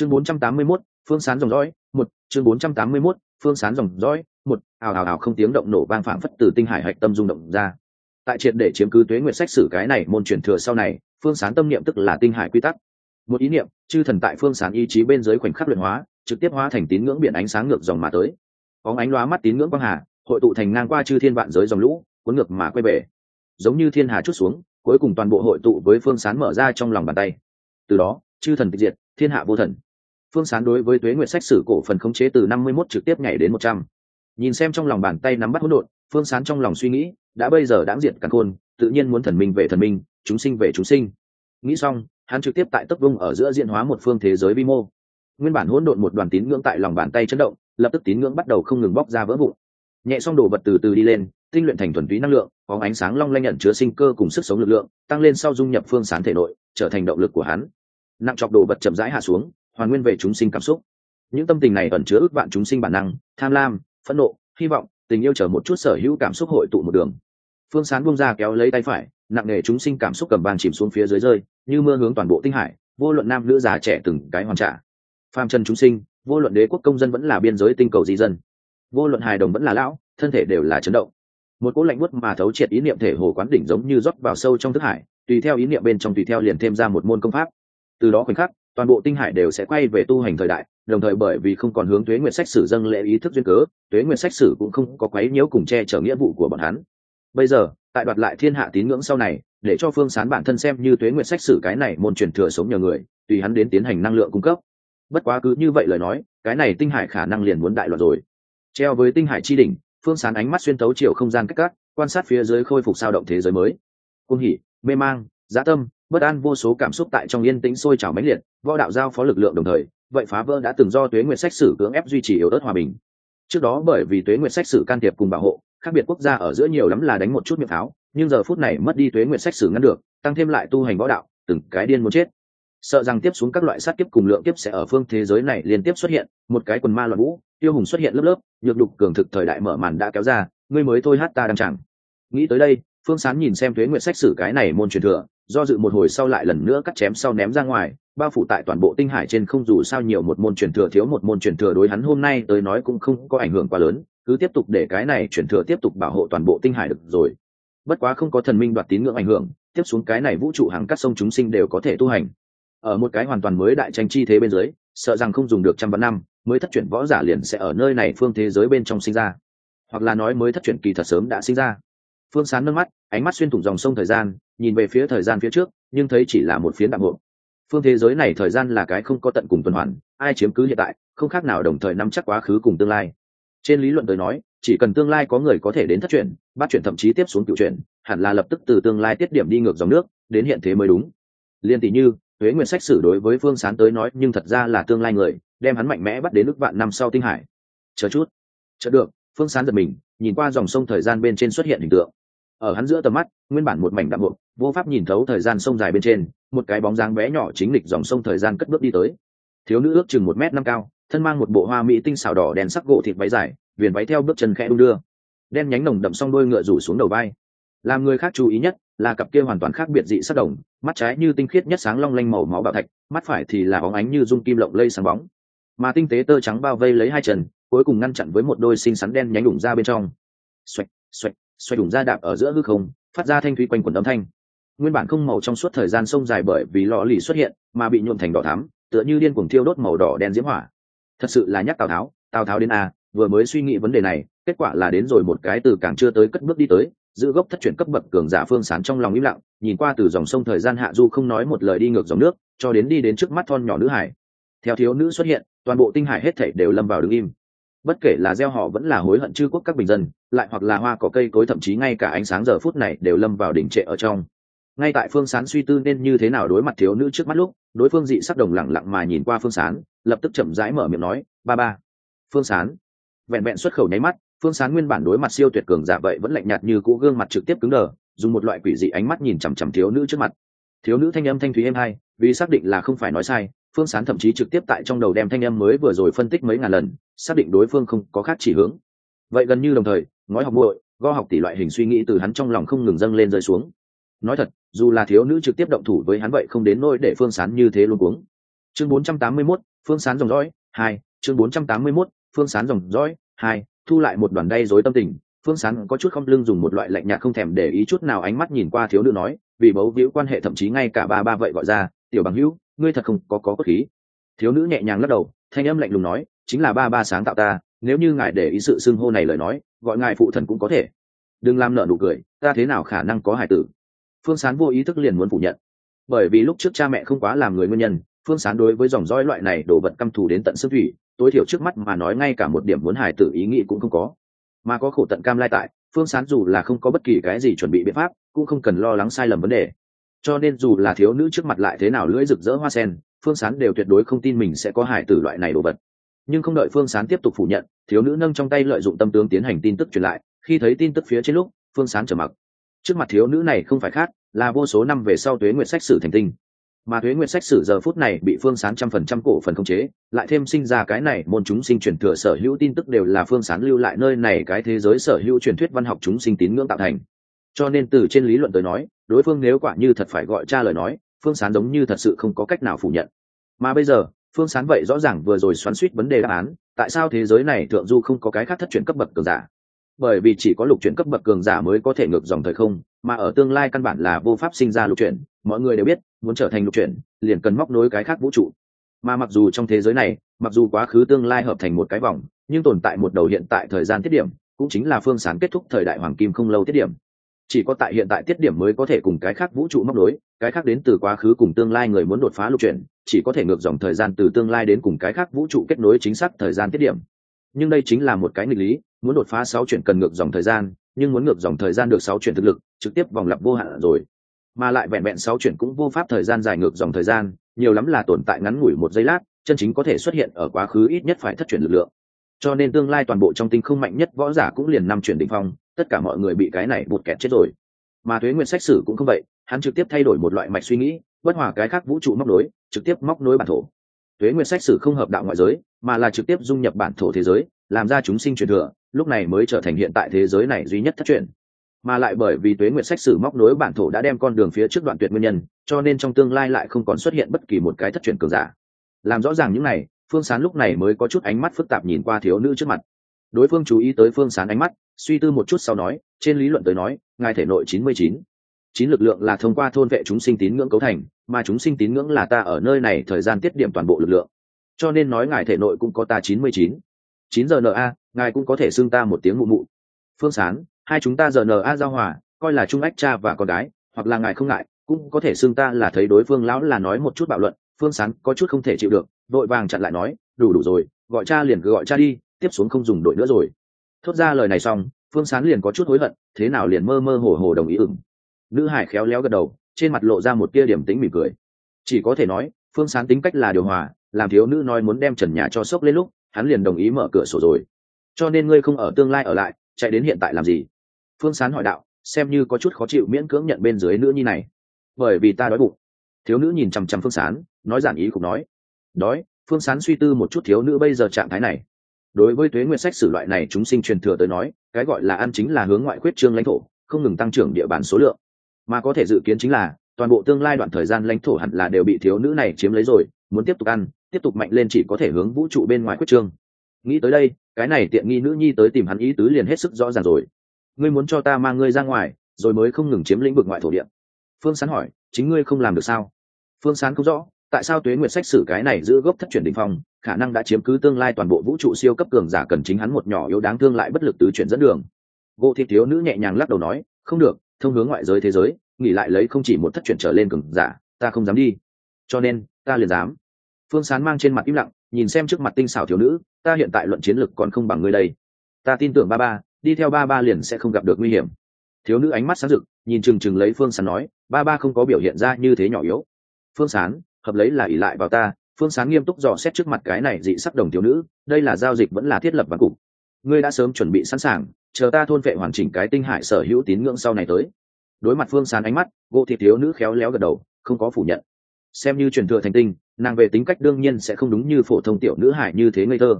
chương 481, phương sán dòng dõi một chương 481, phương sán dòng dõi một ào ào ào không tiếng động nổ vang phảng phất từ tinh hải hạch tâm rung động ra. Tại triệt để chiếm cứ tuế nguyệt sách sử cái này môn truyền thừa sau này phương sán tâm niệm tức là tinh hải quy tắc. Một ý niệm chư thần tại phương sán ý chí bên dưới khoảnh khắc luyện hóa trực tiếp hóa thành tín ngưỡng biển ánh sáng ngược dòng mà tới. Có ánh lóa mắt tín ngưỡng quang hà hội tụ thành ngang qua chư thiên vạn giới dòng lũ cuốn ngược mà quay về. Giống như thiên hà chút xuống cuối cùng toàn bộ hội tụ với phương sán mở ra trong lòng bàn tay. Từ đó chư thần tịch diệt thiên hạ vô thần phương sán đối với tuế nguyện sách sử cổ phần khống chế từ năm mươi mốt trực tiếp nhảy đến một trăm. Nhìn xem trong lòng bàn tay nắm bắt hỗn độn, phương sán trong lòng suy nghĩ, đã bây giờ đáng diện càng khôn, tự nhiên muốn thần minh về thần minh, chúng sinh về chúng sinh. Nghĩ xong, hắn trực tiếp tại tấp vung ở giữa diện hóa một phương thế giới vi mô. Nguyên bản hỗn độn một đoàn tín ngưỡng tại lòng bàn tay chấn động, lập tức tín ngưỡng bắt đầu không ngừng bóc ra vỡ vụn. Nhẹ xong đồ vật từ từ đi lên, tinh luyện thành thuần túy năng lượng có ánh sáng long lanh nhận chứa sinh cơ cùng sức sống lực lượng, tăng lên sau dung nhập phương sán thể nội, trở thành động lực của hắn. Nặng chọc đồ vật chậm rãi hạ xuống hoàn nguyên về chúng sinh cảm xúc. Những tâm tình này ẩn chứa ước vạn chúng sinh bản năng, tham lam, phẫn nộ, hy vọng, tình yêu chờ một chút sở hữu cảm xúc hội tụ một đường. Phương sán bung ra kéo lấy tay phải, nặng nề chúng sinh cảm xúc cầm vàng chìm xuống phía dưới rơi, như mưa hướng toàn bộ tinh hải, vô luận nam nữ già trẻ từng cái hoàn trả. Phàm trần chúng sinh, vô luận đế quốc công dân vẫn là biên giới tinh cầu di dân, vô luận hài đồng vẫn là lão, thân thể đều là chấn động. Một cỗ lạnh buốt mà thấu triệt ý niệm thể hồ quán đỉnh giống như rót vào sâu trong thức hải, tùy theo ý niệm bên trong tùy theo liền thêm ra một môn công pháp. Từ đó khoảnh khắc toàn bộ tinh hải đều sẽ quay về tu hành thời đại, đồng thời bởi vì không còn hướng tuế nguyện sách sử dâng lễ ý thức duyên cớ, tuế nguyện sách sử cũng không có quấy nhiễu cùng che chở nghĩa vụ của bọn hắn. Bây giờ, tại đoạt lại thiên hạ tín ngưỡng sau này, để cho phương sán bản thân xem như tuế nguyện sách sử cái này môn truyền thừa sống nhờ người, tùy hắn đến tiến hành năng lượng cung cấp. Bất quá cứ như vậy lời nói, cái này tinh hải khả năng liền muốn đại loạt rồi. Treo với tinh hải chi đỉnh, phương sán ánh mắt xuyên tấu chiều không gian cách cắt quan sát phía dưới khôi phục sao động thế giới mới. Cung hỉ, mê mang giá tâm bất an vô số cảm xúc tại trong yên tĩnh sôi trào mãnh liệt, võ đạo giao phó lực lượng đồng thời, vậy phá vỡ đã từng do tuế nguyệt sách sử cưỡng ép duy trì yếu ớt hòa bình. Trước đó bởi vì tuế nguyệt sách sử can thiệp cùng bảo hộ, khác biệt quốc gia ở giữa nhiều lắm là đánh một chút miệng pháo, nhưng giờ phút này mất đi tuế nguyệt sách sử ngăn được, tăng thêm lại tu hành võ đạo, từng cái điên muốn chết. Sợ rằng tiếp xuống các loại sát kiếp cùng lượng kiếp sẽ ở phương thế giới này liên tiếp xuất hiện, một cái quần ma loạn vũ, tiêu hùng xuất hiện lớp lớp, nhược đục cường thực thời đại mở màn đã kéo ra, ngươi mới thôi hát ta đang chẳng. Nghĩ tới đây, phương sán nhìn xem tuế nguyệt sách sử cái này môn truyền thừa do dự một hồi sau lại lần nữa cắt chém sau ném ra ngoài, bao phủ tại toàn bộ tinh hải trên không dù sao nhiều một môn truyền thừa thiếu một môn truyền thừa đối hắn hôm nay tới nói cũng không có ảnh hưởng quá lớn, cứ tiếp tục để cái này truyền thừa tiếp tục bảo hộ toàn bộ tinh hải được rồi. Bất quá không có thần minh đoạt tín ngưỡng ảnh hưởng, tiếp xuống cái này vũ trụ hàng cắt sông chúng sinh đều có thể tu hành. Ở một cái hoàn toàn mới đại tranh chi thế bên dưới, sợ rằng không dùng được trăm vạn năm, mới thất truyền võ giả liền sẽ ở nơi này phương thế giới bên trong sinh ra. Hoặc là nói mới thất truyền kỳ thật sớm đã sinh ra. Phương sán nâng mắt, ánh mắt xuyên thủng dòng sông thời gian nhìn về phía thời gian phía trước, nhưng thấy chỉ là một phiến đạm hộ phương thế giới này thời gian là cái không có tận cùng tuần hoàn, ai chiếm cứ hiện tại, không khác nào đồng thời nắm chắc quá khứ cùng tương lai. Trên lý luận tới nói, chỉ cần tương lai có người có thể đến thất truyền, bắt chuyển thậm chí tiếp xuống cựu chuyển hẳn là lập tức từ tương lai tiết điểm đi ngược dòng nước, đến hiện thế mới đúng. Liên tỷ như huế nguyện sách sử đối với phương sán tới nói, nhưng thật ra là tương lai người, đem hắn mạnh mẽ bắt đến nước vạn năm sau tinh hải. Chờ chút. Chờ được, phương sán giật mình, nhìn qua dòng sông thời gian bên trên xuất hiện hình tượng. Ở hắn giữa tầm mắt, nguyên bản một mảnh đạm bộ vô pháp nhìn thấu thời gian sông dài bên trên, một cái bóng dáng bé nhỏ chính lịch dòng sông thời gian cất bước đi tới. Thiếu nữ ước chừng một m năm cao, thân mang một bộ hoa mỹ tinh xảo đỏ đèn sắc gỗ thịt váy dài, viền váy theo bước chân khẽ đung đưa. Đen nhánh nồng đậm song đôi ngựa rủ xuống đầu vai. Làm người khác chú ý nhất là cặp kia hoàn toàn khác biệt dị sắc đồng, mắt trái như tinh khiết nhất sáng long lanh màu máu bạo thạch, mắt phải thì là bóng ánh như dung kim lộng lây sáng bóng. Mà tinh tế tơ trắng bao vây lấy hai chân, cuối cùng ngăn chặn với một đôi xinh xắn đen nhánh đủng ra bên trong. Xoạch xoạch xoạch đủng ra đạp ở giữa hư không, phát ra thanh thúy quanh quần âm thanh nguyên bản không màu trong suốt thời gian sông dài bởi vì lò lì xuất hiện, mà bị nhuộm thành đỏ thắm, tựa như điên cuồng thiêu đốt màu đỏ đen diễm hỏa. Thật sự là nhắc tào tháo tào tháo đến a, vừa mới suy nghĩ vấn đề này, kết quả là đến rồi một cái từ càng chưa tới cất bước đi tới, giữ gốc thất chuyển cấp bậc cường giả phương sán trong lòng im lặng, nhìn qua từ dòng sông thời gian hạ du không nói một lời đi ngược dòng nước, cho đến đi đến trước mắt thon nhỏ nữ hải. Theo thiếu nữ xuất hiện, toàn bộ tinh hải hết thảy đều lâm vào đứng im. Bất kể là gieo họ vẫn là hối hận chư quốc các bình dân, lại hoặc là hoa cỏ cây cối thậm chí ngay cả ánh sáng giờ phút này đều lâm vào đỉnh trệ ở trong ngay tại phương sán suy tư nên như thế nào đối mặt thiếu nữ trước mắt lúc, đối phương dị sắc đồng lẳng lặng mà nhìn qua phương sán, lập tức chậm rãi mở miệng nói, ba ba. Phương sán? Vẹn vẹn xuất khẩu nháy mắt, phương sán nguyên bản đối mặt siêu tuyệt cường giả vậy vẫn lạnh nhạt như cũ gương mặt trực tiếp cứng đờ, dùng một loại quỷ dị ánh mắt nhìn chằm chằm thiếu nữ trước mặt. Thiếu nữ thanh âm thanh thúy êm hai vì xác định là không phải nói sai, phương sán thậm chí trực tiếp tại trong đầu đem thanh âm mới vừa rồi phân tích mấy ngàn lần, xác định đối phương không có khác chỉ hướng. Vậy gần như đồng thời, ngói học muội, go học tỷ loại hình suy nghĩ từ hắn trong lòng không ngừng dâng lên rơi xuống nói thật dù là thiếu nữ trực tiếp động thủ với hắn vậy không đến nỗi để phương sán như thế luôn cuống. Chương 481, phương sán dòng dõi hai chương 481, phương sán dòng dõi hai thu lại một đoàn đay dối tâm tình. Phương sán có chút không lưng dùng một loại lạnh nhạt không thèm để ý chút nào ánh mắt nhìn qua thiếu nữ nói vì bấu víu quan hệ thậm chí ngay cả ba ba vậy gọi ra tiểu bằng hữu ngươi thật không có có cốt khí. Thiếu nữ nhẹ nhàng lắc đầu thanh âm lạnh lùng nói chính là ba ba sáng tạo ta nếu như ngài để ý sự xưng hô này lời nói gọi ngài phụ thần cũng có thể. Đừng làm nợ nụ cười ta thế nào khả năng có hải tử? Phương sán vô ý thức liền muốn phủ nhận. Bởi vì lúc trước cha mẹ không quá làm người nguyên nhân, phương sán đối với dòng dõi loại này đổ vật căm thù đến tận sức thủy, tối thiểu trước mắt mà nói ngay cả một điểm muốn hài tử ý nghĩ cũng không có. Mà có khổ tận cam lai tại, phương sán dù là không có bất kỳ cái gì chuẩn bị biện pháp, cũng không cần lo lắng sai lầm vấn đề. Cho nên dù là thiếu nữ trước mặt lại thế nào lưỡi rực rỡ hoa sen, phương sán đều tuyệt đối không tin mình sẽ có hải tử loại này đồ vật. Nhưng không đợi phương sán tiếp tục phủ nhận, thiếu nữ nâng trong tay lợi dụng tâm tướng tiến hành tin tức truyền lại, khi thấy tin tức phía trên lúc, phương sán trở mặc trước mặt thiếu nữ này không phải khác, là vô số năm về sau tuế nguyệt sách sử thành tinh. Mà thuế nguyệt sách sử giờ phút này bị phương sán trăm phần trăm cổ phần khống chế, lại thêm sinh ra cái này môn chúng sinh truyền thừa sở hữu tin tức đều là phương sán lưu lại nơi này cái thế giới sở hữu truyền thuyết văn học chúng sinh tín ngưỡng tạo thành. Cho nên từ trên lý luận tới nói, đối phương nếu quả như thật phải gọi cha lời nói, phương sán giống như thật sự không có cách nào phủ nhận. Mà bây giờ, phương sán vậy rõ ràng vừa rồi xoắn suýt vấn đề đáp án, tại sao thế giới này thượng du không có cái khác thất truyền cấp bậc cường giả? Bởi vì chỉ có lục chuyển cấp bậc cường giả mới có thể ngược dòng thời không, mà ở tương lai căn bản là vô pháp sinh ra lục chuyển, mọi người đều biết, muốn trở thành lục chuyển, liền cần móc nối cái khác vũ trụ. Mà mặc dù trong thế giới này, mặc dù quá khứ tương lai hợp thành một cái vòng, nhưng tồn tại một đầu hiện tại thời gian tiết điểm, cũng chính là phương sán kết thúc thời đại hoàng kim không lâu tiết điểm. Chỉ có tại hiện tại tiết điểm mới có thể cùng cái khác vũ trụ móc nối, cái khác đến từ quá khứ cùng tương lai người muốn đột phá lục chuyển, chỉ có thể ngược dòng thời gian từ tương lai đến cùng cái khác vũ trụ kết nối chính xác thời gian tiết điểm. Nhưng đây chính là một cái nghịch lý muốn đột phá sáu chuyển cần ngược dòng thời gian, nhưng muốn ngược dòng thời gian được sáu chuyển thực lực, trực tiếp vòng lặp vô hạn rồi. Mà lại vẹn vẹn sáu chuyển cũng vô pháp thời gian dài ngược dòng thời gian, nhiều lắm là tồn tại ngắn ngủi một giây lát, chân chính có thể xuất hiện ở quá khứ ít nhất phải thất chuyển lực lượng. Cho nên tương lai toàn bộ trong tinh không mạnh nhất võ giả cũng liền năm chuyển đ ỉ n h phong, tất cả mọi người bị cái này buộc kẹt chết rồi. Mà thuế nguyện sách sử cũng không vậy, hắn trực tiếp thay đổi một loại mạch suy nghĩ, bất hòa cái khác vũ trụ móc nối, trực tiếp móc nối bản thổ. Thuế nguyện sách sử không hợp đạo ngoại giới, mà là trực tiếp dung nhập bản thổ thế giới làm ra chúng sinh truyền thừa, lúc này mới trở thành hiện tại thế giới này duy nhất thất truyền. Mà lại bởi vì tuế nguyện sách sử móc nối bản thổ đã đem con đường phía trước đoạn tuyệt nguyên nhân, cho nên trong tương lai lại không còn xuất hiện bất kỳ một cái thất truyền cường giả. Làm rõ ràng những này, phương sán lúc này mới có chút ánh mắt phức tạp nhìn qua thiếu nữ trước mặt. Đối phương chú ý tới phương sán ánh mắt, suy tư một chút sau nói, trên lý luận tới nói, ngài thể nội chín mươi chín. Chín lực lượng là thông qua thôn vệ chúng sinh tín ngưỡng cấu thành, mà chúng sinh tín ngưỡng là ta ở nơi này thời gian tiết điểm toàn bộ lực lượng. Cho nên nói ngài thể nội cũng có ta chín mươi chín chín giờ na ngài cũng có thể xưng ta một tiếng mụ mụ. Phương sán, hai chúng ta giờ na giao hòa, coi là trung ách cha và con gái, hoặc là ngài không ngại, cũng có thể xưng ta là thấy đối phương lão là nói một chút bạo luận. Phương sán có chút không thể chịu được, vội vàng chặn lại nói, đủ đủ rồi, gọi cha liền cứ gọi cha đi, tiếp xuống không dùng đội nữa rồi. Thốt ra lời này xong, phương sán liền có chút hối hận, thế nào liền mơ mơ hồ hồ đồng ý ửng. Nữ hải khéo léo gật đầu, trên mặt lộ ra một tia điểm tính mỉm cười. Chỉ có thể nói, phương sán tính cách là điều hòa, làm thiếu nữ nói muốn đem trần nhà cho sốc lên lúc hắn liền đồng ý mở cửa sổ rồi. Cho nên ngươi không ở tương lai ở lại, chạy đến hiện tại làm gì? Phương sán hỏi đạo, xem như có chút khó chịu miễn cưỡng nhận bên dưới nữ nhi này. Bởi vì ta đói bụng. Thiếu nữ nhìn chằm chằm phương sán, nói giản ý cũng nói. Đói, phương sán suy tư một chút thiếu nữ bây giờ trạng thái này. Đối với thuế nguyện sách sử loại này chúng sinh truyền thừa tới nói, cái gọi là ăn chính là hướng ngoại quyết trương lãnh thổ, không ngừng tăng trưởng địa bàn số lượng. Mà có thể dự kiến chính là, toàn bộ tương lai đoạn thời gian lãnh thổ hẳn là đều bị thiếu nữ này chiếm lấy rồi, muốn tiếp tục ăn tiếp tục mạnh lên chỉ có thể hướng vũ trụ bên ngoài quyết trương. Nghĩ tới đây, cái này tiện nghi nữ nhi tới tìm hắn ý tứ liền hết sức rõ ràng rồi. Ngươi muốn cho ta mang ngươi ra ngoài, rồi mới không ngừng chiếm lĩnh vực ngoại thổ địa. Phương sán hỏi, chính ngươi không làm được sao? Phương sán không rõ, tại sao tuế nguyệt sách sử cái này giữ gốc thất chuyển đ ỉ n h phong, khả năng đã chiếm cứ tương lai toàn bộ vũ trụ siêu cấp cường giả cần chính hắn một nhỏ yếu đáng thương lại bất lực tứ chuyển dẫn đường. Gỗ thị thiếu nữ nhẹ nhàng lắc đầu nói, không được, thông hướng ngoại giới thế giới, nghỉ lại lấy không chỉ một thất chuyển trở lên cường giả, ta không dám đi. Cho nên, ta liền dám phương sán mang trên mặt im lặng, nhìn xem trước mặt tinh xảo thiếu nữ, ta hiện tại luận chiến lực còn không bằng ngươi đây. Ta tin tưởng ba ba, đi theo ba ba liền sẽ không gặp được nguy hiểm. Thiếu nữ ánh mắt sáng rực, nhìn chừng chừng lấy phương sán nói, ba ba không có biểu hiện ra như thế nhỏ yếu. Phương sán, hợp lấy là ỷ lại vào ta. Phương sán nghiêm túc dò xét trước mặt cái này dị sắc đồng thiếu nữ, đây là giao dịch vẫn là thiết lập văn cục. Ngươi đã sớm chuẩn bị sẵn sàng, chờ ta thôn vệ hoàn chỉnh cái tinh hải sở hữu tín ngưỡng sau này tới. Đối mặt phương sán ánh mắt, gỗ thị thiếu nữ khéo léo gật đầu, không có phủ nhận. Xem như truyền thừa thành tinh nàng về tính cách đương nhiên sẽ không đúng như phổ thông tiểu nữ hải như thế ngây thơ.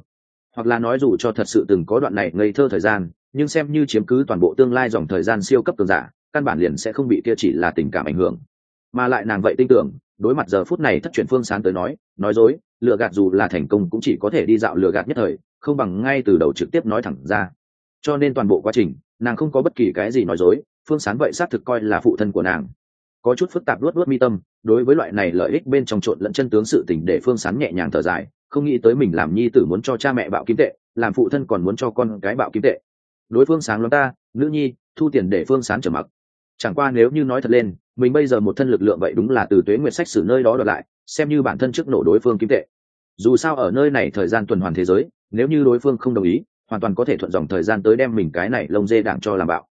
Hoặc là nói dù cho thật sự từng có đoạn này ngây thơ thời gian, nhưng xem như chiếm cứ toàn bộ tương lai dòng thời gian siêu cấp cường giả, căn bản liền sẽ không bị kia chỉ là tình cảm ảnh hưởng. Mà lại nàng vậy tin tưởng, đối mặt giờ phút này thất truyền phương sáng tới nói nói dối, lừa gạt dù là thành công cũng chỉ có thể đi dạo lừa gạt nhất thời, không bằng ngay từ đầu trực tiếp nói thẳng ra. Cho nên toàn bộ quá trình, nàng không có bất kỳ cái gì nói dối, phương sán vậy xác thực coi là phụ thân của nàng có chút phức tạp luốt luốt mi tâm, đối với loại này lợi ích bên trong trộn lẫn chân tướng sự tình để phương sán nhẹ nhàng thở dài, không nghĩ tới mình làm nhi tử muốn cho cha mẹ bạo kim tệ, làm phụ thân còn muốn cho con cái bạo kim tệ. Đối phương sáng lắm ta, nữ nhi, thu tiền để phương sán trở mặc. Chẳng qua nếu như nói thật lên, mình bây giờ một thân lực lượng vậy đúng là từ tuế nguyệt sách sử nơi đó đợt lại, xem như bản thân trước nổ đối phương kim tệ. Dù sao ở nơi này thời gian tuần hoàn thế giới, nếu như đối phương không đồng ý, hoàn toàn có thể thuận dòng thời gian tới đem mình cái này lông dê đảng cho làm bạo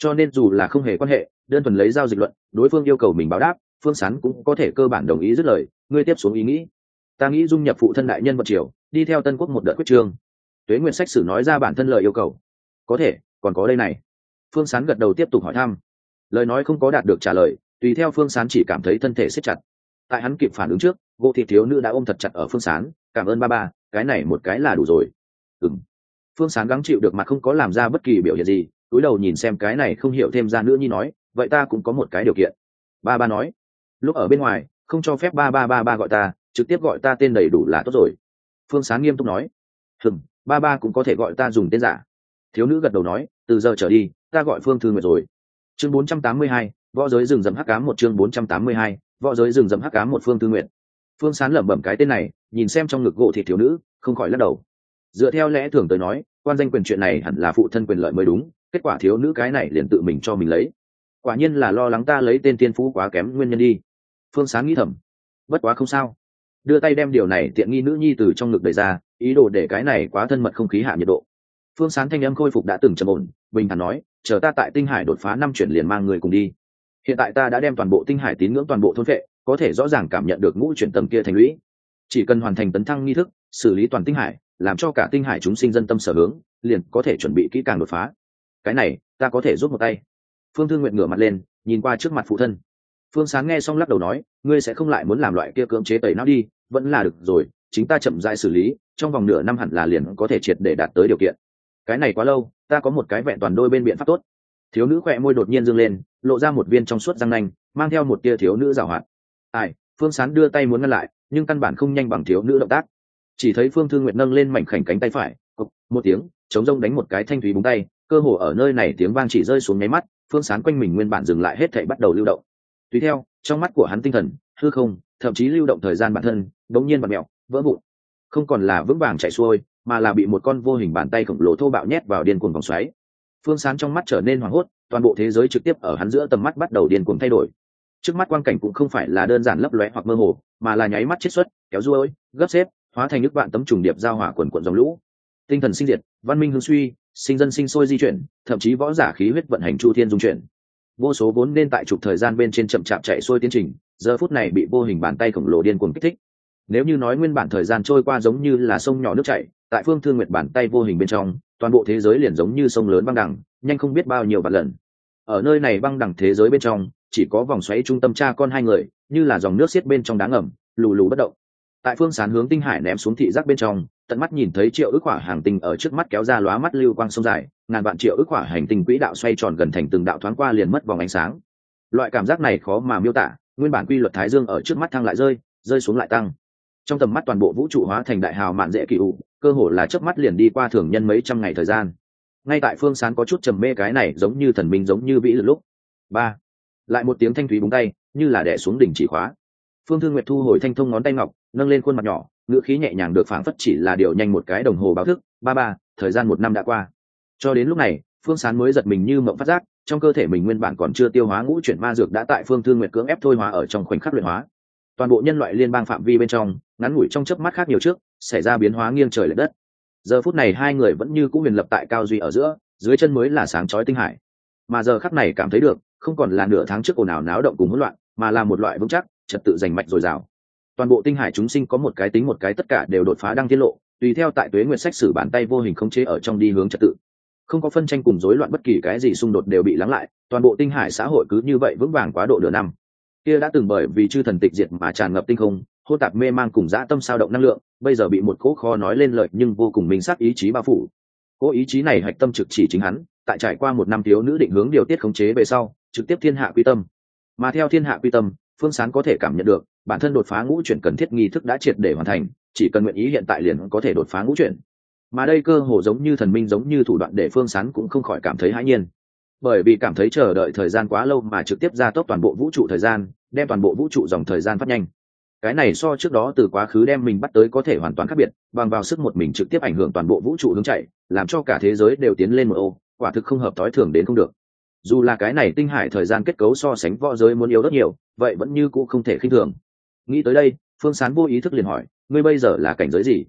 cho nên dù là không hề quan hệ, đơn thuần lấy giao dịch luận, đối phương yêu cầu mình báo đáp, phương sán cũng có thể cơ bản đồng ý dứt lời, ngươi tiếp xuống ý nghĩ. Ta nghĩ dung nhập phụ thân đại nhân vật triều đi theo tân quốc một đợt quyết trương. Tuế nguyện sách sử nói ra bản thân lời yêu cầu. Có thể, còn có đây này. Phương sán gật đầu tiếp tục hỏi thăm. Lời nói không có đạt được trả lời, tùy theo phương sán chỉ cảm thấy thân thể siết chặt. Tại hắn kịp phản ứng trước, gỗ thị thiếu nữ đã ôm thật chặt ở phương sán, cảm ơn ba ba, cái này một cái là đủ rồi. Ừng phương sán gắng chịu được mặt không có làm ra bất kỳ biểu hiện gì túi đầu nhìn xem cái này không hiểu thêm ra nữa nhi nói vậy ta cũng có một cái điều kiện. Ba ba nói lúc ở bên ngoài không cho phép ba ba ba ba gọi ta trực tiếp gọi ta tên đầy đủ là tốt rồi. Phương sán nghiêm túc nói hừm ba ba cũng có thể gọi ta dùng tên giả. Thiếu nữ gật đầu nói từ giờ trở đi ta gọi phương thư nguyệt rồi. Chương 482, võ giới rừng rậm hắc ám một chương 482, võ giới rừng rậm hắc ám một phương thư nguyệt. Phương sán lẩm bẩm cái tên này nhìn xem trong ngực gỗ thịt thiếu nữ không khỏi lắc đầu. Dựa theo lẽ thường tới nói quan danh quyền chuyện này hẳn là phụ thân quyền lợi mới đúng kết quả thiếu nữ cái này liền tự mình cho mình lấy. Quả nhiên là lo lắng ta lấy tên tiên phú quá kém nguyên nhân đi. Phương Sáng nghĩ thầm. Bất quá không sao. Đưa tay đem điều này tiện nghi nữ nhi từ trong ngực đẩy ra, ý đồ để cái này quá thân mật không khí hạ nhiệt độ. Phương Sáng thanh âm khôi phục đã từng trầm ổn, bình thản nói, chờ ta tại tinh hải đột phá năm chuyển liền mang người cùng đi. Hiện tại ta đã đem toàn bộ tinh hải tín ngưỡng toàn bộ thôn vệ có thể rõ ràng cảm nhận được ngũ chuyển tầm kia thành lũy. Chỉ cần hoàn thành tấn thăng nghi thức, xử lý toàn tinh hải, làm cho cả tinh hải chúng sinh dân tâm sở hướng, liền có thể chuẩn bị kỹ càng đột phá cái này, ta có thể giúp một tay. Phương thương nguyện ngửa mặt lên, nhìn qua trước mặt phụ thân. Phương sáng nghe xong lắc đầu nói, ngươi sẽ không lại muốn làm loại kia cưỡng chế tẩy não đi, vẫn là được rồi, chính ta chậm dại xử lý, trong vòng nửa năm hẳn là liền có thể triệt để đạt tới điều kiện. Cái này quá lâu, ta có một cái vẹn toàn đôi bên biện pháp tốt. Thiếu nữ khỏe môi đột nhiên dâng lên, lộ ra một viên trong suốt răng nanh, mang theo một tia thiếu nữ giảo hoạt. Ai, phương sán đưa tay muốn ngăn lại, nhưng căn bản không nhanh bằng thiếu nữ động tác. Chỉ thấy phương thương nguyệt nâng lên mảnh khảnh cánh tay phải một tiếng, chống rông đánh một cái thanh thúy búng tay cơ hồ ở nơi này tiếng vang chỉ rơi xuống nháy mắt, phương sán quanh mình nguyên bản dừng lại hết thảy bắt đầu lưu động. Tùy theo, trong mắt của hắn tinh thần, hư không, thậm chí lưu động thời gian bản thân, đống nhiên bật mẹo vỡ vụn. Không còn là vững vàng chạy xuôi, mà là bị một con vô hình bàn tay khổng lồ thô bạo nhét vào điên cuồng vòng xoáy. Phương sán trong mắt trở nên hoảng hốt, toàn bộ thế giới trực tiếp ở hắn giữa tầm mắt bắt đầu điên cuồng thay đổi. Trước mắt quang cảnh cũng không phải là đơn giản lấp lóe hoặc mơ hồ, mà là nháy mắt chiết xuất, kéo ruôi, gấp xếp, hóa thành nước vạn tấm trùng điệp giao hỏa quần quận dòng lũ. Tinh thần sinh diệt, văn minh hương suy sinh dân sinh sôi di chuyển, thậm chí võ giả khí huyết vận hành chu thiên dung chuyển. Vô số vốn nên tại trục thời gian bên trên chậm chạp chạy xuôi tiến trình, giờ phút này bị vô hình bàn tay khổng lồ điên cuồng kích thích. Nếu như nói nguyên bản thời gian trôi qua giống như là sông nhỏ nước chảy, tại phương thương nguyệt bàn tay vô hình bên trong, toàn bộ thế giới liền giống như sông lớn băng đẳng nhanh không biết bao nhiêu vạn lần. Ở nơi này băng đẳng thế giới bên trong, chỉ có vòng xoáy trung tâm cha con hai người, như là dòng nước xiết bên trong đá ngầm, lù lù bất động. Tại phương sán hướng tinh hải ném xuống thị giác bên trong tận mắt nhìn thấy triệu ước quả hàng tinh ở trước mắt kéo ra lóa mắt lưu quang sông dài, ngàn vạn triệu ước quả hành tinh quỹ đạo xoay tròn gần thành từng đạo thoáng qua liền mất vòng ánh sáng. Loại cảm giác này khó mà miêu tả, nguyên bản quy luật thái dương ở trước mắt thăng lại rơi rơi xuống lại tăng. Trong tầm mắt toàn bộ vũ trụ hóa thành đại hào mạn dễ kỳ ụ cơ hồ là trước mắt liền đi qua thường nhân mấy trăm ngày thời gian. Ngay tại phương sán có chút trầm mê cái này giống như thần minh giống như vĩ lực lúc. Ba. Lại một tiếng thanh thúy búng tay, như là đẻ xuống đỉnh chỉ khóa. Phương thương nguyệt thu hồi thanh thông ngón tay ngọc, nâng lên khuôn mặt nhỏ ngữ khí nhẹ nhàng được phảng phất chỉ là điều nhanh một cái đồng hồ báo thức, ba ba, thời gian một năm đã qua. Cho đến lúc này, phương sán mới giật mình như mộng phát giác, trong cơ thể mình nguyên bản còn chưa tiêu hóa ngũ chuyển ma dược đã tại phương thương nguyệt cưỡng ép thôi hóa ở trong khoảnh khắc luyện hóa. Toàn bộ nhân loại liên bang phạm vi bên trong, ngắn ngủi trong chớp mắt khác nhiều trước, xảy ra biến hóa nghiêng trời l ệ đất. Giờ phút này hai người vẫn như cũng huyền lập tại cao duy ở giữa, dưới chân mới là sáng chói tinh hải. Mà giờ khắc này cảm thấy được, không còn là nửa tháng trước ồn ào náo động cùng hỗn loạn, mà là một loại vững chắc, trật tự giành mạch dồi dào toàn bộ tinh hải chúng sinh có một cái tính một cái tất cả đều đột phá đang tiết lộ, tùy theo tại tuế nguyệt sách sử bàn tay vô hình khống chế ở trong đi hướng trật tự. Không có phân tranh cùng rối loạn bất kỳ cái gì xung đột đều bị lắng lại, toàn bộ tinh hải xã hội cứ như vậy vững vàng quá độ nửa năm. Kia đã từng bởi vì chư thần tịch diệt mà tràn ngập tinh không hô tạp mê mang cùng dã tâm sao động năng lượng, bây giờ bị một cỗ kho nói lên lợi nhưng vô cùng minh xác ý chí bao phủ. Cỗ ý chí này hạch tâm trực chỉ chính hắn, tại trải qua một năm thiếu nữ định hướng điều tiết khống chế về sau, trực tiếp thiên hạ quy tâm. Mà theo thiên hạ quy tâm phương sán có thể cảm nhận được, bản thân đột phá ngũ chuyển cần thiết nghi thức đã triệt để hoàn thành, chỉ cần nguyện ý hiện tại liền có thể đột phá ngũ chuyển. Mà đây cơ hồ giống như thần minh giống như thủ đoạn để phương sán cũng không khỏi cảm thấy hãi nhiên. Bởi vì cảm thấy chờ đợi thời gian quá lâu mà trực tiếp ra tốc toàn bộ vũ trụ thời gian, đem toàn bộ vũ trụ dòng thời gian phát nhanh. Cái này so trước đó từ quá khứ đem mình bắt tới có thể hoàn toàn khác biệt, bằng vào sức một mình trực tiếp ảnh hưởng toàn bộ vũ trụ hướng chạy, làm cho cả thế giới đều tiến lên một ô, quả thực không hợp t i thường đến không được dù là cái này tinh hải thời gian kết cấu so sánh võ giới muốn yếu rất nhiều, vậy vẫn như cũng không thể khinh thường. Nghĩ tới đây, phương sán vô ý thức liền hỏi, ngươi bây giờ là cảnh giới gì?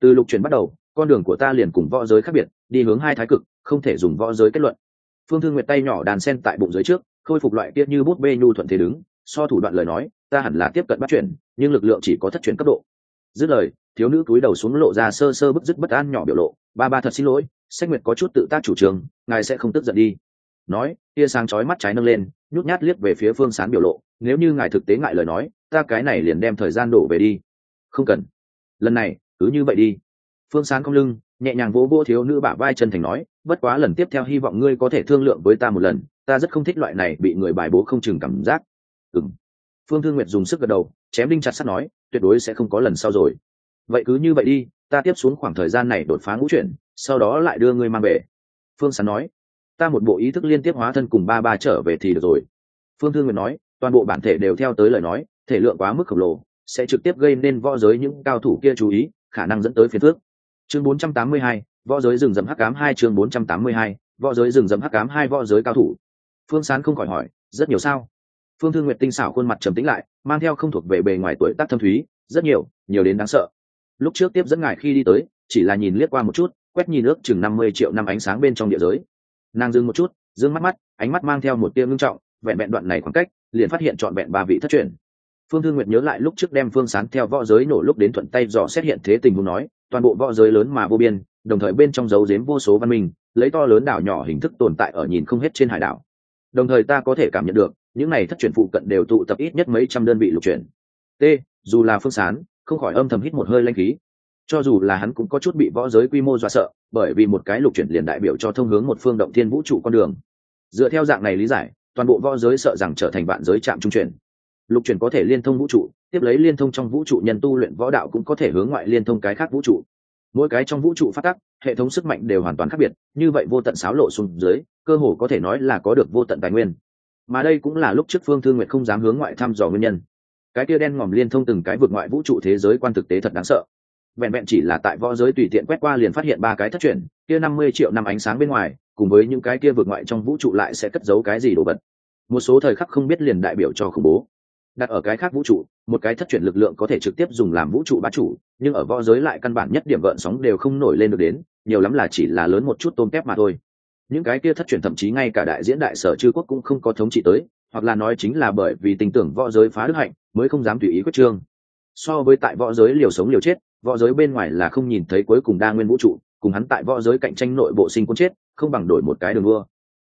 Từ lục truyền bắt đầu, con đường của ta liền cùng võ giới khác biệt, đi hướng hai thái cực, không thể dùng võ giới kết luận. Phương thương nguyệt tay nhỏ đàn sen tại bụng dưới trước, khôi phục loại kia như bút bê nhu thuận thế đứng, so thủ đoạn lời nói, ta hẳn là tiếp cận bắt chuyển, nhưng lực lượng chỉ có thất chuyển cấp độ. Dứt lời, thiếu nữ cúi đầu xuống lộ ra sơ sơ bức dứt bất an nhỏ biểu lộ, ba ba thật xin lỗi, sách nguyệt có chút tự tác chủ trương, ngài sẽ không tức giận đi nói, tia sáng chói mắt trái nâng lên, nhút nhát liếc về phía phương sán biểu lộ, nếu như ngài thực tế ngại lời nói, ta cái này liền đem thời gian đổ về đi. Không cần. Lần này, cứ như vậy đi. Phương sán không lưng, nhẹ nhàng vỗ vỗ thiếu nữ bả vai chân thành nói, bất quá lần tiếp theo hy vọng ngươi có thể thương lượng với ta một lần, ta rất không thích loại này bị người bài bố không chừng cảm giác. Ừng phương thương nguyệt dùng sức gật đầu, chém đinh chặt sắt nói, tuyệt đối sẽ không có lần sau rồi. Vậy cứ như vậy đi, ta tiếp xuống khoảng thời gian này đột phá ngũ chuyển, sau đó lại đưa ngươi mang về. Phương sán nói ta một bộ ý thức liên tiếp hóa thân cùng ba ba trở về thì được rồi. Phương thương nguyệt nói toàn bộ bản thể đều theo tới lời nói thể lượng quá mức khổng lồ sẽ trực tiếp gây nên võ giới những cao thủ kia chú ý khả năng dẫn tới phiền phước chương 482, võ giới rừng rậm hắc ám hai chương 482, võ giới rừng rậm hắc ám hai võ giới cao thủ. Phương sán không khỏi hỏi rất nhiều sao? Phương thương nguyệt tinh xảo khuôn mặt trầm tĩnh lại mang theo không thuộc về bề ngoài tuổi tác thâm thúy rất nhiều nhiều đến đáng sợ. Lúc trước tiếp dẫn ngài khi đi tới chỉ là nhìn liếc qua một chút quét nhìn ước chừng năm mươi triệu năm ánh sáng bên trong địa giới nàng dừng một chút d mắt mắt, ánh mắt mang theo một tia ngưng trọng, vẹn vẹn đoạn này khoảng cách, liền phát hiện trọn vẹn ba vị thất truyền. Phương thương nguyệt nhớ lại lúc trước đem phương sán theo võ giới nổ lúc đến thuận tay dò xét hiện thế tình huống nói, toàn bộ võ giới lớn mà vô biên, đồng thời bên trong dấu giếm vô số văn minh, lấy to lớn đảo nhỏ hình thức tồn tại ở nhìn không hết trên hải đảo. Đồng thời ta có thể cảm nhận được, những này thất truyền phụ cận đều tụ tập ít nhất mấy trăm đơn vị lục truyền. T, dù là phương sán, không khỏi âm thầm hít một hơi lanh khí cho dù là hắn cũng có chút bị võ giới quy mô dọa sợ, bởi vì một cái lục chuyển liền đại biểu cho thông hướng một phương động thiên vũ trụ con đường. Dựa theo dạng này lý giải, toàn bộ võ giới sợ rằng trở thành vạn giới trạm trung chuyển. Lục chuyển có thể liên thông vũ trụ, tiếp lấy liên thông trong vũ trụ nhân tu luyện võ đạo cũng có thể hướng ngoại liên thông cái khác vũ trụ. Mỗi cái trong vũ trụ phát tắc, hệ thống sức mạnh đều hoàn toàn khác biệt, như vậy vô tận xáo lộ xuống dưới, cơ hồ có thể nói là có được vô tận tài nguyên. Mà đây cũng là lúc trước phương thương nguyện không dám hướng ngoại thăm dò nguyên nhân. Cái kia đen ngòm liên thông từng cái vượt ngoại vũ trụ thế giới quan thực tế thật đáng sợ vẹn vẹn chỉ là tại võ giới tùy tiện quét qua liền phát hiện ba cái thất truyền, kia năm mươi triệu năm ánh sáng bên ngoài, cùng với những cái kia vượt ngoại trong vũ trụ lại sẽ cất giấu cái gì đồ vật. Một số thời khắc không biết liền đại biểu cho khủng bố. Đặt ở cái khác vũ trụ, một cái thất truyền lực lượng có thể trực tiếp dùng làm vũ trụ bá chủ, nhưng ở võ giới lại căn bản nhất điểm gợn sóng đều không nổi lên được đến, nhiều lắm là chỉ là lớn một chút tôm kép mà thôi. Những cái kia thất truyền thậm chí ngay cả đại diễn đại sở chư quốc cũng không có thống trị tới, hoặc là nói chính là bởi vì tình tưởng võ giới phá đức hạnh, mới không dám tùy ý quyết trương. So với tại võ giới liều sống liều chết võ giới bên ngoài là không nhìn thấy cuối cùng đa nguyên vũ trụ, cùng hắn tại võ giới cạnh tranh nội bộ sinh quân chết, không bằng đổi một cái đường đua.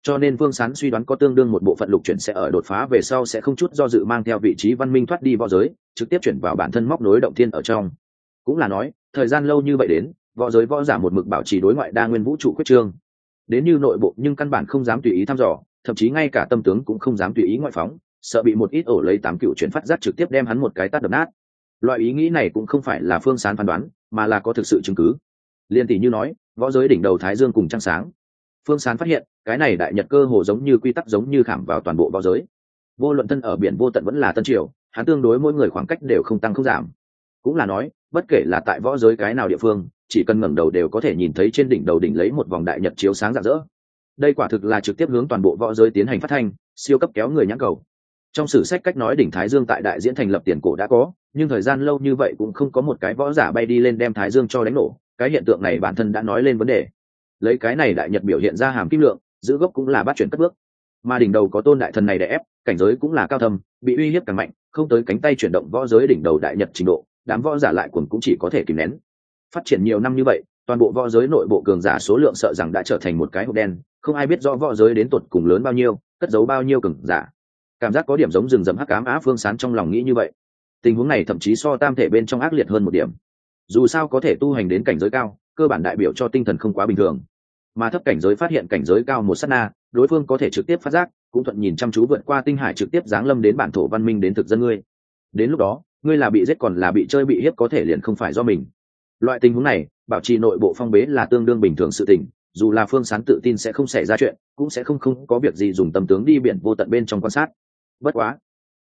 Cho nên vương sán suy đoán có tương đương một bộ phận lục chuyển sẽ ở đột phá về sau sẽ không chút do dự mang theo vị trí văn minh thoát đi võ giới, trực tiếp chuyển vào bản thân móc nối động thiên ở trong. Cũng là nói, thời gian lâu như vậy đến, võ giới võ giả một mực bảo trì đối ngoại đa nguyên vũ trụ quyết trương. Đến như nội bộ nhưng căn bản không dám tùy ý thăm dò, thậm chí ngay cả tâm tướng cũng không dám tùy ý ngoại phóng, sợ bị một ít ổ lấy tám cựu chuyển phát giác trực tiếp đem hắn một cái tát đập nát loại ý nghĩ này cũng không phải là phương sán phán đoán, mà là có thực sự chứng cứ. Liên tỷ như nói, võ giới đỉnh đầu thái dương cùng trăng sáng. Phương sán phát hiện, cái này đại nhật cơ hồ giống như quy tắc giống như khảm vào toàn bộ võ giới. Vô luận thân ở biển vô tận vẫn là tân triều, hắn tương đối mỗi người khoảng cách đều không tăng không giảm. Cũng là nói, bất kể là tại võ giới cái nào địa phương, chỉ cần ngẩng đầu đều có thể nhìn thấy trên đỉnh đầu đỉnh lấy một vòng đại nhật chiếu sáng rạng rỡ. Đây quả thực là trực tiếp hướng toàn bộ võ giới tiến hành phát thanh, siêu cấp kéo người nhãn cầu. Trong sử sách cách nói đỉnh thái dương tại đại diễn thành lập tiền cổ đã có nhưng thời gian lâu như vậy cũng không có một cái võ giả bay đi lên đem thái dương cho đánh nổ, cái hiện tượng này bản thân đã nói lên vấn đề. Lấy cái này đại nhật biểu hiện ra hàm kim lượng, giữ gốc cũng là bắt chuyển cất bước. Mà đỉnh đầu có tôn đại thần này để ép, cảnh giới cũng là cao thâm, bị uy hiếp càng mạnh, không tới cánh tay chuyển động võ giới đỉnh đầu đại nhật trình độ, đám võ giả lại quần cũng chỉ có thể kìm nén. Phát triển nhiều năm như vậy, toàn bộ võ giới nội bộ cường giả số lượng sợ rằng đã trở thành một cái hộp đen, không ai biết rõ võ giới đến tột cùng lớn bao nhiêu, cất giấu bao nhiêu cường giả. Cảm giác có điểm giống rừng rậm hắc ám á phương sán trong lòng nghĩ như vậy tình huống này thậm chí so tam thể bên trong ác liệt hơn một điểm. Dù sao có thể tu hành đến cảnh giới cao, cơ bản đại biểu cho tinh thần không quá bình thường. Mà thấp cảnh giới phát hiện cảnh giới cao một s á t na, đối phương có thể trực tiếp phát giác, cũng thuận nhìn chăm chú vượt qua tinh hải trực tiếp giáng lâm đến bản thổ văn minh đến thực dân ngươi. Đến lúc đó, ngươi là bị giết còn là bị chơi bị hiếp có thể liền không phải do mình. Loại tình huống này, bảo trì nội bộ phong bế là tương đương bình thường sự tình, dù là phương sán tự tin sẽ không xảy ra chuyện, cũng sẽ không không có việc gì dùng tâm tướng đi biển vô tận bên trong quan sát. Bất quá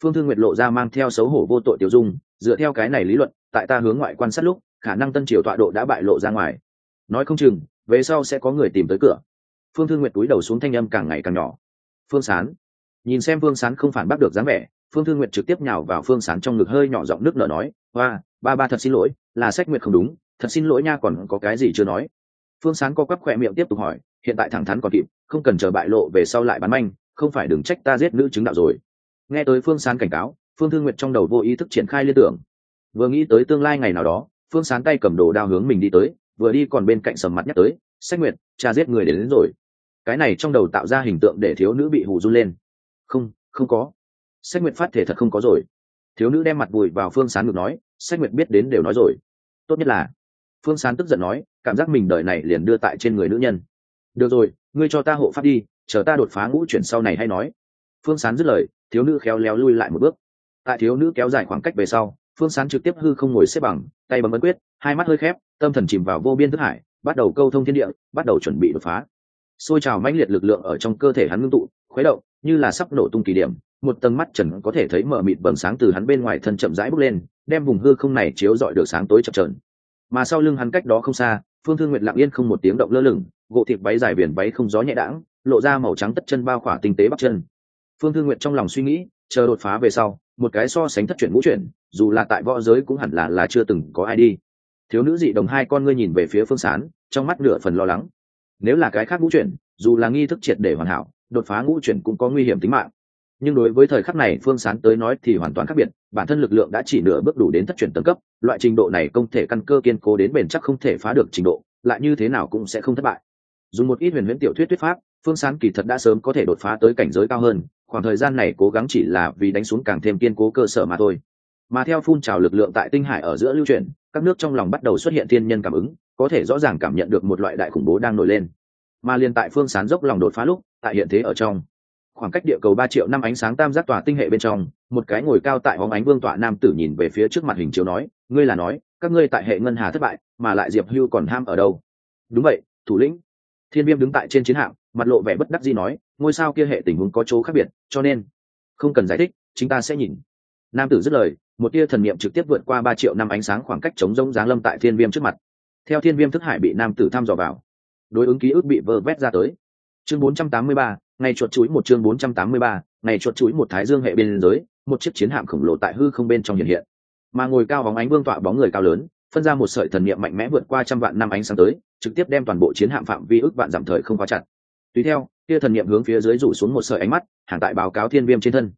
phương thương nguyệt lộ ra mang theo xấu hổ vô tội tiêu dung, dựa theo cái này lý luận, tại ta hướng ngoại quan sát lúc, khả năng tân triều tọa độ đã bại lộ ra ngoài. Nói không chừng, về sau sẽ có người tìm tới cửa. Phương thương nguyệt túi đầu xuống thanh âm càng ngày càng nhỏ. Phương sán. Nhìn xem phương sán không phản bác được dáng vẻ, phương thương nguyệt trực tiếp nhào vào phương sán trong ngực hơi nhỏ giọng nước nở nói hoa ba ba thật xin lỗi, là sách nguyệt không đúng, thật xin lỗi nha còn có cái gì chưa nói. Phương sán co quắp khỏe miệng tiếp tục hỏi, hiện tại thẳng thắn còn kịp, không cần chờ bại lộ về sau lại bắn manh, không phải đừng trách ta giết nữ chứng đạo rồi nghe tới phương sán cảnh cáo phương thương nguyệt trong đầu vô ý thức triển khai liên tưởng. Vừa nghĩ tới tương lai ngày nào đó phương sán tay cầm đồ đao hướng mình đi tới vừa đi còn bên cạnh sầm mặt nhắc tới sách nguyệt cha giết người đến, đến rồi. Cái này trong đầu tạo ra hình tượng để thiếu nữ bị hù run lên. Không không có. Sách nguyệt phát thể thật không có rồi. Thiếu nữ đem mặt vùi vào phương sán ngược nói sách nguyệt biết đến đều nói rồi. Tốt nhất là phương sán tức giận nói cảm giác mình đời này liền đưa tại trên người nữ nhân. Được rồi ngươi cho ta hộ pháp đi chờ ta đột phá ngũ chuyển sau này hay nói. Phương sán dứt lời thiếu nữ khéo léo lui lại một bước. Tại thiếu nữ kéo dài khoảng cách về sau, phương sán trực tiếp hư không ngồi xếp bằng, tay bấm ấn quyết, hai mắt hơi khép, tâm thần chìm vào vô biên thức hải, bắt đầu câu thông thiên địa, bắt đầu chuẩn bị đột phá. Xôi trào mãnh liệt lực lượng ở trong cơ thể hắn ngưng tụ, khuấy động, như là sắp nổ tung kỳ điểm một tầng mắt trần có thể thấy mở mịt bầm sáng từ hắn bên ngoài thân chậm rãi bốc lên, đem vùng hư không này chiếu dọi được sáng tối chập trờn mà sau lưng hắn cách đó không xa, phương thương nguyệt lặng yên không một tiếng động lơ lửng, gỗ thịt váy dài biển váy không gió nhẹ đãng, lộ ra màu trắng tất chân bao khỏa tinh tế bắp chân phương thương nguyệt trong lòng suy nghĩ, chờ đột phá về sau, một cái so sánh thất chuyển ngũ chuyển dù là tại võ giới cũng hẳn là là chưa từng có ai đi. Thiếu nữ dị đồng hai con ngươi nhìn về phía phương sán, trong mắt nửa phần lo lắng. Nếu là cái khác ngũ chuyển dù là nghi thức triệt để hoàn hảo, đột phá ngũ chuyển cũng có nguy hiểm tính mạng. Nhưng đối với thời khắc này phương sán tới nói thì hoàn toàn khác biệt, bản thân lực lượng đã chỉ nửa bước đủ đến thất chuyển tầng cấp, loại trình độ này không thể căn cơ kiên cố đến bền chắc không thể phá được trình độ, lại như thế nào cũng sẽ không thất bại. Dùng một ít huyền huyễn tiểu thuyết thuyết pháp phương sán kỳ thật đã sớm có thể đột phá tới cảnh giới cao hơn khoảng thời gian này cố gắng chỉ là vì đánh xuống càng thêm kiên cố cơ sở mà thôi. Mà theo phun trào lực lượng tại tinh hải ở giữa lưu truyền, các nước trong lòng bắt đầu xuất hiện thiên nhân cảm ứng có thể rõ ràng cảm nhận được một loại đại khủng bố đang nổi lên. Mà liền tại phương sán dốc lòng đột phá lúc tại hiện thế ở trong khoảng cách địa cầu ba triệu năm ánh sáng tam giác tòa tinh hệ bên trong một cái ngồi cao tại hóng ánh vương tọa nam tử nhìn về phía trước mặt hình chiếu nói ngươi là nói các ngươi tại hệ ngân hà thất bại mà lại diệp hưu còn ham ở đâu? Đúng vậy thủ lĩnh. Thiên viêm đứng tại trên chiến hạm mặt lộ vẻ bất đắc gì nói ngôi sao kia hệ tình huống có chỗ khác biệt cho nên không cần giải thích chúng ta sẽ nhìn. Nam tử dứt lời một tia thần niệm trực tiếp vượt qua ba triệu năm ánh sáng khoảng cách chống rông giáng lâm tại thiên viêm trước mặt. Theo thiên viêm thức hải bị nam tử thăm dò vào đối ứng ký ức bị vơ vét ra tới. Chương 483, ngày chuột chuối một chương 483, ngày chuột chuối một thái dương hệ bên giới một chiếc chiến hạm khổng lồ tại hư không bên trong hiện hiện. Mà ngồi cao bóng ánh vương tọa bóng người cao lớn phân ra một sợi thần niệm mạnh mẽ vượt qua trăm vạn năm ánh sáng tới trực tiếp đem toàn bộ chiến hạm phạm vi ước vạn giảm thời không quá chặt tùy theo kia thần niệm hướng phía dưới rủ xuống một sợi ánh mắt, hàng tại báo cáo thiên viêm trên thân.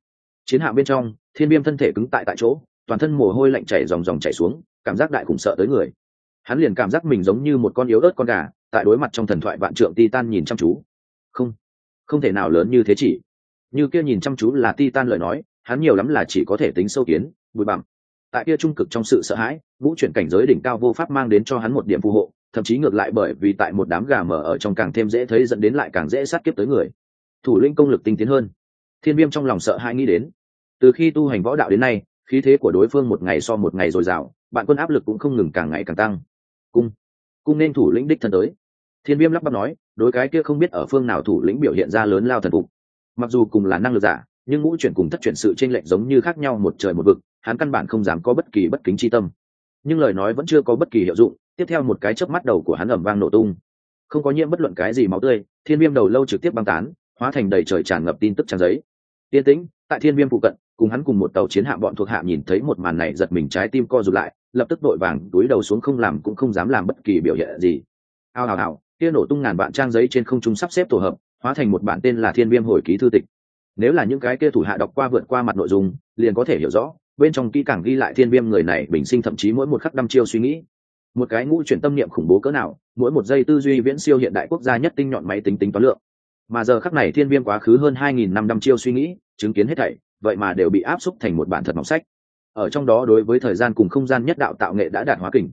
Chiến hạm bên trong, thiên viêm thân thể cứng tại tại chỗ, toàn thân mồ hôi lạnh chảy dòng dòng chảy xuống, cảm giác đại khủng sợ tới người. Hắn liền cảm giác mình giống như một con yếu ớt con gà, tại đối mặt trong thần thoại vạn trượng titan nhìn chăm chú. Không không thể nào lớn như thế chỉ. Như kia nhìn chăm chú là titan lời nói, hắn nhiều lắm là chỉ có thể tính sâu kiến, bụi bặm. Tại kia trung cực trong sự sợ hãi vũ chuyển cảnh giới đỉnh cao vô pháp mang đến cho hắn một điểm phù hộ thậm chí ngược lại bởi vì tại một đám gà mở ở trong càng thêm dễ thấy dẫn đến lại càng dễ sát kiếp tới người. Thủ lĩnh công lực tinh tiến hơn. Thiên viêm trong lòng sợ hãi nghĩ đến. Từ khi tu hành võ đạo đến nay, khí thế của đối phương một ngày so một ngày dồi dào, bạn quân áp lực cũng không ngừng càng ngày càng tăng. Cung. Cung nên thủ lĩnh đích thân tới. Thiên viêm lắp bắp nói, đối cái kia không biết ở phương nào thủ lĩnh biểu hiện ra lớn lao thần phục. Mặc dù cùng là năng lực giả, nhưng ngũ chuyển cùng thất chuyển sự t r ê n lệch giống như khác nhau một trời một vực, hắn căn bản không dám có bất kỳ bất kính tri tâm nhưng lời nói vẫn chưa có bất kỳ hiệu dụng. Tiếp theo một cái chớp mắt đầu của hắn ẩm vang nổ tung. Không có nhiễm bất luận cái gì máu tươi, thiên viêm đầu lâu trực tiếp băng tán, hóa thành đầy trời tràn ngập tin tức trang giấy. Yên tĩnh, tại thiên viêm phụ cận, cùng hắn cùng một tàu chiến hạm bọn thuộc hạ nhìn thấy một màn này giật mình trái tim co rụt lại, lập tức đội vàng túi đầu xuống không làm cũng không dám làm bất kỳ biểu hiện gì. Ao hào hào, kia nổ tung ngàn vạn trang giấy trên không trung sắp xếp tổ hợp, hóa thành một bản tên là thiên viêm hồi ký thư tịch. Nếu là những cái kia thủ hạ đọc qua vượt qua mặt nội dung, liền có thể hiểu rõ bên trong kỹ càng ghi lại thiên viêm người này bình sinh thậm chí mỗi một khắc đăm chiêu suy nghĩ. Một cái ngũ chuyển tâm niệm khủng bố cỡ nào, mỗi một giây tư duy viễn siêu hiện đại quốc gia nhất tinh nhọn máy tính tính toán lượng. Mà giờ khắc này thiên viêm quá khứ hơn hai nghìn năm đăm chiêu suy nghĩ, chứng kiến hết thảy, vậy mà đều bị áp xúc thành một bản thật mỏng sách. Ở trong đó đối với thời gian cùng không gian nhất đạo tạo nghệ đã đạt hóa kình.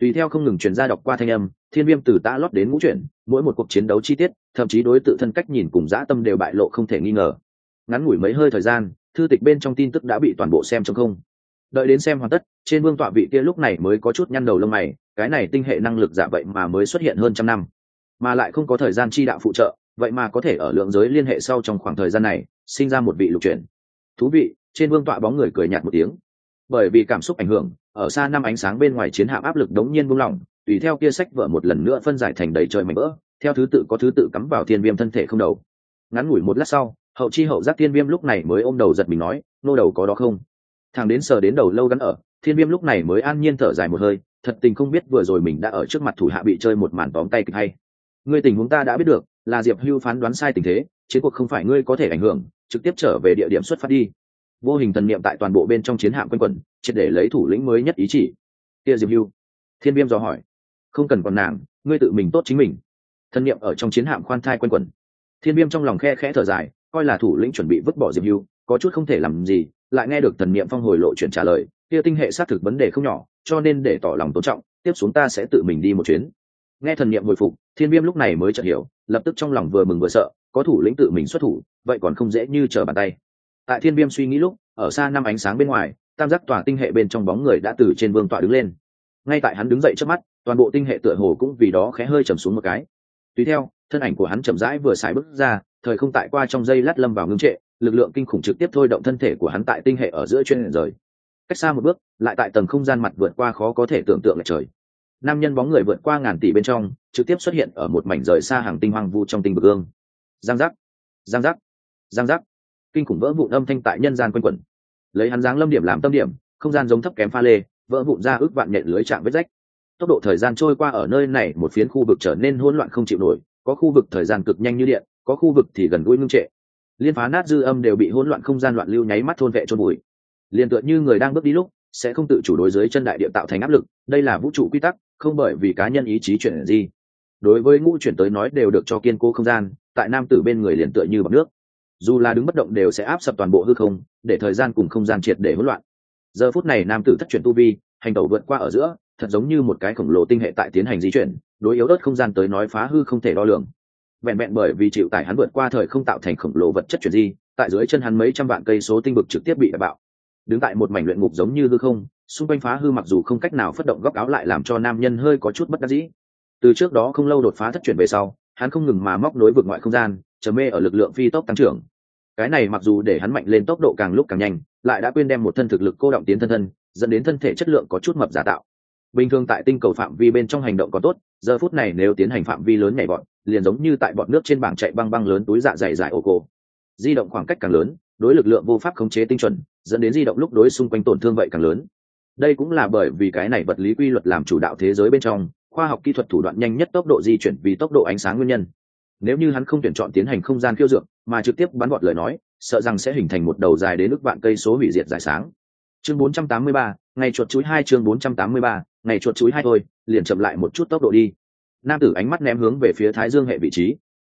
Tùy theo không ngừng truyền ra đọc qua thanh âm, thiên viêm từ tã lót đến ngũ chuyển, mỗi một cuộc chiến đấu chi tiết, thậm chí đối tự thân cách nhìn cùng dã tâm đều bại lộ không thể nghi ngờ. Ngắn ngủi mấy hơi thời gian thư tịch bên trong tin tức đã bị toàn bộ xem trong không. Đợi đến xem hoàn tất, trên vương tọa vị kia lúc này mới có chút nhăn đầu lông mày, cái này tinh hệ năng lực giả vậy mà mới xuất hiện hơn trăm năm, mà lại không có thời gian chi đạo phụ trợ, vậy mà có thể ở lượng giới liên hệ sau trong khoảng thời gian này, sinh ra một vị lục chuyển thú vị, trên vương tọa bóng người cười nhạt một tiếng. Bởi vì cảm xúc ảnh hưởng, ở xa năm ánh sáng bên ngoài chiến hạm áp lực đống nhiên buông lỏng, tùy theo kia sách vợ một lần nữa phân giải thành đầy trời mảnh vỡ, theo thứ tự có thứ tự cắm vào thiên viêm thân thể không đầu. Ngắn ngủi một lát sau hậu chi hậu giác thiên viêm lúc này mới ôm đầu giật mình nói, nô đầu có đó không? Thằng đến sờ đến đầu lâu gắn ở, thiên viêm lúc này mới an nhiên thở dài một hơi, thật tình không biết vừa rồi mình đã ở trước mặt thủ hạ bị chơi một màn tóm tay kịch hay. Ngươi tình huống ta đã biết được, là diệp hưu phán đoán sai tình thế, chiến cuộc không phải ngươi có thể ảnh hưởng, trực tiếp trở về địa điểm xuất phát đi. Vô hình thần niệm tại toàn bộ bên trong chiến hạm quanh quẩn, triệt để lấy thủ lĩnh mới nhất ý chỉ. Kia diệp hưu. Thiên viêm dò hỏi. Không cần còn nàng, ngươi tự mình tốt chính mình. Thần niệm ở trong chiến hạm khoan thai quanh quẩn. Thiên viêm trong lòng khe khẽ thở dài coi là thủ lĩnh chuẩn bị vứt bỏ diệp hưu, có chút không thể làm gì, lại nghe được thần niệm phong hồi lộ chuyển trả lời, kia tinh hệ xác thực vấn đề không nhỏ, cho nên để tỏ lòng tôn trọng, tiếp xuống ta sẽ tự mình đi một chuyến. Nghe thần niệm hồi phục, thiên viêm lúc này mới chợt hiểu, lập tức trong lòng vừa mừng vừa sợ, có thủ lĩnh tự mình xuất thủ, vậy còn không dễ như trở bàn tay. Tại thiên viêm suy nghĩ lúc, ở xa năm ánh sáng bên ngoài, tam giác tòa tinh hệ bên trong bóng người đã từ trên vương tọa đứng lên. Ngay tại hắn đứng dậy trước mắt, toàn bộ tinh hệ tựa hồ cũng vì đó khẽ hơi chầm xuống một cái. Tùy theo, thân ảnh của hắn chậm rãi vừa xài bước ra thời không tại qua trong dây lát lâm vào ngưng trệ, lực lượng kinh khủng trực tiếp thôi động thân thể của hắn tại tinh hệ ở giữa chuyên rời. Cách xa một bước, lại tại tầng không gian mặt vượt qua khó có thể tưởng tượng lại trời. Nam nhân bóng người vượt qua ngàn tỷ bên trong, trực tiếp xuất hiện ở một mảnh rời xa hàng tinh hoang vu trong tinh bực ương giang giác giang giác giang giác. Kinh khủng vỡ vụn âm thanh tại nhân gian quanh quẩn. Lấy hắn dáng lâm điểm làm tâm điểm, không gian giống thấp kém pha lê, vỡ vụn ra ước vạn nhện lưới chạm vết rách. Tốc độ thời gian trôi qua ở nơi này, một phiến khu vực trở nên hỗn loạn không chịu nổi, có khu vực thời gian cực nhanh như điện có khu vực thì gần gũi ngưng trệ. Liên phá nát dư âm đều bị hỗn loạn không gian loạn lưu nháy mắt thôn vệ trôn bụi liền tựa như người đang bước đi lúc, sẽ không tự chủ đối dưới chân đại địa tạo thành áp lực, đây là vũ trụ quy tắc, không bởi vì cá nhân ý chí chuyển gì đối với ngũ chuyển tới nói đều được cho kiên cố không gian, tại nam tử bên người liền tựa như bọc nước. Dù là đứng bất động đều sẽ áp sập toàn bộ hư không, để thời gian cùng không gian triệt để hỗn loạn. Giờ phút này nam tử thất chuyển tu vi, hành tẩu vượt qua ở giữa, thật giống như một cái khổng lồ tinh hệ tại tiến hành di chuyển, đối yếu đất không gian tới nói phá hư không thể đo lường vẹn vẹn bởi vì chịu tải hắn vượt qua thời không tạo thành khổng lồ vật chất chuyển di, tại dưới chân hắn mấy trăm vạn cây số tinh vực trực tiếp bị đại bạo. Đứng tại một mảnh luyện ngục giống như hư không, xung quanh phá hư mặc dù không cách nào phất động góc áo lại làm cho nam nhân hơi có chút bất đắc dĩ. Từ trước đó không lâu đột phá thất chuyển về sau, hắn không ngừng mà móc nối vượt ngoại không gian, chờ mê ở lực lượng phi tốc tăng trưởng. Cái này mặc dù để hắn mạnh lên tốc độ càng lúc càng nhanh, lại đã quên đem một thân thực lực cô động tiến thân thân, dẫn đến thân thể chất lượng có chút mập giả tạo. Bình thường tại tinh cầu phạm vi bên trong hành động còn tốt, giờ phút này nếu tiến hành phạm vi lớn nhảy vọt liền giống như tại bọn nước trên bảng chạy băng băng lớn túi dạ dày dài ô cô di động khoảng cách càng lớn đối lực lượng vô pháp khống chế tinh chuẩn dẫn đến di động lúc đối xung quanh tổn thương vậy càng lớn. Đây cũng là bởi vì cái này vật lý quy luật làm chủ đạo thế giới bên trong khoa học kỹ thuật thủ đoạn nhanh nhất tốc độ di chuyển vì tốc độ ánh sáng nguyên nhân. Nếu như hắn không tuyển chọn tiến hành không gian khiêu dược mà trực tiếp bắn bọt lời nói sợ rằng sẽ hình thành một đầu dài đến nước vạn cây số hủy diệt giải sáng. Chương 483, ngày chuột chuối hai chương 483, ngày chuột chuối hai thôi liền chậm lại một chút tốc độ đi nam tử ánh mắt ném hướng về phía thái dương hệ vị trí.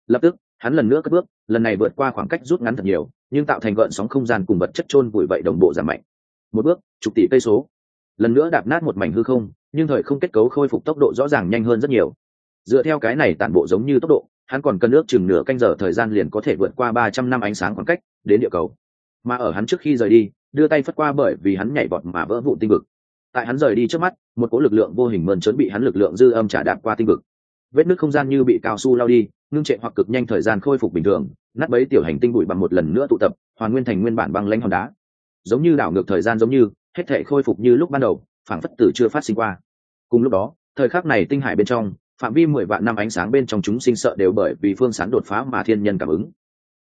Lập tức, hắn lần nữa cất bước, lần này vượt qua khoảng cách rút ngắn thật nhiều, nhưng tạo thành gợn sóng không gian cùng vật chất trôn vùi vậy đồng bộ giảm mạnh. Một bước, chục tỷ cây số. Lần nữa đạp nát một mảnh hư không, nhưng thời không kết cấu khôi phục tốc độ rõ ràng nhanh hơn rất nhiều. Dựa theo cái này tản bộ giống như tốc độ, hắn còn cần ước chừng nửa canh giờ thời gian liền có thể vượt qua ba trăm năm ánh sáng khoảng cách, đến địa cầu. Mà ở hắn trước khi rời đi, đưa tay phất qua bởi vì hắn nhảy vọt mà vỡ vụn tinh vực. Tại hắn rời đi trước mắt, một cỗ lực lượng vô hình mơn trớn bị hắn lực lượng dư âm trả đạp qua tinh vực vết nước không gian như bị cao su lao đi, ngưng trệ hoặc cực nhanh thời gian khôi phục bình thường, nát bấy tiểu hành tinh bụi bằng một lần nữa tụ tập, hoàn nguyên thành nguyên bản băng lãnh hòn đá. Giống như đảo ngược thời gian giống như, hết thể khôi phục như lúc ban đầu, phảng phất tử chưa phát sinh qua. Cùng lúc đó, thời khắc này tinh hải bên trong, phạm vi mười vạn năm ánh sáng bên trong chúng sinh sợ đều bởi vì phương sán đột phá mà thiên nhân cảm ứng.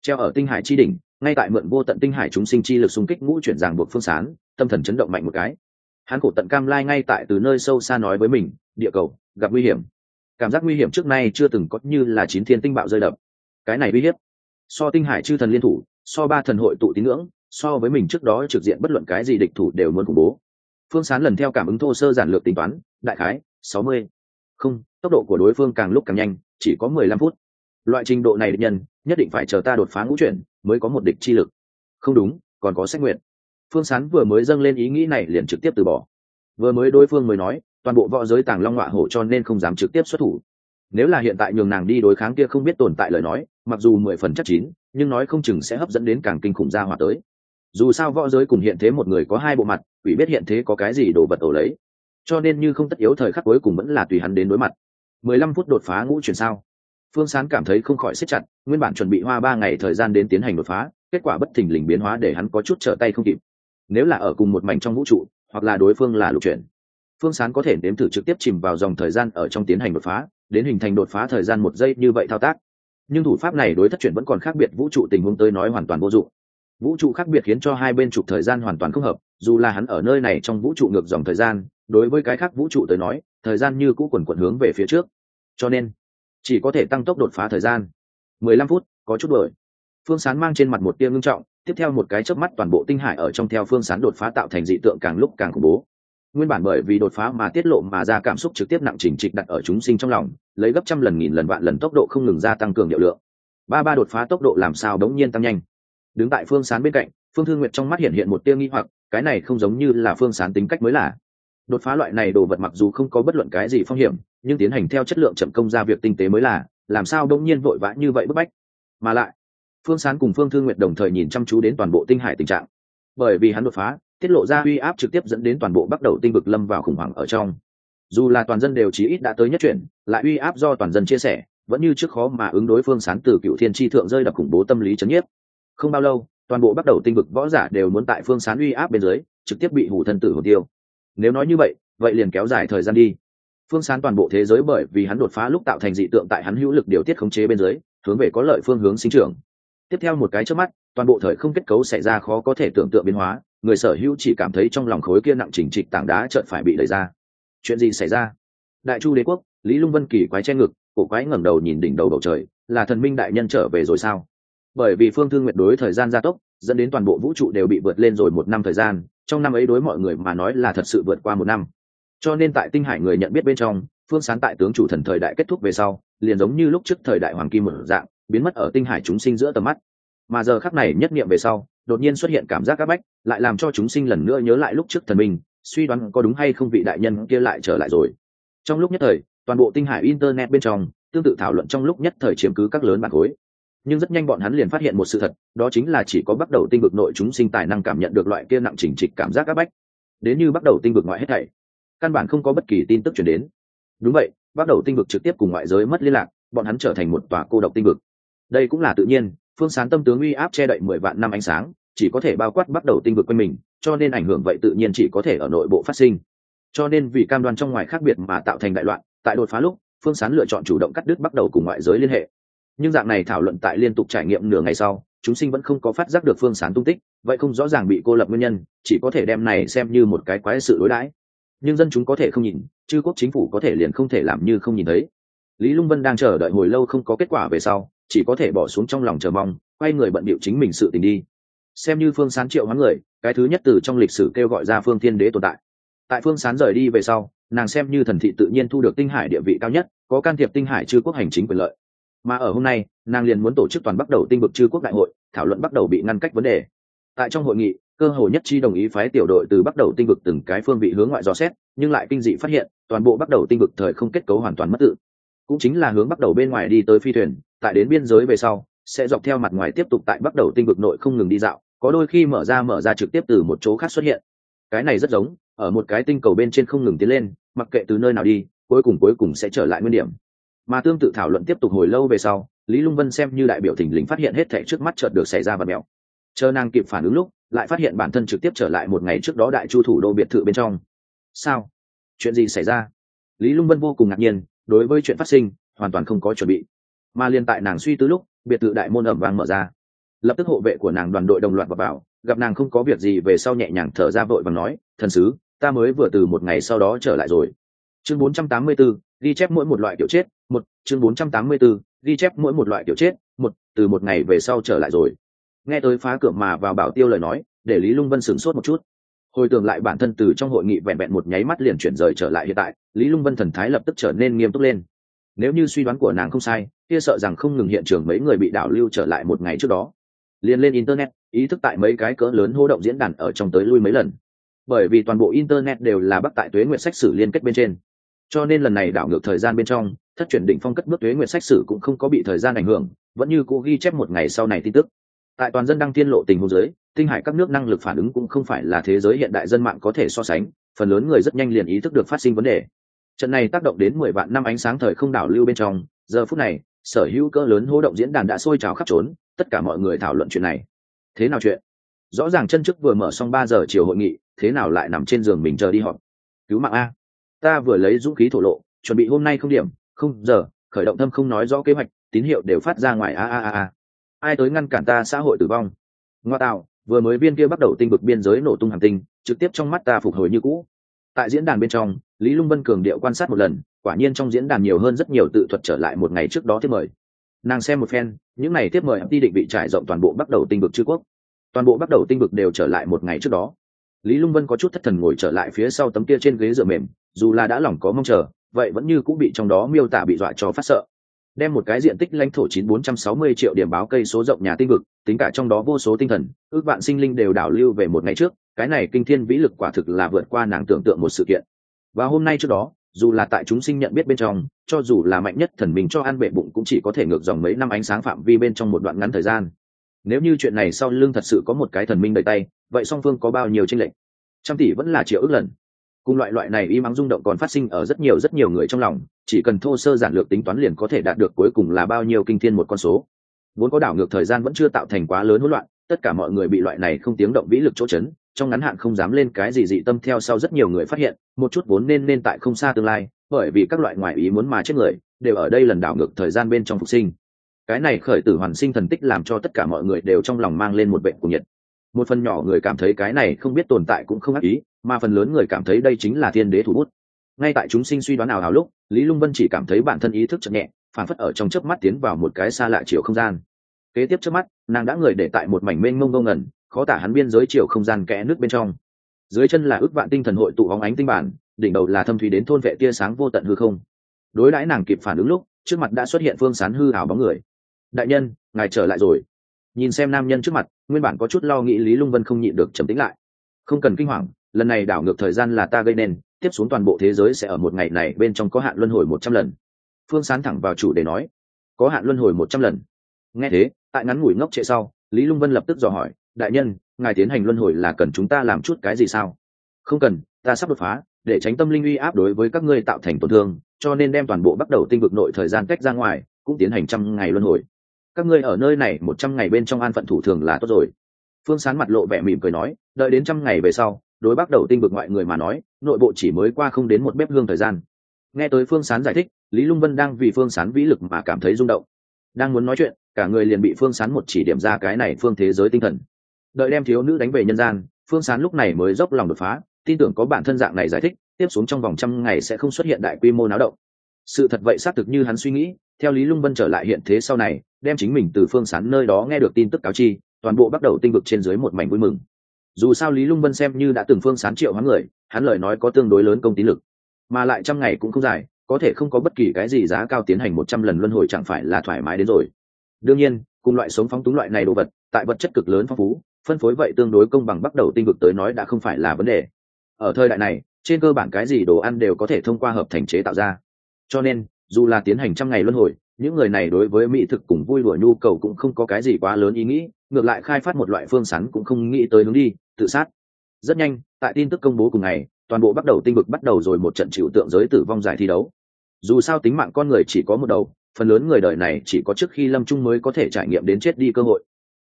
Treo ở tinh hải chi đỉnh, ngay tại mượn vô tận tinh hải chúng sinh chi lực xung kích ngũ chuyển ràng buộc phương sán, tâm thần chấn động mạnh một cái. Hắn khổ tận cam lai ngay tại từ nơi sâu xa nói với mình, địa cầu, gặp nguy hiểm cảm giác nguy hiểm trước nay chưa từng có như là chín thiên tinh bạo rơi đập. Cái này uy hiếp. So tinh hải chư thần liên thủ, so ba thần hội tụ tín ngưỡng, so với mình trước đó trực diện bất luận cái gì địch thủ đều muốn khủng bố. Phương sán lần theo cảm ứng thô sơ giản lược tính toán, đại khái sáu mươi. Không, tốc độ của đối phương càng lúc càng nhanh, chỉ có mười lăm phút. Loại trình độ này địch nhân, nhất định phải chờ ta đột phá ngũ chuyển, mới có một địch chi lực. Không đúng, còn có sách nguyện phương sán vừa mới dâng lên ý nghĩ này liền trực tiếp từ bỏ. Vừa mới đối phương mới nói toàn bộ võ giới tàng long họa hổ cho nên không dám trực tiếp xuất thủ. Nếu là hiện tại nhường nàng đi đối kháng kia không biết tồn tại lời nói, mặc dù mười phần chắc chín, nhưng nói không chừng sẽ hấp dẫn đến càng kinh khủng gia hỏa tới. Dù sao võ giới cùng hiện thế một người có hai bộ mặt, quỷ biết hiện thế có cái gì đồ vật ổ lấy. Cho nên như không tất yếu thời khắc cuối cùng vẫn là tùy hắn đến đối mặt. mười lăm phút đột phá ngũ chuyển sao. Phương sán cảm thấy không khỏi siết chặt, nguyên bản chuẩn bị hoa ba ngày thời gian đến tiến hành đột phá, kết quả bất thình lình biến hóa để hắn có chút trở tay không kịp. Nếu là ở cùng một mảnh trong vũ trụ, hoặc là đối phương là lục chuyển phương sán có thể nếm thử trực tiếp chìm vào dòng thời gian ở trong tiến hành đột phá, đến hình thành đột phá thời gian một giây như vậy thao tác. Nhưng thủ pháp này đối thất chuyển vẫn còn khác biệt, vũ trụ tình huống tới nói hoàn toàn vô dụng. Vũ trụ khác biệt khiến cho hai bên trục thời gian hoàn toàn không hợp, dù là hắn ở nơi này trong vũ trụ ngược dòng thời gian, đối với cái khác vũ trụ tới nói, thời gian như cũ quần quận hướng về phía trước. Cho nên, chỉ có thể tăng tốc đột phá thời gian. Mười lăm phút, có chút đổi phương sán mang trên mặt một tia ngưng trọng, tiếp theo một cái chớp mắt toàn bộ tinh hải ở trong theo phương sán đột phá tạo thành dị tượng càng lúc càng khủng bố nguyên bản bởi vì đột phá mà tiết lộ mà ra cảm xúc trực tiếp nặng chỉnh trịch đặt ở chúng sinh trong lòng, lấy gấp trăm lần nghìn lần vạn lần tốc độ không ngừng gia tăng cường điệu lượng. Ba ba đột phá tốc độ làm sao đống nhiên tăng nhanh. Đứng tại phương sán bên cạnh, phương thương nguyệt trong mắt hiện hiện một tia nghi hoặc, cái này không giống như là phương sán tính cách mới là. Đột phá loại này đồ vật mặc dù không có bất luận cái gì phong hiểm, nhưng tiến hành theo chất lượng chậm công ra việc tinh tế mới là, làm sao đống nhiên vội vã như vậy bức bách. Mà lại, phương sán cùng phương thương nguyệt đồng thời nhìn chăm chú đến toàn bộ tinh hải tình trạng. Bởi vì hắn đột phá tiết lộ ra uy áp trực tiếp dẫn đến toàn bộ bắt đầu tinh vực lâm vào khủng hoảng ở trong. Dù là toàn dân đều chí ít đã tới nhất chuyển, lại uy áp do toàn dân chia sẻ, vẫn như trước khó mà ứng đối phương sán từ cựu thiên tri thượng rơi đập khủng bố tâm lý chấn nhiếp. Không bao lâu, toàn bộ bắt đầu tinh vực võ giả đều muốn tại phương sán uy áp bên dưới, trực tiếp bị hủ thân tử hủ tiêu. Nếu nói như vậy vậy liền kéo dài thời gian đi. Phương sán toàn bộ thế giới bởi vì hắn đột phá lúc tạo thành dị tượng tại hắn hữu lực điều tiết khống chế bên dưới, hướng về có lợi phương hướng sinh trưởng. Tiếp theo một cái trước mắt, toàn bộ thời không kết cấu xảy ra khó có thể tưởng tượng biến hóa người sở hữu chỉ cảm thấy trong lòng khối kia nặng chỉnh trịch tảng đá chợt phải bị đẩy ra. Chuyện gì xảy ra? Đại chu đế quốc, lý lung vân kỳ quái che ngực, cổ quái ngẩng đầu nhìn đỉnh đầu bầu trời, là thần minh đại nhân trở về rồi sao? Bởi vì phương thương nguyệt đối thời gian gia tốc, dẫn đến toàn bộ vũ trụ đều bị vượt lên rồi một năm thời gian, trong năm ấy đối mọi người mà nói là thật sự vượt qua một năm. Cho nên tại tinh hải người nhận biết bên trong, phương sán tại tướng chủ thần thời đại kết thúc về sau, liền giống như lúc trước thời đại hoàng kim một dạng, biến mất ở tinh hải chúng sinh giữa tầm mắt. Mà giờ khắc này nhất niệm về sau đột nhiên xuất hiện cảm giác áp bách, lại làm cho chúng sinh lần nữa nhớ lại lúc trước thần minh suy đoán có đúng hay không vị đại nhân kia lại trở lại rồi. Trong lúc nhất thời, toàn bộ tinh hải internet bên trong, tương tự thảo luận trong lúc nhất thời chiếm cứ các lớn bản khối. Nhưng rất nhanh bọn hắn liền phát hiện một sự thật, đó chính là chỉ có bắt đầu tinh vực nội chúng sinh tài năng cảm nhận được loại kia nặng chỉnh trịch cảm giác áp bách. Đến như bắt đầu tinh vực ngoại hết thảy, căn bản không có bất kỳ tin tức chuyển đến. Đúng vậy, bắt đầu tinh vực trực tiếp cùng ngoại giới mất liên lạc, bọn hắn trở thành một tòa cô độc tinh vực. Đây cũng là tự nhiên phương sán tâm tướng uy áp che đậy mười vạn năm ánh sáng, chỉ có thể bao quát bắt đầu tinh vực quanh mình, cho nên ảnh hưởng vậy tự nhiên chỉ có thể ở nội bộ phát sinh. Cho nên vì cam đoan trong ngoài khác biệt mà tạo thành đại loạn, tại đột phá lúc, phương sán lựa chọn chủ động cắt đứt bắt đầu cùng ngoại giới liên hệ. Nhưng dạng này thảo luận tại liên tục trải nghiệm nửa ngày sau, chúng sinh vẫn không có phát giác được phương sán tung tích, vậy không rõ ràng bị cô lập nguyên nhân, chỉ có thể đem này xem như một cái quái sự đối đãi. Nhưng dân chúng có thể không nhìn, chư quốc chính phủ có thể liền không thể làm như không nhìn thấy. Lý lung vân đang chờ đợi hồi lâu không có kết quả về sau chỉ có thể bỏ xuống trong lòng chờ mong, quay người bận bịu chính mình sự tình đi. Xem như phương sán triệu hoán người, cái thứ nhất từ trong lịch sử kêu gọi ra phương thiên đế tồn tại. Tại phương sán rời đi về sau, nàng xem như thần thị tự nhiên thu được tinh hải địa vị cao nhất, có can thiệp tinh hải chư quốc hành chính quyền lợi. Mà ở hôm nay, nàng liền muốn tổ chức toàn bắt đầu tinh vực chư quốc đại hội, thảo luận bắt đầu bị ngăn cách vấn đề. Tại trong hội nghị, cơ hội nhất chi đồng ý phái tiểu đội từ bắt đầu tinh vực từng cái phương vị hướng ngoại dò xét, nhưng lại kinh dị phát hiện, toàn bộ bắt đầu tinh vực thời không kết cấu hoàn toàn mất tự. Cũng chính là hướng bắt đầu bên ngoài đi tới phi thuyền tại đến biên giới về sau, sẽ dọc theo mặt ngoài tiếp tục tại bắt đầu tinh vực nội không ngừng đi dạo, có đôi khi mở ra mở ra trực tiếp từ một chỗ khác xuất hiện. Cái này rất giống, ở một cái tinh cầu bên trên không ngừng tiến lên, mặc kệ từ nơi nào đi, cuối cùng cuối cùng sẽ trở lại nguyên điểm. Mà tương tự thảo luận tiếp tục hồi lâu về sau, lý lung vân xem như đại biểu thình lình phát hiện hết thẻ trước mắt chợt được xảy ra và mẹo. Chờ nàng kịp phản ứng lúc, lại phát hiện bản thân trực tiếp trở lại một ngày trước đó đại chu thủ đô biệt thự bên trong. Sao? Chuyện gì xảy ra? Lý lung vân vô cùng ngạc nhiên, đối với chuyện phát sinh, hoàn toàn không có chuẩn bị mà liên tại nàng suy tư lúc biệt thự đại môn ẩm vàng mở ra. Lập tức hộ vệ của nàng đoàn đội đồng loạt vào bảo gặp nàng không có việc gì về sau nhẹ nhàng thở ra vội và nói thần sứ ta mới vừa từ một ngày sau đó trở lại rồi. Chương 484, ghi chép mỗi một loại kiểu chết một chương 484, ghi chép mỗi một loại kiểu chết một từ một ngày về sau trở lại rồi. Nghe tới phá cửa mà vào bảo tiêu lời nói để lý lung vân sửng sốt một chút. Hồi tưởng lại bản thân từ trong hội nghị vẹn vẹn một nháy mắt liền chuyển rời trở lại hiện tại lý lung vân thần thái lập tức trở nên nghiêm túc lên. Nếu như suy đoán của nàng không sai kia sợ rằng không ngừng hiện trường mấy người bị đảo lưu trở lại một ngày trước đó. Liền lên internet ý thức tại mấy cái cỡ lớn hô động diễn đàn ở trong tới lui mấy lần. Bởi vì toàn bộ internet đều là bắc tại tuế nguyện sách sử liên kết bên trên. Cho nên lần này đảo ngược thời gian bên trong thất truyền đỉnh phong cất bước tuế nguyện sách sử cũng không có bị thời gian ảnh hưởng vẫn như cũ ghi chép một ngày sau này tin tức. Tại toàn dân đăng tiên lộ tình hồ giới, tinh hải các nước năng lực phản ứng cũng không phải là thế giới hiện đại dân mạng có thể so sánh phần lớn người rất nhanh liền ý thức được phát sinh vấn đề. Trận này tác động đến mười vạn năm ánh sáng thời không đảo lưu bên trong giờ phút này sở hữu cỡ lớn hố động diễn đàn đã sôi trào khắp trốn, tất cả mọi người thảo luận chuyện này. Thế nào chuyện? Rõ ràng chân chức vừa mở xong ba giờ chiều hội nghị, thế nào lại nằm trên giường mình chờ đi họp? Cứu mạng a. Ta vừa lấy dũng khí thổ lộ, chuẩn bị hôm nay không điểm, không giờ, khởi động thâm không nói rõ kế hoạch, tín hiệu đều phát ra ngoài a a a a. Ai tới ngăn cản ta xã hội tử vong? Ngoa tạo, vừa mới viên kia bắt đầu tinh vực biên giới nổ tung hàng tinh, trực tiếp trong mắt ta phục hồi như cũ. Tại diễn đàn bên trong, lý lung vân cường điệu quan sát một lần quả nhiên trong diễn đàn nhiều hơn rất nhiều tự thuật trở lại một ngày trước đó tiếp mời. Nàng xem một phen, những này tiếp mời đi định bị trải rộng toàn bộ bắt đầu tinh vực chư quốc. Toàn bộ bắt đầu tinh vực đều trở lại một ngày trước đó. Lý lung vân có chút thất thần ngồi trở lại phía sau tấm kia trên ghế dựa mềm, dù là đã lòng có mong chờ, vậy vẫn như cũng bị trong đó miêu tả bị dọa cho phát sợ. Đem một cái diện tích lãnh thổ chín bốn trăm sáu mươi triệu điểm báo cây số rộng nhà tinh vực, tính cả trong đó vô số tinh thần, ước vạn sinh linh đều đảo lưu về một ngày trước, cái này kinh thiên vĩ lực quả thực là vượt qua nàng tưởng tượng một sự kiện. Và hôm nay trước đó dù là tại chúng sinh nhận biết bên trong, cho dù là mạnh nhất thần mình cho ăn bệ bụng cũng chỉ có thể ngược dòng mấy năm ánh sáng phạm vi bên trong một đoạn ngắn thời gian. Nếu như chuyện này sau lưng thật sự có một cái thần minh đầy tay, vậy song phương có bao nhiêu tranh lệch? Trăm tỷ vẫn là triệu ước lần. Cùng loại loại này y mắng rung động còn phát sinh ở rất nhiều rất nhiều người trong lòng, chỉ cần thô sơ giản lược tính toán liền có thể đạt được cuối cùng là bao nhiêu kinh thiên một con số. Vốn có đảo ngược thời gian vẫn chưa tạo thành quá lớn hỗn loạn, tất cả mọi người bị loại này không tiếng động vĩ lực chỗ chấn trong ngắn hạn không dám lên cái gì dị tâm theo sau rất nhiều người phát hiện, một chút vốn nên nên tại không xa tương lai, bởi vì các loại ngoại ý muốn mà chết người, đều ở đây lần đảo ngược thời gian bên trong phục sinh. Cái này khởi tử hoàn sinh thần tích làm cho tất cả mọi người đều trong lòng mang lên một bệnh của nhiệt. Một phần nhỏ người cảm thấy cái này không biết tồn tại cũng không ác ý, mà phần lớn người cảm thấy đây chính là thiên đế thủ bút. Ngay tại chúng sinh suy đoán nào hào lúc, lý lung vân chỉ cảm thấy bản thân ý thức chậm nhẹ, phản phất ở trong chớp mắt tiến vào một cái xa lạ chiều không gian. Kế tiếp trước mắt, nàng đã người để tại một mảnh mênh mông ngông ngẩn khó tả hắn biên giới chiều không gian kẽ nước bên trong. Dưới chân là ước vạn tinh thần hội tụ hóng ánh tinh bản, đỉnh đầu là thâm thủy đến thôn vệ tia sáng vô tận hư không. Đối đãi nàng kịp phản ứng lúc, trước mặt đã xuất hiện phương sán hư ảo bóng người. Đại nhân, ngài trở lại rồi. Nhìn xem nam nhân trước mặt, nguyên bản có chút lo nghĩ lý lung vân không nhịn được trầm tĩnh lại. Không cần kinh hoàng, lần này đảo ngược thời gian là ta gây nên, tiếp xuống toàn bộ thế giới sẽ ở một ngày này bên trong có hạn luân hồi một trăm lần. Phương sán thẳng vào chủ để nói. Có hạn luân hồi một trăm lần. Nghe thế, tại ngắn ngủi ngốc trệ sau, lý lung vân lập tức dò hỏi đại nhân, ngài tiến hành luân hồi là cần chúng ta làm chút cái gì sao? Không cần, ta sắp đột phá, để tránh tâm linh uy áp đối với các ngươi tạo thành tổn thương, cho nên đem toàn bộ bắt đầu tinh vực nội thời gian cách ra ngoài, cũng tiến hành trăm ngày luân hồi. Các ngươi ở nơi này một trăm ngày bên trong an phận thủ thường là tốt rồi. Phương sán mặt lộ vẻ mỉm cười nói, đợi đến trăm ngày về sau, đối bắt đầu tinh vực ngoại người mà nói, nội bộ chỉ mới qua không đến một bếp hương thời gian. Nghe tới phương sán giải thích, lý lung vân đang vì phương sán vĩ lực mà cảm thấy rung động. Đang muốn nói chuyện, cả người liền bị phương sán một chỉ điểm ra cái này phương thế giới tinh thần đợi đem thiếu nữ đánh về nhân gian, phương sán lúc này mới dốc lòng đột phá, tin tưởng có bản thân dạng này giải thích, tiếp xuống trong vòng trăm ngày sẽ không xuất hiện đại quy mô náo động. Sự thật vậy xác thực như hắn suy nghĩ, theo lý lung vân trở lại hiện thế sau này, đem chính mình từ phương sán nơi đó nghe được tin tức cáo chi, toàn bộ bắt đầu tinh vực trên dưới một mảnh vui mừng. Dù sao lý lung vân xem như đã từng phương sán triệu hắn người, hắn lời nói có tương đối lớn công tín lực. Mà lại trăm ngày cũng không dài, có thể không có bất kỳ cái gì giá cao tiến hành một trăm lần luân hồi chẳng phải là thoải mái đến rồi. Đương nhiên, cùng loại sống phóng túng loại này đồ vật, tại vật chất cực lớn phong phú phân phối vậy tương đối công bằng bắt đầu tinh vực tới nói đã không phải là vấn đề. Ở thời đại này, trên cơ bản cái gì đồ ăn đều có thể thông qua hợp thành chế tạo ra. Cho nên, dù là tiến hành trăm ngày luân hồi, những người này đối với mỹ thực cùng vui đùa nhu cầu cũng không có cái gì quá lớn ý nghĩ, ngược lại khai phát một loại phương sắn cũng không nghĩ tới hướng đi, tự sát. Rất nhanh, tại tin tức công bố cùng ngày, toàn bộ bắt đầu tinh vực bắt đầu rồi một trận chịu tượng giới tử vong giải thi đấu. Dù sao tính mạng con người chỉ có một đầu, phần lớn người đời này chỉ có trước khi lâm trung mới có thể trải nghiệm đến chết đi cơ hội.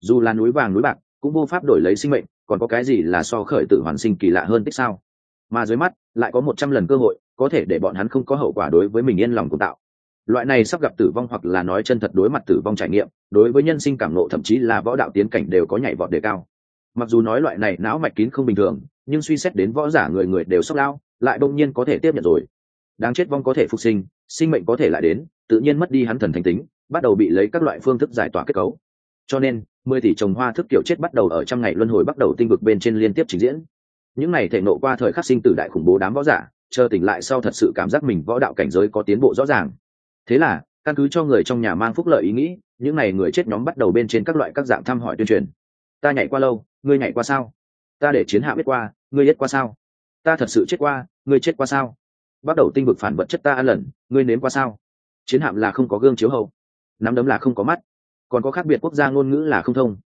Dù là núi vàng núi bạc cũng vô pháp đổi lấy sinh mệnh, còn có cái gì là so khởi tử hoàn sinh kỳ lạ hơn tích sao? Mà dưới mắt, lại có một trăm lần cơ hội, có thể để bọn hắn không có hậu quả đối với mình yên lòng cùng tạo. Loại này sắp gặp tử vong hoặc là nói chân thật đối mặt tử vong trải nghiệm, đối với nhân sinh cảm nộ thậm chí là võ đạo tiến cảnh đều có nhảy vọt đề cao. Mặc dù nói loại này não mạch kín không bình thường, nhưng suy xét đến võ giả người người đều sốc lao, lại đông nhiên có thể tiếp nhận rồi. Đáng chết vong có thể phục sinh sinh mệnh có thể lại đến, tự nhiên mất đi hắn thần thành tính, bắt đầu bị lấy các loại phương thức giải tỏa kết cấu cho nên, mười tỷ trồng hoa thức kiểu chết bắt đầu ở trăm ngày luân hồi bắt đầu tinh vực bên trên liên tiếp trình diễn. Những này thể nộ qua thời khắc sinh tử đại khủng bố đám võ giả, chờ tỉnh lại sau thật sự cảm giác mình võ đạo cảnh giới có tiến bộ rõ ràng. Thế là, căn cứ cho người trong nhà mang phúc lợi ý nghĩ, những n à y người chết nhóm bắt đầu bên trên các loại các dạng thăm hỏi tuyên truyền. Ta nhảy qua lâu, ngươi nhảy qua sao? Ta để chiến hạ biết qua, ngươi biết qua sao? Ta thật sự chết qua, ngươi chết qua sao? Bắt đầu tinh vực phản vật chất ta ăn lần, ngươi nếm qua sao? Chiến hạm là không có gương chiếu hậu, nắm đấm là không có mắt còn có khác biệt quốc gia ngôn ngữ là không thông.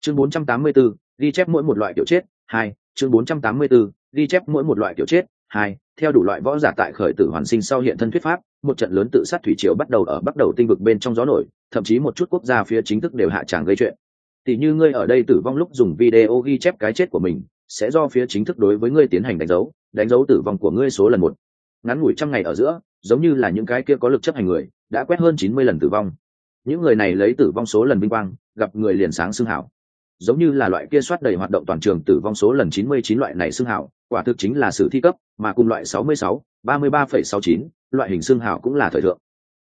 Chương 484, ghi chép mỗi một loại kiểu chết hai chương bốn trăm tám mươi 484, ghi chép mỗi một loại kiểu chết hai theo đủ loại võ giả tại khởi tử hoàn sinh sau hiện thân thuyết pháp một trận lớn tự sát thủy triều bắt đầu ở bắt đầu tinh vực bên trong gió nổi thậm chí một chút quốc gia phía chính thức đều hạ tràng gây chuyện. Tỷ như ngươi ở đây tử vong lúc dùng video ghi chép cái chết của mình sẽ do phía chính thức đối với ngươi tiến hành đánh dấu đánh dấu tử vong của ngươi số lần một. Ngắn ngủi trăm ngày ở giữa giống như là những cái kia có lực chấp hành người đã quét hơn chín mươi lần tử vong những người này lấy tử vong số lần vinh quang, gặp người liền sáng xương hảo. Giống như là loại kia soát đầy hoạt động toàn trường tử vong số lần chín mươi chín loại này xương hảo, quả thực chính là sự thi cấp, mà cùng loại sáu mươi sáu, ba mươi ba phẩy sáu chín, loại hình xương hảo cũng là thời thượng.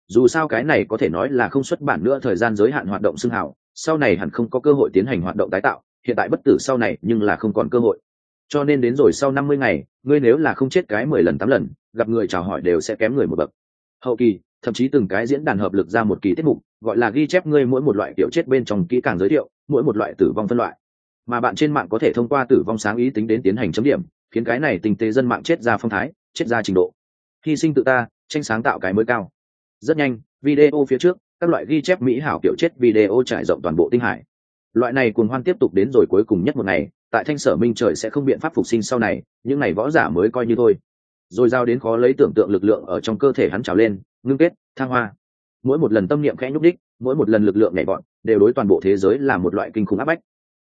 Dù sao cái này có thể nói là không xuất bản nữa thời gian giới hạn hoạt động xương hảo, sau này hẳn không có cơ hội tiến hành hoạt động tái tạo, hiện tại bất tử sau này nhưng là không còn cơ hội. Cho nên đến rồi sau năm mươi ngày, ngươi nếu là không chết cái mười lần tám lần, gặp người chào hỏi đều sẽ kém người một bậc hậu kỳ, thậm chí từng cái diễn đàn hợp lực ra một kỳ tiết mục, gọi là ghi chép ngươi mỗi một loại kiểu chết bên trong kỹ càng giới thiệu, mỗi một loại tử vong phân loại. Mà bạn trên mạng có thể thông qua tử vong sáng ý tính đến tiến hành chấm điểm, khiến cái này tình tế dân mạng chết ra phong thái, chết ra trình độ. Hy sinh tự ta, tranh sáng tạo cái mới cao. Rất nhanh, video phía trước, các loại ghi chép mỹ hảo kiểu chết video trải rộng toàn bộ tinh hải. Loại này cuồng hoan tiếp tục đến rồi cuối cùng nhất một ngày, tại thanh sở minh trời sẽ không biện pháp phục sinh sau này, những ngày võ giả mới coi như thôi rồi giao đến khó lấy tưởng tượng lực lượng ở trong cơ thể hắn trào lên, ngưng kết, thăng hoa. Mỗi một lần tâm niệm khẽ nhúc đích mỗi một lần lực lượng nhảy vọt, đều đối toàn bộ thế giới là một loại kinh khủng áp bách.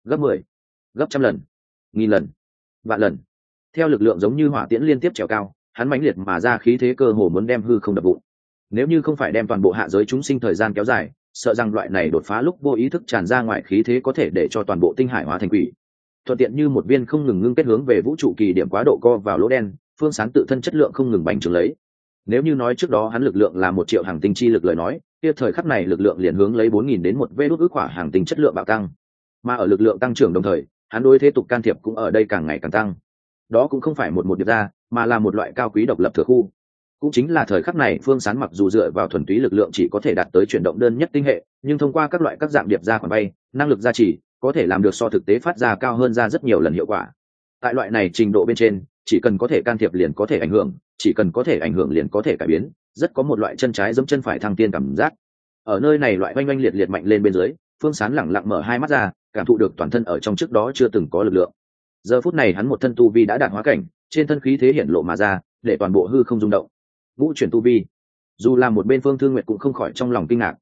Gấp mười, gấp trăm lần, nghìn lần, vạn lần. Theo lực lượng giống như hỏa tiễn liên tiếp trèo cao, hắn mãnh liệt mà ra khí thế cơ hồ muốn đem hư không đập vụn. nếu như không phải đem toàn bộ hạ giới chúng sinh thời gian kéo dài, sợ rằng loại này đột phá lúc vô ý thức tràn ra ngoài khí thế có thể để cho toàn bộ tinh hải hóa thành quỷ. Thuận tiện như một viên không ngừng ngưng kết hướng về vũ trụ kỳ điểm quá độ co vào lỗ đen phương sán tự thân chất lượng không ngừng bành trướng lấy. Nếu như nói trước đó hắn lực lượng là một triệu hàng tinh chi lực lời nói, kia thời khắc này lực lượng liền hướng lấy bốn nghìn đến một vê đốt ước quả hàng tinh chất lượng bạo tăng. Mà ở lực lượng tăng trưởng đồng thời, hắn đối thế tục can thiệp cũng ở đây càng ngày càng tăng. Đó cũng không phải một một điệp ra, mà là một loại cao quý độc lập thừa khu. Cũng chính là thời khắc này phương sán mặc dù dựa vào thuần túy lực lượng chỉ có thể đạt tới chuyển động đơn nhất tinh hệ, nhưng thông qua các loại các dạng điệp ra khoản bay, năng lực gia trì, có thể làm được so thực tế phát ra cao hơn ra rất nhiều lần hiệu quả. Tại loại này trình độ bên trên chỉ cần có thể can thiệp liền có thể ảnh hưởng, chỉ cần có thể ảnh hưởng liền có thể cải biến, rất có một loại chân trái giống chân phải thăng tiên cảm giác. Ở nơi này loại oanh oanh liệt liệt mạnh lên bên dưới, phương sán lẳng lặng mở hai mắt ra, cảm thụ được toàn thân ở trong trước đó chưa từng có lực lượng. Giờ phút này hắn một thân tu vi đã đạt hóa cảnh, trên thân khí thế hiện lộ mà ra, để toàn bộ hư không rung động. Vũ chuyển tu vi. Dù là một bên phương thương nguyệt cũng không khỏi trong lòng kinh ngạc.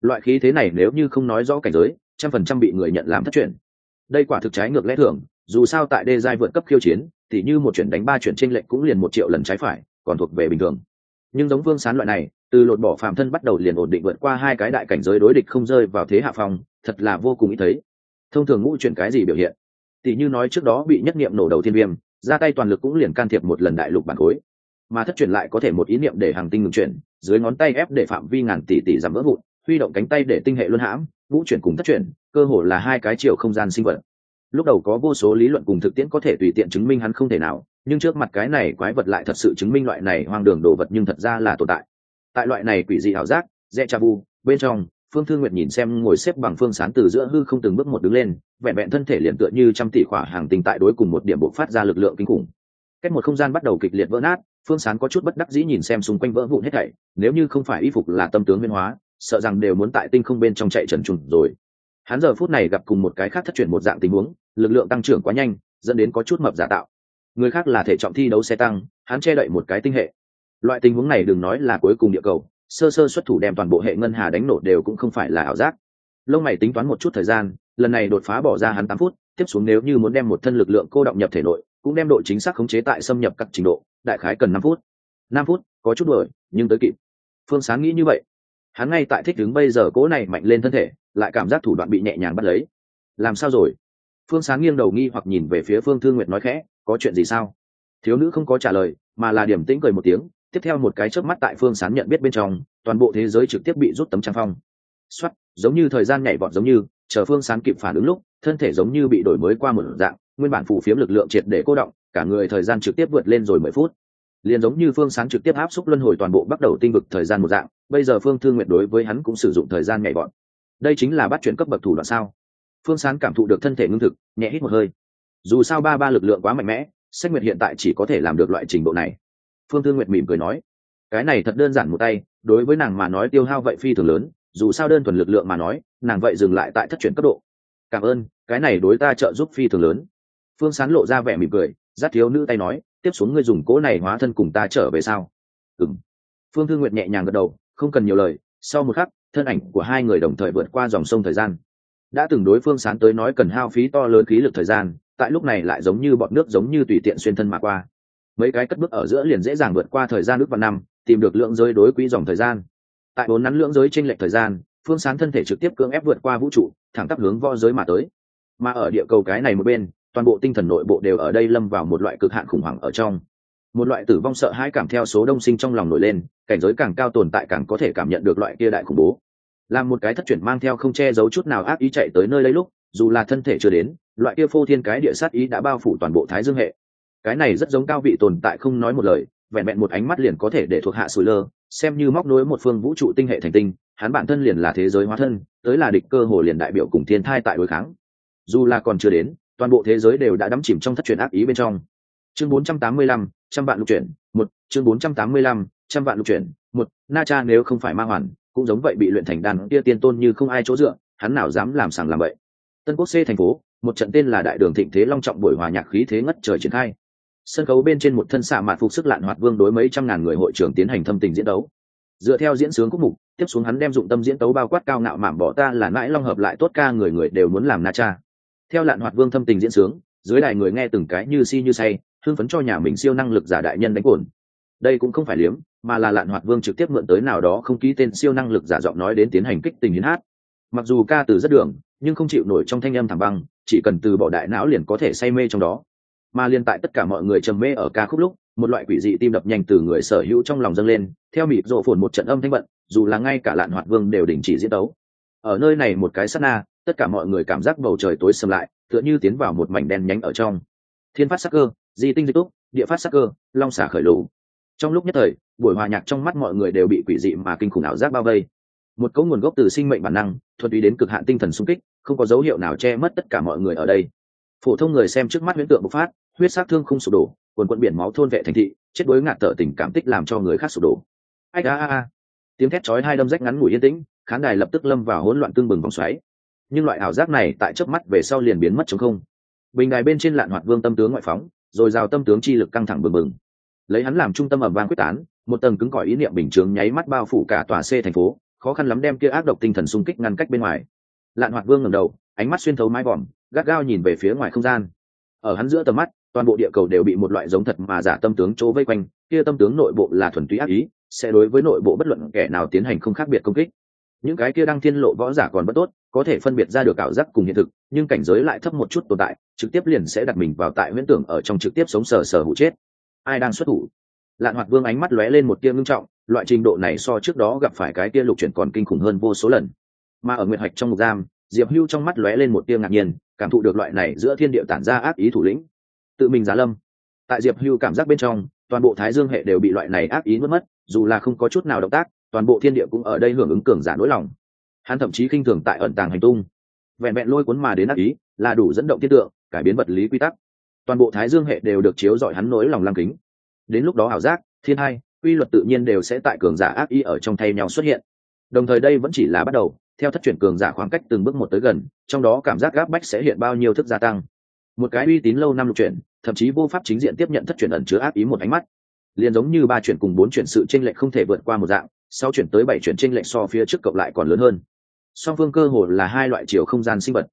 Loại khí thế này nếu như không nói rõ cảnh giới, trăm phần trăm bị người nhận làm thất truyền đây quả thực trái ngược lẽ thường, dù sao tại đê giai vượt cấp khiêu chiến thì như một chuyển đánh ba chuyển trên lệnh cũng liền một triệu lần trái phải, còn thuộc về bình thường. Nhưng giống vương sán loại này, từ lột bỏ phạm thân bắt đầu liền ổn định vượt qua hai cái đại cảnh giới đối địch không rơi vào thế hạ phòng thật là vô cùng ý thấy. Thông thường ngũ chuyển cái gì biểu hiện? Tỉ như nói trước đó bị nhất nghiệm nổ đầu thiên viêm, ra tay toàn lực cũng liền can thiệp một lần đại lục bản khối. Mà thất chuyển lại có thể một ý niệm để hàng tinh ngừng chuyển, dưới ngón tay ép để phạm vi ngàn tỷ tỷ giảm vỡ vụn, huy động cánh tay để tinh hệ luân hãm, ngũ chuyển cùng thất chuyển, cơ hồ là hai cái chiều không gian sinh vật lúc đầu có vô số lý luận cùng thực tiễn có thể tùy tiện chứng minh hắn không thể nào, nhưng trước mặt cái này quái vật lại thật sự chứng minh loại này hoang đường đồ vật nhưng thật ra là tồn tại. Tại loại này quỷ dị ảo giác, dẹ cha vu, bên trong, phương thương nguyệt nhìn xem ngồi xếp bằng phương sán từ giữa hư không từng bước một đứng lên, vẹn vẹn thân thể liền tựa như trăm tỷ khỏa hàng tinh tại đối cùng một điểm bộ phát ra lực lượng kinh khủng. Cách một không gian bắt đầu kịch liệt vỡ nát, phương sán có chút bất đắc dĩ nhìn xem xung quanh vỡ vụn hết thảy, nếu như không phải y phục là tâm tướng nguyên hóa, sợ rằng đều muốn tại tinh không bên trong chạy trần trùng rồi. Hắn giờ phút này gặp cùng một cái khác thất truyền một dạng tình huống lực lượng tăng trưởng quá nhanh, dẫn đến có chút mập giả tạo. Người khác là thể trọng thi đấu xe tăng, hắn che đậy một cái tinh hệ. Loại tình huống này đừng nói là cuối cùng địa cầu, sơ sơ xuất thủ đem toàn bộ hệ ngân hà đánh nổ đều cũng không phải là ảo giác. Lông mày tính toán một chút thời gian, lần này đột phá bỏ ra hắn tám phút, tiếp xuống nếu như muốn đem một thân lực lượng cô động nhập thể nội, cũng đem độ chính xác khống chế tại xâm nhập các trình độ, đại khái cần năm phút. Năm phút, có chút đuổi, nhưng tới kịp. Phương sáng nghĩ như vậy. Hắn ngay tại thích đứng bây giờ cố này mạnh lên thân thể, lại cảm giác thủ đoạn bị nhẹ nhàng bắt lấy. Làm sao rồi? Phương sáng nghiêng đầu nghi hoặc nhìn về phía phương thương nguyệt nói khẽ, có chuyện gì sao? Thiếu nữ không có trả lời, mà là điểm tĩnh cười một tiếng, tiếp theo một cái chớp mắt tại phương sán nhận biết bên trong, toàn bộ thế giới trực tiếp bị rút tấm trang phong. Xuất giống như thời gian nhảy vọt giống như, chờ phương sán kịp phản ứng lúc, thân thể giống như bị đổi mới qua một dạng, nguyên bản phù phiếm lực lượng triệt để cô động, cả người thời gian trực tiếp vượt lên rồi mười phút. Liền giống như phương sán trực tiếp áp xúc luân hồi toàn bộ bắt đầu tinh vực thời gian một dạng, bây giờ phương thương nguyện đối với hắn cũng sử dụng thời gian nhảy vọt. Đây chính là bắt chuyển cấp bậc thủ đoạn sao? Phương sán cảm thụ được thân thể ngưng thực, nhẹ hít một hơi. Dù sao ba ba lực lượng quá mạnh mẽ, sách nguyệt hiện tại chỉ có thể làm được loại trình độ này. Phương thương nguyệt mỉm cười nói, cái này thật đơn giản một tay, đối với nàng mà nói tiêu hao vậy phi thường lớn, dù sao đơn thuần lực lượng mà nói, nàng vậy dừng lại tại thất chuyển cấp độ. Cảm ơn, cái này đối ta trợ giúp phi thường lớn. Phương sán lộ ra vẻ mỉm cười, dắt thiếu nữ tay nói, tiếp xuống ngươi dùng cỗ này hóa thân cùng ta trở về sao? Ừng phương thương nguyệt nhẹ nhàng gật đầu, không cần nhiều lời, sau một khắc, thân ảnh của hai người đồng thời vượt qua dòng sông thời gian đã từng đối phương sán tới nói cần hao phí to lớn khí lực thời gian, tại lúc này lại giống như bọn nước giống như tùy tiện xuyên thân mà qua. Mấy cái cất bước ở giữa liền dễ dàng vượt qua thời gian nước và năm, tìm được lượng giới đối quỹ dòng thời gian. Tại bốn nắn lượng giới t r ê n lệch thời gian, phương sán thân thể trực tiếp cưỡng ép vượt qua vũ trụ, thẳng tắp hướng võ giới mà tới. Mà ở địa cầu cái này một bên, toàn bộ tinh thần nội bộ đều ở đây lâm vào một loại cực hạn khủng hoảng ở trong. Một loại tử vong sợ hãi cảm theo số đông sinh trong lòng nổi lên, cảnh giới càng cao tồn tại càng có thể cảm nhận được loại kia đại khủng bố làm một cái thất chuyển mang theo không che giấu chút nào ác ý chạy tới nơi lấy lúc dù là thân thể chưa đến loại kia phô thiên cái địa sát ý đã bao phủ toàn bộ thái dương hệ. Cái này rất giống cao vị tồn tại không nói một lời vẹn vẹn một ánh mắt liền có thể để thuộc hạ sùi lơ xem như móc nối một phương vũ trụ tinh hệ thành tinh hắn bản thân liền là thế giới hóa thân tới là địch cơ hồ liền đại biểu cùng thiên thai tại đối kháng. Dù là còn chưa đến toàn bộ thế giới đều đã đắm chìm trong thất truyền ác ý bên trong. Chương 485, trăm vạn lục chuyển một chương 485, trăm vạn lục chuyển một na cha nếu không phải ma hoàn cũng giống vậy bị luyện thành đàn kia tiên tôn như không ai chỗ dựa, hắn nào dám làm sàng làm vậy tân quốc c thành phố, một trận tên là đại đường thịnh thế long trọng buổi hòa nhạc khí thế ngất trời triển khai. Sân khấu bên trên một thân xạ mạt phục sức lạn hoạt vương đối mấy trăm ngàn người hội trưởng tiến hành thâm tình diễn đấu. Dựa theo diễn sướng khúc mục, tiếp xuống hắn đem dụng tâm diễn tấu bao quát cao ngạo mảm bỏ ta là mãi long hợp lại tốt ca người người đều muốn làm na cha. Theo lạn hoạt vương thâm tình diễn sướng, dưới đài người nghe từng cái như si như say, hưng phấn cho nhà mình siêu năng lực giả đại nhân đánh cồn đây cũng không phải liếm, mà là lạn hoạt vương trực tiếp mượn tới nào đó không ký tên siêu năng lực giả giọng nói đến tiến hành kích tình hiến hát. Mặc dù ca từ rất đường, nhưng không chịu nổi trong thanh âm thẳng băng, chỉ cần từ bỏ đại não liền có thể say mê trong đó. Mà liên tại tất cả mọi người trầm mê ở ca khúc lúc, một loại quỷ dị tim đập nhanh từ người sở hữu trong lòng dâng lên, theo mịp rộ phồn một trận âm thanh bận, dù là ngay cả lạn hoạt vương đều đình chỉ diễn đấu ở nơi này một cái sát na, tất cả mọi người cảm giác bầu trời tối sầm lại, tựa như tiến vào một mảnh đen nhánh ở trong. Thiên phát sắc cơ, di tinh di túc, địa phát sắc cơ, long xả khởi lũ trong lúc nhất thời, buổi hòa nhạc trong mắt mọi người đều bị quỷ dị mà kinh khủng ảo giác bao vây. Một cấu nguồn gốc từ sinh mệnh bản năng, thuần túy đến cực hạn tinh thần sung kích, không có dấu hiệu nào che mất tất cả mọi người ở đây. Phổ thông người xem trước mắt huyễn tượng bộc phát, huyết sát thương không sụp đổ, quần quận biển máu thôn vệ thành thị, chết đối ngạt tở tình cảm tích làm cho người khác sụp đổ. Ách a a a. Tiếng thét chói hai đâm rách ngắn ngủi yên tĩnh, khán đài lập tức lâm vào hỗn loạn tương bừng vòng xoáy. Nhưng loại ảo giác này tại chớp mắt về sau liền biến mất chống không. Bình đài bên trên lạn hoạt vương tâm tướng ngoại phóng, rồi rào tâm tướng chi lực căng thẳng bừng bừng lấy hắn làm trung tâm ẩm vang quyết tán, một tầng cứng cỏi ý niệm bình chướng nháy mắt bao phủ cả tòa c thành phố, khó khăn lắm đem kia ác độc tinh thần xung kích ngăn cách bên ngoài. Lạn hoạt vương ngầm đầu, ánh mắt xuyên thấu mái vòm, gắt gao nhìn về phía ngoài không gian. Ở hắn giữa tầm mắt, toàn bộ địa cầu đều bị một loại giống thật mà giả tâm tướng chỗ vây quanh, kia tâm tướng nội bộ là thuần túy ác ý, sẽ đối với nội bộ bất luận kẻ nào tiến hành không khác biệt công kích. Những cái kia đang thiên lộ võ giả còn bất tốt, có thể phân biệt ra được ảo giác cùng hiện thực, nhưng cảnh giới lại thấp một chút tồn tại, trực tiếp liền sẽ đặt mình vào tại huyễn tưởng ở trong trực tiếp sống sờ sờ hụ chết ai đang xuất thủ? Lạn hoạt vương ánh mắt lóe lên một tia ngưng trọng, loại trình độ này so trước đó gặp phải cái tia lục chuyển còn kinh khủng hơn vô số lần. Mà ở nguyệt hạch trong ngục giam, diệp hưu trong mắt lóe lên một tia ngạc nhiên, cảm thụ được loại này giữa thiên địa tản ra ác ý thủ lĩnh. Tự mình giá lâm. Tại diệp hưu cảm giác bên trong, toàn bộ thái dương hệ đều bị loại này ác ý mất mất, dù là không có chút nào động tác, toàn bộ thiên địa cũng ở đây hưởng ứng cường giả nỗi lòng. Hắn thậm chí khinh thường tại ẩn tàng hành tung. Vẹn vẹn lôi cuốn mà đến ác ý, là đủ dẫn động thiết tượng, cải biến vật lý quy tắc toàn bộ thái dương hệ đều được chiếu dọi hắn nỗi lòng lăng kính. Đến lúc đó ảo giác, thiên hai, quy luật tự nhiên đều sẽ tại cường giả ác ý ở trong thay nhau xuất hiện. Đồng thời đây vẫn chỉ là bắt đầu, theo thất chuyển cường giả khoảng cách từng bước một tới gần, trong đó cảm giác gáp bách sẽ hiện bao nhiêu thức gia tăng. Một cái uy tín lâu năm lục chuyển, thậm chí vô pháp chính diện tiếp nhận thất chuyển ẩn chứa ác ý một ánh mắt. Liền giống như ba chuyển cùng bốn chuyển sự tranh lệch không thể vượt qua một dạng, sau chuyển tới bảy chuyển tranh lệch so phía trước cộng lại còn lớn hơn. Song phương cơ hồ là hai loại chiều không gian sinh vật.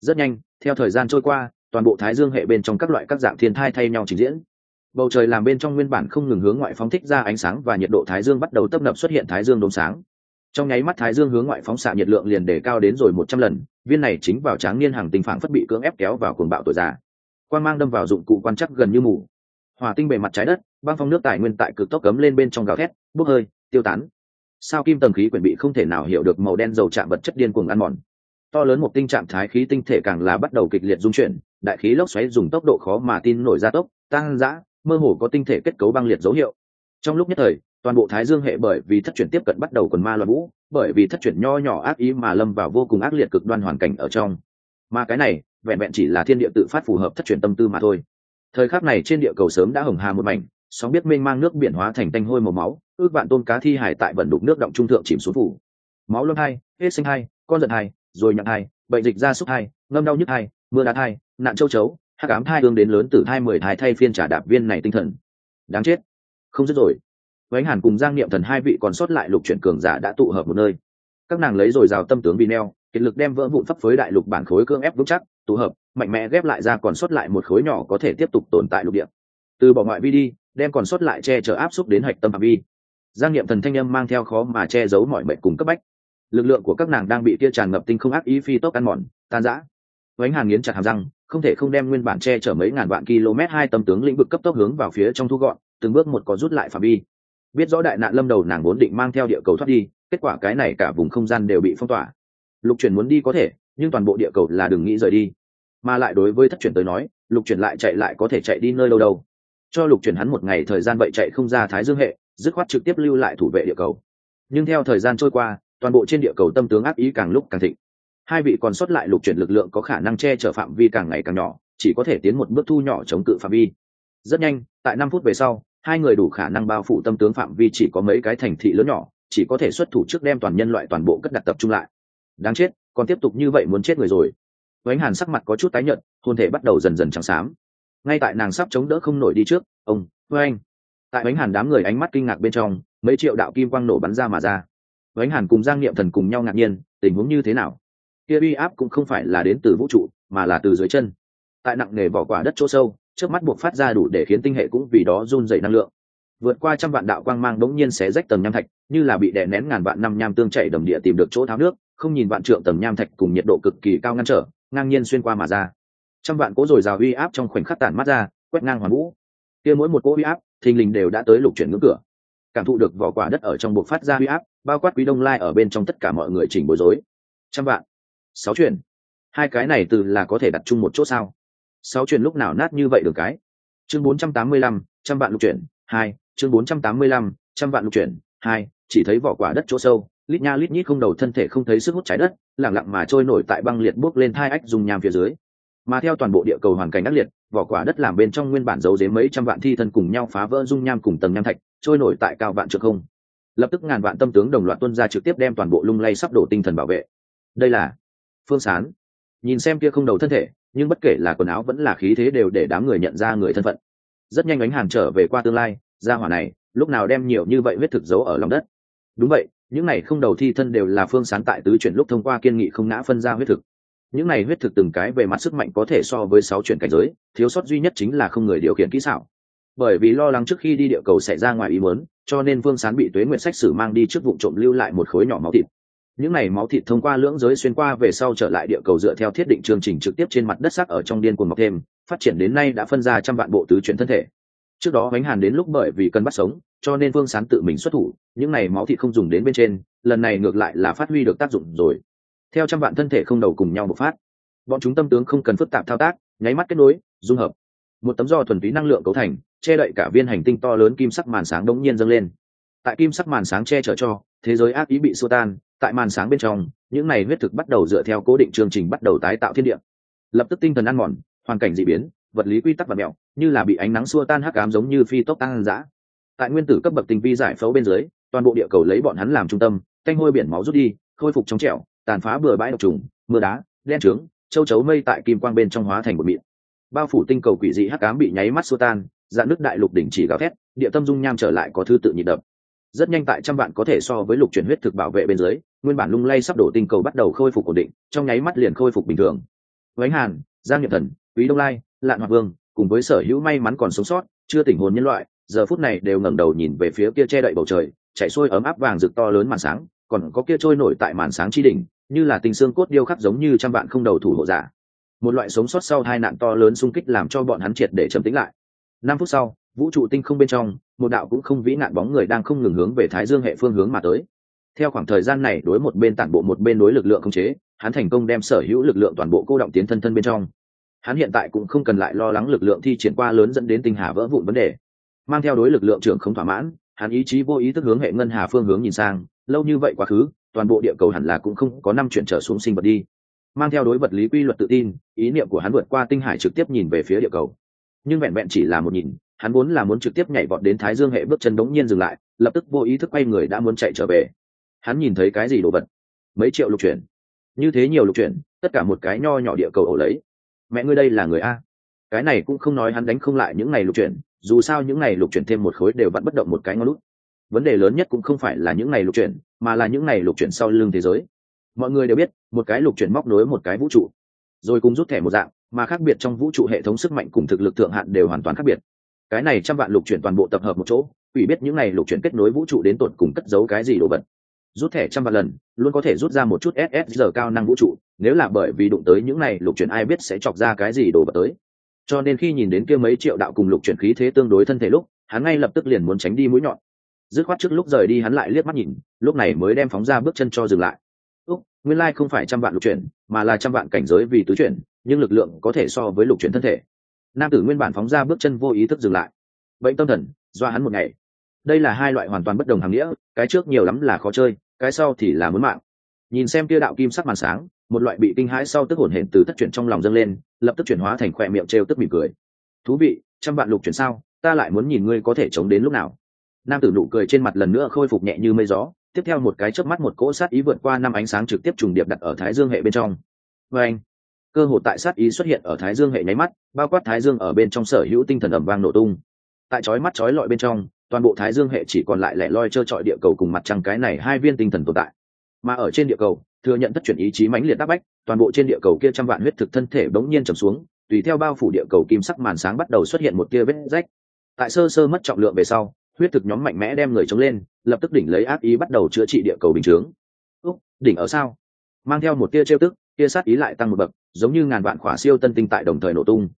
Rất nhanh, theo thời gian trôi qua toàn bộ thái dương hệ bên trong các loại các dạng thiên thai thay nhau trình diễn. Bầu trời làm bên trong nguyên bản không ngừng hướng ngoại phóng thích ra ánh sáng và nhiệt độ thái dương bắt đầu tấp nập xuất hiện thái dương đốm sáng. Trong nháy mắt thái dương hướng ngoại phóng xạ nhiệt lượng liền đề cao đến rồi một trăm lần, viên này chính vào tráng niên hàng tinh phản phất bị cưỡng ép kéo vào cuồng bạo tuổi già. Quan mang đâm vào dụng cụ quan chắc gần như mù. Hỏa tinh bề mặt trái đất, băng phong nước tài nguyên tại cực tốc cấm lên bên trong gào thét, bốc hơi, tiêu tán. Sao kim tầng khí quyển bị không thể nào hiểu được màu đen dầu chạm vật chất điên cuồng ăn mòn. To lớn một tinh trạng thái khí tinh thể càng là bắt đầu kịch liệt dung chuyển đại khí lốc xoáy dùng tốc độ khó mà tin nổi ra tốc tăng dã mơ hồ có tinh thể kết cấu băng liệt dấu hiệu. Trong lúc nhất thời, toàn bộ thái dương hệ bởi vì thất chuyển tiếp cận bắt đầu quần ma loạn vũ, bởi vì thất chuyển nho nhỏ ác ý mà lâm vào vô cùng ác liệt cực đoan hoàn cảnh ở trong. Mà cái này, vẹn vẹn chỉ là thiên địa tự phát phù hợp thất chuyển tâm tư mà thôi. Thời khắc này trên địa cầu sớm đã hồng hà một mảnh, sóng biết mênh mang nước biển hóa thành tanh hôi màu máu, ước vạn tôn cá thi hải tại vận đục nước động trung thượng chìm xuống phủ. Máu lâm hai, hết sinh hai, con giận hai rồi nhặng hai, bệnh dịch gia súc hai, ngâm đau nhức hai, mưa đá thai nạn châu chấu hắc ám thai ương đến lớn từ thai mười thai thay phiên trả đạp viên này tinh thần. Đáng chết. Không dứt rồi. Vánh hàn cùng giang niệm thần hai vị còn sót lại lục chuyển cường giả đã tụ hợp một nơi. Các nàng lấy rồi rào tâm tướng vì neo kiệt lực đem vỡ vụn phấp phới đại lục bản khối cương ép vững chắc tụ hợp mạnh mẽ ghép lại ra còn sót lại một khối nhỏ có thể tiếp tục tồn tại lục địa. Từ bỏ ngoại vi đi đem còn sót lại che chở áp xúc đến hạch tâm phạm vi. Giang niệm thần thanh âm mang theo khó mà che giấu mọi mệnh cùng cấp bách lực lượng của các nàng đang bị tia tràn ngập tinh không ác ý phi tốc ăn mòn, tan rã. Vánh hàn nghiến chặt hàm răng, không thể không đem nguyên bản che chở mấy ngàn vạn km hai tâm tướng lĩnh vực cấp tốc hướng vào phía trong thu gọn, từng bước một có rút lại phạm vi. Biết rõ đại nạn lâm đầu nàng vốn định mang theo địa cầu thoát đi, kết quả cái này cả vùng không gian đều bị phong tỏa. Lục chuyển muốn đi có thể, nhưng toàn bộ địa cầu là đừng nghĩ rời đi. Mà lại đối với thất chuyển tới nói, lục chuyển lại chạy lại có thể chạy đi nơi đâu đâu. Cho lục chuyển hắn một ngày thời gian vậy chạy không ra thái dương hệ, dứt khoát trực tiếp lưu lại thủ vệ địa cầu. Nhưng theo thời gian trôi qua toàn bộ trên địa cầu tâm tướng ác ý càng lúc càng thịnh. Hai vị còn sót lại lục chuyển lực lượng có khả năng che chở phạm vi càng ngày càng nhỏ, chỉ có thể tiến một bước thu nhỏ chống cự phạm vi. Rất nhanh, tại năm phút về sau, hai người đủ khả năng bao phủ tâm tướng phạm vi chỉ có mấy cái thành thị lớn nhỏ, chỉ có thể xuất thủ trước đem toàn nhân loại toàn bộ cất đặt tập trung lại. Đáng chết, còn tiếp tục như vậy muốn chết người rồi. Vánh hàn sắc mặt có chút tái nhợt hôn thể bắt đầu dần dần trắng xám. Ngay tại nàng sắp chống đỡ không nổi đi trước, ông vê anh tại vánh hàn đám người ánh mắt kinh ngạc bên trong, mấy triệu đạo kim quang nổ bắn ra mà ra bánh hàn cùng giang niệm thần cùng nhau ngạc nhiên, tình huống như thế nào? Kia uy áp cũng không phải là đến từ vũ trụ, mà là từ dưới chân. Tại nặng nề vỏ quả đất chỗ sâu, trước mắt buộc phát ra đủ để khiến tinh hệ cũng vì đó run dày năng lượng. Vượt qua trăm vạn đạo quang mang đống nhiên xé rách tầng nham thạch, như là bị đè nén ngàn vạn năm nham tương chảy đầm địa tìm được chỗ tháo nước, không nhìn vạn trượng tầng nham thạch cùng nhiệt độ cực kỳ cao ngăn trở, ngang nhiên xuyên qua mà ra. Trăm vạn cỗ rồi rào uy áp trong khoảnh khắc tản mắt ra, quét ngang hoàn vũ. Kia mỗi một cỗ uy áp, thình lình đều đã tới lục chuyển ngưỡng cửa. Cảm thụ được vỏ quả đất ở trong buộc phát ra uy áp bao quát quý đông lai ở bên trong tất cả mọi người chỉnh bối rối. Trăm vạn. Sáu chuyển. Hai cái này từ là có thể đặt chung một chỗ sao? Sáu chuyển lúc nào nát như vậy được cái? Chương bốn trăm tám mươi lăm, trăm vạn lục chuyển, hai. Chương bốn trăm tám mươi lăm, trăm vạn lục chuyển, hai. Chỉ thấy vỏ quả đất chỗ sâu, lít nha lít nhít không đầu thân thể không thấy sức hút trái đất, lẳng lặng mà trôi nổi tại băng liệt bước lên thai ách dùng nham phía dưới. Mà theo toàn bộ địa cầu hoàn cảnh đắc liệt, vỏ quả đất làm bên trong nguyên bản giấu dếm mấy trăm vạn thi thân cùng nhau phá vỡ dung nham cùng tầng nham thạch, trôi nổi tại cao vạn trượng không lập tức ngàn vạn tâm tướng đồng loạt tuân ra trực tiếp đem toàn bộ lung lay sắp đổ tinh thần bảo vệ. Đây là phương sán. Nhìn xem kia không đầu thân thể, nhưng bất kể là quần áo vẫn là khí thế đều để đám người nhận ra người thân phận. Rất nhanh ánh hàn trở về qua tương lai ra hỏa này lúc nào đem nhiều như vậy huyết thực giấu ở lòng đất. Đúng vậy, những này không đầu thi thân đều là phương sán tại tứ chuyển lúc thông qua kiên nghị không ngã phân ra huyết thực. Những này huyết thực từng cái về mặt sức mạnh có thể so với sáu chuyển cảnh giới, thiếu sót duy nhất chính là không người điều khiển kỹ xảo. Bởi vì lo lắng trước khi đi địa cầu xảy ra ngoài ý muốn cho nên vương sán bị tuế nguyện sách sử mang đi trước vụ trộm lưu lại một khối nhỏ máu thịt. Những này máu thịt thông qua lưỡng giới xuyên qua về sau trở lại địa cầu dựa theo thiết định chương trình trực tiếp trên mặt đất sắc ở trong điên cuồng mọc thêm, phát triển đến nay đã phân ra trăm vạn bộ tứ chuyển thân thể. Trước đó bánh hàn đến lúc bởi vì cần bắt sống, cho nên vương sán tự mình xuất thủ, những này máu thịt không dùng đến bên trên, lần này ngược lại là phát huy được tác dụng rồi. Theo trăm vạn thân thể không đầu cùng nhau bộc phát, bọn chúng tâm tướng không cần phức tạp thao tác, nháy mắt kết nối, dung hợp một tấm do thuần túy năng lượng cấu thành, che đậy cả viên hành tinh to lớn kim sắc màn sáng đống nhiên dâng lên. Tại kim sắc màn sáng che chở cho, thế giới ác ý bị xua tan, tại màn sáng bên trong, những này huyết thực bắt đầu dựa theo cố định chương trình bắt đầu tái tạo thiên địa. Lập tức tinh thần ăn mòn, hoàn cảnh dị biến, vật lý quy tắc và mẹo như là bị ánh nắng xua tan hắc ám giống như phi tốc tăng dã. Tại nguyên tử cấp bậc tinh vi giải phẫu bên dưới, toàn bộ địa cầu lấy bọn hắn làm trung tâm canh hôi biển máu rút đi, khôi phục trong trẻo, tàn phá bừa bãi độc trùng, mưa đá, đen trướng, châu chấu mây tại kim quang bên trong hóa thành một miệng bao phủ tinh cầu quỷ dị hắc ám bị nháy mắt xua tan dạn nước đại lục đỉnh chỉ gào thét, địa tâm dung nham trở lại có thứ tự nhịp đập. Rất nhanh tại trăm vạn có thể so với lục chuyển huyết thực bảo vệ bên dưới, nguyên bản lung lay sắp đổ tinh cầu bắt đầu khôi phục ổn định, trong nháy mắt liền khôi phục bình thường. Vánh hàn, giang nhật thần, quý đông lai, lạn hoạt vương, cùng với sở hữu may mắn còn sống sót, chưa tỉnh hồn nhân loại, giờ phút này đều ngẩng đầu nhìn về phía kia che đậy bầu trời, chạy xuôi ấm áp vàng rực to lớn màn sáng, còn có kia trôi nổi tại màn sáng chi đỉnh, như là tình xương cốt điêu khắc giống như trăm vạn không đầu thủ hộ giả một loại sống sót sau hai nạn to lớn xung kích làm cho bọn hắn triệt để trầm tĩnh lại. Năm phút sau, vũ trụ tinh không bên trong, một đạo cũng không vĩ nạn bóng người đang không ngừng hướng về thái dương hệ phương hướng mà tới. Theo khoảng thời gian này, đối một bên tản bộ một bên đối lực lượng không chế, hắn thành công đem sở hữu lực lượng toàn bộ cô động tiến thân thân bên trong. Hắn hiện tại cũng không cần lại lo lắng lực lượng thi triển qua lớn dẫn đến tinh hà vỡ vụn vấn đề. Mang theo đối lực lượng trưởng không thỏa mãn, hắn ý chí vô ý thức hướng hệ ngân hà phương hướng nhìn sang, lâu như vậy quá khứ, toàn bộ địa cầu hẳn là cũng không có năm chuyển trở xuống sinh vật đi mang theo đối vật lý quy luật tự tin, ý niệm của hắn vượt qua tinh hải trực tiếp nhìn về phía địa cầu. Nhưng vẹn vẹn chỉ là một nhìn, hắn vốn là muốn trực tiếp nhảy vọt đến thái dương hệ bước chân đống nhiên dừng lại, lập tức vô ý thức quay người đã muốn chạy trở về. Hắn nhìn thấy cái gì đồ vật? Mấy triệu lục chuyển. Như thế nhiều lục chuyển, tất cả một cái nho nhỏ địa cầu ổ lấy. Mẹ ngươi đây là người a. Cái này cũng không nói hắn đánh không lại những ngày lục chuyển, dù sao những ngày lục chuyển thêm một khối đều vẫn bất động một cái ngón lút vấn đề lớn nhất cũng không phải là những ngày lục chuyển, mà là những ngày lục chuyển sau lưng thế giới mọi người đều biết, một cái lục chuyển móc nối một cái vũ trụ, rồi cùng rút thẻ một dạng, mà khác biệt trong vũ trụ hệ thống sức mạnh cùng thực lực thượng hạn đều hoàn toàn khác biệt. Cái này trăm vạn lục chuyển toàn bộ tập hợp một chỗ, ủy biết những này lục chuyển kết nối vũ trụ đến tột cùng cất giấu cái gì đồ vật. Rút thẻ trăm vạn lần, luôn có thể rút ra một chút ssr cao năng vũ trụ, nếu là bởi vì đụng tới những này lục chuyển ai biết sẽ chọc ra cái gì đồ vật tới. Cho nên khi nhìn đến kia mấy triệu đạo cùng lục chuyển khí thế tương đối thân thể lúc, hắn ngay lập tức liền muốn tránh đi mũi nhọn. Dứt khoát trước lúc rời đi hắn lại liếc mắt nhìn, lúc này mới đem phóng ra bước chân cho dừng lại nguyên lai không phải trăm vạn lục chuyển, mà là trăm vạn cảnh giới vì tứ chuyển, nhưng lực lượng có thể so với lục chuyển thân thể. Nam tử nguyên bản phóng ra bước chân vô ý thức dừng lại. Bệnh tâm thần do hắn một ngày. Đây là hai loại hoàn toàn bất đồng hàng nghĩa, cái trước nhiều lắm là khó chơi, cái sau thì là muốn mạng. Nhìn xem kia đạo kim sắc màn sáng, một loại bị kinh hãi sau tức hổn hển từ thất chuyển trong lòng dâng lên, lập tức chuyển hóa thành khỏe miệng trêu tức mỉm cười. Thú vị, trăm vạn lục chuyển sao? Ta lại muốn nhìn ngươi có thể chống đến lúc nào. Nam tử nụ cười trên mặt lần nữa khôi phục nhẹ như mây gió tiếp theo một cái chớp mắt một cỗ sát ý vượt qua năm ánh sáng trực tiếp trùng điệp đặt ở thái dương hệ bên trong. Và anh, cơ hội tại sát ý xuất hiện ở thái dương hệ nháy mắt, bao quát thái dương ở bên trong sở hữu tinh thần ẩm vang nổ tung. Tại chói mắt chói lọi bên trong, toàn bộ thái dương hệ chỉ còn lại lẻ loi trơ trọi địa cầu cùng mặt trăng cái này hai viên tinh thần tồn tại. Mà ở trên địa cầu, thừa nhận thất chuyển ý chí mãnh liệt đáp bách, toàn bộ trên địa cầu kia trăm vạn huyết thực thân thể bỗng nhiên trầm xuống, tùy theo bao phủ địa cầu kim sắc màn sáng bắt đầu xuất hiện một tia vết rách. Tại sơ sơ mất trọng lượng về sau huyết thực nhóm mạnh mẽ đem người chống lên, lập tức đỉnh lấy ác ý bắt đầu chữa trị địa cầu bình chướng. Úc, đỉnh ở sao? Mang theo một tia trêu tức, tia sát ý lại tăng một bậc, giống như ngàn vạn khỏa siêu tân tinh tại đồng thời nổ tung.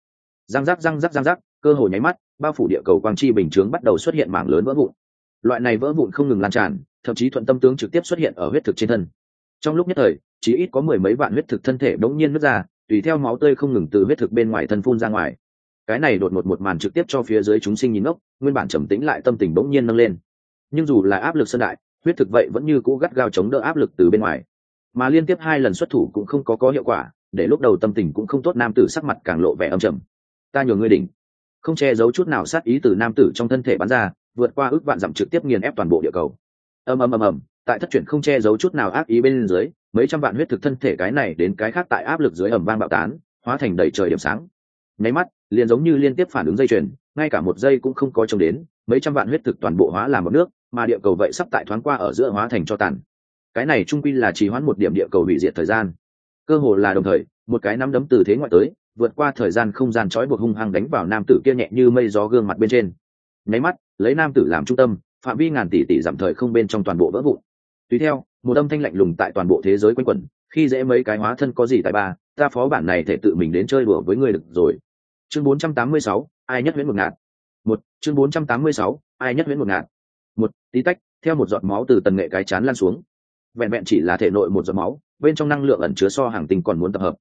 Răng rắc răng rắc răng rắc, cơ hồ nháy mắt, bao phủ địa cầu quang chi bình chướng bắt đầu xuất hiện mảng lớn vỡ vụn. Loại này vỡ vụn không ngừng lan tràn, thậm chí thuận tâm tướng trực tiếp xuất hiện ở huyết thực trên thân. Trong lúc nhất thời, chỉ ít có mười mấy vạn huyết thực thân thể đống nhiên nứt ra, tùy theo máu tươi không ngừng từ huyết thực bên ngoài thân phun ra ngoài. Cái này đột ngột một màn trực tiếp cho phía dưới chúng sinh nhìn ngốc nguyên bản trầm tĩnh lại tâm tình bỗng nhiên nâng lên. Nhưng dù là áp lực sân đại, huyết thực vậy vẫn như cũ gắt gao chống đỡ áp lực từ bên ngoài. Mà liên tiếp hai lần xuất thủ cũng không có có hiệu quả, để lúc đầu tâm tình cũng không tốt nam tử sắc mặt càng lộ vẻ âm trầm. Ta nhường ngươi đỉnh. Không che giấu chút nào sát ý từ nam tử trong thân thể bắn ra, vượt qua ước vạn dặm trực tiếp nghiền ép toàn bộ địa cầu. Ầm ầm ầm ầm, tại thất chuyển không che giấu chút nào ác ý bên dưới, mấy trăm vạn huyết thực thân thể cái này đến cái khác tại áp lực dưới ầm vang bạo tán, hóa thành đầy trời điểm sáng. Nháy mắt liền giống như liên tiếp phản ứng dây chuyền, ngay cả một giây cũng không có trông đến, mấy trăm vạn huyết thực toàn bộ hóa làm một nước, mà địa cầu vậy sắp tại thoáng qua ở giữa hóa thành cho tàn. Cái này trung quy là trì hoãn một điểm địa cầu hủy diệt thời gian. Cơ hồ là đồng thời, một cái nắm đấm từ thế ngoại tới, vượt qua thời gian không gian trói buộc hung hăng đánh vào nam tử kia nhẹ như mây gió gương mặt bên trên. Nháy mắt, lấy nam tử làm trung tâm, phạm vi ngàn tỷ tỷ giảm thời không bên trong toàn bộ vỡ vụn. Tùy theo, một âm thanh lạnh lùng tại toàn bộ thế giới quanh quẩn, khi dễ mấy cái hóa thân có gì tại ba, ta phó bản này thể tự mình đến chơi đùa với người được rồi chương 486, ai nhất huyễn một ngạt? Một chương 486, ai nhất huyễn một ngạt? Một tí tách theo một giọt máu từ tần nghệ cái chán lan xuống. Vẹn vẹn chỉ là thể nội một giọt máu bên trong năng lượng ẩn chứa so hàng tinh còn muốn tập hợp.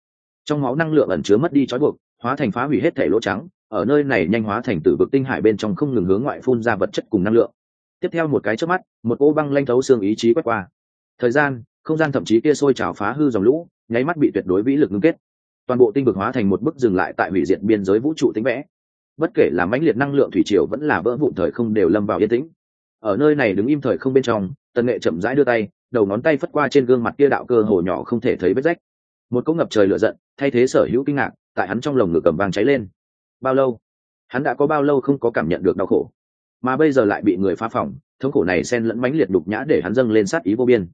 Trong máu năng lượng ẩn chứa mất đi trói buộc hóa thành phá hủy hết thể lỗ trắng ở nơi này nhanh hóa thành tử vực tinh hải bên trong không ngừng hướng ngoại phun ra vật chất cùng năng lượng. Tiếp theo một cái trước mắt một ô băng lanh thấu xương ý chí quét qua. Thời gian không gian thậm chí kia sôi trào phá hư dòng lũ nháy mắt bị tuyệt đối vĩ lực ngưng kết toàn bộ tinh vực hóa thành một bức dừng lại tại hủy diệt biên giới vũ trụ tính vẽ. Bất kể là mãnh liệt năng lượng thủy triều vẫn là vỡ vụn thời không đều lâm vào yên tĩnh. Ở nơi này đứng im thời không bên trong, tần nghệ chậm rãi đưa tay, đầu ngón tay phất qua trên gương mặt kia đạo cơ hồ nhỏ không thể thấy vết rách. Một cỗ ngập trời lửa giận, thay thế sở hữu kinh ngạc, tại hắn trong lồng ngực cầm vàng cháy lên. Bao lâu? Hắn đã có bao lâu không có cảm nhận được đau khổ? Mà bây giờ lại bị người phá phỏng, thống khổ này xen lẫn mãnh liệt đục nhã để hắn dâng lên sát ý vô biên.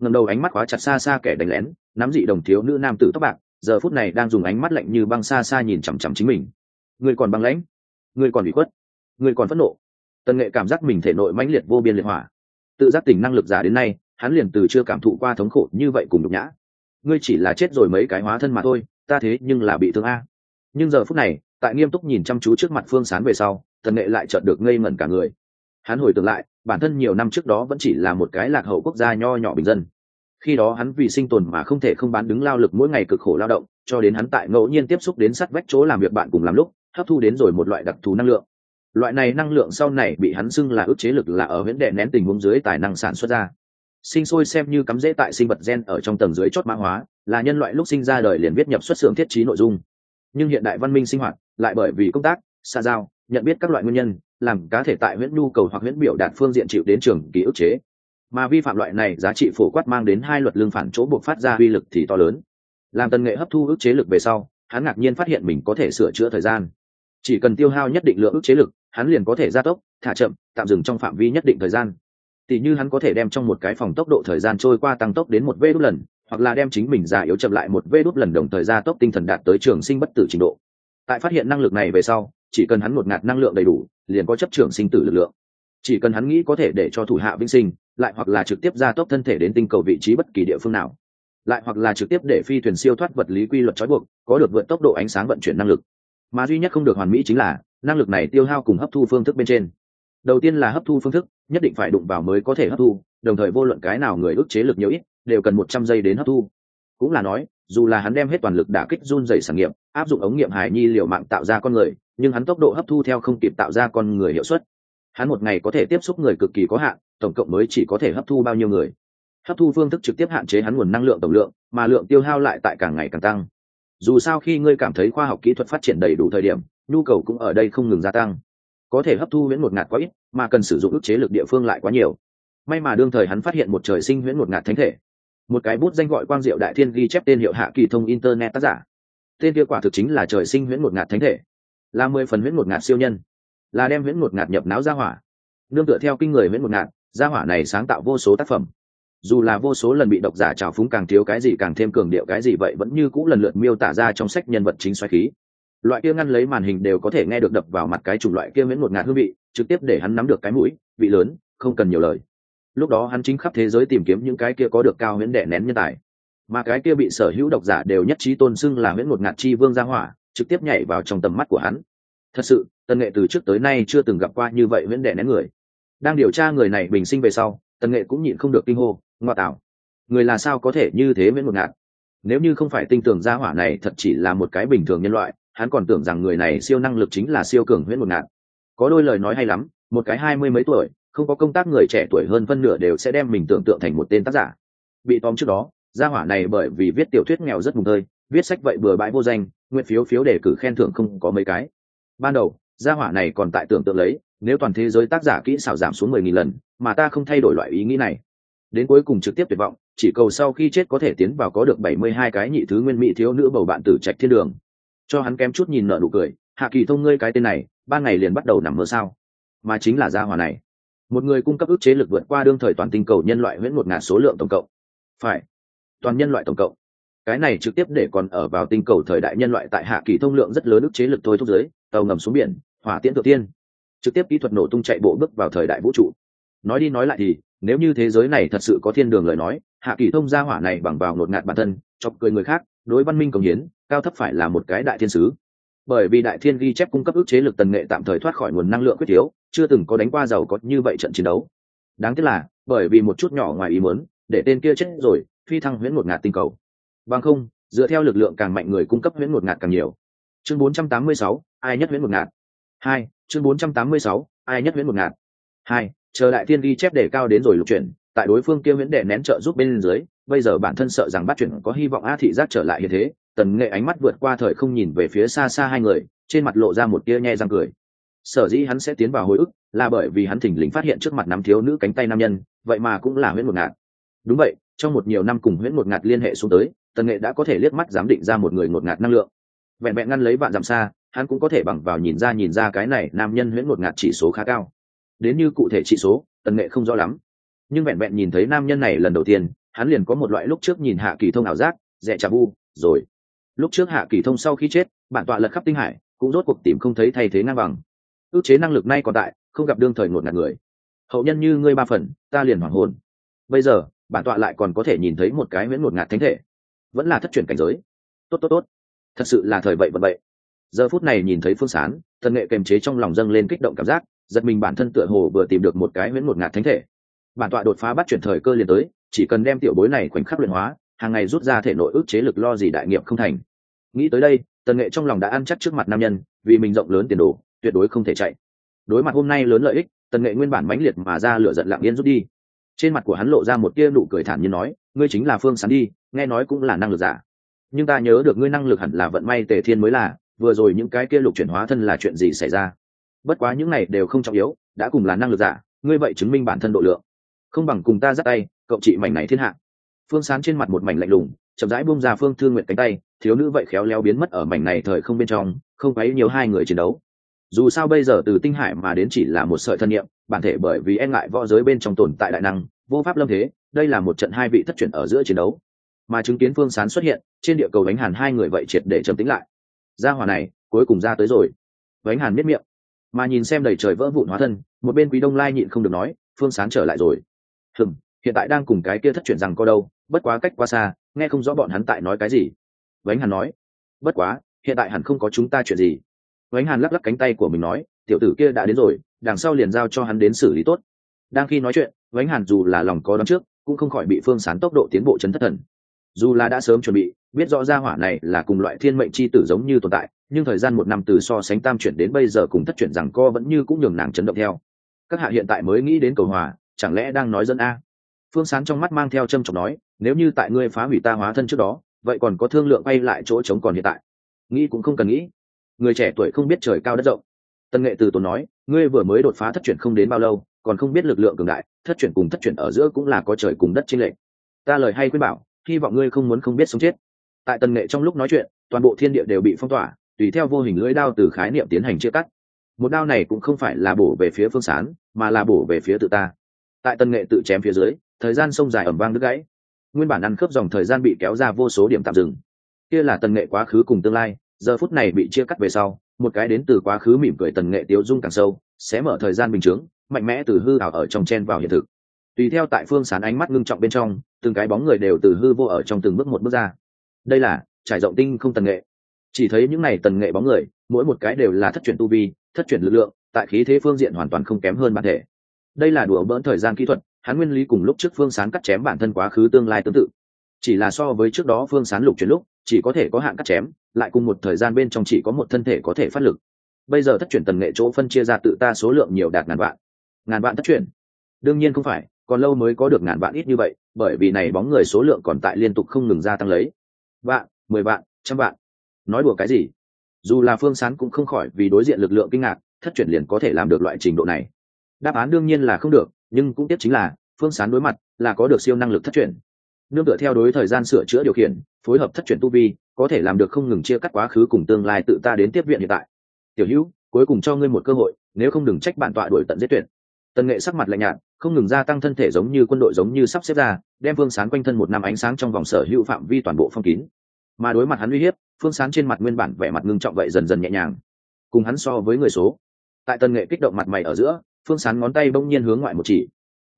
Ngầm đầu ánh mắt khóa chặt xa xa kẻ đánh lén, nắm dị đồng thiếu nữ nam tử tóc bạc giờ phút này đang dùng ánh mắt lạnh như băng xa xa nhìn chằm chằm chính mình. Người còn băng lãnh, người còn bị khuất, người còn phẫn nộ. Tần nghệ cảm giác mình thể nội mãnh liệt vô biên liệt hỏa. Tự giác tỉnh năng lực giả đến nay, hắn liền từ chưa cảm thụ qua thống khổ như vậy cùng nhục nhã. Ngươi chỉ là chết rồi mấy cái hóa thân mà thôi, ta thế nhưng là bị thương a. Nhưng giờ phút này, tại nghiêm túc nhìn chăm chú trước mặt phương sán về sau, tần nghệ lại chợt được ngây ngẩn cả người. Hắn hồi tưởng lại, bản thân nhiều năm trước đó vẫn chỉ là một cái lạc hậu quốc gia nho nhỏ bình dân khi đó hắn vì sinh tồn mà không thể không bán đứng lao lực mỗi ngày cực khổ lao động, cho đến hắn tại ngẫu nhiên tiếp xúc đến sắt vách chỗ làm việc bạn cùng làm lúc, hấp thu đến rồi một loại đặc thù năng lượng. Loại này năng lượng sau này bị hắn xưng là ức chế lực là ở huyễn đệ nén tình huống dưới tài năng sản xuất ra. Sinh sôi xem như cắm rễ tại sinh vật gen ở trong tầng dưới chót mã hóa, là nhân loại lúc sinh ra đời liền viết nhập xuất xưởng thiết trí nội dung. Nhưng hiện đại văn minh sinh hoạt lại bởi vì công tác xa giao, nhận biết các loại nguyên nhân, làm cá thể tại huyễn nhu cầu hoặc huyễn biểu đạt phương diện chịu đến trường ký ức chế mà vi phạm loại này giá trị phổ quát mang đến hai luật lương phản chỗ buộc phát ra uy lực thì to lớn. Làm tần nghệ hấp thu ức chế lực về sau, hắn ngạc nhiên phát hiện mình có thể sửa chữa thời gian. Chỉ cần tiêu hao nhất định lượng ức chế lực, hắn liền có thể gia tốc, thả chậm, tạm dừng trong phạm vi nhất định thời gian. Tỷ như hắn có thể đem trong một cái phòng tốc độ thời gian trôi qua tăng tốc đến một vê đút lần, hoặc là đem chính mình già yếu chậm lại một vê đút lần đồng thời gia tốc tinh thần đạt tới trường sinh bất tử trình độ. Tại phát hiện năng lực này về sau, chỉ cần hắn một ngạt năng lượng đầy đủ, liền có chấp trường sinh tử lực lượng. Chỉ cần hắn nghĩ có thể để cho thủ hạ vinh sinh lại hoặc là trực tiếp gia tốc thân thể đến tinh cầu vị trí bất kỳ địa phương nào. Lại hoặc là trực tiếp để phi thuyền siêu thoát vật lý quy luật trói buộc, có được vượt tốc độ ánh sáng vận chuyển năng lực. Mà duy nhất không được hoàn mỹ chính là, năng lực này tiêu hao cùng hấp thu phương thức bên trên. Đầu tiên là hấp thu phương thức, nhất định phải đụng vào mới có thể hấp thu, đồng thời vô luận cái nào người ức chế lực nhiều ít, đều cần một trăm giây đến hấp thu. Cũng là nói, dù là hắn đem hết toàn lực đả kích run dày sản nghiệm áp dụng ống nghiệm hải nhi liệu mạng tạo ra con người, nhưng hắn tốc độ hấp thu theo không kịp tạo ra con người hiệu suất hắn một ngày có thể tiếp xúc người cực kỳ có hạn, tổng cộng mới chỉ có thể hấp thu bao nhiêu người. Hấp thu phương thức trực tiếp hạn chế hắn nguồn năng lượng tổng lượng, mà lượng tiêu hao lại tại càng ngày càng tăng. Dù sao khi ngươi cảm thấy khoa học kỹ thuật phát triển đầy đủ thời điểm, nhu cầu cũng ở đây không ngừng gia tăng. Có thể hấp thu huyễn một ngạt quá ít, mà cần sử dụng ức chế lực địa phương lại quá nhiều. May mà đương thời hắn phát hiện một trời sinh huyễn một ngạt thánh thể. Một cái bút danh gọi quang diệu đại thiên ghi chép tên hiệu hạ kỳ thông internet tác giả. Tên kia quả thực chính là trời sinh huyễn một ngạt thánh thể. Là mười phần huyễn một ngạt siêu nhân là đem huyễn một ngạt nhập não ra hỏa. Nương tựa theo kinh người huyễn một ngạt gia hỏa này sáng tạo vô số tác phẩm. Dù là vô số lần bị độc giả trào phúng càng thiếu cái gì càng thêm cường điệu cái gì vậy vẫn như cũng lần lượt miêu tả ra trong sách nhân vật chính xoáy khí. Loại kia ngăn lấy màn hình đều có thể nghe được đập vào mặt cái chủng loại kia miễn một ngạt hương vị, trực tiếp để hắn nắm được cái mũi, vị lớn, không cần nhiều lời. Lúc đó hắn chính khắp thế giới tìm kiếm những cái kia có được cao miễn đẻ nén nhân tài. Mà cái kia bị sở hữu độc giả đều nhất trí tôn xưng là miễn một ngạt chi vương gia hỏa, trực tiếp nhảy vào trong tầm mắt của hắn. Thật sự tần nghệ từ trước tới nay chưa từng gặp qua như vậy miễn đẻ nén người. Đang điều tra người này bình sinh về sau, tần nghệ cũng nhịn không được kinh hô, ngoa tạo, người là sao có thể như thế miễn một ngạt? Nếu như không phải tinh tưởng gia hỏa này thật chỉ là một cái bình thường nhân loại, hắn còn tưởng rằng người này siêu năng lực chính là siêu cường huyễn một ngạt. Có đôi lời nói hay lắm, một cái hai mươi mấy tuổi, không có công tác người trẻ tuổi hơn phân nửa đều sẽ đem mình tưởng tượng thành một tên tác giả. Bị tóm trước đó, gia hỏa này bởi vì viết tiểu thuyết nghèo rất mùng tơi, viết sách vậy bừa bãi vô danh, nguyện phiếu phiếu để cử khen thưởng không có mấy cái. Ban đầu gia hỏa này còn tại tưởng tượng lấy, nếu toàn thế giới tác giả kỹ xảo giảm xuống mười nghìn lần, mà ta không thay đổi loại ý nghĩ này. Đến cuối cùng trực tiếp tuyệt vọng, chỉ cầu sau khi chết có thể tiến vào có được bảy mươi hai cái nhị thứ nguyên mỹ thiếu nữ bầu bạn tử trạch thiên đường. Cho hắn kém chút nhìn nợ nụ cười, hạ kỳ thông, ngươi cái tên này ban ngày liền bắt đầu nằm mơ sao? Mà chính là gia hỏa này. Một người cung cấp ức chế lực vượt qua đương thời toàn tinh cầu nhân loại huyễn một ngàn số lượng tổng cộng. Phải, toàn nhân loại tổng cộng. Cái này trực tiếp để còn ở vào tinh cầu thời đại nhân loại tại hạ kỳ thông lượng rất lớn ức chế lực thôi thúc giới tàu ngầm xuống biển hỏa tiễn tự tiên. Trực tiếp kỹ thuật nổ tung chạy bộ bước vào thời đại vũ trụ. Nói đi nói lại thì nếu như thế giới này thật sự có thiên đường lời nói hạ kỳ thông gia hỏa này bằng vào ngột ngạt bản thân chọc cười người khác đối văn minh công hiến cao thấp phải là một cái đại thiên sứ. Bởi vì đại thiên ghi chép cung cấp ước chế lực tần nghệ tạm thời thoát khỏi nguồn năng lượng quyết thiếu chưa từng có đánh qua giàu có như vậy trận chiến đấu. Đáng tiếc là bởi vì một chút nhỏ ngoài ý muốn để tên kia chết rồi phi thăng huyễn ngột ngạt tinh cầu. Bằng không dựa theo lực lượng càng mạnh người cung cấp huyễn ngột ngạt càng nhiều. Chương 486, ai nhất huyễn một ngạt hai chương 486, ai nhất huyễn một ngạt hai chờ đại thiên ghi chép để cao đến rồi lục chuyển tại đối phương kia huyễn đệ nén trợ giúp bên dưới bây giờ bản thân sợ rằng bắt chuyển có hy vọng a thị giác trở lại như thế tần nghệ ánh mắt vượt qua thời không nhìn về phía xa xa hai người trên mặt lộ ra một tia nhe răng cười. Sở dĩ hắn sẽ tiến vào hồi ức là bởi vì hắn thỉnh lính phát hiện trước mặt nắm thiếu nữ cánh tay nam nhân vậy mà cũng là huyễn một ngạt đúng vậy trong một nhiều năm cùng huyễn một ngạt liên hệ xuống tới tần nghệ đã có thể liếc mắt giám định ra một người ngột ngạt năng lượng. Vẹn vẹn ngăn lấy bạn dặm xa hắn cũng có thể bằng vào nhìn ra nhìn ra cái này nam nhân huyễn một ngạt chỉ số khá cao. Đến như cụ thể chỉ số, tần nghệ không rõ lắm. Nhưng vẹn vẹn nhìn thấy nam nhân này lần đầu tiên, hắn liền có một loại lúc trước nhìn hạ kỳ thông ảo giác dẹ trà bu, rồi. Lúc trước hạ kỳ thông sau khi chết, bản tọa lật khắp tinh hải, cũng rốt cuộc tìm không thấy thay thế ngang bằng. Ước chế năng lực nay còn tại, không gặp đương thời ngột ngạt người. Hậu nhân như ngươi ba phần, ta liền hoảng hồn. Bây giờ, bản tọa lại còn có thể nhìn thấy một cái miễn ngột ngạt thánh thể. Vẫn là thất truyền cảnh giới. Tốt tốt tốt. Thật sự là thời vậy vận vậy giờ phút này nhìn thấy phương sán, thần nghệ kềm chế trong lòng dâng lên kích động cảm giác, giật mình bản thân tựa hồ vừa tìm được một cái huyễn ngột ngạt thánh thể. Bản tọa đột phá bắt chuyển thời cơ liền tới, chỉ cần đem tiểu bối này khoảnh khắc luyện hóa, hàng ngày rút ra thể nội ức chế lực lo gì đại nghiệp không thành. Nghĩ tới đây tần nghệ trong lòng đã ăn chắc trước mặt nam nhân, vì mình rộng lớn tiền đồ, tuyệt đối không thể chạy. Đối mặt hôm nay lớn lợi ích tần nghệ nguyên bản mãnh liệt mà ra lửa giận lặng yên rút đi. Trên mặt của hắn lộ ra một tia nụ cười thản như nói, ngươi chính là phương sán đi, nghe nói cũng là năng lực giả. Nhưng ta nhớ được ngươi năng lực hẳn là vận may tề thiên mới là vừa rồi những cái kia lục chuyển hóa thân là chuyện gì xảy ra? Bất quá những này đều không trọng yếu, đã cùng là năng lực giả, ngươi vậy chứng minh bản thân độ lượng. Không bằng cùng ta dắt tay, cậu chị mảnh này thiên hạ. Phương sán trên mặt một mảnh lạnh lùng, chậm rãi bung ra phương thương nguyện cánh tay, thiếu nữ vậy khéo léo biến mất ở mảnh này thời không bên trong, không ấy nhiều hai người chiến đấu. Dù sao bây giờ từ tinh hải mà đến chỉ là một sợi thân nhiệm bản thể bởi vì e ngại võ giới bên trong tồn tại đại năng, vô pháp lâm thế, đây là một trận hai vị thất chuyển ở giữa chiến đấu. Mà chứng kiến phương sán xuất hiện, trên địa cầu đánh hàn hai người vậy triệt để trầm tính lại gia hỏa này, cuối cùng ra tới rồi. Vánh hàn biết miệng, mà nhìn xem đầy trời vỡ vụn hóa thân, một bên quý đông lai nhịn không được nói, phương sán trở lại rồi. Hừm, hiện tại đang cùng cái kia thất chuyển rằng có đâu, bất quá cách quá xa, nghe không rõ bọn hắn tại nói cái gì. Vánh hàn nói, bất quá, hiện tại hẳn không có chúng ta chuyện gì. Vánh hàn lắc lắc cánh tay của mình nói, tiểu tử kia đã đến rồi, đằng sau liền giao cho hắn đến xử lý tốt. Đang khi nói chuyện, vánh hàn dù là lòng có đón trước, cũng không khỏi bị phương sán tốc độ tiến bộ chấn thất thần dù là đã sớm chuẩn bị, biết rõ ra hỏa này là cùng loại thiên mệnh c h i tử giống như tồn tại, nhưng thời gian một năm từ so sánh tam chuyển đến bây giờ cùng thất chuyển rằng co vẫn như cũng nhường nàng chấn động theo. Các hạ hiện tại mới nghĩ đến cầu hòa, chẳng lẽ đang nói dân a? Phương sán trong mắt mang theo trâm trọng nói, nếu như tại ngươi phá hủy ta hóa thân trước đó, vậy còn có thương lượng bay lại chỗ trống còn hiện tại. Nghĩ cũng không cần nghĩ. Người trẻ tuổi không biết trời cao đất rộng. Tân nghệ từ tốn nói, ngươi vừa mới đột phá thất chuyển không đến bao lâu, còn không biết lực lượng cường đại, thất chuyển cùng thất chuyển ở giữa cũng là có trời cùng đất trên lệ ta lời hay khuyên bảo hy vọng ngươi không muốn không biết sống chết. Tại tần nghệ trong lúc nói chuyện, toàn bộ thiên địa đều bị phong tỏa, tùy theo vô hình lưỡi đao từ khái niệm tiến hành chia cắt. Một đao này cũng không phải là bổ về phía phương sán, mà là bổ về phía tự ta. Tại tần nghệ tự chém phía dưới, thời gian sông dài ẩm vang đứt gãy. Nguyên bản ăn khớp dòng thời gian bị kéo ra vô số điểm tạm dừng. Kia là tần nghệ quá khứ cùng tương lai, giờ phút này bị chia cắt về sau, một cái đến từ quá khứ mỉm cười tần nghệ tiêu dung càng sâu, sẽ mở thời gian bình chướng, mạnh mẽ từ hư ảo ở trong chen vào hiện thực tùy theo tại phương sán ánh mắt ngưng trọng bên trong từng cái bóng người đều từ hư vô ở trong từng bước một bước ra. Đây là trải rộng tinh không tần nghệ. Chỉ thấy những này tần nghệ bóng người mỗi một cái đều là thất truyền tu vi thất truyền lực lượng tại khí thế phương diện hoàn toàn không kém hơn bản thể. Đây là đùa bỡn thời gian kỹ thuật hắn nguyên lý cùng lúc trước phương sán cắt chém bản thân quá khứ tương lai tương tự. Chỉ là so với trước đó phương sán lục chuyển lúc chỉ có thể có hạn cắt chém lại cùng một thời gian bên trong chỉ có một thân thể có thể phát lực. Bây giờ thất truyền tần nghệ chỗ phân chia ra tự ta số lượng nhiều đạt ngàn vạn. Ngàn vạn thất truyền, đương nhiên không phải còn lâu mới có được ngàn vạn ít như vậy, bởi vì này bóng người số lượng còn tại liên tục không ngừng gia tăng lấy. Vạn, mười vạn, trăm vạn. Nói đùa cái gì? Dù là phương sán cũng không khỏi vì đối diện lực lượng kinh ngạc, thất chuyển liền có thể làm được loại trình độ này. Đáp án đương nhiên là không được, nhưng cũng tiếp chính là, phương sán đối mặt là có được siêu năng lực thất chuyển. Nương tựa theo đối thời gian sửa chữa điều khiển, phối hợp thất chuyển tu vi, có thể làm được không ngừng chia cắt quá khứ cùng tương lai tự ta đến tiếp viện hiện tại. Tiểu hữu, cuối cùng cho ngươi một cơ hội, nếu không đừng trách bạn tọa đuổi tận giết tuyển tần nghệ sắc mặt lạnh nhạt, không ngừng gia tăng thân thể giống như quân đội giống như sắp xếp ra, đem phương sán quanh thân một năm ánh sáng trong vòng sở hữu phạm vi toàn bộ phong kín. Mà đối mặt hắn uy hiếp phương sán trên mặt nguyên bản vẻ mặt ngưng trọng vậy dần dần nhẹ nhàng. Cùng hắn so với người số, tại tần nghệ kích động mặt mày ở giữa phương sán ngón tay bỗng nhiên hướng ngoại một chỉ.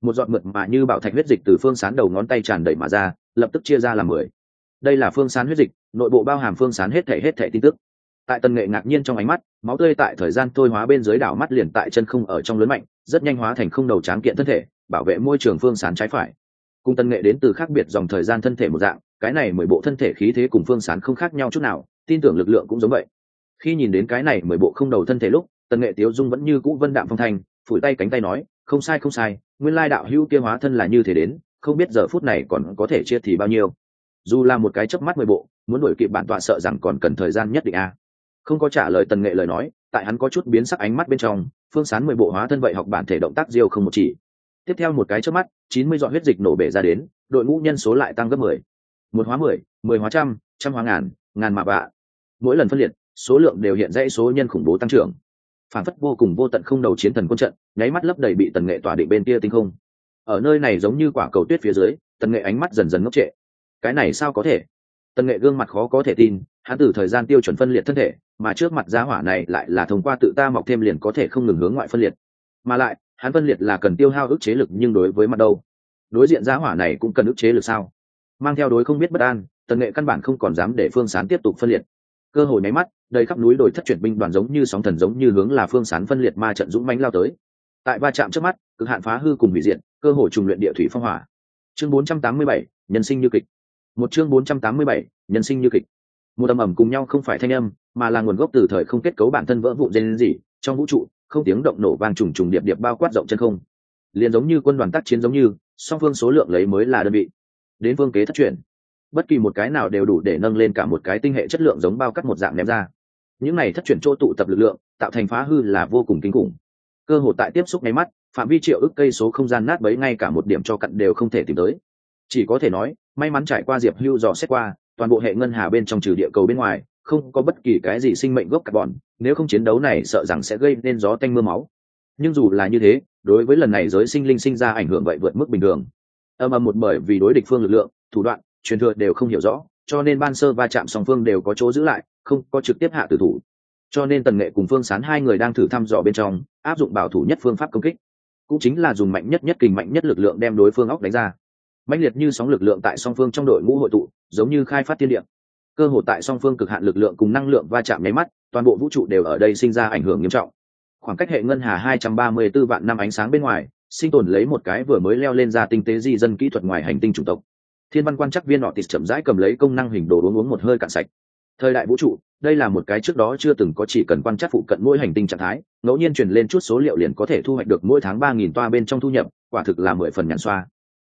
Một giọt mượt mà như bảo thạch huyết dịch từ phương sán đầu ngón tay tràn đầy mà ra, lập tức chia ra làm mười. Đây là phương sán huyết dịch, nội bộ bao hàm phương sán hết thể hết thể tin tức tại tần nghệ ngạc nhiên trong ánh mắt, máu tươi tại thời gian thôi hóa bên dưới đảo mắt liền tại chân không ở trong lớn mạnh, rất nhanh hóa thành không đầu tráng kiện thân thể, bảo vệ môi trường phương sán trái phải. Cùng tần nghệ đến từ khác biệt dòng thời gian thân thể một dạng, cái này mười bộ thân thể khí thế cùng phương sán không khác nhau chút nào, tin tưởng lực lượng cũng giống vậy. Khi nhìn đến cái này mười bộ không đầu thân thể lúc tần nghệ tiếu dung vẫn như cũ vân đạm phong thanh, phủi tay cánh tay nói, không sai không sai, nguyên lai đạo hữu kia hóa thân là như thế đến, không biết giờ phút này còn có thể chia thì bao nhiêu. Dù là một cái chớp mắt mười bộ, muốn đuổi kịp bản tọa sợ rằng còn cần thời gian nhất định a không có trả lời tần nghệ lời nói, tại hắn có chút biến sắc ánh mắt bên trong, phương sán mười bộ hóa thân vậy học bản thể động tác diêu không một chỉ. Tiếp theo một cái chớp mắt, chín mươi dọn huyết dịch nổ bể ra đến, đội ngũ nhân số lại tăng gấp mười. Một hóa mười mười hóa trăm trăm hóa ngàn ngàn mạ bạ mỗi lần phân liệt, số lượng đều hiện dãy số nhân khủng bố tăng trưởng. Phản phất vô cùng vô tận không đầu chiến thần quân trận, nháy mắt lấp đầy bị tần nghệ tỏa định bên kia tinh không. Ở nơi này giống như quả cầu tuyết phía dưới, tần nghệ ánh mắt dần dần ngốc trệ. Cái này sao có thể? Tần nghệ gương mặt khó có thể tin hắn từ thời gian tiêu chuẩn phân liệt thân thể mà trước mặt giá hỏa này lại là thông qua tự ta mọc thêm liền có thể không ngừng hướng ngoại phân liệt. Mà lại hắn phân liệt là cần tiêu hao ức chế lực nhưng đối với mặt đâu? Đối diện giá hỏa này cũng cần ức chế lực sao? Mang theo đối không biết bất an tần nghệ căn bản không còn dám để phương sán tiếp tục phân liệt. Cơ hội nháy mắt đầy khắp núi đồi thất chuyển binh đoàn giống như sóng thần giống như hướng là phương sán phân liệt ma trận dũng mánh lao tới. Tại va chạm trước mắt cực hạn phá hư cùng hủy diện cơ hội trùng luyện địa thủy phong hỏa. Chương 487, nhân sinh như kịch một chương 487, nhân sinh như kịch. Một âm ầm cùng nhau không phải thanh âm mà là nguồn gốc từ thời không kết cấu bản thân vỡ vụn dây gì trong vũ trụ không tiếng động nổ vang trùng trùng điệp điệp bao quát rộng chân không. Liền giống như quân đoàn tác chiến giống như song phương số lượng lấy mới là đơn vị. Đến phương kế thất chuyển bất kỳ một cái nào đều đủ để nâng lên cả một cái tinh hệ chất lượng giống bao cắt một dạng ném ra. Những này thất chuyển chỗ tụ tập lực lượng tạo thành phá hư là vô cùng kinh khủng. Cơ hội tại tiếp xúc nháy mắt phạm vi triệu ức cây số không gian nát bấy ngay cả một điểm cho cặn đều không thể tìm tới chỉ có thể nói, may mắn trải qua diệp hưu dò xét qua, toàn bộ hệ ngân hà bên trong trừ địa cầu bên ngoài, không có bất kỳ cái gì sinh mệnh gốc carbon nếu không chiến đấu này sợ rằng sẽ gây nên gió tanh mưa máu. Nhưng dù là như thế, đối với lần này giới sinh linh sinh ra ảnh hưởng vậy vượt mức bình thường. Âm âm một bởi vì đối địch phương lực lượng, thủ đoạn, truyền thừa đều không hiểu rõ, cho nên ban sơ va chạm song phương đều có chỗ giữ lại, không có trực tiếp hạ tử thủ. Cho nên tần nghệ cùng phương sán hai người đang thử thăm dò bên trong, áp dụng bảo thủ nhất phương pháp công kích. Cũng chính là dùng mạnh nhất nhất kình mạnh nhất lực lượng đem đối phương óc đánh ra mạnh liệt như sóng lực lượng tại song phương trong đội ngũ hội tụ, giống như khai phát tiên địa. cơ hội tại song phương cực hạn lực lượng cùng năng lượng va chạm nháy mắt, toàn bộ vũ trụ đều ở đây sinh ra ảnh hưởng nghiêm trọng. Khoảng cách hệ ngân hà 234 vạn năm ánh sáng bên ngoài, sinh tồn lấy một cái vừa mới leo lên ra tinh tế di dân kỹ thuật ngoài hành tinh chủng tộc. Thiên văn quan chắc viên nọ tịt chậm rãi cầm lấy công năng hình đồ uống uống một hơi cạn sạch. Thời đại vũ trụ, đây là một cái trước đó chưa từng có chỉ cần quan trắc phụ cận mỗi hành tinh trạng thái, ngẫu nhiên truyền lên chút số liệu liền có thể thu hoạch được mỗi tháng ba nghìn toa bên trong thu nhập, quả thực là mười phần nhàn xoa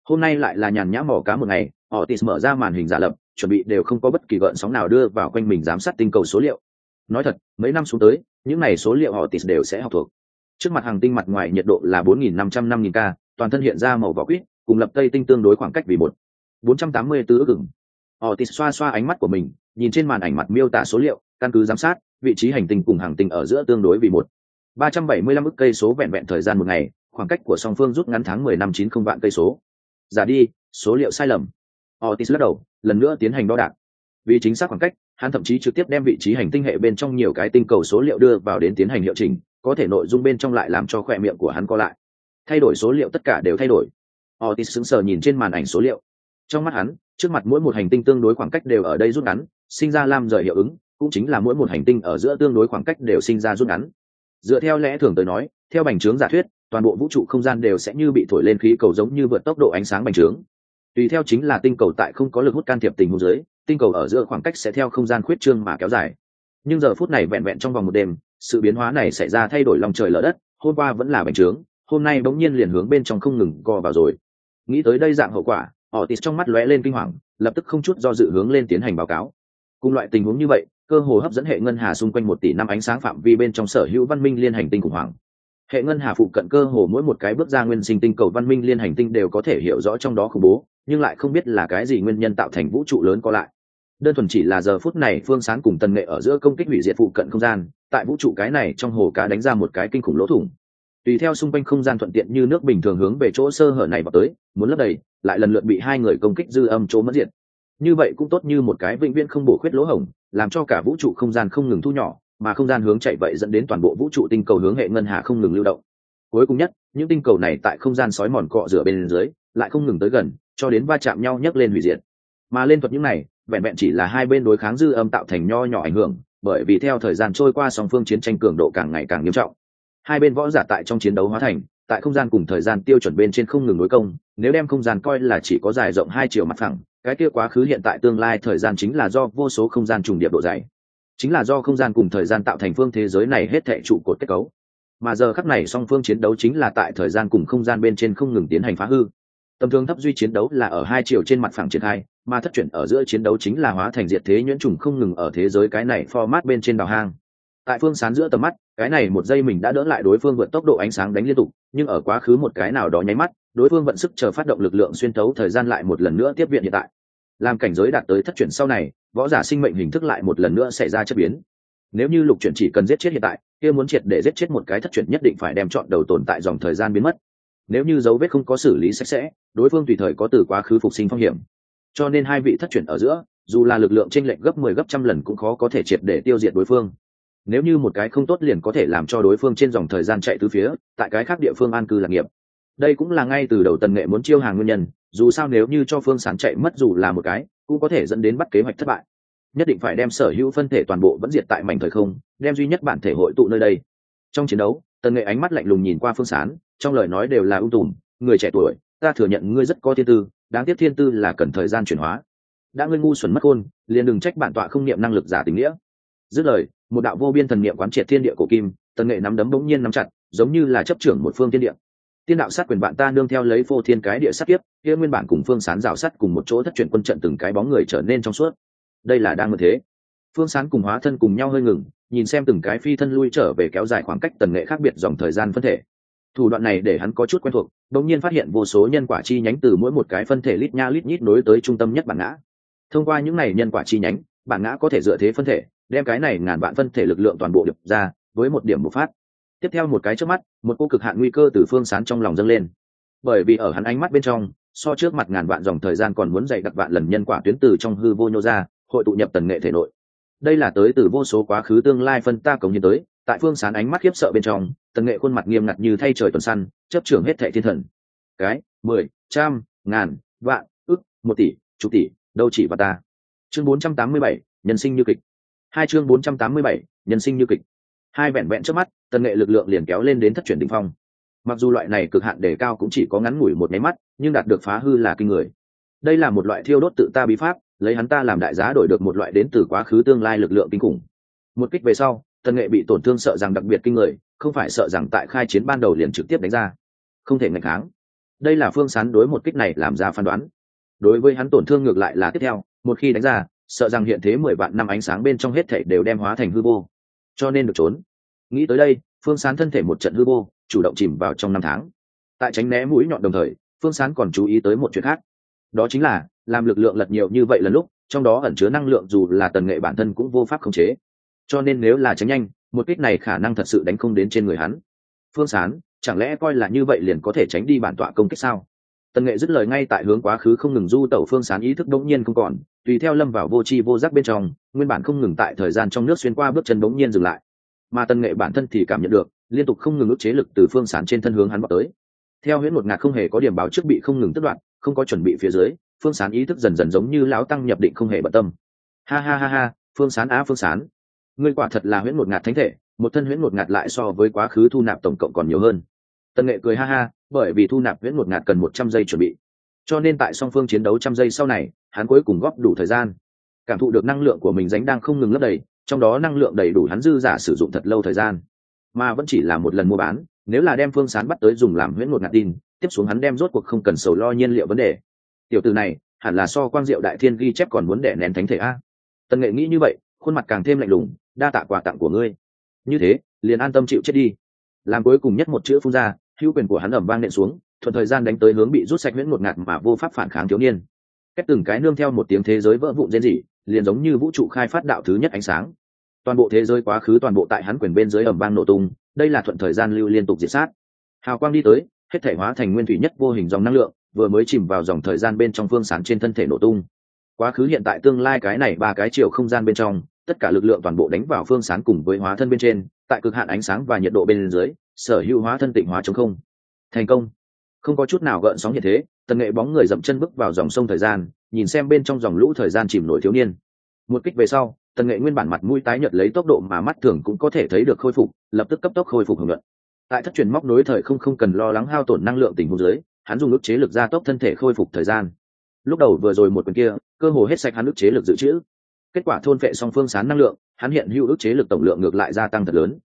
hôm nay lại là nhàn nhã mò cá một ngày họ tis mở ra màn hình giả lập, chuẩn bị đều không có bất kỳ gợn sóng nào đưa vào quanh mình giám sát tinh cầu số liệu. Nói thật, mấy năm xuống tới, những này số liệu họ tis đều sẽ học thuộc. Trước mặt hàng tinh mặt ngoài nhiệt độ là bốn nghìn năm trăm năm nghìn k, toàn thân hiện ra màu vỏ quýt, cùng lập tây tinh tương đối khoảng cách vì một. bốn trăm tám mươi tứ ước ửng họ tis xoa xoa ánh mắt của mình, nhìn trên màn ảnh mặt miêu tả số liệu, căn cứ giám sát, vị trí hành tinh cùng hàng tinh ở giữa tương đối vì một. ba trăm bảy mươi lăm ức cây số vẹn vẹn thời gian một ngày, khoảng cách của song phương rút ngắn tháng mười năm chín không vạn cây số giả đi, số liệu sai lầm. Otis lắc đầu, lần nữa tiến hành đo đạc. Vì chính xác khoảng cách, hắn thậm chí trực tiếp đem vị trí hành tinh hệ bên trong nhiều cái tinh cầu số liệu đưa vào đến tiến hành hiệu chỉnh có thể nội dung bên trong lại làm cho khoe miệng của hắn co lại. Thay đổi số liệu tất cả đều thay đổi. Otis sững sờ nhìn trên màn ảnh số liệu. Trong mắt hắn, trước mặt mỗi một hành tinh tương đối khoảng cách đều ở đây rút ngắn, sinh ra lam rời hiệu ứng, cũng chính là mỗi một hành tinh ở giữa tương đối khoảng cách đều sinh ra rút ngắn. Dựa theo lẽ thường tới nói, theo bành trướng giả thuyết toàn bộ vũ trụ không gian đều sẽ như bị thổi lên khí cầu giống như vượt tốc độ ánh sáng bành trướng. Tùy theo chính là tinh cầu tại không có lực hút can thiệp tình huống dưới, tinh cầu ở giữa khoảng cách sẽ theo không gian khuyết trương mà kéo dài. Nhưng giờ phút này vẹn vẹn trong vòng một đêm, sự biến hóa này xảy ra thay đổi lòng trời lở đất, hôm qua vẫn là bành trướng, hôm nay bỗng nhiên liền hướng bên trong không ngừng co vào rồi. Nghĩ tới đây dạng hậu quả họ tít trong mắt lóe lên kinh hoàng, lập tức không chút do dự hướng lên tiến hành báo cáo. Cùng loại tình huống như vậy, cơ hồ hấp dẫn hệ ngân hà xung quanh một tỷ năm ánh sáng phạm vi bên trong sở hữu văn minh liên hành tinh khủng hoảng hệ ngân hà phụ cận cơ hồ mỗi một cái bước ra nguyên sinh tinh cầu văn minh liên hành tinh đều có thể hiểu rõ trong đó khủng bố, nhưng lại không biết là cái gì nguyên nhân tạo thành vũ trụ lớn có lại. Đơn thuần chỉ là giờ phút này phương sáng cùng tần nghệ ở giữa công kích hủy diệt phụ cận không gian, tại vũ trụ cái này trong hồ cá đánh ra một cái kinh khủng lỗ thủng. Tùy theo xung quanh không gian thuận tiện như nước bình thường hướng về chỗ sơ hở này vào tới, muốn lấp đầy, lại lần lượt bị hai người công kích dư âm chỗ mất diện như vậy cũng tốt như một cái vĩnh viễn không bổ khuyết lỗ hổng, làm cho cả vũ trụ không gian không ngừng thu nhỏ mà không gian hướng chạy vậy dẫn đến toàn bộ vũ trụ tinh cầu hướng hệ ngân hà không ngừng lưu động. Cuối cùng nhất, những tinh cầu này tại không gian sói mòn cọ rửa bên dưới, lại không ngừng tới gần, cho đến va chạm nhau nhấc lên hủy diệt. Mà lên thuật những này, vẹn vẹn chỉ là hai bên đối kháng dư âm tạo thành nho nhỏ ảnh hưởng, bởi vì theo thời gian trôi qua song phương chiến tranh cường độ càng ngày càng nghiêm trọng. Hai bên võ giả tại trong chiến đấu hóa thành, tại không gian cùng thời gian tiêu chuẩn bên trên không ngừng đối công, nếu đem không gian coi là chỉ có dài rộng hai chiều mặt phẳng, cái kia quá khứ hiện tại tương lai thời gian chính là do vô số không gian trùng điệp độ dày chính là do không gian cùng thời gian tạo thành phương thế giới này hết thệ trụ cột kết cấu. Mà giờ khắc này song phương chiến đấu chính là tại thời gian cùng không gian bên trên không ngừng tiến hành phá hư. Tầm thường thấp duy chiến đấu là ở hai chiều trên mặt phẳng triển khai, mà thất chuyển ở giữa chiến đấu chính là hóa thành diệt thế nhuyễn trùng không ngừng ở thế giới cái này format bên trên đào hang. Tại phương sán giữa tầm mắt, cái này một giây mình đã đỡ lại đối phương vượt tốc độ ánh sáng đánh liên tục, nhưng ở quá khứ một cái nào đó nháy mắt, đối phương vận sức chờ phát động lực lượng xuyên tấu thời gian lại một lần nữa tiếp viện hiện tại làm cảnh giới đạt tới thất chuyển sau này, võ giả sinh mệnh hình thức lại một lần nữa xảy ra chất biến. Nếu như lục chuyển chỉ cần giết chết hiện tại, kia muốn triệt để giết chết một cái thất chuyển nhất định phải đem chọn đầu tồn tại dòng thời gian biến mất. Nếu như dấu vết không có xử lý sạch sẽ, đối phương tùy thời có từ quá khứ phục sinh phong hiểm. Cho nên hai vị thất chuyển ở giữa, dù là lực lượng tranh lệch gấp mười 10 gấp trăm lần cũng khó có thể triệt để tiêu diệt đối phương. Nếu như một cái không tốt liền có thể làm cho đối phương trên dòng thời gian chạy từ phía, tại cái khác địa phương an cư lạc nghiệp đây cũng là ngay từ đầu tần nghệ muốn chiêu hàng nguyên nhân, dù sao nếu như cho phương sản chạy mất dù là một cái, cũng có thể dẫn đến bắt kế hoạch thất bại. Nhất định phải đem sở hữu phân thể toàn bộ vẫn diệt tại mảnh thời không, đem duy nhất bản thể hội tụ nơi đây. Trong chiến đấu, tần nghệ ánh mắt lạnh lùng nhìn qua phương sán, trong lời nói đều là ưu tùm, người trẻ tuổi, ta thừa nhận ngươi rất có thiên tư, đáng tiếc thiên tư là cần thời gian chuyển hóa. Đã ngươi ngu xuẩn mất khôn liền đừng trách bản tọa không niệm năng lực giả tình nghĩa. Dứt lời, một đạo vô biên thần niệm quán triệt thiên địa cổ kim, tần nghệ nắm đấm bỗng nhiên nắm chặt, giống như là chấp trưởng một phương thiên địa tiên đạo sát quyền bạn ta nương theo lấy phô thiên cái địa sát tiếp kia nguyên bản cùng phương sán rào sắt cùng một chỗ thất chuyển quân trận từng cái bóng người trở nên trong suốt. Đây là đang như thế. Phương sán cùng hóa thân cùng nhau hơi ngừng, nhìn xem từng cái phi thân lui trở về kéo dài khoảng cách tần nghệ khác biệt dòng thời gian phân thể. Thủ đoạn này để hắn có chút quen thuộc đột nhiên phát hiện vô số nhân quả chi nhánh từ mỗi một cái phân thể lít nha lít nhít nối tới trung tâm nhất bản ngã. Thông qua những này nhân quả chi nhánh, bản ngã có thể dựa thế phân thể, đem cái này ngàn vạn phân thể lực lượng toàn bộ được ra, với một điểm bộc phát tiếp theo một cái trước mắt, một cô cực hạn nguy cơ từ phương sán trong lòng dâng lên. Bởi vì ở hắn ánh mắt bên trong, so trước mặt ngàn vạn dòng thời gian còn muốn dạy đặc vạn lần nhân quả tuyến từ trong hư vô nhô ra, hội tụ nhập tần nghệ thể nội. Đây là tới từ vô số quá khứ tương lai phân ta cống nhân tới, tại phương sán ánh mắt khiếp sợ bên trong, tần nghệ khuôn mặt nghiêm ngặt như thay trời tuần săn, chấp trưởng hết thệ thiên thần. Cái, mười, trăm, ngàn, vạn, ức, một tỷ, chục tỷ, đâu chỉ và ta. Chương bốn trăm tám mươi bảy, nhân sinh như kịch. Hai chương bốn trăm tám mươi bảy, nhân sinh như kịch hai vẹn vẹn trước mắt, tần nghệ lực lượng liền kéo lên đến thất chuyển đ ỉ n h phong. Mặc dù loại này cực hạn đề cao cũng chỉ có ngắn ngủi một máy mắt, nhưng đạt được phá hư là kinh người. Đây là một loại thiêu đốt tự ta bí pháp, lấy hắn ta làm đại giá đổi được một loại đến từ quá khứ tương lai lực lượng kinh khủng. Một kích về sau, tần nghệ bị tổn thương sợ rằng đặc biệt kinh người, không phải sợ rằng tại khai chiến ban đầu liền trực tiếp đánh ra. Không thể ngạch kháng. Đây là phương sán đối một kích này làm ra phán đoán. Đối với hắn tổn thương ngược lại là tiếp theo, một khi đánh ra, sợ rằng hiện thế mười vạn năm ánh sáng bên trong hết thảy đều đem hóa thành hư vô cho nên được trốn. Nghĩ tới đây, phương sán thân thể một trận hư vô, chủ động chìm vào trong năm tháng. Tại tránh né mũi nhọn đồng thời, phương sán còn chú ý tới một chuyện khác. Đó chính là, làm lực lượng lật nhiều như vậy lần lúc, trong đó ẩn chứa năng lượng dù là tần nghệ bản thân cũng vô pháp khống chế. Cho nên nếu là tránh nhanh, một kích này khả năng thật sự đánh không đến trên người hắn. Phương sán, chẳng lẽ coi là như vậy liền có thể tránh đi bản tọa công kích sao? Tần nghệ dứt lời ngay tại hướng quá khứ không ngừng du tẩu phương sán ý thức đống nhiên không còn, tùy theo lâm vào vô tri vô giác bên trong, nguyên bản không ngừng tại thời gian trong nước xuyên qua bước chân đống nhiên dừng lại. Mà tần nghệ bản thân thì cảm nhận được, liên tục không ngừng ức chế lực từ phương sán trên thân hướng hắn vào tới. Theo huyễn một ngạt không hề có điểm báo trước bị không ngừng tất đoạn không có chuẩn bị phía dưới, phương sán ý thức dần dần giống như lão tăng nhập định không hề bận tâm. Ha ha ha ha, phương sán á phương sán. Ngươi quả thật là huyễn một ngạt thánh thể, một thân huyễn một ngạt lại so với quá khứ thu nạp tổng cộng còn nhiều hơn. Tần nghệ cười ha ha bởi vì thu nạp viễn một ngạt cần một trăm giây chuẩn bị. Cho nên tại song phương chiến đấu trăm giây sau này, hắn cuối cùng góp đủ thời gian. Cảm thụ được năng lượng của mình dánh đang không ngừng lấp đầy, trong đó năng lượng đầy đủ hắn dư giả sử dụng thật lâu thời gian. Mà vẫn chỉ là một lần mua bán, nếu là đem phương sán bắt tới dùng làm huyễn một ngạt tin, tiếp xuống hắn đem rốt cuộc không cần sầu lo nhiên liệu vấn đề. Tiểu từ này, hẳn là so quang diệu đại thiên ghi chép còn muốn đẻ nén thánh thể a. Tần nghệ nghĩ như vậy, khuôn mặt càng thêm lạnh lùng, đa tạ quà tặng của ngươi. Như thế, liền an tâm chịu chết đi. Làm cuối cùng nhất một chữ phun ra hữu quyền của hắn ẩm vang nện xuống, thuận thời gian đánh tới hướng bị rút sạch nguyễn một ngạt mà vô pháp phản kháng thiếu niên. Cách từng cái nương theo một tiếng thế giới vỡ vụn rên rỉ, liền giống như vũ trụ khai phát đạo thứ nhất ánh sáng. Toàn bộ thế giới quá khứ toàn bộ tại hắn quyền bên dưới ẩm vang nổ tung, đây là thuận thời gian lưu liên tục diệt sát. Hào quang đi tới, hết thể hóa thành nguyên thủy nhất vô hình dòng năng lượng, vừa mới chìm vào dòng thời gian bên trong phương sáng trên thân thể nổ tung. Quá khứ hiện tại tương lai cái này ba cái chiều không gian bên trong, tất cả lực lượng toàn bộ đánh vào phương sáng cùng với hóa thân bên trên, tại cực hạn ánh sáng và nhiệt độ bên dưới sở hữu hóa thân tịnh hóa chống không. Thành công. Không có chút nào gợn sóng như thế, tần nghệ bóng người dậm chân bước vào dòng sông thời gian, nhìn xem bên trong dòng lũ thời gian chìm nổi thiếu niên. Một kích về sau, tần nghệ nguyên bản mặt mũi tái nhợt lấy tốc độ mà mắt thường cũng có thể thấy được khôi phục, lập tức cấp tốc khôi phục hưởng luận. Tại thất truyền móc nối thời không không cần lo lắng hao tổn năng lượng tình huống dưới, hắn dùng ức chế lực gia tốc thân thể khôi phục thời gian. Lúc đầu vừa rồi một quyền kia, cơ hồ hết sạch hắn ức chế lực dự trữ. Kết quả thôn phệ song phương sán năng lượng, hắn hiện hữu ức chế lực tổng lượng ngược lại gia tăng thật lớn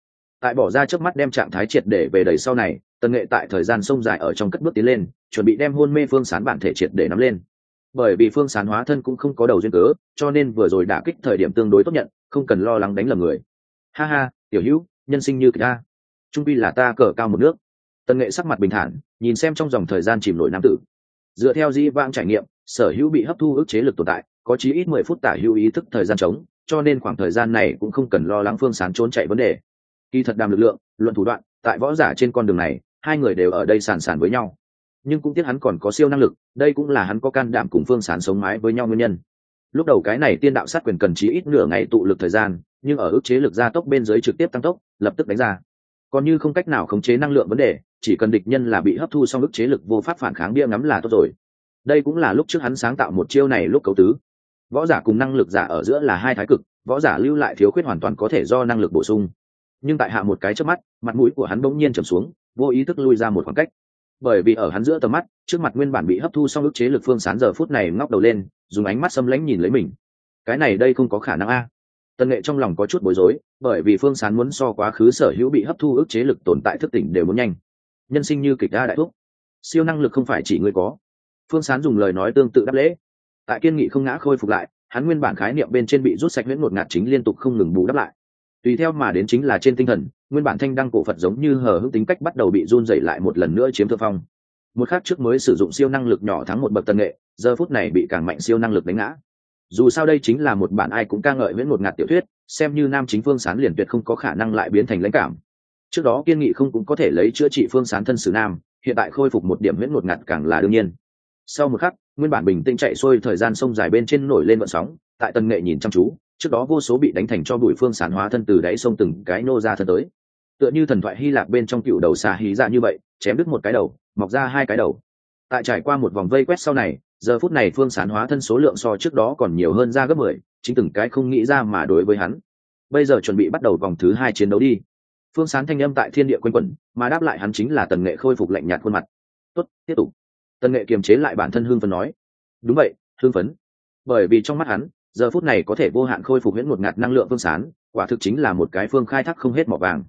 tại bỏ ra trước mắt đem trạng thái triệt để về đầy sau này, tần nghệ tại thời gian sông dài ở trong cất bước tiến lên, chuẩn bị đem hôn mê phương sán bản thể triệt để nắm lên. Bởi vì phương sán hóa thân cũng không có đầu duyên cớ, cho nên vừa rồi đả kích thời điểm tương đối tốt nhận, không cần lo lắng đánh lầm người. Ha ha, tiểu hữu, nhân sinh như ta. Trung pi là ta cờ cao một nước. Tần nghệ sắc mặt bình thản, nhìn xem trong dòng thời gian chìm nổi nam tử. Dựa theo di vang trải nghiệm, sở hữu bị hấp thu ức chế lực tồn tại, có chí ít mười phút tả hữu ý thức thời gian trống, cho nên khoảng thời gian này cũng không cần lo lắng phương sán trốn chạy vấn đề kỳ thật đàm lực lượng, luận thủ đoạn, tại võ giả trên con đường này, hai người đều ở đây sàn sàn với nhau. Nhưng cũng tiếc hắn còn có siêu năng lực, đây cũng là hắn có can đảm cùng phương sán sống mái với nhau nguyên nhân. Lúc đầu cái này tiên đạo sát quyền cần chí ít nửa ngày tụ lực thời gian, nhưng ở ức chế lực gia tốc bên dưới trực tiếp tăng tốc, lập tức đánh ra. Còn như không cách nào khống chế năng lượng vấn đề, chỉ cần địch nhân là bị hấp thu xong ức chế lực vô pháp phản kháng bia ngắm là tốt rồi. Đây cũng là lúc trước hắn sáng tạo một chiêu này lúc cấu tứ. Võ giả cùng năng lực giả ở giữa là hai thái cực, võ giả lưu lại thiếu khuyết hoàn toàn có thể do năng lực bổ sung nhưng tại hạ một cái trước mắt, mặt mũi của hắn bỗng nhiên trầm xuống, vô ý thức lui ra một khoảng cách. Bởi vì ở hắn giữa tầm mắt, trước mặt nguyên bản bị hấp thu xong ức chế lực phương sán giờ phút này ngóc đầu lên, dùng ánh mắt xâm lãnh nhìn lấy mình. Cái này đây không có khả năng a. Tần nghệ trong lòng có chút bối rối, bởi vì phương sán muốn so quá khứ sở hữu bị hấp thu ức chế lực tồn tại thức tỉnh đều muốn nhanh. Nhân sinh như kịch đa đại thúc siêu năng lực không phải chỉ ngươi có. Phương sán dùng lời nói tương tự đáp lễ. Tại kiên nghị không ngã khôi phục lại, hắn nguyên bản khái niệm bên trên bị rút sạch nguyễn ngột ngạt chính liên tục không ngừng bù đắp lại tùy theo mà đến chính là trên tinh thần, nguyên bản thanh đăng cổ phật giống như hờ hững tính cách bắt đầu bị run dậy lại một lần nữa chiếm thượng phong. Một khác trước mới sử dụng siêu năng lực nhỏ thắng một bậc tân nghệ, giờ phút này bị càng mạnh siêu năng lực đánh ngã. Dù sao đây chính là một bản ai cũng ca ngợi miễn một ngạt tiểu thuyết, xem như nam chính phương sán liền tuyệt không có khả năng lại biến thành lãnh cảm. Trước đó kiên nghị không cũng có thể lấy chữa trị phương sán thân sử nam, hiện tại khôi phục một điểm miễn một ngạt càng là đương nhiên. Sau một khắc, nguyên bản bình tĩnh chạy xuôi thời gian sông dài bên trên nổi lên vận sóng, tại tân nghệ nhìn chăm chú trước đó vô số bị đánh thành cho bụi phương sản hóa thân từ đáy sông từng cái nô ra thân tới. Tựa như thần thoại hy lạp bên trong cựu đầu xà hí ra như vậy, chém đứt một cái đầu, mọc ra hai cái đầu. Tại trải qua một vòng vây quét sau này, giờ phút này phương sản hóa thân số lượng so trước đó còn nhiều hơn ra gấp mười, chính từng cái không nghĩ ra mà đối với hắn. Bây giờ chuẩn bị bắt đầu vòng thứ hai chiến đấu đi. Phương sán thanh âm tại thiên địa quanh quẩn, mà đáp lại hắn chính là tần nghệ khôi phục lạnh nhạt khuôn mặt. Tốt, tiếp tục. Tần nghệ kiềm chế lại bản thân hương phấn nói. Đúng vậy, hương phấn. Bởi vì trong mắt hắn giờ phút này có thể vô hạn khôi phục huyễn một ngạt năng lượng phương sán quả thực chính là một cái phương khai thác không hết mỏ vàng.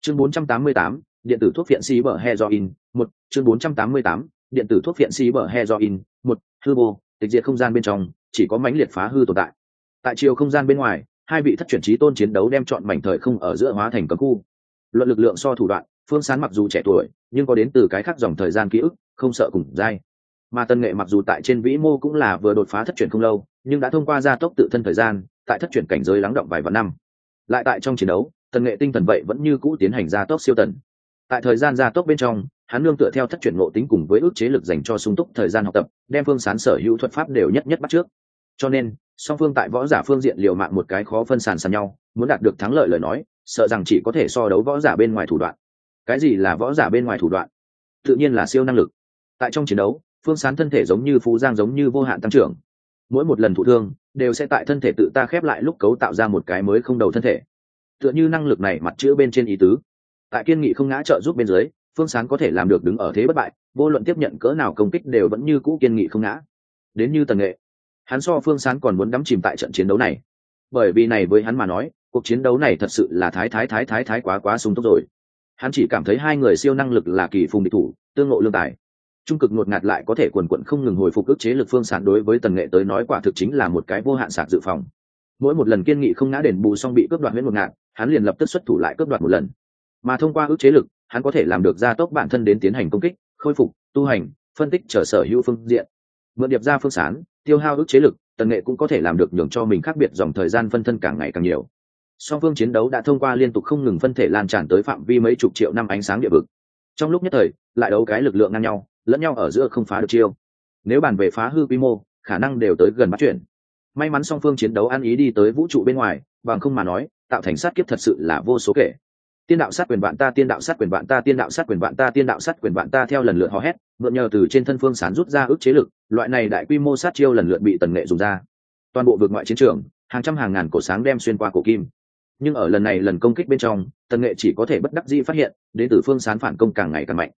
Chương 488, điện tử thuốc phiện xí bờ heroin một chương 488, điện tử thuốc phiện xí bờ heroin một hư vô tịch diệt không gian bên trong chỉ có mãnh liệt phá hư tồn tại. Tại chiều không gian bên ngoài hai vị thất chuyển trí tôn chiến đấu đem chọn mảnh thời không ở giữa hóa thành cấm khu. Luận lực lượng so thủ đoạn phương sán mặc dù trẻ tuổi nhưng có đến từ cái khác dòng thời gian ký ức không sợ cùng dai mà tân nghệ mặc dù tại trên vĩ mô cũng là vừa đột phá thất chuyển không lâu, nhưng đã thông qua gia tốc tự thân thời gian, tại thất chuyển cảnh giới lắng động vài vạn năm. Lại tại trong chiến đấu tần nghệ tinh thần vậy vẫn như cũ tiến hành gia tốc siêu tần. Tại thời gian gia tốc bên trong, hắn nương tựa theo thất chuyển ngộ tính cùng với ước chế lực dành cho sung túc thời gian học tập, đem phương sán sở hữu thuật pháp đều nhất nhất bắt trước. Cho nên, song phương tại võ giả phương diện liều mạng một cái khó phân sàn sàn nhau, muốn đạt được thắng lợi lời nói, sợ rằng chỉ có thể so đấu võ giả bên ngoài thủ đoạn. Cái gì là võ giả bên ngoài thủ đoạn? Tự nhiên là siêu năng lực. Tại trong chiến đấu phương sán thân thể giống như phú giang giống như vô hạn tăng trưởng. Mỗi một lần thụ thương, đều sẽ tại thân thể tự ta khép lại lúc cấu tạo ra một cái mới không đầu thân thể. Tựa như năng lực này mặt chữ bên trên ý tứ. Tại kiên nghị không ngã trợ giúp bên dưới, phương sán có thể làm được đứng ở thế bất bại, vô luận tiếp nhận cỡ nào công kích đều vẫn như cũ kiên nghị không ngã. Đến như tần nghệ, hắn so phương sán còn muốn đắm chìm tại trận chiến đấu này. Bởi vì này với hắn mà nói, cuộc chiến đấu này thật sự là thái thái thái thái thái quá quá sung túc rồi. Hắn chỉ cảm thấy hai người siêu năng lực là kỳ phùng địch thủ, tương ngộ lương tài trung cực ngột ngạt lại có thể quần quận không ngừng hồi phục ức chế lực phương sản đối với tần nghệ tới nói quả thực chính là một cái vô hạn sạc dự phòng. Mỗi một lần kiên nghị không ngã đền bù xong bị cướp đoạt huyết một ngạt, hắn liền lập tức xuất thủ lại cướp đoạt một lần. Mà thông qua ức chế lực, hắn có thể làm được gia tốc bản thân đến tiến hành công kích, khôi phục, tu hành, phân tích trở sở hữu phương diện. Mượn điệp ra phương sán tiêu hao ức chế lực, tần nghệ cũng có thể làm được nhường cho mình khác biệt dòng thời gian phân thân càng ngày càng nhiều. Song phương chiến đấu đã thông qua liên tục không ngừng phân thể lan tràn tới phạm vi mấy chục triệu năm ánh sáng địa vực. Trong lúc nhất thời, lại đấu cái lực lượng ngang nhau lẫn nhau ở giữa không phá được chiêu. Nếu bàn về phá hư quy mô, khả năng đều tới gần bắt chuyển may mắn song phương chiến đấu ăn ý đi tới vũ trụ bên ngoài, bằng không mà nói, tạo thành sát kiếp thật sự là vô số kể. Tiên đạo sát quyền bạn ta, tiên đạo sát quyền bạn ta, tiên đạo sát quyền bạn ta, tiên đạo sát quyền bạn ta theo lần lượt hò hét, mượn nhờ từ trên thân phương sán rút ra ước chế lực, loại này đại quy mô sát chiêu lần lượt bị tần nghệ dùng ra. Toàn bộ vượt ngoại chiến trường, hàng trăm hàng ngàn cổ sáng đem xuyên qua cổ kim. Nhưng ở lần này lần công kích bên trong, tần nghệ chỉ có thể bất đắc dĩ phát hiện, đến từ phương sán phản công càng ngày càng mạnh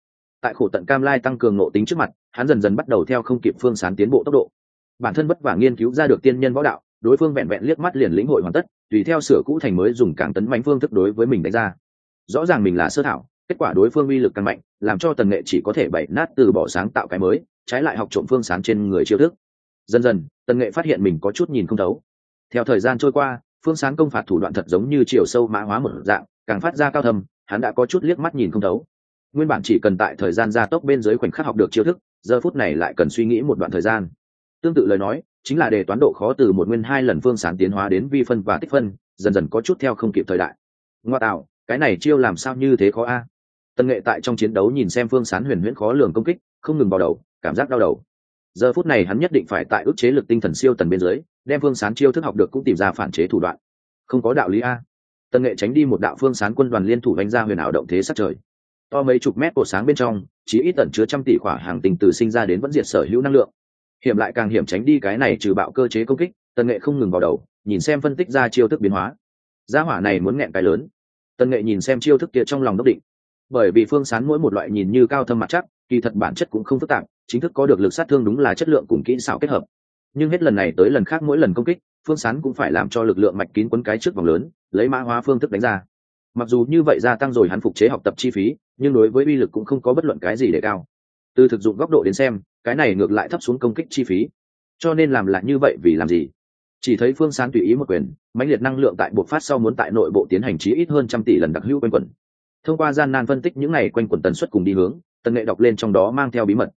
tại khổ tận cam lai tăng cường nộ tính trước mặt, hắn dần dần bắt đầu theo không kịp phương sán tiến bộ tốc độ. Bản thân vất vả nghiên cứu ra được tiên nhân võ đạo, đối phương vẹn vẹn liếc mắt liền lĩnh hội hoàn tất, tùy theo sửa cũ thành mới dùng càng tấn mạnh phương thức đối với mình đánh ra. Rõ ràng mình là sơ thảo, kết quả đối phương uy lực càng mạnh, làm cho tần nghệ chỉ có thể bậy nát từ bỏ sáng tạo cái mới, trái lại học trộm phương sán trên người chiêu thức. Dần dần, tần nghệ phát hiện mình có chút nhìn không thấu. Theo thời gian trôi qua, phương sán công phạt thủ đoạn thật giống như chiều sâu mã hóa một dạng, càng phát ra cao thầm hắn đã có chút liếc mắt nhìn không thấu nguyên bản chỉ cần tại thời gian gia tốc bên dưới khoảnh khắc học được chiêu thức, giờ phút này lại cần suy nghĩ một đoạn thời gian. Tương tự lời nói, chính là đề toán độ khó từ một nguyên hai lần phương sán tiến hóa đến vi phân và tích phân, dần dần có chút theo không kịp thời đại. Ngoa tạo, cái này chiêu làm sao như thế khó a? À? tân nghệ tại trong chiến đấu nhìn xem phương sán huyền huyễn khó lường công kích, không ngừng vào đầu, cảm giác đau đầu. Giờ phút này hắn nhất định phải tại ức chế lực tinh thần siêu tần bên dưới, đem phương sán chiêu thức học được cũng tìm ra phản chế thủ đoạn. Không có đạo lý a. Tân nghệ tránh đi một đạo phương sán quân đoàn liên thủ đánh ra huyền ảo động thế sát trời to mấy chục mét cột sáng bên trong chỉ ít tẩn chứa trăm tỷ khỏa hàng tình từ sinh ra đến vẫn diệt sở hữu năng lượng. Hiểm lại càng hiểm tránh đi cái này trừ bạo cơ chế công kích, tần nghệ không ngừng vào đầu, nhìn xem phân tích ra chiêu thức biến hóa. Gia hỏa này muốn nghẹn cái lớn. Tần nghệ nhìn xem chiêu thức kia trong lòng đốc định. Bởi vì phương sán mỗi một loại nhìn như cao thâm mặt chắc, kỳ thật bản chất cũng không phức tạp, chính thức có được lực sát thương đúng là chất lượng cùng kỹ xảo kết hợp. Nhưng hết lần này tới lần khác mỗi lần công kích, phương sán cũng phải làm cho lực lượng mạch kín quấn cái trước vòng lớn, lấy mã hóa phương thức đánh ra mặc dù như vậy gia tăng rồi hắn phục chế học tập chi phí, nhưng đối với uy lực cũng không có bất luận cái gì để cao. Từ thực dụng góc độ đến xem, cái này ngược lại thấp xuống công kích chi phí. Cho nên làm lại như vậy vì làm gì? Chỉ thấy phương sán tùy ý một quyền, mãnh liệt năng lượng tại bộc phát sau muốn tại nội bộ tiến hành trí ít hơn trăm tỷ lần đặc hữu quanh quẩn. Thông qua gian nan phân tích những này quanh quẩn tần suất cùng đi hướng, tần nghệ đọc lên trong đó mang theo bí mật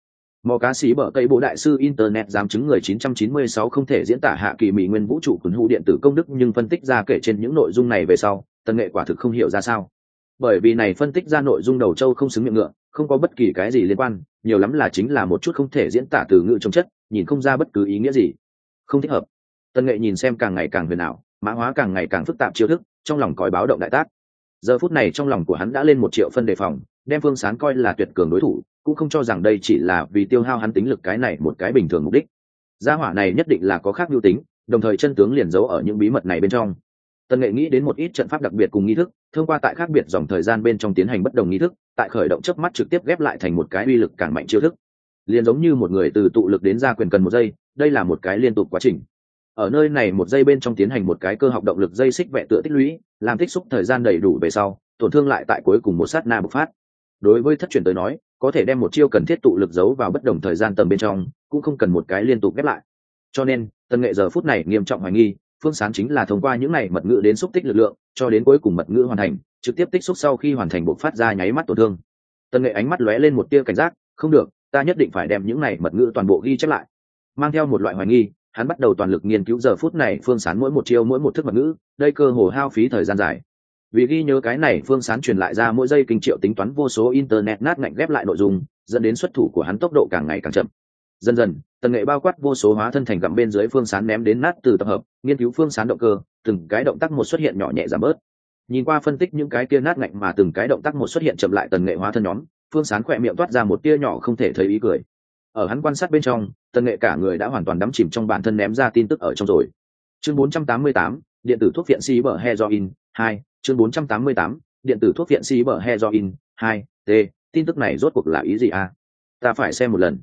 mò cá sĩ bở cây bộ đại sư internet giám chứng người 996 không thể diễn tả hạ kỳ mỹ nguyên vũ trụ quần hữu điện tử công đức nhưng phân tích ra kể trên những nội dung này về sau, tần nghệ quả thực không hiểu ra sao. Bởi vì này phân tích ra nội dung đầu châu không xứng miệng ngựa, không có bất kỳ cái gì liên quan, nhiều lắm là chính là một chút không thể diễn tả từ ngữ trong chất, nhìn không ra bất cứ ý nghĩa gì. Không thích hợp. Tần nghệ nhìn xem càng ngày càng huyền ảo, mã hóa càng ngày càng phức tạp chiêu thức, trong lòng còi báo động đại tác. Giờ phút này trong lòng của hắn đã lên một triệu phân đề phòng, đem phương sán coi là tuyệt cường đối thủ cũng không cho rằng đây chỉ là vì tiêu hao hắn tính lực cái này một cái bình thường mục đích. Gia hỏa này nhất định là có khác mưu tính, đồng thời chân tướng liền giấu ở những bí mật này bên trong. Tần nghệ nghĩ đến một ít trận pháp đặc biệt cùng nghi thức, thông qua tại khác biệt dòng thời gian bên trong tiến hành bất đồng nghi thức, tại khởi động chớp mắt trực tiếp ghép lại thành một cái uy lực càng mạnh chiêu thức. Liền giống như một người từ tụ lực đến ra quyền cần một giây, đây là một cái liên tục quá trình. Ở nơi này một giây bên trong tiến hành một cái cơ học động lực dây xích vẹ tựa tích lũy, làm tích xúc thời gian đầy đủ về sau, tổn thương lại tại cuối cùng một sát na bộc phát. Đối với thất truyền tới nói có thể đem một chiêu cần thiết tụ lực giấu vào bất đồng thời gian tầm bên trong, cũng không cần một cái liên tục ghép lại. Cho nên tân nghệ giờ phút này nghiêm trọng hoài nghi, phương sán chính là thông qua những này mật ngữ đến xúc tích lực lượng, cho đến cuối cùng mật ngữ hoàn thành, trực tiếp tích xúc sau khi hoàn thành bộc phát ra nháy mắt tổn thương. Tân nghệ ánh mắt lóe lên một tia cảnh giác, không được, ta nhất định phải đem những này mật ngữ toàn bộ ghi chép lại. Mang theo một loại hoài nghi, hắn bắt đầu toàn lực nghiên cứu giờ phút này phương sán mỗi một chiêu mỗi một thức mật ngữ, đây cơ hồ hao phí thời gian dài vì ghi nhớ cái này phương sán truyền lại ra mỗi giây kinh triệu tính toán vô số internet nát ngạnh ghép lại nội dung dẫn đến xuất thủ của hắn tốc độ càng ngày càng chậm. Dần dần tần nghệ bao quát vô số hóa thân thành gặm bên dưới phương sán ném đến nát từ tập hợp nghiên cứu phương sán động cơ từng cái động tác một xuất hiện nhỏ nhẹ giảm bớt. Nhìn qua phân tích những cái kia nát ngạnh mà từng cái động tác một xuất hiện chậm lại tần nghệ hóa thân nhóm phương sán khỏe miệng toát ra một tia nhỏ không thể thấy ý cười. Ở hắn quan sát bên trong tần nghệ cả người đã hoàn toàn đắm chìm trong bản thân ném ra tin tức ở trong rồi. Chương 488, điện tử thuốc viện si bờ heroin hai chương 488, điện tử thuốc viện si bờ heroin 2 t tin tức này rốt cuộc là ý gì à? Ta phải xem một lần.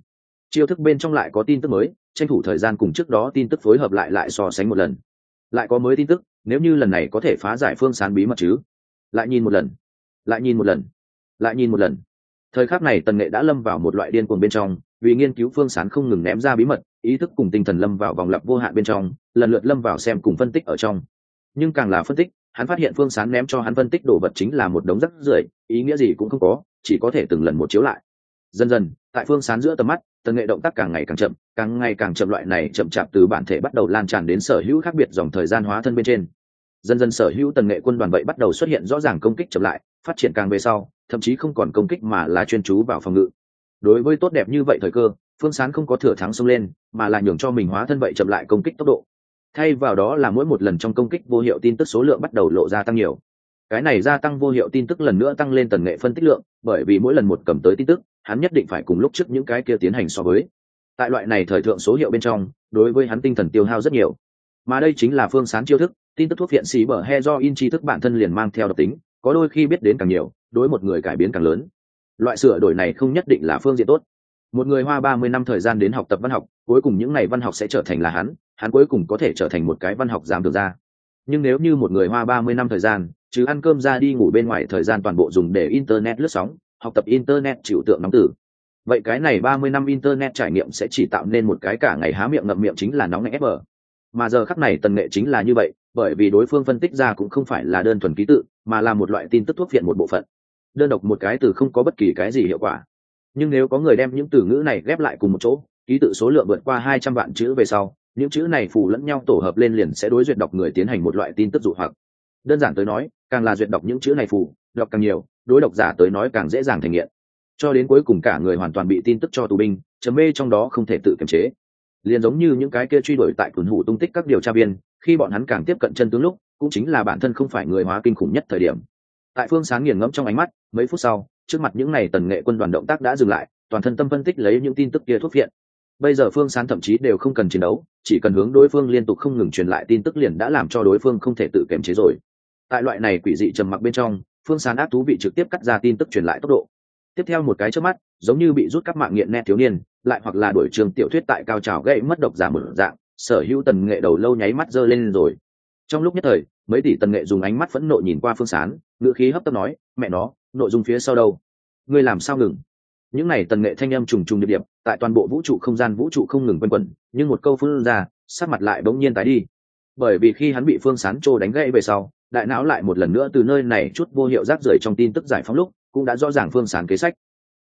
Chiêu thức bên trong lại có tin tức mới tranh thủ thời gian cùng trước đó tin tức phối hợp lại lại so sánh một lần. Lại có mới tin tức nếu như lần này có thể phá giải phương sán bí mật chứ? Lại nhìn một lần. Lại nhìn một lần. Lại nhìn một lần. Thời khắc này tần nghệ đã lâm vào một loại điên cuồng bên trong vì nghiên cứu phương sán không ngừng ném ra bí mật ý thức cùng tinh thần lâm vào vòng lặp vô hạn bên trong lần lượt lâm vào xem cùng phân tích ở trong. Nhưng càng là phân tích hắn phát hiện phương sán ném cho hắn phân tích đồ vật chính là một đống rắc rưởi, ý nghĩa gì cũng không có, chỉ có thể từng lần một chiếu lại. Dần dần, tại phương sán giữa tầm mắt, tần nghệ động tác càng ngày càng chậm, càng ngày càng chậm loại này chậm chạp từ bản thể bắt đầu lan tràn đến sở hữu khác biệt dòng thời gian hóa thân bên trên. Dần dần sở hữu tần nghệ quân đoàn vậy bắt đầu xuất hiện rõ ràng công kích chậm lại, phát triển càng về sau, thậm chí không còn công kích mà là chuyên chú vào phòng ngự. Đối với tốt đẹp như vậy thời cơ, phương sán không có thừa thắng xông lên, mà là nhường cho mình hóa thân vậy chậm lại công kích tốc độ thay vào đó là mỗi một lần trong công kích vô hiệu tin tức số lượng bắt đầu lộ ra tăng nhiều. Cái này gia tăng vô hiệu tin tức lần nữa tăng lên tần nghệ phân tích lượng, bởi vì mỗi lần một cầm tới tin tức, hắn nhất định phải cùng lúc trước những cái kia tiến hành so với. Tại loại này thời thượng số hiệu bên trong, đối với hắn tinh thần tiêu hao rất nhiều. Mà đây chính là phương sán chiêu thức, tin tức thuốc viện xì bở he do in tri thức bản thân liền mang theo độc tính, có đôi khi biết đến càng nhiều, đối một người cải biến càng lớn. Loại sửa đổi này không nhất định là phương diện tốt. Một người hoa ba mươi năm thời gian đến học tập văn học, cuối cùng những ngày văn học sẽ trở thành là hắn hắn cuối cùng có thể trở thành một cái văn học giám được ra. Nhưng nếu như một người hoa ba mươi năm thời gian chứ ăn cơm ra đi ngủ bên ngoài thời gian toàn bộ dùng để internet lướt sóng, học tập internet chịu tượng nóng tử. Vậy cái này ba mươi năm internet trải nghiệm sẽ chỉ tạo nên một cái cả ngày há miệng ngậm miệng chính là nóng ép ở mà giờ khắc này tần nghệ chính là như vậy, bởi vì đối phương phân tích ra cũng không phải là đơn thuần ký tự, mà là một loại tin tức thuốc viện một bộ phận. Đơn độc một cái từ không có bất kỳ cái gì hiệu quả. Nhưng nếu có người đem những từ ngữ này ghép lại cùng một chỗ, ký tự số lượng vượt qua hai trăm vạn chữ về sau những chữ này phủ lẫn nhau tổ hợp lên liền sẽ đối duyệt đọc người tiến hành một loại tin tức dụ hoặc. Đơn giản tới nói, càng là duyệt đọc những chữ này phủ, đọc càng nhiều, đối độc giả tới nói càng dễ dàng thành nghiện. Cho đến cuối cùng cả người hoàn toàn bị tin tức cho tù binh chấm mê trong đó không thể tự kiềm chế. Liền giống như những cái kia truy đuổi tại tuần hủ tung tích các điều tra viên, khi bọn hắn càng tiếp cận chân tướng lúc, cũng chính là bản thân không phải người hóa kinh khủng nhất thời điểm. Tại phương sáng nghiền ngẫm trong ánh mắt, mấy phút sau, trước mặt những n à y tần nghệ quân đoàn động tác đã dừng lại, toàn thân tâm phân tích lấy những tin tức kia thuốc viện bây giờ phương sán thậm chí đều không cần chiến đấu, chỉ cần hướng đối phương liên tục không ngừng truyền lại tin tức liền đã làm cho đối phương không thể tự kiềm chế rồi. Tại loại này quỷ dị trầm mặc bên trong, phương sán ác thú vị trực tiếp cắt ra tin tức truyền lại tốc độ. Tiếp theo một cái trước mắt, giống như bị rút các mạng nghiện nét thiếu niên, lại hoặc là đổi trường tiểu thuyết tại cao trào gây mất độc giả một dạng, sở hữu tần nghệ đầu lâu nháy mắt giơ lên rồi. Trong lúc nhất thời, mấy tỷ tần nghệ dùng ánh mắt phẫn nộ nhìn qua phương sán, ngữ khí hấp tấp nói, mẹ nó, nội dung phía sau đâu? Ngươi làm sao ngừng? Những này tần nghệ thanh âm trùng trùng điệp điệp, tại toàn bộ vũ trụ không gian vũ trụ không ngừng quanh quẩn, nhưng một câu phương ra sát mặt lại bỗng nhiên tái đi. Bởi vì khi hắn bị phương sán trô đánh gãy về sau, đại não lại một lần nữa từ nơi này chút vô hiệu rác rưởi trong tin tức giải phóng lúc, cũng đã rõ ràng phương sán kế sách.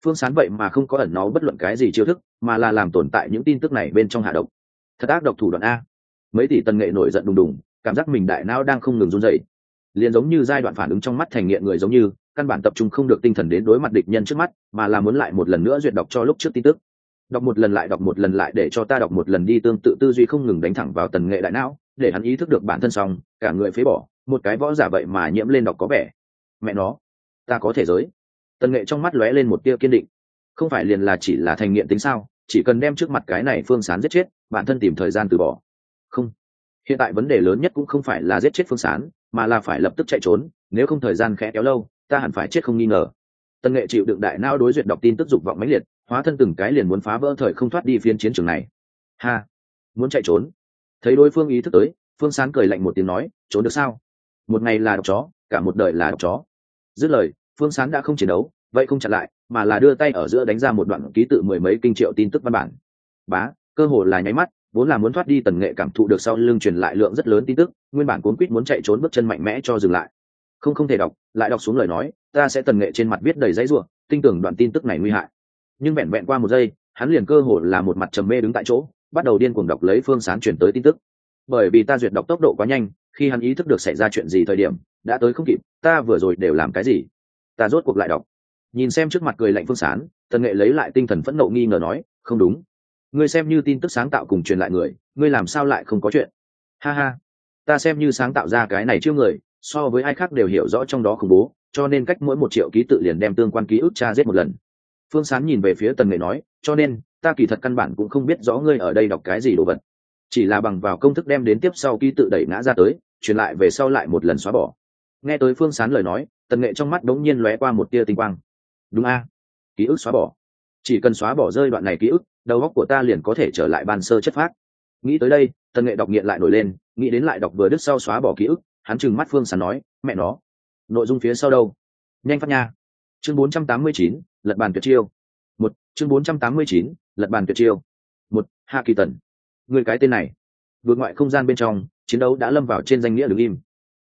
Phương sán vậy mà không có ẩn nó bất luận cái gì chiêu thức, mà là làm tồn tại những tin tức này bên trong hạ độc. Thật ác độc thủ đoạn a. Mấy tỷ tần nghệ nổi giận đùng đùng, cảm giác mình đại não đang không ngừng run dậy liền giống như giai đoạn phản ứng trong mắt thành nghiện người giống như căn bản tập trung không được tinh thần đến đối mặt địch nhân trước mắt, mà là muốn lại một lần nữa duyệt đọc cho lúc trước tin tức. Đọc một lần lại đọc một lần lại để cho ta đọc một lần đi tương tự tư duy không ngừng đánh thẳng vào tần nghệ đại não, để hắn ý thức được bản thân xong, cả người phế bỏ, một cái võ giả vậy mà nhiễm lên đọc có vẻ. Mẹ nó, ta có thể giới. Tần nghệ trong mắt lóe lên một tia kiên định. Không phải liền là chỉ là thành nghiện tính sao, chỉ cần đem trước mặt cái này phương sán giết chết, bản thân tìm thời gian từ bỏ. Không. Hiện tại vấn đề lớn nhất cũng không phải là giết chết phương sán, mà là phải lập tức chạy trốn, nếu không thời gian khẽ kéo lâu ta hẳn phải chết không nghi ngờ. Tần nghệ chịu đựng đại não đối duyệt đọc tin tức dục vọng mãnh liệt, hóa thân từng cái liền muốn phá vỡ thời không thoát đi phiên chiến trường này. Ha, muốn chạy trốn. Thấy đối phương ý thức tới, phương sán cười lạnh một tiếng nói, trốn được sao? Một ngày là độc chó, cả một đời là độc chó. Dứt lời, phương sán đã không chiến đấu, vậy không chặn lại, mà là đưa tay ở giữa đánh ra một đoạn ký tự mười mấy kinh triệu tin tức văn bản. Bá, cơ hồ là nháy mắt, vốn là muốn thoát đi tần nghệ cảm thụ được sau lưng truyền lại lượng rất lớn tin tức, nguyên bản cuốn quýt muốn chạy trốn bước chân mạnh mẽ cho dừng lại không không thể đọc, lại đọc xuống lời nói, ta sẽ tần nghệ trên mặt viết đầy giấy ruộng tin tưởng đoạn tin tức này nguy hại. Nhưng vẹn vẹn qua một giây, hắn liền cơ hồ là một mặt trầm mê đứng tại chỗ, bắt đầu điên cuồng đọc lấy phương sán chuyển tới tin tức. Bởi vì ta duyệt đọc tốc độ quá nhanh, khi hắn ý thức được xảy ra chuyện gì thời điểm, đã tới không kịp, ta vừa rồi đều làm cái gì? Ta rốt cuộc lại đọc. Nhìn xem trước mặt cười lạnh phương sán tần nghệ lấy lại tinh thần phẫn nộ nghi ngờ nói, không đúng. Ngươi xem như tin tức sáng tạo cùng truyền lại người, ngươi làm sao lại không có chuyện? Ha ha. Ta xem như sáng tạo ra cái này chưa người so với ai khác đều hiểu rõ trong đó khủng bố, cho nên cách mỗi một triệu ký tự liền đem tương quan ký ức cha giết một lần. Phương sán nhìn về phía tần nghệ nói, cho nên, ta kỳ thật căn bản cũng không biết rõ ngươi ở đây đọc cái gì đồ vật. Chỉ là bằng vào công thức đem đến tiếp sau ký tự đẩy ngã ra tới, truyền lại về sau lại một lần xóa bỏ. Nghe tới phương sán lời nói, tần nghệ trong mắt đống nhiên lóe qua một tia tinh quang. Đúng a, ký ức xóa bỏ. Chỉ cần xóa bỏ rơi đoạn này ký ức, đầu óc của ta liền có thể trở lại ban sơ chất phát nghĩ tới đây, tần nghệ đọc nghiện lại nổi lên, nghĩ đến lại đọc vừa đứt sau xóa bỏ ký ức hắn trừng mắt phương sán nói mẹ nó nội dung phía sau đâu? Nhanh phát nha. Chương 489, lật bàn tuyệt chiêu. Một chương 489, lật bàn tuyệt chiêu. Một hạ kỳ tần. Người cái tên này vượt ngoại không gian bên trong chiến đấu đã lâm vào trên danh nghĩa đứng im.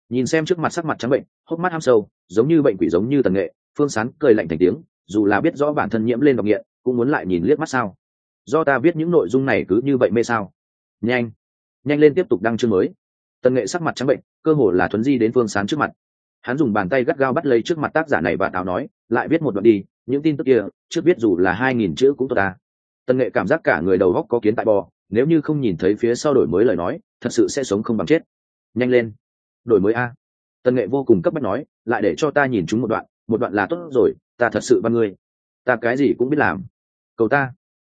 Nhìn xem trước mặt sắc mặt trắng bệnh hốc mắt ham sâu giống như bệnh quỷ giống như tần nghệ phương sán cười lạnh thành tiếng dù là biết rõ bản thân nhiễm lên độc nghiện cũng muốn lại nhìn liếc mắt sao. Do ta viết những nội dung này cứ như vậy mê sao? Nhanh nhanh lên tiếp tục đăng chương mới tần nghệ sắc mặt trắng bệnh, cơ hồ là thuấn di đến phương sán trước mặt. Hắn dùng bàn tay gắt gao bắt lấy trước mặt tác giả này và tào nói, lại viết một đoạn đi, những tin tức kia, trước biết dù là hai nghìn chữ cũng tốt ta. Tần nghệ cảm giác cả người đầu góc có kiến tại bò, nếu như không nhìn thấy phía sau đổi mới lời nói, thật sự sẽ sống không bằng chết. Nhanh lên. Đổi mới a. Tần nghệ vô cùng cấp bách nói, lại để cho ta nhìn chúng một đoạn một đoạn là tốt rồi, ta thật sự văn ngươi. Ta cái gì cũng biết làm. Cầu ta.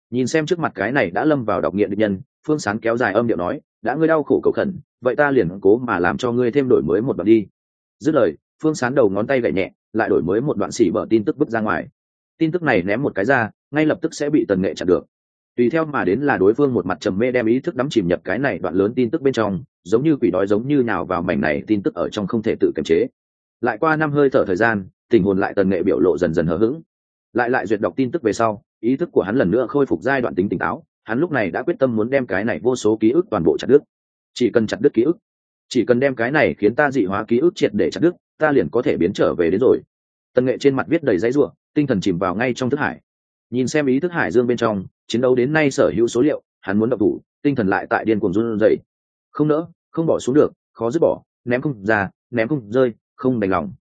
Nhìn xem trước mặt cái này đã lâm vào đọc nghiện địch nhân, phương sán kéo dài âm điệu nói, đã ngươi đau khổ cầu khẩn vậy ta liền cố mà làm cho ngươi thêm đổi mới một đoạn đi. Dứt lời, phương sán đầu ngón tay gậy nhẹ, lại đổi mới một đoạn xỉ bở tin tức vứt ra ngoài. Tin tức này ném một cái ra, ngay lập tức sẽ bị tần nghệ chặn được. Tùy theo mà đến là đối phương một mặt trầm mê đem ý thức đắm chìm nhập cái này đoạn lớn tin tức bên trong, giống như quỷ đói giống như nào vào mảnh này tin tức ở trong không thể tự kiềm chế. Lại qua năm hơi thở thời gian, tình hồn lại tần nghệ biểu lộ dần dần hờ hững. Lại lại duyệt đọc tin tức về sau, ý thức của hắn lần nữa khôi phục giai đoạn tính tỉnh táo, hắn lúc này đã quyết tâm muốn đem cái này vô số ký ức toàn bộ chặt đứt chỉ cần chặt đứt ký ức. Chỉ cần đem cái này khiến ta dị hóa ký ức triệt để chặt đứt, ta liền có thể biến trở về đến rồi. Tần nghệ trên mặt viết đầy giấy ruộng tinh thần chìm vào ngay trong thức hải. Nhìn xem ý thức hải dương bên trong, chiến đấu đến nay sở hữu số liệu, hắn muốn độc thủ, tinh thần lại tại điên cuồng run dậy không nỡ, không bỏ xuống được, khó dứt bỏ, ném không ra, ném không rơi, không đành lòng.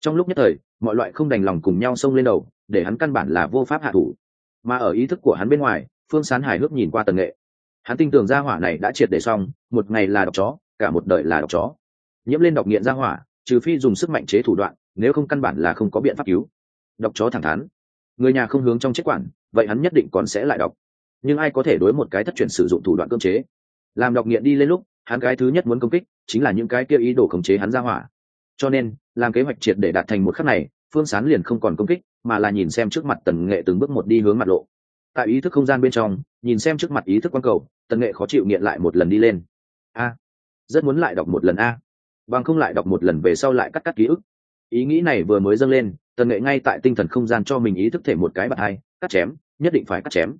Trong lúc nhất thời, mọi loại không đành lòng cùng nhau xông lên đầu, để hắn căn bản là vô pháp hạ thủ. Mà ở ý thức của hắn bên ngoài, phương sán hài hước nhìn qua tần nghệ hắn tin tưởng gia hỏa này đã triệt để xong, một ngày là độc chó, cả một đời là độc chó. Nhiễm lên độc nghiện gia hỏa, trừ phi dùng sức mạnh chế thủ đoạn, nếu không căn bản là không có biện pháp cứu. Độc chó thẳng thắn. Người nhà không hướng trong chết quản, vậy hắn nhất định còn sẽ lại đọc nhưng ai có thể đối một cái thất truyền sử dụng thủ đoạn cưỡng chế? Làm độc nghiện đi lên lúc, hắn cái thứ nhất muốn công kích, chính là những cái kia ý đồ khống chế hắn ra hỏa. Cho nên, làm kế hoạch triệt để đạt thành một khắc này, phương sán liền không còn công kích, mà là nhìn xem trước mặt tần nghệ từng bước một đi hướng mặt lộ tại ý thức không gian bên trong nhìn xem trước mặt ý thức quang cầu tần nghệ khó chịu nghiện lại một lần đi lên. A rất muốn lại đọc một lần a. Bằng không lại đọc một lần về sau lại cắt cắt ký ức. Ý nghĩ này vừa mới dâng lên tần nghệ ngay tại tinh thần không gian cho mình ý thức thể một cái bạt hai cắt chém nhất định phải cắt chém.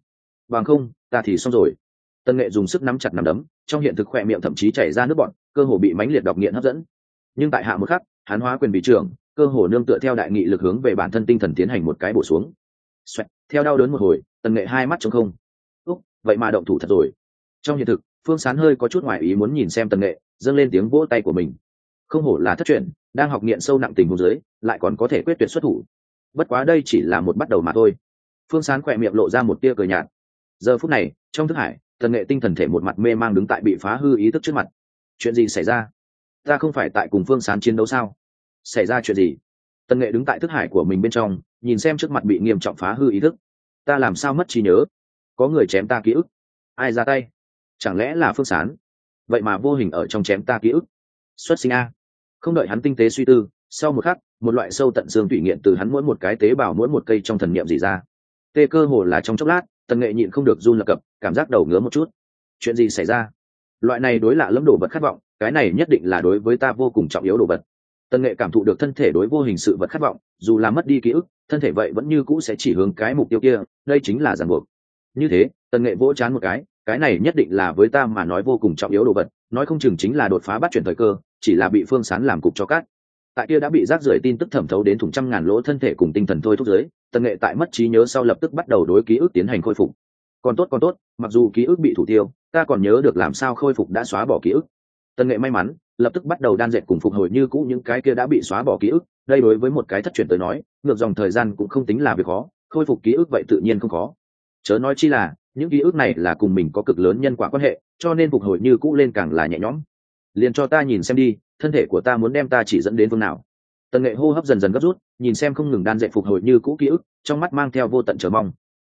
Bằng không ta thì xong rồi. Tần nghệ dùng sức nắm chặt nắm đấm trong hiện thực khoe miệng thậm chí chảy ra nước bọn cơ hồ bị mãnh liệt đọc nghiện hấp dẫn. Nhưng tại hạ một khắc hắn hóa quyền bị trưởng cơ hồ nương tựa theo đại nghị lực hướng về bản thân tinh thần tiến hành một cái bổ xuống. Xoẹt, theo đau đớn một hồi, tần nghệ hai mắt trong không. Úc, vậy mà động thủ thật rồi. Trong hiện thực, phương sán hơi có chút ngoại ý muốn nhìn xem tần nghệ, dâng lên tiếng vỗ tay của mình. Không hổ là thất truyền, đang học nghiện sâu nặng tình hồ dưới, lại còn có thể quyết tuyệt xuất thủ. Bất quá đây chỉ là một bắt đầu mà thôi. Phương sán khỏe miệng lộ ra một tia cười nhạt. Giờ phút này, trong thức hải, tần nghệ tinh thần thể một mặt mê mang đứng tại bị phá hư ý thức trước mặt. Chuyện gì xảy ra? Ta không phải tại cùng phương sán chiến đấu sao? Xảy ra chuyện gì? Tần nghệ đứng tại thức hải của mình bên trong nhìn xem trước mặt bị nghiêm trọng phá hư ý thức. Ta làm sao mất trí nhớ? Có người chém ta ký ức. Ai ra tay? Chẳng lẽ là phương sán? Vậy mà vô hình ở trong chém ta ký ức. Xuất sinh a. Không đợi hắn tinh tế suy tư, sau một khắc, một loại sâu tận xương tủy nghiện từ hắn mỗi một cái tế bào mỗi một cây trong thần niệm gì ra. Tê cơ hồ là trong chốc lát, tần nghệ nhịn không được run lập cập, cảm giác đầu ngứa một chút. Chuyện gì xảy ra? Loại này đối lạ lẫm đồ vật khát vọng, cái này nhất định là đối với ta vô cùng trọng yếu đồ vật. Tần nghệ cảm thụ được thân thể đối vô hình sự vật khát vọng, dù là mất đi ký ức thân thể vậy vẫn như cũ sẽ chỉ hướng cái mục tiêu kia, đây chính là ràng buộc. Như thế, tần nghệ vỗ chán một cái cái này nhất định là với ta mà nói vô cùng trọng yếu đồ vật, nói không chừng chính là đột phá bắt chuyển thời cơ, chỉ là bị phương sán làm cục cho cát. Tại kia đã bị rác rưởi tin tức thẩm thấu đến thủng trăm ngàn lỗ thân thể cùng tinh thần thôi thúc giới tần nghệ tại mất trí nhớ sau lập tức bắt đầu đối ký ức tiến hành khôi phục. Còn tốt còn tốt, mặc dù ký ức bị thủ tiêu, ta còn nhớ được làm sao khôi phục đã xóa bỏ ký ức. Tần nghệ may mắn, lập tức bắt đầu đan dệt cùng phục hồi như cũ những cái kia đã bị xóa bỏ ký ức đây đối với một cái thất truyền tới nói, ngược dòng thời gian cũng không tính là việc khó, khôi phục ký ức vậy tự nhiên không khó. Chớ nói chi là, những ký ức này là cùng mình có cực lớn nhân quả quan hệ, cho nên phục hồi như cũ lên càng là nhẹ nhõm. Liền cho ta nhìn xem đi, thân thể của ta muốn đem ta chỉ dẫn đến phương nào. Tần nghệ hô hấp dần dần gấp rút, nhìn xem không ngừng đan dệt phục hồi như cũ ký ức, trong mắt mang theo vô tận chờ mong.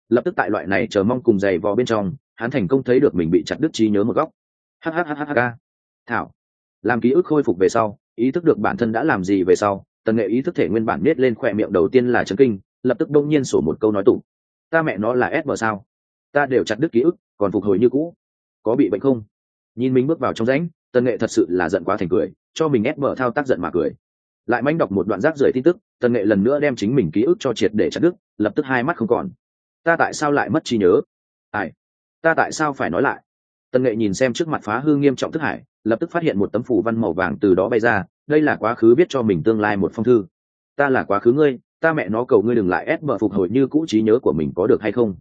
Lập tức tại loại này chờ mong cùng dày vò bên trong, hắn thành công thấy được mình bị chặt đứt trí nhớ một góc. Hhhhk thảo, làm ký ức khôi phục về sau, ý thức được bản thân đã làm gì về sau tần nghệ ý thức thể nguyên bản biết lên khỏe miệng đầu tiên là chấn kinh, lập tức đông nhiên sổ một câu nói tủ. Ta mẹ nó là s ép sao? Ta đều chặt đứt ký ức, còn phục hồi như cũ. Có bị bệnh không? Nhìn mình bước vào trong rãnh, tần nghệ thật sự là giận quá thành cười, cho mình ép thao tác giận mà cười. Lại manh đọc một đoạn rác rưởi tin tức, tần nghệ lần nữa đem chính mình ký ức cho triệt để chặt đứt, lập tức hai mắt không còn. Ta tại sao lại mất trí nhớ? Ai? Ta tại sao phải nói lại? Tần nghệ nhìn xem trước mặt phá hư nghiêm trọng thức hải, lập tức phát hiện một tấm phủ văn màu vàng từ đó bay ra đây là quá khứ biết cho mình tương lai một phong thư. Ta là quá khứ ngươi, ta mẹ nó cầu ngươi đừng lại ép mở phục hồi như cũ trí nhớ của mình có được hay không.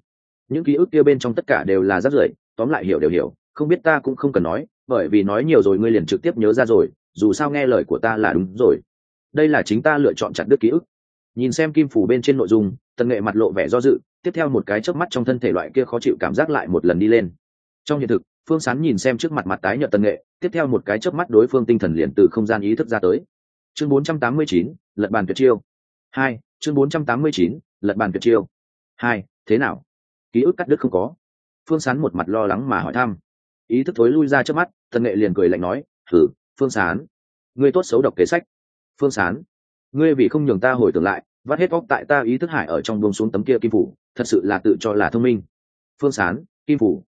Những ký ức kia bên trong tất cả đều là rác rưởi, tóm lại hiểu đều hiểu, không biết ta cũng không cần nói, bởi vì nói nhiều rồi ngươi liền trực tiếp nhớ ra rồi, dù sao nghe lời của ta là đúng rồi. Đây là chính ta lựa chọn chặt đứt ký ức. Nhìn xem kim phủ bên trên nội dung, tần nghệ mặt lộ vẻ do dự, tiếp theo một cái chớp mắt trong thân thể loại kia khó chịu cảm giác lại một lần đi lên. Trong hiện thực phương sán nhìn xem trước mặt mặt tái nhợt tần nghệ tiếp theo một cái chớp mắt đối phương tinh thần liền từ không gian ý thức ra tới. Chương 489, lật bàn tuyệt chiêu. Hai chương 489, lật bàn tuyệt chiêu. Hai thế nào? Ký ức cắt đứt không có. Phương sán một mặt lo lắng mà hỏi thăm. Ý thức thối lui ra trước mắt tần nghệ liền cười lạnh nói thử phương sán ngươi tốt xấu độc kế sách. Phương sán ngươi vì không nhường ta hồi tưởng lại vắt hết óc tại ta ý thức hải ở trong buông xuống tấm kia kim phủ thật sự là tự cho là thông minh. Phương sán kim phủ?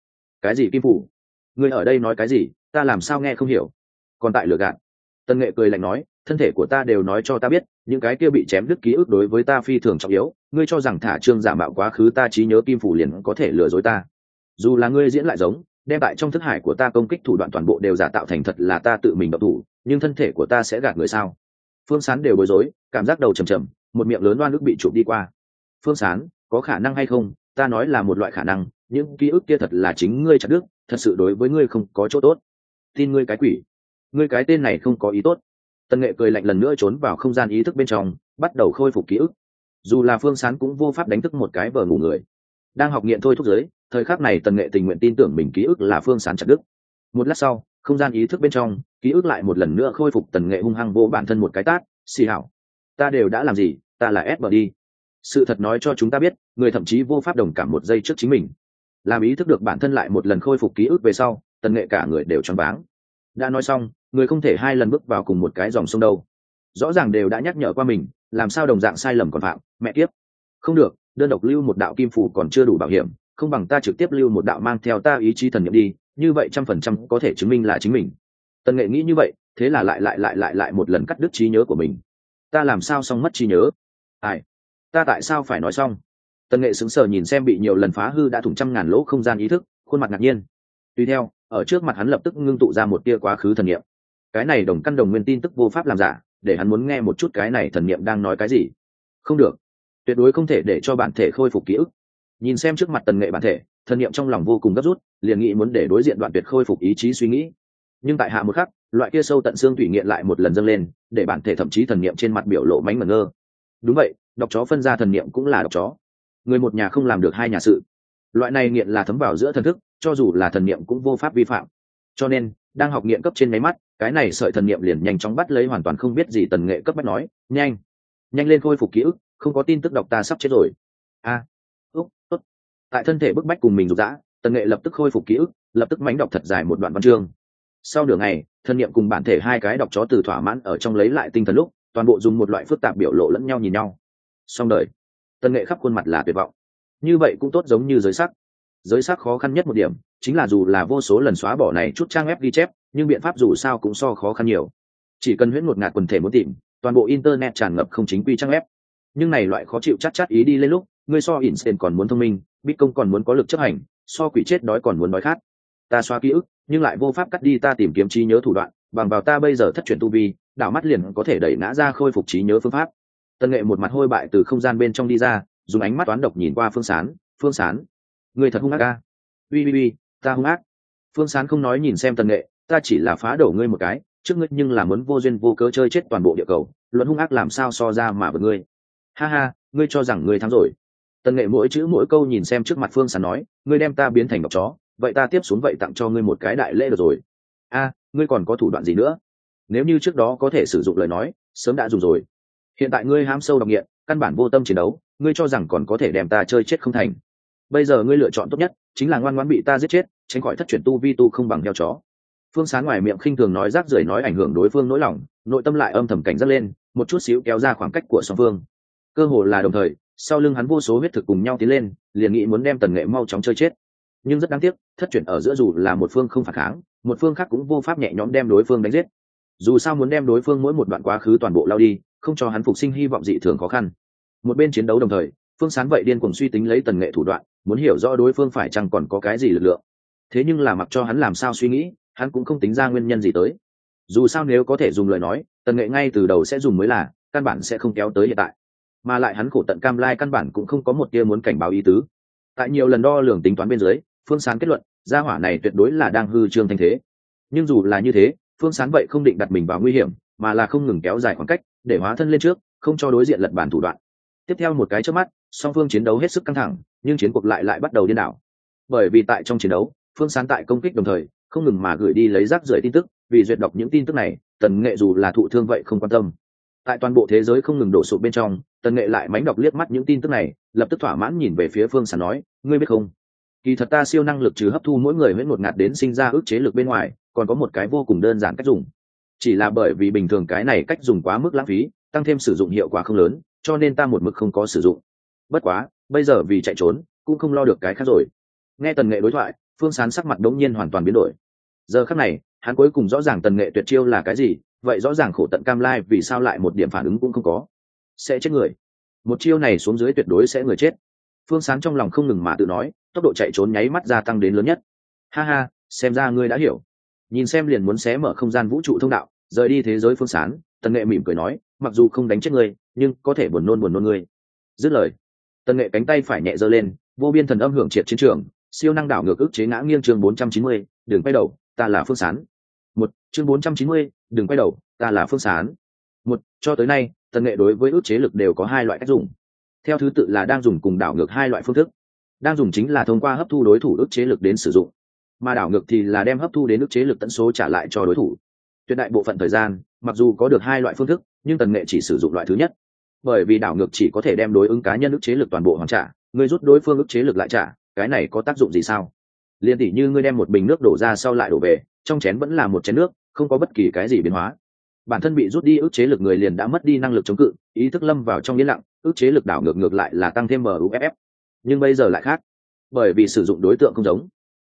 Cái gì kim phủ? Ngươi ở đây nói cái gì? Ta làm sao nghe không hiểu? Còn tại lừa gạt. Tân nghệ cười lạnh nói, thân thể của ta đều nói cho ta biết, những cái kia bị chém đứt ký ức đối với ta phi thường trọng yếu. Ngươi cho rằng thả trương giả mạo quá khứ ta trí nhớ kim phủ liền có thể lừa dối ta. Dù là ngươi diễn lại giống, đem lại trong thức hải của ta công kích thủ đoạn toàn bộ đều giả tạo thành thật là ta tự mình độc thủ, nhưng thân thể của ta sẽ gạt người sao? Phương sán đều bối rối, cảm giác đầu trầm trầm, một miệng lớn oan ức bị chụp đi qua. Phương sán, có khả năng hay không? Ta nói là một loại khả năng những ký ức kia thật là chính ngươi chặt đức thật sự đối với ngươi không có chỗ tốt. Tin ngươi cái quỷ. Ngươi cái tên này không có ý tốt. Tần nghệ cười lạnh lần nữa trốn vào không gian ý thức bên trong, bắt đầu khôi phục ký ức. Dù là phương sán cũng vô pháp đánh thức một cái vờ ngủ người. Đang học nghiện thôi thúc giới, thời khắc này tần nghệ tình nguyện tin tưởng mình ký ức là phương sán chặt đức một lát sau, không gian ý thức bên trong, ký ức lại một lần nữa khôi phục tần nghệ hung hăng vô bản thân một cái tát, xì hảo, ta đều đã làm gì, ta là ép bờ đi. Sự thật nói cho chúng ta biết, người thậm chí vô pháp đồng cảm một giây trước chính mình làm ý thức được bản thân lại một lần khôi phục ký ức về sau, tần nghệ cả người đều choáng váng. Đã nói xong, người không thể hai lần bước vào cùng một cái dòng sông đâu. Rõ ràng đều đã nhắc nhở qua mình, làm sao đồng dạng sai lầm còn phạm, mẹ tiếp không được, đơn độc lưu một đạo kim phủ còn chưa đủ bảo hiểm, không bằng ta trực tiếp lưu một đạo mang theo ta ý chí thần nhiệm đi, như vậy trăm phần trăm có thể chứng minh là chính mình. Tần nghệ nghĩ như vậy, thế là lại lại lại lại lại một lần cắt đứt trí nhớ của mình. Ta làm sao xong mất trí nhớ? Ai? Ta tại sao phải nói xong? Tần nghệ sững sờ nhìn xem bị nhiều lần phá hư đã thủng trăm ngàn lỗ không gian ý thức, khuôn mặt ngạc nhiên. Tùy theo, ở trước mặt hắn lập tức ngưng tụ ra một tia quá khứ thần niệm. Cái này đồng căn đồng nguyên tin tức vô pháp làm giả, để hắn muốn nghe một chút cái này thần niệm đang nói cái gì. Không được. Tuyệt đối không thể để cho bản thể khôi phục ký ức. Nhìn xem trước mặt tần nghệ bản thể, thần niệm trong lòng vô cùng gấp rút, liền nghĩ muốn để đối diện đoạn tuyệt khôi phục ý chí suy nghĩ. Nhưng tại hạ một khắc, loại kia sâu tận xương thủy nghiện lại một lần dâng lên, để bản thể thậm chí thần niệm trên mặt biểu lộ mánh mẩn ngơ. Đúng vậy, đọc chó phân ra thần niệm cũng là đọc chó người một nhà không làm được hai nhà sự. Loại này nghiện là thấm vào giữa thần thức cho dù là thần niệm cũng vô pháp vi phạm. Cho nên đang học nghiện cấp trên máy mắt cái này sợi thần niệm liền nhanh chóng bắt lấy hoàn toàn không biết gì tần nghệ cấp bách nói nhanh nhanh lên khôi phục ký ức không có tin tức đọc ta sắp chết rồi. A à, úc tốt. Tại thân thể bức bách cùng mình rục rã tần nghệ lập tức khôi phục ký ức lập tức mánh đọc thật dài một đoạn văn chương. Sau nửa ngày thân nhiệm cùng bản thể hai cái đọc chó từ thỏa mãn ở trong lấy lại tinh thần lúc toàn bộ dùng một loại phức tạp biểu lộ lẫn nhau nhìn nhau. Xong đời tần nghệ khắp khuôn mặt là tuyệt vọng. Như vậy cũng tốt giống như giới sắc. Giới sắc khó khăn nhất một điểm, chính là dù là vô số lần xóa bỏ này chút trang web ghi chép, nhưng biện pháp dù sao cũng so khó khăn nhiều. Chỉ cần huyễn một ngạt quần thể muốn tìm, toàn bộ internet tràn ngập không chính quy trang web. Nhưng này loại khó chịu chắc chắc ý đi lên lúc, ngươi so instant còn muốn thông minh bít công còn muốn có lực chấp hành, so quỷ chết đói còn muốn đói khát. Ta xóa ký ức, nhưng lại vô pháp cắt đi ta tìm kiếm trí nhớ thủ đoạn, bằng vào ta bây giờ thất truyền tu vi, đảo mắt liền có thể đẩy nã ra khôi phục trí nhớ phương pháp tân nghệ một mặt hôi bại từ không gian bên trong đi ra, dùng ánh mắt toán độc nhìn qua phương sán. Phương sán, người thật hung ác ca ui ui ui ta hung ác. Phương sán không nói nhìn xem tân nghệ, ta chỉ là phá đổ ngươi một cái, trước ngươi nhưng là muốn vô duyên vô cớ chơi chết toàn bộ địa cầu, luận hung ác làm sao so ra mà với ngươi. Ha ha, ngươi cho rằng ngươi thắng rồi. Tần nghệ mỗi chữ mỗi câu nhìn xem trước mặt phương sán nói, ngươi đem ta biến thành ngọc chó, vậy ta tiếp xuống vậy tặng cho ngươi một cái đại lễ được rồi. A, ngươi còn có thủ đoạn gì nữa? Nếu như trước đó có thể sử dụng lời nói, sớm đã dùng rồi hiện tại ngươi ham sâu độc nghiện, căn bản vô tâm chiến đấu, ngươi cho rằng còn có thể đem ta chơi chết không thành. Bây giờ ngươi lựa chọn tốt nhất, chính là ngoan ngoãn bị ta giết chết, tránh khỏi thất chuyển tu vi tu không bằng heo chó. Phương sán ngoài miệng khinh thường nói rác rưởi nói ảnh hưởng đối phương nỗi lòng, nội tâm lại âm thầm cảnh giác lên, một chút xíu kéo ra khoảng cách của song phương. Cơ hồ là đồng thời, sau lưng hắn vô số huyết thực cùng nhau tiến lên, liền nghĩ muốn đem tần nghệ mau chóng chơi chết. Nhưng rất đáng tiếc, thất chuyển ở giữa dù là một phương không phản kháng, một phương khác cũng vô pháp nhẹ nhõm đem đối phương đánh giết. Dù sao muốn đem đối phương mỗi một đoạn quá khứ toàn bộ lao đi không cho hắn phục sinh hy vọng dị thường khó khăn. Một bên chiến đấu đồng thời, phương sán vậy điên cuồng suy tính lấy tần nghệ thủ đoạn, muốn hiểu rõ đối phương phải chăng còn có cái gì lực lượng. Thế nhưng là mặc cho hắn làm sao suy nghĩ, hắn cũng không tính ra nguyên nhân gì tới. Dù sao nếu có thể dùng lời nói, tần nghệ ngay từ đầu sẽ dùng mới là, căn bản sẽ không kéo tới hiện tại. Mà lại hắn khổ tận cam lai căn bản cũng không có một tia muốn cảnh báo ý tứ. Tại nhiều lần đo lường tính toán bên dưới, phương sán kết luận, gia hỏa này tuyệt đối là đang hư trương thanh thế. Nhưng dù là như thế, phương sán vậy không định đặt mình vào nguy hiểm mà là không ngừng kéo dài khoảng cách, để hóa thân lên trước, không cho đối diện lật bản thủ đoạn. Tiếp theo một cái trước mắt, song phương chiến đấu hết sức căng thẳng, nhưng chiến cuộc lại lại bắt đầu điên đảo. Bởi vì tại trong chiến đấu, phương sán tại công kích đồng thời, không ngừng mà gửi đi lấy rác rưởi tin tức, vì duyệt đọc những tin tức này, tần nghệ dù là thụ thương vậy không quan tâm. Tại toàn bộ thế giới không ngừng đổ sụp bên trong, tần nghệ lại mánh đọc liếc mắt những tin tức này, lập tức thỏa mãn nhìn về phía phương sán nói, ngươi biết không? Kỳ thật ta siêu năng lực trừ hấp thu mỗi người huyễn một ngạt đến sinh ra ức chế lực bên ngoài, còn có một cái vô cùng đơn giản cách dùng chỉ là bởi vì bình thường cái này cách dùng quá mức lãng phí, tăng thêm sử dụng hiệu quả không lớn, cho nên ta một mực không có sử dụng. Bất quá, bây giờ vì chạy trốn, cũng không lo được cái khác rồi. Nghe tần nghệ đối thoại, phương sán sắc mặt đống nhiên hoàn toàn biến đổi. Giờ khác này, hắn cuối cùng rõ ràng tần nghệ tuyệt chiêu là cái gì, vậy rõ ràng khổ tận cam lai vì sao lại một điểm phản ứng cũng không có. Sẽ chết người. Một chiêu này xuống dưới tuyệt đối sẽ người chết. Phương sán trong lòng không ngừng mà tự nói, tốc độ chạy trốn nháy mắt gia tăng đến lớn nhất. Ha ha, xem ra ngươi đã hiểu. Nhìn xem liền muốn xé mở không gian vũ trụ thông đạo rời đi thế giới phương sán, tần nghệ mỉm cười nói, mặc dù không đánh chết ngươi, nhưng có thể buồn nôn buồn nôn ngươi. Dứt lời, tần nghệ cánh tay phải nhẹ giơ lên, vô biên thần âm hưởng triệt chiến trường, siêu năng đảo ngược ức chế ngã nghiêng chương bốn trăm chín mươi đường quay đầu, ta là phương sán. Một, chương bốn trăm chín mươi, đừng quay đầu, ta là phương sán. Một, cho tới nay, tần nghệ đối với ước chế lực đều có hai loại cách dùng. Theo thứ tự là đang dùng cùng đảo ngược hai loại phương thức. Đang dùng chính là thông qua hấp thu đối thủ ức chế lực đến sử dụng, mà đảo ngược thì là đem hấp thu đến ức chế lực tận số trả lại cho đối thủ tuyệt đại bộ phận thời gian, mặc dù có được hai loại phương thức, nhưng tần nghệ chỉ sử dụng loại thứ nhất. Bởi vì đảo ngược chỉ có thể đem đối ứng cá nhân ức chế lực toàn bộ hoàn trả, người rút đối phương ức chế lực lại trả, cái này có tác dụng gì sao? Liền tỷ như ngươi đem một bình nước đổ ra sau lại đổ về, trong chén vẫn là một chén nước, không có bất kỳ cái gì biến hóa. Bản thân bị rút đi ức chế lực người liền đã mất đi năng lực chống cự, ý thức lâm vào trong yên lặng, ức chế lực đảo ngược ngược lại là tăng thêm muff nhưng bây giờ lại khác. Bởi vì sử dụng đối tượng không giống.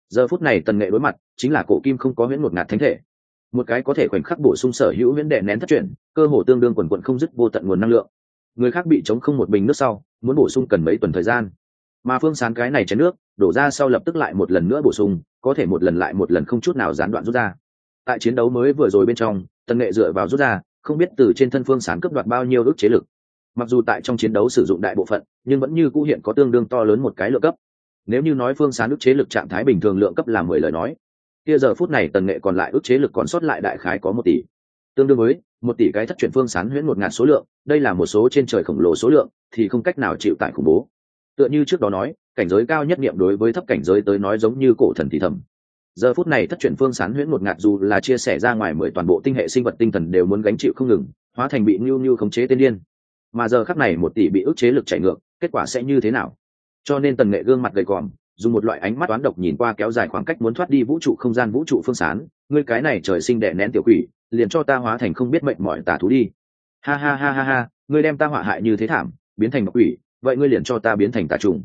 Giờ phút này tần nghệ đối mặt, chính là cổ kim không có huyễn một ngạt thánh thể một cái có thể khoảnh khắc bổ sung sở hữu viễn đệ nén thất chuyển cơ hồ tương đương quần quận không dứt vô tận nguồn năng lượng. Người khác bị chống không một bình nước sau, muốn bổ sung cần mấy tuần thời gian. Mà phương sán cái này chén nước, đổ ra sau lập tức lại một lần nữa bổ sung, có thể một lần lại một lần không chút nào gián đoạn rút ra. Tại chiến đấu mới vừa rồi bên trong, tần nghệ dựa vào rút ra, không biết từ trên thân phương sán cướp đoạt bao nhiêu ước chế lực. Mặc dù tại trong chiến đấu sử dụng đại bộ phận, nhưng vẫn như cũ hiện có tương đương to lớn một cái lượng cấp. Nếu như nói phương sán ước chế lực trạng thái bình thường lượng cấp là mười lời nói kia giờ phút này tần nghệ còn lại ước chế lực còn sót lại đại khái có một tỷ. Tương đương với một tỷ cái thất chuyển phương sán huyễn một ngàn số lượng, đây là một số trên trời khổng lồ số lượng, thì không cách nào chịu tại khủng bố. Tựa như trước đó nói, cảnh giới cao nhất nghiệm đối với thấp cảnh giới tới nói giống như cổ thần thì thầm. Giờ phút này thất chuyển phương sán huyễn một ngạt dù là chia sẻ ra ngoài mười toàn bộ tinh hệ sinh vật tinh thần đều muốn gánh chịu không ngừng, hóa thành bị nhu nhu khống chế tên điên. Mà giờ khắc này một tỷ bị ức chế lực chạy ngược, kết quả sẽ như thế nào? Cho nên tần nghệ gương mặt gầy còm dùng một loại ánh mắt toán độc nhìn qua kéo dài khoảng cách muốn thoát đi vũ trụ không gian vũ trụ phương sán. Ngươi cái này trời sinh đẻ nén tiểu quỷ, liền cho ta hóa thành không biết mệnh mọi tà thú đi. Ha ha ha ha ha, ngươi đem ta hỏa hại như thế thảm, biến thành ngọc quỷ, vậy ngươi liền cho ta biến thành tà trùng.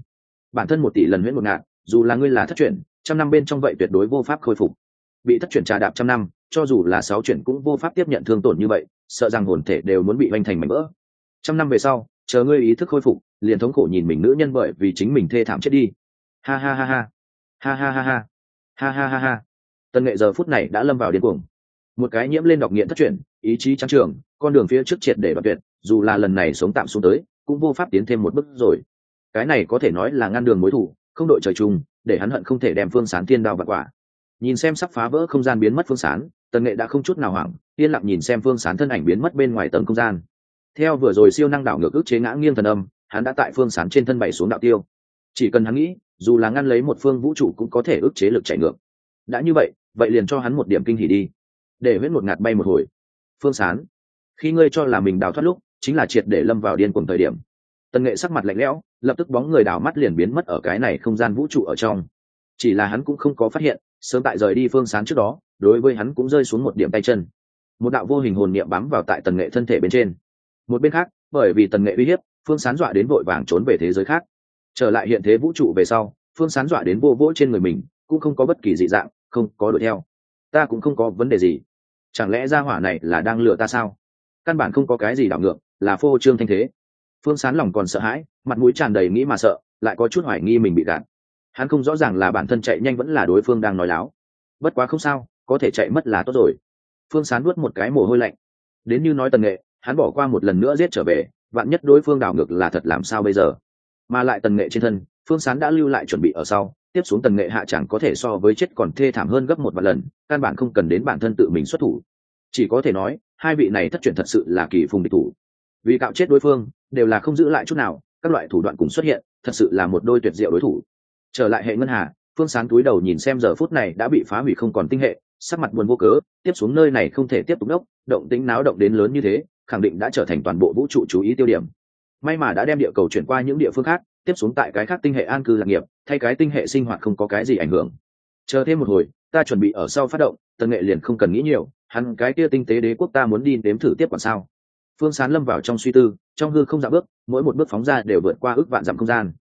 Bản thân một tỷ lần huyễn một ngạn, dù là ngươi là thất chuyển trăm năm bên trong vậy tuyệt đối vô pháp khôi phục. Bị thất chuyển trà đạp trăm năm, cho dù là sáu chuyển cũng vô pháp tiếp nhận thương tổn như vậy, sợ rằng hồn thể đều muốn bị hoành thành mảnh vỡ. Trăm năm về sau, chờ ngươi ý thức khôi phục, liền thống khổ nhìn mình nữ nhân bởi vì chính mình thê thảm chết đi ha ha ha ha. Ha ha ha ha. Ha ha ha ha. Tần nghệ giờ phút này đã lâm vào điên cuồng. Một cái nhiễm lên đọc nghiện thất chuyển ý chí trắng trường, con đường phía trước triệt để đoạn tuyệt, dù là lần này sống tạm xuống tới, cũng vô pháp tiến thêm một bước rồi. Cái này có thể nói là ngăn đường mối thủ, không đội trời chung, để hắn hận không thể đem phương sán thiên đao vặt quả. Nhìn xem sắp phá vỡ không gian biến mất phương sán tần nghệ đã không chút nào hoảng, yên lặng nhìn xem phương sán thân ảnh biến mất bên ngoài tầng không gian. Theo vừa rồi siêu năng đảo ngược ức chế ngã nghiêng thần âm, hắn đã tại phương sán trên thân bảy xuống đạo tiêu. Chỉ cần hắn nghĩ dù là ngăn lấy một phương vũ trụ cũng có thể ức chế lực chạy ngược. Đã như vậy vậy liền cho hắn một điểm kinh hỉ đi. Để huyết một ngạt bay một hồi. Phương sán, khi ngươi cho là mình đào thoát lúc, chính là triệt để lâm vào điên cùng thời điểm. Tần nghệ sắc mặt lạnh lẽo, lập tức bóng người đào mắt liền biến mất ở cái này không gian vũ trụ ở trong. Chỉ là hắn cũng không có phát hiện, sớm tại rời đi phương sán trước đó, đối với hắn cũng rơi xuống một điểm tay chân. Một đạo vô hình hồn niệm bám vào tại tần nghệ thân thể bên trên. Một bên khác, bởi vì tần nghệ uy hiếp, phương sán dọa đến vội vàng trốn về thế giới khác trở lại hiện thế vũ trụ về sau, phương sán dọa đến vô vỗ trên người mình, cũng không có bất kỳ dị dạng, không có đuổi theo. Ta cũng không có vấn đề gì. Chẳng lẽ gia hỏa này là đang lừa ta sao? Căn bản không có cái gì đảo ngược, là phô trương thanh thế. Phương sán lòng còn sợ hãi, mặt mũi tràn đầy nghĩ mà sợ, lại có chút hoài nghi mình bị gạt. Hắn không rõ ràng là bản thân chạy nhanh vẫn là đối phương đang nói láo. Bất quá không sao, có thể chạy mất là tốt rồi. Phương sán nuốt một cái mồ hôi lạnh. Đến như nói tần nghệ, hắn bỏ qua một lần nữa giết trở về, vạn nhất đối phương đảo ngược là thật làm sao bây giờ? Mà lại tần nghệ trên thân, phương sán đã lưu lại chuẩn bị ở sau. Tiếp xuống tần nghệ hạ chẳng có thể so với chết còn thê thảm hơn gấp một vài lần, căn bản không cần đến bản thân tự mình xuất thủ. Chỉ có thể nói, hai vị này thất truyền thật sự là kỳ phùng địch thủ. Vì cạo chết đối phương, đều là không giữ lại chút nào, các loại thủ đoạn cùng xuất hiện, thật sự là một đôi tuyệt diệu đối thủ. Trở lại hệ ngân hà, phương sán túi đầu nhìn xem giờ phút này đã bị phá hủy không còn tinh hệ, sắc mặt buồn vô cớ, tiếp xuống nơi này không thể tiếp tục đốc, động tính náo động đến lớn như thế, khẳng định đã trở thành toàn bộ vũ trụ chú ý tiêu điểm may mà đã đem địa cầu chuyển qua những địa phương khác, tiếp xuống tại cái khác tinh hệ an cư lạc nghiệp, thay cái tinh hệ sinh hoạt không có cái gì ảnh hưởng. Chờ thêm một hồi, ta chuẩn bị ở sau phát động, tần nghệ liền không cần nghĩ nhiều, hắn cái kia tinh tế đế quốc ta muốn đi đếm thử tiếp còn sao. Phương sán lâm vào trong suy tư, trong hư không dạ bước, mỗi một bước phóng ra đều vượt qua ước vạn dặm không gian.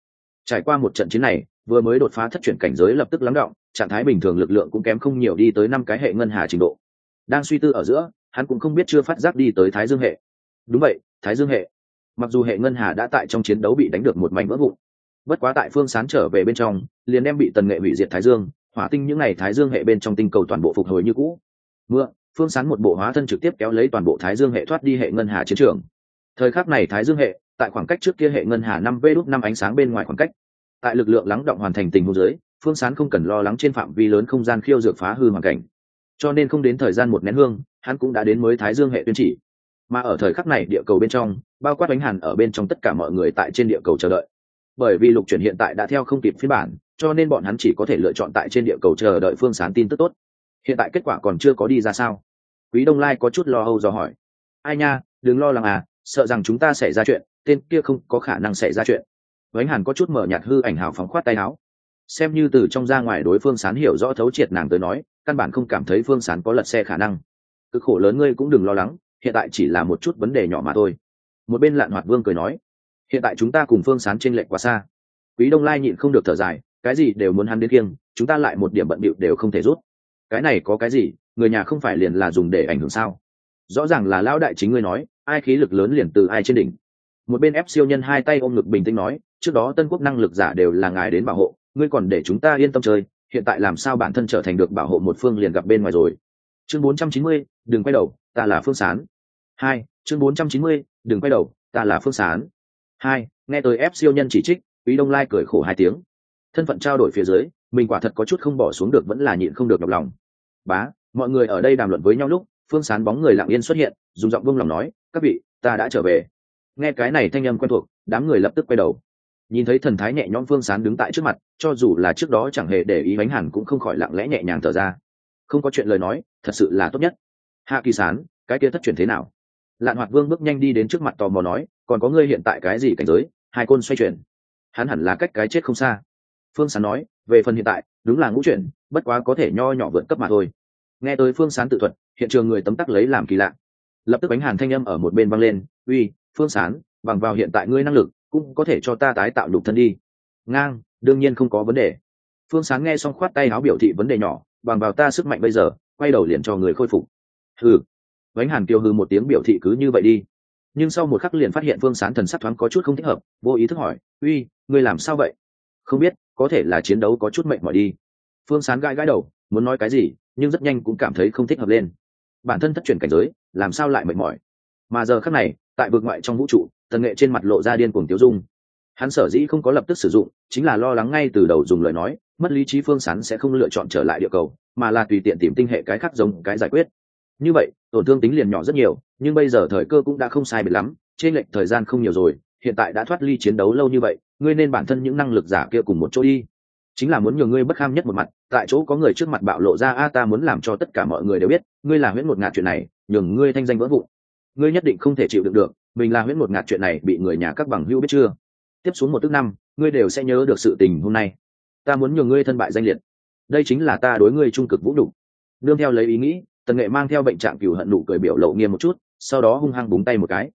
Trải qua một trận chiến này, vừa mới đột phá thất chuyển cảnh giới lập tức lắng động, trạng thái bình thường lực lượng cũng kém không nhiều đi tới năm cái hệ ngân hà trình độ. Đang suy tư ở giữa, hắn cũng không biết chưa phát giác đi tới thái dương hệ. Đúng vậy, thái dương hệ mặc dù hệ ngân hà đã tại trong chiến đấu bị đánh được một mảnh vỡ vụn, bất quá tại phương sán trở về bên trong, liền đem bị tần nghệ hủy diệt thái dương, hỏa tinh những ngày thái dương hệ bên trong tinh cầu toàn bộ phục hồi như cũ. Mưa phương sán một bộ hóa thân trực tiếp kéo lấy toàn bộ thái dương hệ thoát đi hệ ngân hà chiến trường. Thời khắc này thái dương hệ, tại khoảng cách trước kia hệ ngân hà năm v đúc năm ánh sáng bên ngoài khoảng cách. Tại lực lượng lắng động hoàn thành tình huống dưới, phương sán không cần lo lắng trên phạm vi lớn không gian khiêu dược phá hư hoàn cảnh. Cho nên không đến thời gian một nén hương, hắn cũng đã đến mới thái dương hệ tuyên chỉ. Mà ở thời khắc này địa cầu bên trong bao quát ánh hàn ở bên trong tất cả mọi người tại trên địa cầu chờ đợi. Bởi vì lục chuyển hiện tại đã theo không kịp phiên bản, cho nên bọn hắn chỉ có thể lựa chọn tại trên địa cầu chờ đợi phương sán tin tức tốt. Hiện tại kết quả còn chưa có đi ra sao? Quý đông lai có chút lo âu do hỏi. Ai nha, đừng lo lắng à sợ rằng chúng ta xảy ra chuyện, tên kia không có khả năng xảy ra chuyện. Vánh hàn có chút mở nhạt hư ảnh hào phóng khoát tay áo. Xem như từ trong ra ngoài đối phương sán hiểu rõ thấu triệt nàng tới nói, căn bản không cảm thấy phương sán có lật xe khả năng. Cực khổ lớn ngươi cũng đừng lo lắng, hiện tại chỉ là một chút vấn đề nhỏ mà thôi một bên lạn hoạt vương cười nói hiện tại chúng ta cùng phương sán t r ê n lệch quá xa. Quý đông lai nhịn không được thở dài cái gì đều muốn hắn đến kiêng chúng ta lại một điểm bận bịu đều không thể rút. Cái này có cái gì người nhà không phải liền là dùng để ảnh hưởng sao? Rõ ràng là lão đại chính ngươi nói ai khí lực lớn liền từ ai trên đỉnh. Một bên ép siêu nhân hai tay ôm ngực bình tĩnh nói trước đó tân quốc năng lực giả đều là ngài đến bảo hộ ngươi còn để chúng ta yên tâm chơi hiện tại làm sao bản thân trở thành được bảo hộ một phương liền gặp bên ngoài rồi. Chương 490, đừng quay đầu ta là phương sán. Hai chương 490, đừng quay đầu, ta là phương sán. Hai, nghe tới ép siêu nhân chỉ trích, quý đông lai cười khổ hai tiếng. Thân phận trao đổi phía dưới, mình quả thật có chút không bỏ xuống được vẫn là nhịn không được đọc lòng. Bá, mọi người ở đây đàm luận với nhau lúc, phương sán bóng người lặng yên xuất hiện, dùng giọng vương lòng nói, các vị, ta đã trở về. Nghe cái này thanh âm quen thuộc, đám người lập tức quay đầu. Nhìn thấy thần thái nhẹ nhõm phương sán đứng tại trước mặt, cho dù là trước đó chẳng hề để ý bánh hẳn cũng không khỏi lặng lẽ nhẹ nhàng thở ra. Không có chuyện lời nói, thật sự là tốt nhất. Hạ kỳ sán, cái kia thất truyền thế nào? Lạn hoạt vương bước nhanh đi đến trước mặt tò mò nói, còn có ngươi hiện tại cái gì cảnh giới? Hai côn xoay chuyển. Hắn hẳn là cách cái chết không xa. Phương sán nói, về phần hiện tại, đúng là ngũ chuyển, bất quá có thể nho nhỏ vượt cấp mà thôi. Nghe tới phương sán tự thuật, hiện trường người tấm tắc lấy làm kỳ lạ. Lập tức bánh hàn thanh âm ở một bên văng lên, uy, phương sán, bằng vào hiện tại ngươi năng lực, cũng có thể cho ta tái tạo lục thân đi. Ngang, đương nhiên không có vấn đề. Phương sán nghe xong khoát tay áo biểu thị vấn đề nhỏ, bằng vào ta sức mạnh bây giờ, quay đầu liền cho người khôi phục. Hừ Vánh hàn tiêu hư một tiếng biểu thị cứ như vậy đi. Nhưng sau một khắc liền phát hiện phương sán thần sắc thoáng có chút không thích hợp, vô ý thức hỏi, uy, ngươi làm sao vậy? Không biết, có thể là chiến đấu có chút mệnh mỏi đi. Phương sán gãi gãi đầu, muốn nói cái gì, nhưng rất nhanh cũng cảm thấy không thích hợp lên. Bản thân thất truyền cảnh giới, làm sao lại mệt mỏi? Mà giờ khắc này, tại vực ngoại trong vũ trụ, tần nghệ trên mặt lộ ra điên cuồng tiêu dung. Hắn sở dĩ không có lập tức sử dụng, chính là lo lắng ngay từ đầu dùng lời nói, mất lý trí phương sán sẽ không lựa chọn trở lại địa cầu, mà là tùy tiện tìm tinh hệ cái khác giống cái giải quyết như vậy, tổn thương tính liền nhỏ rất nhiều, nhưng bây giờ thời cơ cũng đã không sai biệt lắm, trên lệnh thời gian không nhiều rồi, hiện tại đã thoát ly chiến đấu lâu như vậy, ngươi nên bản thân những năng lực giả kia cùng một chỗ đi. Chính là muốn nhường ngươi bất kham nhất một mặt, tại chỗ có người trước mặt bạo lộ ra, a, ta muốn làm cho tất cả mọi người đều biết, ngươi là huyễn một ngạt chuyện này, nhường ngươi thanh danh vỡ vụn. Ngươi nhất định không thể chịu đựng được, mình là huyễn một ngạt chuyện này bị người nhà các bằng hữu biết chưa? Tiếp xuống một tức năm, ngươi đều sẽ nhớ được sự tình hôm nay. Ta muốn nhường ngươi thân bại danh liệt. Đây chính là ta đối ngươi trung cực vũ đủ đương theo lấy ý nghĩ tần nghệ mang theo bệnh trạng cừu hận nụ cười biểu lộ nghiêm một chút, sau đó hung hăng búng tay một cái.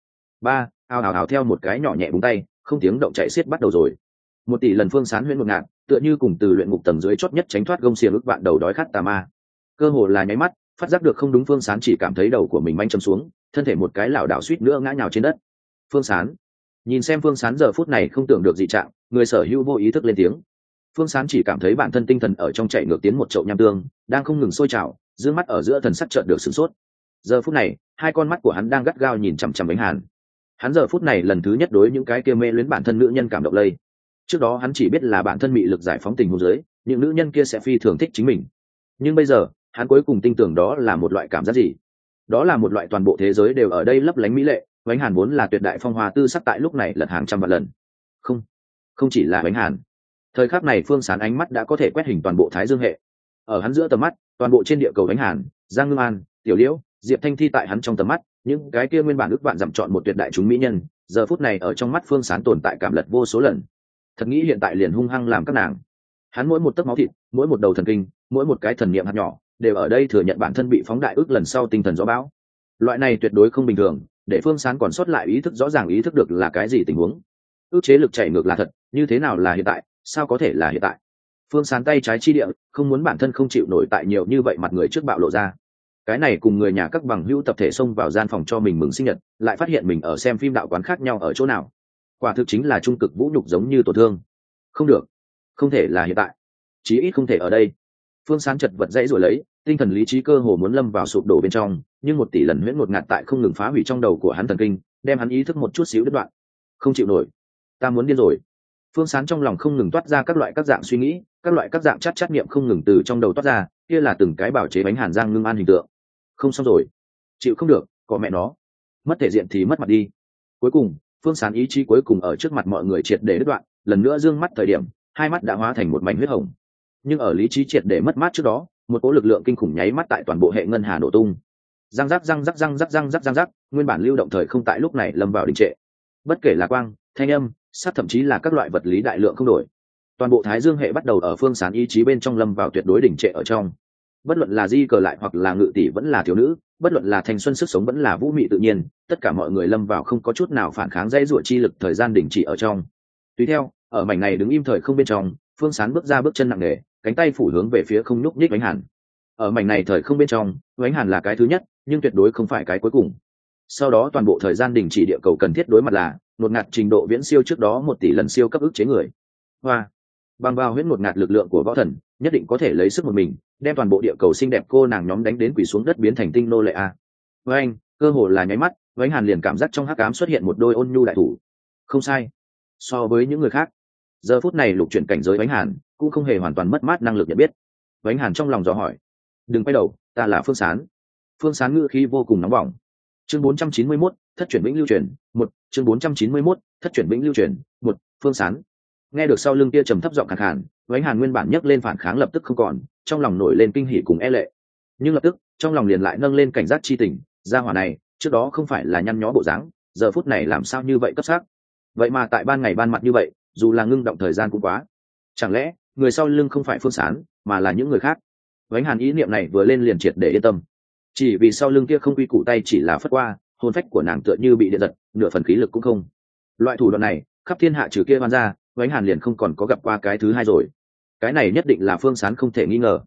Ba, ào ào ào theo một cái nhỏ nhẹ búng tay, không tiếng động chạy xiết bắt đầu rồi. Một tỷ lần phương sán huyễn một ngạn, tựa như cùng từ luyện ngục tầng dưới chót nhất tránh thoát gông xiềng ức bạn đầu đói khát tà ma. Cơ hồ là nháy mắt, phát giác được không đúng phương sán chỉ cảm thấy đầu của mình manh châm xuống, thân thể một cái lảo đảo suýt nữa ngã nhào trên đất. Phương sán. Nhìn xem phương sán giờ phút này không tưởng được gì trạng, người sở hữu vô ý thức lên tiếng. Phương sán chỉ cảm thấy bản thân tinh thần ở trong chạy ngược tiến một chậu nham tương, đang không ngừng sôi trào giữ mắt ở giữa thần sắc trợn được sửng sốt. Giờ phút này, hai con mắt của hắn đang gắt gao nhìn chằm chằm bánh hàn. Hắn giờ phút này lần thứ nhất đối những cái kia mê luyến bản thân nữ nhân cảm động lây. Trước đó hắn chỉ biết là bản thân bị lực giải phóng tình hôn dưới, những nữ nhân kia sẽ phi thường thích chính mình. Nhưng bây giờ, hắn cuối cùng tin tưởng đó là một loại cảm giác gì? Đó là một loại toàn bộ thế giới đều ở đây lấp lánh mỹ lệ bánh hàn vốn là tuyệt đại phong hoa tư sắc tại lúc này lật hàng trăm vạn lần. Không không chỉ là bánh hàn. Thời khắc này phương sán ánh mắt đã có thể quét hình toàn bộ thái dương hệ ở hắn giữa tầm mắt, toàn bộ trên địa cầu bánh hàn, giang ngưng an, tiểu liễu, diệp thanh thi tại hắn trong tầm mắt, những cái kia nguyên bản ước bạn dặm chọn một tuyệt đại chúng mỹ nhân, giờ phút này ở trong mắt phương sán tồn tại cảm lật vô số lần. Thật nghĩ hiện tại liền hung hăng làm các nàng. Hắn mỗi một tấc máu thịt, mỗi một đầu thần kinh, mỗi một cái thần niệm hạt nhỏ, đều ở đây thừa nhận bản thân bị phóng đại ước lần sau tinh thần gió bão. Loại này tuyệt đối không bình thường, để phương sán còn sót lại ý thức rõ ràng ý thức được là cái gì tình huống. Ước chế lực chạy ngược là thật, như thế nào là hiện tại, sao có thể là hiện tại? Phương sán tay trái chi địa, không muốn bản thân không chịu nổi tại nhiều như vậy mặt người trước bạo lộ ra. Cái này cùng người nhà các bằng hữu tập thể xông vào gian phòng cho mình mừng sinh nhật, lại phát hiện mình ở xem phim đạo quán khác nhau ở chỗ nào. Quả thực chính là trung cực vũ nhục giống như tổn thương. Không được. Không thể là hiện tại. Chí ít không thể ở đây. Phương sán chật vật dãy rồi lấy, tinh thần lý trí cơ hồ muốn lâm vào sụp đổ bên trong, nhưng một tỷ lần huyễn một ngạt tại không ngừng phá hủy trong đầu của hắn thần kinh, đem hắn ý thức một chút xíu đứt đoạn. Không chịu nổi. Ta muốn điên rồi phương sán trong lòng không ngừng toát ra các loại các dạng suy nghĩ, các loại các dạng chắc trắc nghiệm không ngừng từ trong đầu toát ra, kia là từng cái bảo chế bánh hàn giang ngưng an hình tượng. Không xong rồi. Chịu không được, có mẹ nó. Mất thể diện thì mất mặt đi. Cuối cùng, phương sán ý chí cuối cùng ở trước mặt mọi người triệt để đứt đoạn, lần nữa d ư ơ n g mắt thời điểm, hai mắt đã hóa thành một mảnh huyết hồng. Nhưng ở lý trí triệt để mất mát trước đó, một cỗ lực lượng kinh khủng nháy mắt tại toàn bộ hệ ngân hà nổ tung. Răng rắc răng rắc răng rắc răng rắc răng rắc, nguyên bản lưu động thời không tại lúc này lâm vào đình trệ. Bất kể là quang, thanh âm sát thậm chí là các loại vật lý đại lượng không đổi. Toàn bộ thái dương hệ bắt đầu ở phương sán ý chí bên trong lâm vào tuyệt đối đỉnh trệ ở trong. Bất luận là di cờ lại hoặc là ngự tỷ vẫn là thiếu nữ, bất luận là thanh xuân sức sống vẫn là vũ mị tự nhiên, tất cả mọi người lâm vào không có chút nào phản kháng dây ruột chi lực thời gian đình chỉ ở trong. Tùy theo, ở mảnh này đứng im thời không bên trong, phương sán bước ra bước chân nặng nề, cánh tay phủ hướng về phía không nhúc nhích ánh hàn. Ở mảnh này thời không bên trong, ánh hàn là cái thứ nhất, nhưng tuyệt đối không phải cái cuối cùng. Sau đó toàn bộ thời gian đình chỉ địa cầu cần thiết đối mặt là nột ngạt trình độ viễn siêu trước đó một tỷ lần siêu cấp ức chế người. Hoa. Bằng vào huyễn nột ngạt lực lượng của võ thần nhất định có thể lấy sức một mình đem toàn bộ địa cầu xinh đẹp cô nàng nhóm đánh đến quỷ xuống đất biến thành tinh nô lệ a. Với anh cơ hồ là nháy mắt với hàn liền cảm giác trong hắc ám xuất hiện một đôi ôn nhu đại thủ. Không sai. So với những người khác giờ phút này lục chuyển cảnh giới bánh hàn cũng không hề hoàn toàn mất mát năng lực nhận biết. Bánh hàn trong lòng dò hỏi. Đừng quay đầu ta là phương sán. Phương sán ngữ khí vô cùng nóng bỏng. Chương 491, thất chuyển vĩnh lưu truyền một chương 491, thất chuyển vĩnh lưu truyền. Một phương sán. Nghe được sau lưng kia trầm thấp giọng khàn khàn bánh hàn nguyên bản nhấc lên phản kháng lập tức không còn trong lòng nổi lên kinh hỉ cùng e lệ. Nhưng lập tức trong lòng liền lại nâng lên cảnh giác chi tình gia hỏa này trước đó không phải là nhăn nhó bộ dáng giờ phút này làm sao như vậy cấp sắc vậy mà tại ban ngày ban mặt như vậy dù là ngưng động thời gian cũng quá. Chẳng lẽ người sau lưng không phải phương sán mà là những người khác? Vánh hàn ý niệm này vừa lên liền triệt để yên tâm. Chỉ vì sau lưng kia không quy củ tay chỉ là phất qua hồn phách của nàng tựa như bị điện giật, nửa phần khí lực cũng không. Loại thủ đoạn này, khắp thiên hạ trừ kia van ra vánh hàn liền không còn có gặp qua cái thứ hai rồi. Cái này nhất định là phương sán không thể nghi ngờ.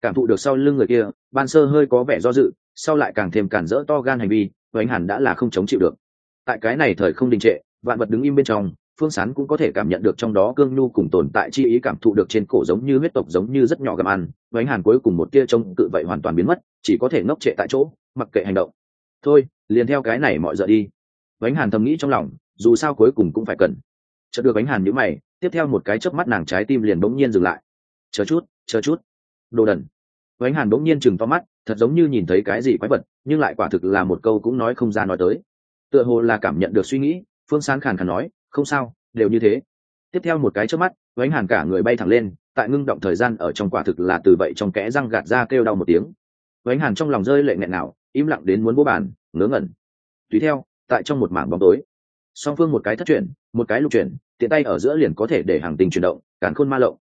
Cảm thụ được sau lưng người kia, ban sơ hơi có vẻ do dự, sau lại càng thêm cản rỡ to gan hành vi, vánh hàn đã là không chống chịu được. Tại cái này thời không đình trệ, vạn vật đứng im bên trong, phương sán cũng có thể cảm nhận được trong đó cương nhu cùng tồn tại chi ý cảm thụ được trên cổ giống như huyết tộc giống như rất nhỏ gặm ăn. Vánh hàn cuối cùng một tia trông cự vậy hoàn toàn biến mất, chỉ có thể ngốc trệ tại chỗ, mặc kệ hành động thôi, liền theo cái này mọi giờ đi. Bánh hàn thầm nghĩ trong lòng, dù sao cuối cùng cũng phải cần. Chợt được bánh hàn nhíu mày, tiếp theo một cái chớp mắt nàng trái tim liền bỗng nhiên dừng lại. Chờ chút chờ chút. Đồ đần. Bánh hàn bỗng nhiên chừng to mắt, thật giống như nhìn thấy cái gì quái vật, nhưng lại quả thực là một câu cũng nói không ra nói tới. Tựa hồ là cảm nhận được suy nghĩ, phương sáng khàn khàn nói, không sao, đều như thế. Tiếp theo một cái chớp mắt bánh hàn cả người bay thẳng lên, tại ngưng động thời gian ở trong quả thực là từ vậy trong kẽ răng gạt ra kêu đau một tiếng. Bánh hàn trong lòng rơi lệ nghẹn nào im lặng đến muốn bố bàn, ngớ ngẩn. Tùy theo, tại trong một mảng bóng tối, song phương một cái thất chuyển, một cái lục chuyển, tiện tay ở giữa liền có thể để hàng tình chuyển động cản khôn ma lộng.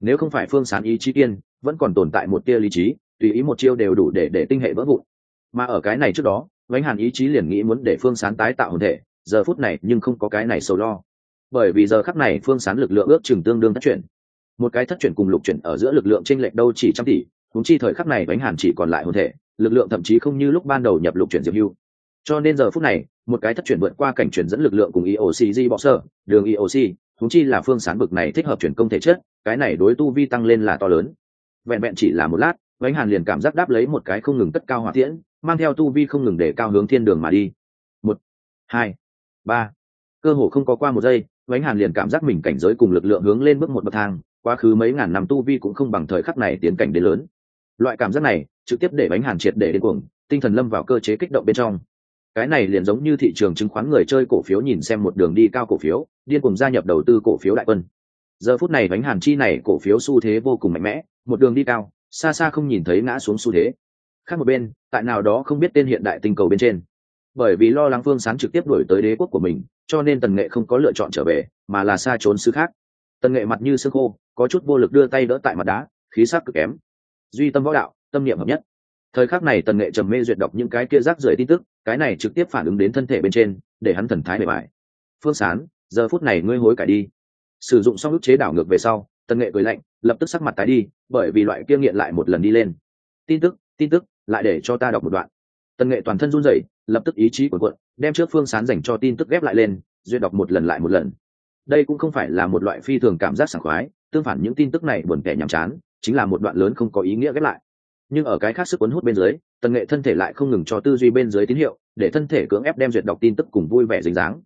Nếu không phải phương sán ý chí kiên, vẫn còn tồn tại một tia lý trí, tùy ý một chiêu đều đủ để để tinh hệ vỡ vụn. Mà ở cái này trước đó, vánh hàn ý chí liền nghĩ muốn để phương sán tái tạo hồn thể, giờ phút này nhưng không có cái này sầu lo. Bởi vì giờ khắc này phương sán lực lượng ước chừng tương đương thất chuyển. Một cái thất chuyển cùng lục chuyển ở giữa lực lượng tranh lệch đâu chỉ trăm tỷ húng chi thời khắc này bánh hàn chỉ còn lại hồn thể lực lượng thậm chí không như lúc ban đầu nhập lục chuyển diệp hưu. Cho nên giờ phút này, một cái thất chuyển vượt qua cảnh chuyển dẫn lực lượng cùng eoc bọ sơ đường eoc thúng chi là phương sán bực này thích hợp chuyển công thể chất, cái này đối tu vi tăng lên là to lớn. Vẹn vẹn chỉ là một lát bánh hàn liền cảm giác đáp lấy một cái không ngừng tất cao hỏa tiễn, mang theo tu vi không ngừng để cao hướng thiên đường mà đi. Một, hai, ba. Cơ hồ không có qua một giây, vánh hàn liền cảm giác mình cảnh giới cùng lực lượng hướng lên bước một bậc thang, quá khứ mấy ngàn năm tu vi cũng không bằng thời khắc này tiến cảnh đến lớn loại cảm giác này trực tiếp để bánh hàn triệt để đến cuồng, tinh thần lâm vào cơ chế kích động bên trong. Cái này liền giống như thị trường chứng khoán người chơi cổ phiếu nhìn xem một đường đi cao cổ phiếu, điên cùng gia nhập đầu tư cổ phiếu đại quân. Giờ phút này bánh hàn chi này cổ phiếu xu thế vô cùng mạnh mẽ, một đường đi cao, xa xa không nhìn thấy ngã xuống xu thế. Khác một bên, tại nào đó không biết tên hiện đại tinh cầu bên trên. Bởi vì lo lắng phương sán trực tiếp đổi tới đế quốc của mình, cho nên tần nghệ không có lựa chọn trở về, mà là xa trốn xứ khác. Tần nghệ mặt như xương khô, có chút vô lực đưa tay đỡ tại mặt đá, khí sắc cực kém duy tâm võ đạo, tâm niệm hợp nhất. Thời khắc này tần nghệ trầm mê duyệt đọc những cái kia rác rưởi tin tức, cái này trực tiếp phản ứng đến thân thể bên trên, để hắn thần thái bề bài phương sán, giờ phút này ngươi hối cải đi. Sử dụng xong ức chế đảo ngược về sau, tần nghệ cười lạnh, lập tức sắc mặt tái đi, bởi vì loại kia nghiện lại một lần đi lên. Tin tức tin tức, lại để cho ta đọc một đoạn. Tần nghệ toàn thân run rẩy, lập tức ý chí của quận đem trước phương sán dành cho tin tức ghép lại lên, duyệt đọc một lần lại một lần. Đây cũng không phải là một loại phi thường cảm giác sảng khoái, tương phản những tin tức này buồn tẻ nhàm chán chính là một đoạn lớn không có ý nghĩa ghép lại. Nhưng ở cái khác sức cuốn hút bên dưới, tần nghệ thân thể lại không ngừng cho tư duy bên dưới tín hiệu, để thân thể cưỡng ép đem duyệt đọc tin tức cùng vui vẻ dính dáng.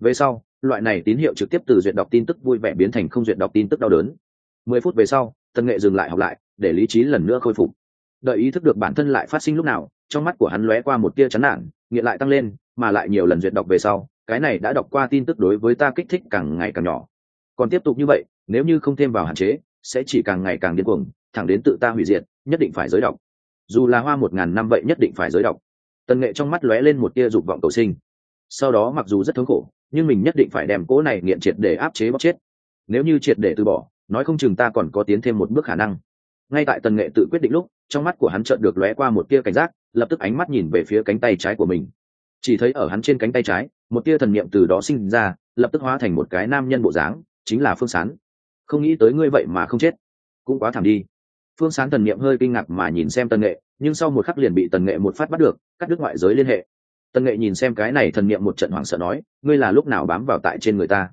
Về sau, loại này tín hiệu trực tiếp từ duyệt đọc tin tức vui vẻ biến thành không duyệt đọc tin tức đau đớn. Mười phút về sau, tần nghệ dừng lại học lại, để lý trí lần nữa khôi phục. Đợi ý thức được bản thân lại phát sinh lúc nào, trong mắt của hắn lóe qua một tia chán nản, nghiện lại tăng lên, mà lại nhiều lần duyệt đọc về sau, cái này đã đọc qua tin tức đối với ta kích thích càng ngày càng nhỏ. Còn tiếp tục như vậy, nếu như không thêm vào hạn chế sẽ chỉ càng ngày càng điên cuồng, thẳng đến tự ta hủy diệt, nhất định phải giới đọc. Dù là hoa một ngàn năm vậy nhất định phải giới đọc. Tần nghệ trong mắt lóe lên một tia dục vọng cầu sinh. Sau đó mặc dù rất thống khổ, nhưng mình nhất định phải đem cỗ này nghiện triệt để áp chế bóc chết. Nếu như triệt để từ bỏ, nói không chừng ta còn có tiến thêm một bước khả năng. Ngay tại tần nghệ tự quyết định lúc, trong mắt của hắn chợt được lóe qua một tia cảnh giác, lập tức ánh mắt nhìn về phía cánh tay trái của mình. Chỉ thấy ở hắn trên cánh tay trái, một tia thần niệm từ đó sinh ra, lập tức hóa thành một cái nam nhân bộ dáng, chính là phương sán không nghĩ tới ngươi vậy mà không chết. Cũng quá thảm đi. Phương sán thần niệm hơi kinh ngạc mà nhìn xem tần nghệ, nhưng sau một khắc liền bị tần nghệ một phát bắt được, cắt đứt ngoại giới liên hệ. Tần nghệ nhìn xem cái này thần niệm một trận hoảng sợ nói, ngươi là lúc nào bám vào tại trên người ta?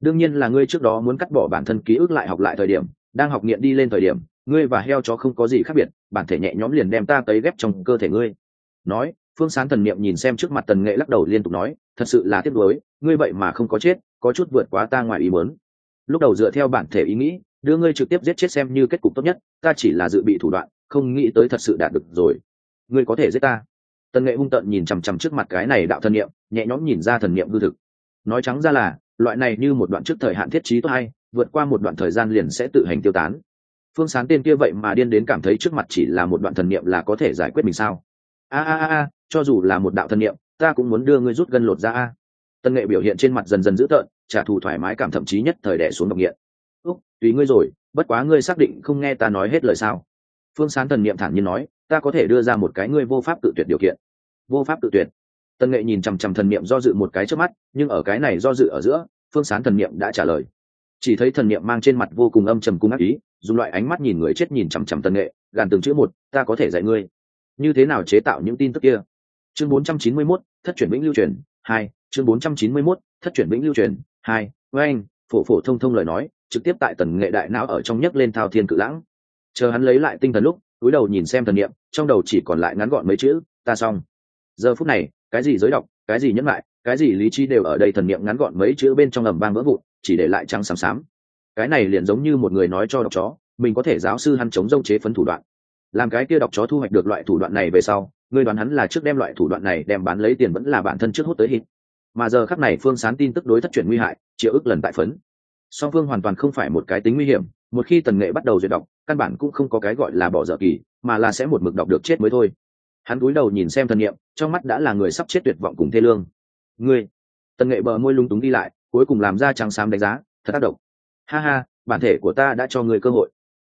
Đương nhiên là ngươi trước đó muốn cắt bỏ bản thân ký ức lại học lại thời điểm, đang học nghiện đi lên thời điểm, ngươi và heo chó không có gì khác biệt, bản thể nhẹ nhõm liền đem ta tới ghép trong cơ thể ngươi. Nói, phương sán thần niệm nhìn xem trước mặt tần nghệ lắc đầu liên tục nói, thật sự là tiếc nuối, ngươi vậy mà không có chết, có chút vượt quá ta ngoài ý muốn lúc đầu dựa theo bản thể ý nghĩ, đưa ngươi trực tiếp giết chết xem như kết cục tốt nhất, ta chỉ là dự bị thủ đoạn, không nghĩ tới thật sự đạt được rồi. Ngươi có thể giết ta. Tần nghệ hung tợn nhìn chằm chằm trước mặt cái này đạo thần niệm, nhẹ nhõm nhìn ra thần niệm hư thực. Nói trắng ra là, loại này như một đoạn trước thời hạn thiết trí tốt hay, vượt qua một đoạn thời gian liền sẽ tự hành tiêu tán. Phương sán tên kia vậy mà điên đến cảm thấy trước mặt chỉ là một đoạn thần niệm là có thể giải quyết mình sao? A a a cho dù là một đạo thần niệm, ta cũng muốn đưa ngươi rút gân lột ra a. Tân nghệ biểu hiện trên mặt dần dần dữ tợn trả thù thoải mái cảm thậm chí nhất thời đẻ xuống độc nghiện. Úc tùy ngươi rồi bất quá ngươi xác định không nghe ta nói hết lời sao? Phương sán thần niệm thản nhiên nói ta có thể đưa ra một cái ngươi vô pháp tự tuyệt điều kiện. Vô pháp tự tuyệt? Tân nghệ nhìn chằm chằm thần niệm do dự một cái trước mắt nhưng ở cái này do dự ở giữa phương sán thần niệm đã trả lời. Chỉ thấy thần niệm mang trên mặt vô cùng âm trầm cung ác ý dùng loại ánh mắt nhìn người chết nhìn chằm chằm tân nghệ gàn từng chữ một ta có thể dạy ngươi. Như thế nào chế tạo những tin tức kia? Chương 491, thất chuyển vĩnh lưu truyền hai chương 491, thất chuyển vĩnh lưu truyền hai, với anh, phổ phổ thông thông lời nói, trực tiếp tại tần nghệ đại não ở trong nhấc lên thao thiên cự lãng. Chờ hắn lấy lại tinh thần lúc cúi đầu nhìn xem thần niệm, trong đầu chỉ còn lại ngắn gọn mấy chữ, ta xong. Giờ phút này, cái gì giới đọc, cái gì nhẫn lại cái gì lý trí đều ở đây thần niệm ngắn gọn mấy chữ bên trong ầm vang vỡ vụn, chỉ để lại trắng xám xám. Cái này liền giống như một người nói cho đọc chó, mình có thể giáo sư hắn chống dâu chế phấn thủ đoạn. Làm cái kia đọc chó thu hoạch được loại thủ đoạn này về sau, ngươi đoán hắn là trước đem loại thủ đoạn này đem bán lấy tiền vẫn là bản thân trước hút tới hít mà giờ khắc này phương sán tin tức đối thất chuyển nguy hại, triệu ức lần tại phấn. Song phương hoàn toàn không phải một cái tính nguy hiểm, một khi tần nghệ bắt đầu duyệt đọc, căn bản cũng không có cái gọi là bỏ dở kỳ, mà là sẽ một mực đọc được chết mới thôi. Hắn cúi đầu nhìn xem thần nghiệm, trong mắt đã là người sắp chết tuyệt vọng cùng thê lương. Ngươi! Tần nghệ bờ môi lung túng đi lại, cuối cùng làm ra trắng xám đánh giá, thật tác động ha ha, bản thể của ta đã cho ngươi cơ hội.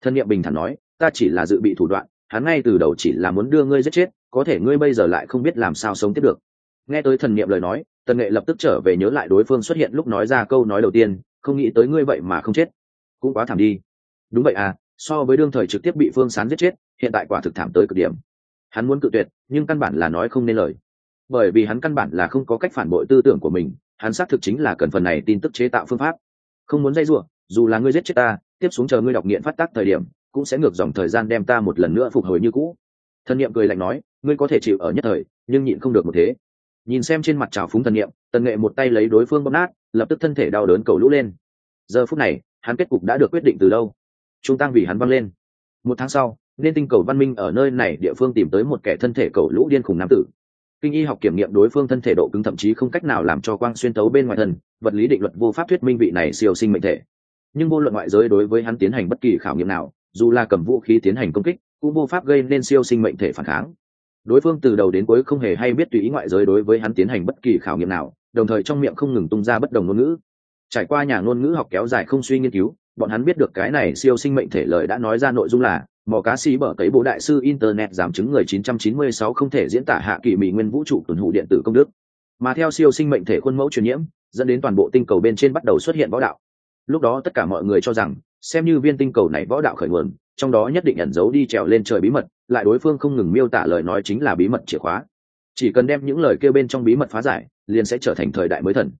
Thân nhiệm bình thản nói, ta chỉ là dự bị thủ đoạn, hắn ngay từ đầu chỉ là muốn đưa ngươi giết chết, có thể ngươi bây giờ lại không biết làm sao sống tiếp được nghe tới thần niệm lời nói, tần nghệ lập tức trở về nhớ lại đối phương xuất hiện lúc nói ra câu nói đầu tiên, không nghĩ tới ngươi vậy mà không chết. Cũng quá thảm đi. Đúng vậy à so với đương thời trực tiếp bị phương sán giết chết, hiện tại quả thực thảm tới cực điểm. Hắn muốn cự tuyệt, nhưng căn bản là nói không nên lời. Bởi vì hắn căn bản là không có cách phản bội tư tưởng của mình, hắn xác thực chính là cần phần này tin tức chế tạo phương pháp. Không muốn dây giụa dù là ngươi giết chết ta, tiếp xuống chờ ngươi đọc nghiện phát tác thời điểm, cũng sẽ ngược dòng thời gian đem ta một lần nữa phục hồi như cũ. Thân nhiệm cười lạnh nói, ngươi có thể chịu ở nhất thời, nhưng nhịn không được một thế nhìn xem trên mặt trào phúng thần nghiệm tần nghệ một tay lấy đối phương bóp nát, lập tức thân thể đau đớn cầu lũ lên. Giờ phút này, hắn kết cục đã được quyết định từ lâu trung tăng vì hắn văng lên. Một tháng sau, nên tinh cầu văn minh ở nơi này địa phương tìm tới một kẻ thân thể cầu lũ điên khùng nam tử. Kinh y học kiểm nghiệm đối phương thân thể độ cứng thậm chí không cách nào làm cho quang xuyên tấu bên ngoài thân vật lý định luật vô pháp thuyết minh vị này siêu sinh mệnh thể. Nhưng vô luận ngoại giới đối với hắn tiến hành bất kỳ khảo nghiệm nào, dù là cầm vũ khí tiến hành công kích, cũng vô pháp gây nên siêu sinh mệnh thể phản kháng đối phương từ đầu đến cuối không hề hay biết tùy ý ngoại giới đối với hắn tiến hành bất kỳ khảo nghiệm nào, đồng thời trong miệng không ngừng tung ra bất đồng ngôn ngữ. Trải qua nhà ngôn ngữ học kéo dài không suy nghiên cứu, bọn hắn biết được cái này siêu sinh mệnh thể lời đã nói ra nội dung là, mò cá sĩ bở cấy bố đại sư internet giảm chứng người 996 không thể diễn tả hạ kỳ mỹ nguyên vũ trụ tuần hụ điện tử công đức. Mà theo siêu sinh mệnh thể khuôn mẫu truyền nhiễm, dẫn đến toàn bộ tinh cầu bên trên bắt đầu xuất hiện võ đạo. Lúc đó tất cả mọi người cho rằng, xem như viên tinh cầu này võ đạo khởi nguồn, trong đó nhất định ẩn giấu đi trèo lên trời bí mật lại đối phương không ngừng miêu tả lời nói chính là bí mật chìa khóa. Chỉ cần đem những lời kêu bên trong bí mật phá giải, liền sẽ trở thành thời đại mới thần.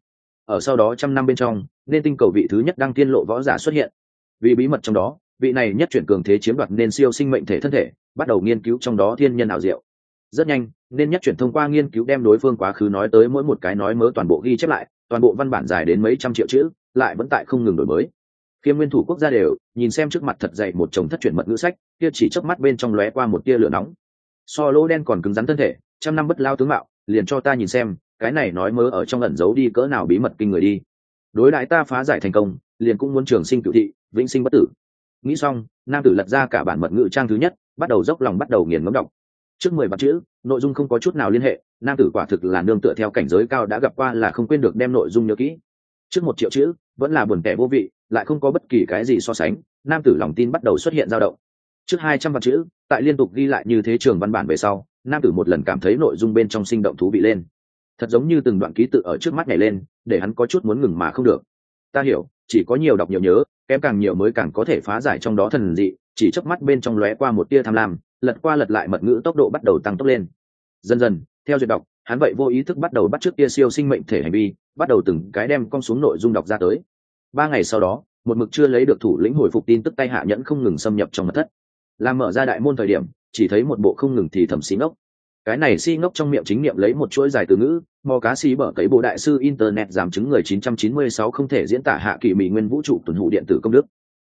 Ở sau đó trăm năm bên trong, nên tinh cầu vị thứ nhất đang tiên lộ võ giả xuất hiện. Vì bí mật trong đó, vị này nhất chuyển cường thế chiếm đoạt nên siêu sinh mệnh thể thân thể, bắt đầu nghiên cứu trong đó thiên nhân ảo diệu. Rất nhanh, nên nhất chuyển thông qua nghiên cứu đem đối phương quá khứ nói tới mỗi một cái nói mớ toàn bộ ghi chép lại, toàn bộ văn bản dài đến mấy trăm triệu chữ, lại vẫn tại không ngừng đổi mới khiêm nguyên thủ quốc gia đều, nhìn xem trước mặt thật dày một chồng thất chuyển mật ngữ sách, kia chỉ chớp mắt bên trong lóe qua một tia lửa nóng. So lỗ đen còn cứng rắn thân thể, trăm năm bất lao tướng mạo, liền cho ta nhìn xem, cái này nói mớ ở trong ẩn giấu đi cỡ nào bí mật kinh người đi. Đối đại ta phá giải thành công, liền cũng muốn trường sinh cựu thị, vĩnh sinh bất tử. Nghĩ xong, nam tử lật ra cả bản mật ngữ trang thứ nhất, bắt đầu dốc lòng bắt đầu nghiền ngấm đọc. Trước mười bạt chữ, nội dung không có chút nào liên hệ, nam tử quả thực là nương tựa theo cảnh giới cao đã gặp qua là không quên được đem nội dung nhớ kỹ trước một triệu chữ, vẫn là buồn tẻ vô vị, lại không có bất kỳ cái gì so sánh, nam tử lòng tin bắt đầu xuất hiện dao động. Trước hai trăm vạn chữ, tại liên tục ghi lại như thế trường văn bản về sau, nam tử một lần cảm thấy nội dung bên trong sinh động thú vị lên. Thật giống như từng đoạn ký tự ở trước mắt nhảy lên, để hắn có chút muốn ngừng mà không được. Ta hiểu, chỉ có nhiều đọc nhiều nhớ, kém càng nhiều mới càng có thể phá giải trong đó thần dị, chỉ chớp mắt bên trong lóe qua một tia tham lam, lật qua lật lại mật ngữ tốc độ bắt đầu tăng tốc lên. Dần dần, theo duyệt đọc hắn vậy vô ý thức bắt đầu bắt trước tia kia siêu sinh mệnh thể hành vi, bắt đầu từng cái đem con xuống nội dung đọc ra tới. Ba ngày sau đó, một mực chưa lấy được thủ lĩnh hồi phục tin tức tay hạ nhẫn không ngừng xâm nhập trong mặt thất. Làm mở ra đại môn thời điểm, chỉ thấy một bộ không ngừng thì thầm xí ngốc. Cái này si ngốc trong miệng chính niệm lấy một chuỗi dài từ ngữ, mò cá xí bở cấy bộ đại sư internet giảm chứng người 996 không thể diễn tả hạ kỳ mỹ nguyên vũ trụ tuần hụ điện tử công đức.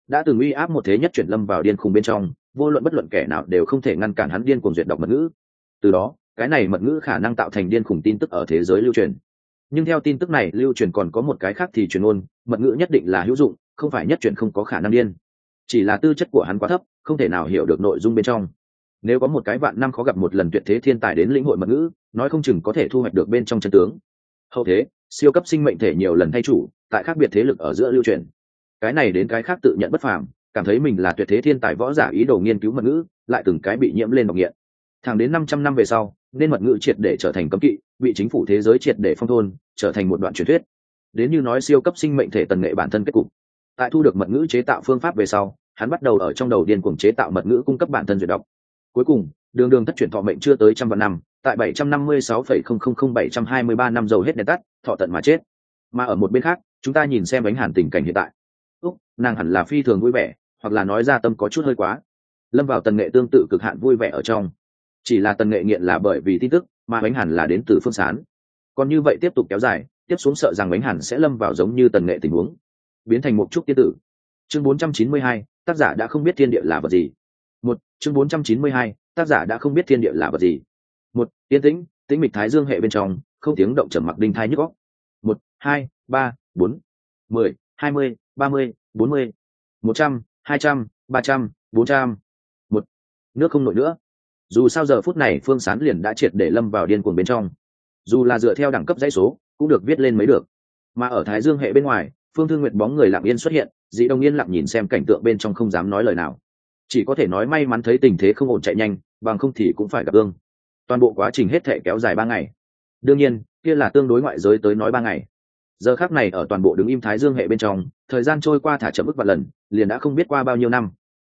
Đã từng uy áp một thế nhất chuyển lâm vào điên khùng bên trong, vô luận bất luận kẻ nào đều không thể ngăn cản hắn điên cuồng duyệt đọc mật ngữ. Từ đó cái này mật ngữ khả năng tạo thành điên khủng tin tức ở thế giới lưu truyền. Nhưng theo tin tức này lưu truyền còn có một cái khác thì truyền ôn mật ngữ nhất định là hữu dụng, không phải nhất truyền không có khả năng điên. Chỉ là tư chất của hắn quá thấp, không thể nào hiểu được nội dung bên trong. Nếu có một cái vạn năm khó gặp một lần tuyệt thế thiên tài đến lĩnh hội mật ngữ, nói không chừng có thể thu hoạch được bên trong chân tướng. Hậu thế, siêu cấp sinh mệnh thể nhiều lần thay chủ, tại khác biệt thế lực ở giữa lưu truyền. Cái này đến cái khác tự nhận bất phàm, cảm thấy mình là tuyệt thế thiên tài võ giả ý đồ nghiên cứu mật ngữ, lại từng cái bị nhiễm lên độc nghiện thẳng đến năm trăm năm về sau, nên mật ngữ triệt để trở thành cấm kỵ, bị chính phủ thế giới triệt để phong thôn, trở thành một đoạn truyền thuyết. Đến như nói siêu cấp sinh mệnh thể tần nghệ bản thân kết cục. Tại thu được mật ngữ chế tạo phương pháp về sau, hắn bắt đầu ở trong đầu điên cuồng chế tạo mật ngữ cung cấp bản thân duyệt đọc. Cuối cùng, đường đường thất truyền thọ mệnh chưa tới trăm vạn năm, tại bảy trăm năm mươi sáu phẩy không không không bảy trăm hai mươi ba năm dầu hết đèn tắt, thọ tận mà chết. Mà ở một bên khác, chúng ta nhìn xem ánh hàn tình cảnh hiện tại. Úc, nàng hẳn là phi thường vui vẻ, hoặc là nói ra tâm có chút hơi quá. Lâm vào tần nghệ tương tự cực hạn vui vẻ ở trong chỉ là tần nghệ nghiện là bởi vì tin tức mà bánh hàn là đến từ phương sán. Còn như vậy tiếp tục kéo dài tiếp xuống sợ rằng bánh hàn sẽ lâm vào giống như tần nghệ tình huống. Biến thành một chút tiên tử. Chương 492, tác giả đã không biết thiên địa là vật gì. Một chương 492, tác giả đã không biết thiên địa là vật gì. Một yên tĩnh tĩnh mịch thái dương hệ bên trong không tiếng động trầm mặc đinh thai nhức góc một hai ba bốn mười hai mươi ba mươi bốn mươi một trăm hai trăm ba trăm bốn trăm. Một nước không nổi nữa dù sao giờ phút này phương sán liền đã triệt để lâm vào điên cuồng bên trong. Dù là dựa theo đẳng cấp dãy số, cũng được viết lên mấy được. Mà ở thái dương hệ bên ngoài, phương thương nguyệt bóng người lặng yên xuất hiện dị đồng yên lặng nhìn xem cảnh tượng bên trong không dám nói lời nào. Chỉ có thể nói may mắn thấy tình thế không ổn chạy nhanh, bằng không thì cũng phải gặp ương toàn bộ quá trình hết thể kéo dài ba ngày. Đương nhiên, kia là tương đối ngoại giới tới nói ba ngày. Giờ khác này ở toàn bộ đứng im thái dương hệ bên trong, thời gian trôi qua thả chậm ức và lần, liền đã không biết qua bao nhiêu năm.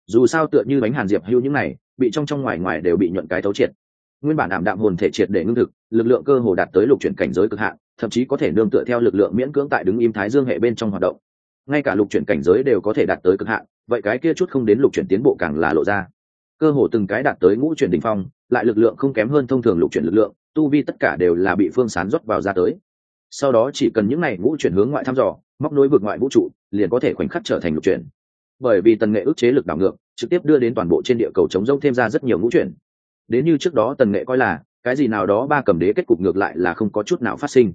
Dù sao tựa như bánh hàn diệp hưu những này bị trong trong ngoài ngoài đều bị nhuận cái thấu triệt. Nguyên bản ảm đạm hồn thể triệt để ngưng thực, lực lượng cơ hồ đạt tới lục chuyển cảnh giới cực hạn, thậm chí có thể nương tựa theo lực lượng miễn cưỡng tại đứng im thái dương hệ bên trong hoạt động. Ngay cả lục chuyển cảnh giới đều có thể đạt tới cực hạn, vậy cái kia chút không đến lục chuyển tiến bộ càng là lộ ra. Cơ hồ từng cái đạt tới ngũ chuyển đỉnh phong, lại lực lượng không kém hơn thông thường lục chuyển lực lượng, tu vi tất cả đều là bị phương sán rót vào ra tới. Sau đó chỉ cần những này ngũ chuyển hướng ngoại thăm dò, móc nối vượt ngoại vũ trụ, liền có thể khoảnh khắc trở thành lục chuyển bởi vì tần nghệ ức chế lực đảo ngược, trực tiếp đưa đến toàn bộ trên địa cầu chống rông thêm ra rất nhiều ngũ chuyển. Đến như trước đó tần nghệ coi là, cái gì nào đó ba cầm đế kết cục ngược lại là không có chút nào phát sinh.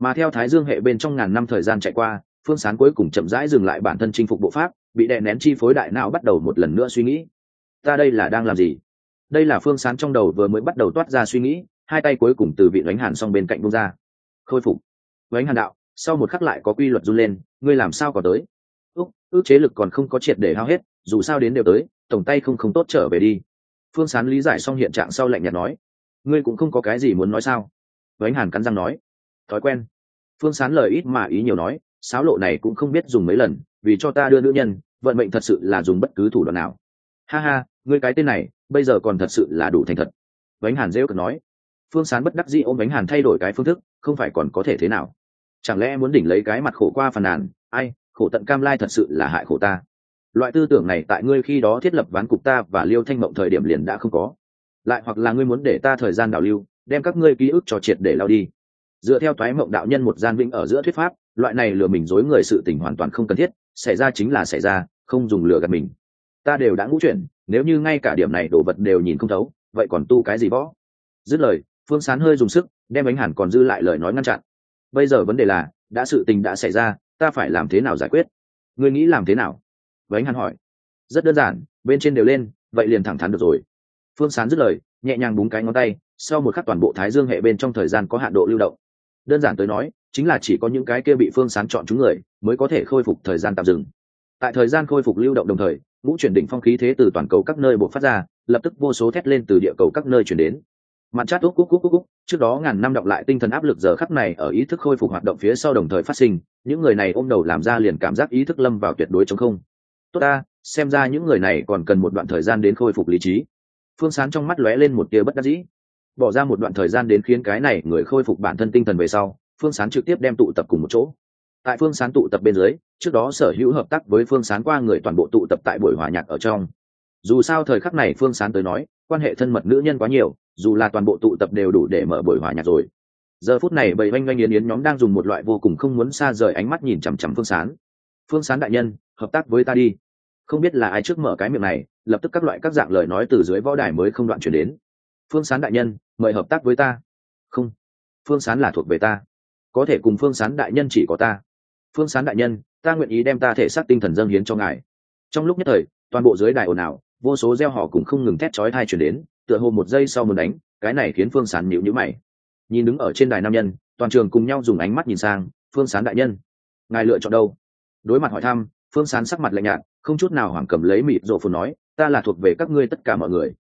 Mà theo thái dương hệ bên trong ngàn năm thời gian chạy qua, phương sán cuối cùng chậm rãi dừng lại bản thân chinh phục bộ pháp, bị đè nén chi phối đại não bắt đầu một lần nữa suy nghĩ. Ta đây là đang làm gì? Đây là phương sán trong đầu vừa mới bắt đầu toát ra suy nghĩ, hai tay cuối cùng từ vị đánh hàn xong bên cạnh bông ra. Khôi phục. Với hàn đạo, sau một khắc lại có quy luật run lên, ngươi làm sao có tới? Ước ước chế lực còn không có triệt để hao hết, dù sao đến đều tới, tổng tay không không tốt trở về đi. Phương sán lý giải xong hiện trạng sau lạnh nhạt nói, ngươi cũng không có cái gì muốn nói sao? Với hàn cắn răng nói, thói quen. Phương sán lời ít mà ý nhiều nói, sáo lộ này cũng không biết dùng mấy lần, vì cho ta đưa nữ nhân, vận mệnh thật sự là dùng bất cứ thủ đoạn nào. Ha ha, ngươi cái tên này, bây giờ còn thật sự là đủ thành thật. Vánh hàn rêu cực nói. Phương sán bất đắc dĩ ôm vánh hàn thay đổi cái phương thức, không phải còn có thể thế nào. Chẳng lẽ muốn đỉnh lấy cái mặt khổ qua phàn nàn, ai khổ tận cam lai thật sự là hại khổ ta. Loại tư tưởng này tại ngươi khi đó thiết lập ván cục ta và liêu thanh mộng thời điểm liền đã không có. Lại hoặc là ngươi muốn để ta thời gian đảo lưu, đem các ngươi ký ức cho triệt để lao đi. Dựa theo toái mộng đạo nhân một gian vĩnh ở giữa thuyết pháp, loại này lừa mình dối người sự tình hoàn toàn không cần thiết, xảy ra chính là xảy ra, không dùng lừa gạt mình. Ta đều đã ngũ chuyển, nếu như ngay cả điểm này đồ vật đều nhìn không thấu, vậy còn tu cái gì võ? Dứt lời, phương sán hơi dùng sức, đem ánh hẳn còn dư lại lời nói ngăn chặn. Bây giờ vấn đề là, đã sự tình đã xảy ra ta phải làm thế nào giải quyết? Ngươi nghĩ làm thế nào? Với anh hắn hỏi. Rất đơn giản, bên trên đều lên, vậy liền thẳng thắn được rồi. Phương sán dứt lời, nhẹ nhàng búng cái ngón tay, sau một khắc toàn bộ thái dương hệ bên trong thời gian có hạn độ lưu động. Đơn giản tới nói, chính là chỉ có những cái kia bị phương sán chọn chúng người, mới có thể khôi phục thời gian tạm dừng. Tại thời gian khôi phục lưu động đồng thời, ngũ chuyển đỉnh phong khí thế từ toàn cầu các nơi buộc phát ra, lập tức vô số thét lên từ địa cầu các nơi chuyển đến mặt chát úc cúc cúc cúc trước đó ngàn năm đọc lại tinh thần áp lực giờ khắc này ở ý thức khôi phục hoạt động phía sau đồng thời phát sinh, những người này ôm đầu làm ra liền cảm giác ý thức lâm vào tuyệt đối chống không. Tốt ta, xem ra những người này còn cần một đoạn thời gian đến khôi phục lý trí. Phương sán trong mắt lóe lên một tia bất đắc dĩ. Bỏ ra một đoạn thời gian đến khiến cái này người khôi phục bản thân tinh thần về sau, phương sán trực tiếp đem tụ tập cùng một chỗ. Tại phương sán tụ tập bên dưới, trước đó sở hữu hợp tác với phương sán qua người toàn bộ tụ tập tại buổi hòa nhạc ở trong. Dù sao thời khắc này phương sán tới nói, quan hệ thân mật nữ nhân quá nhiều dù là toàn bộ tụ tập đều đủ để mở buổi hòa nhạc rồi. Giờ phút này bầy oanh oanh yến yến nhóm đang dùng một loại vô cùng không muốn xa rời ánh mắt nhìn chằm chằm phương sán. Phương sán đại nhân, hợp tác với ta đi. Không biết là ai trước mở cái miệng này, lập tức các loại các dạng lời nói từ dưới võ đài mới không đoạn chuyển đến. Phương sán đại nhân, mời hợp tác với ta. Không, phương sán là thuộc về ta. Có thể cùng phương sán đại nhân chỉ có ta. Phương sán đại nhân, ta nguyện ý đem ta thể xác tinh thần dâng hiến cho ngài. Trong lúc nhất thời, toàn bộ dưới đài ồn ào, vô số gieo họ cũng không ngừng thét chói thai chuyển đến tựa hồ một giây sau muốn đánh, cái này khiến phương sán nhịu nhữ mày. Nhìn đứng ở trên đài nam nhân, toàn trường cùng nhau dùng ánh mắt nhìn sang, phương sán đại nhân, ngài lựa chọn đâu? Đối mặt hỏi thăm, phương sán sắc mặt lạnh nhạt, không chút nào hoảng cầm lấy mịt rộ phù nói, ta là thuộc về các ngươi tất cả mọi người.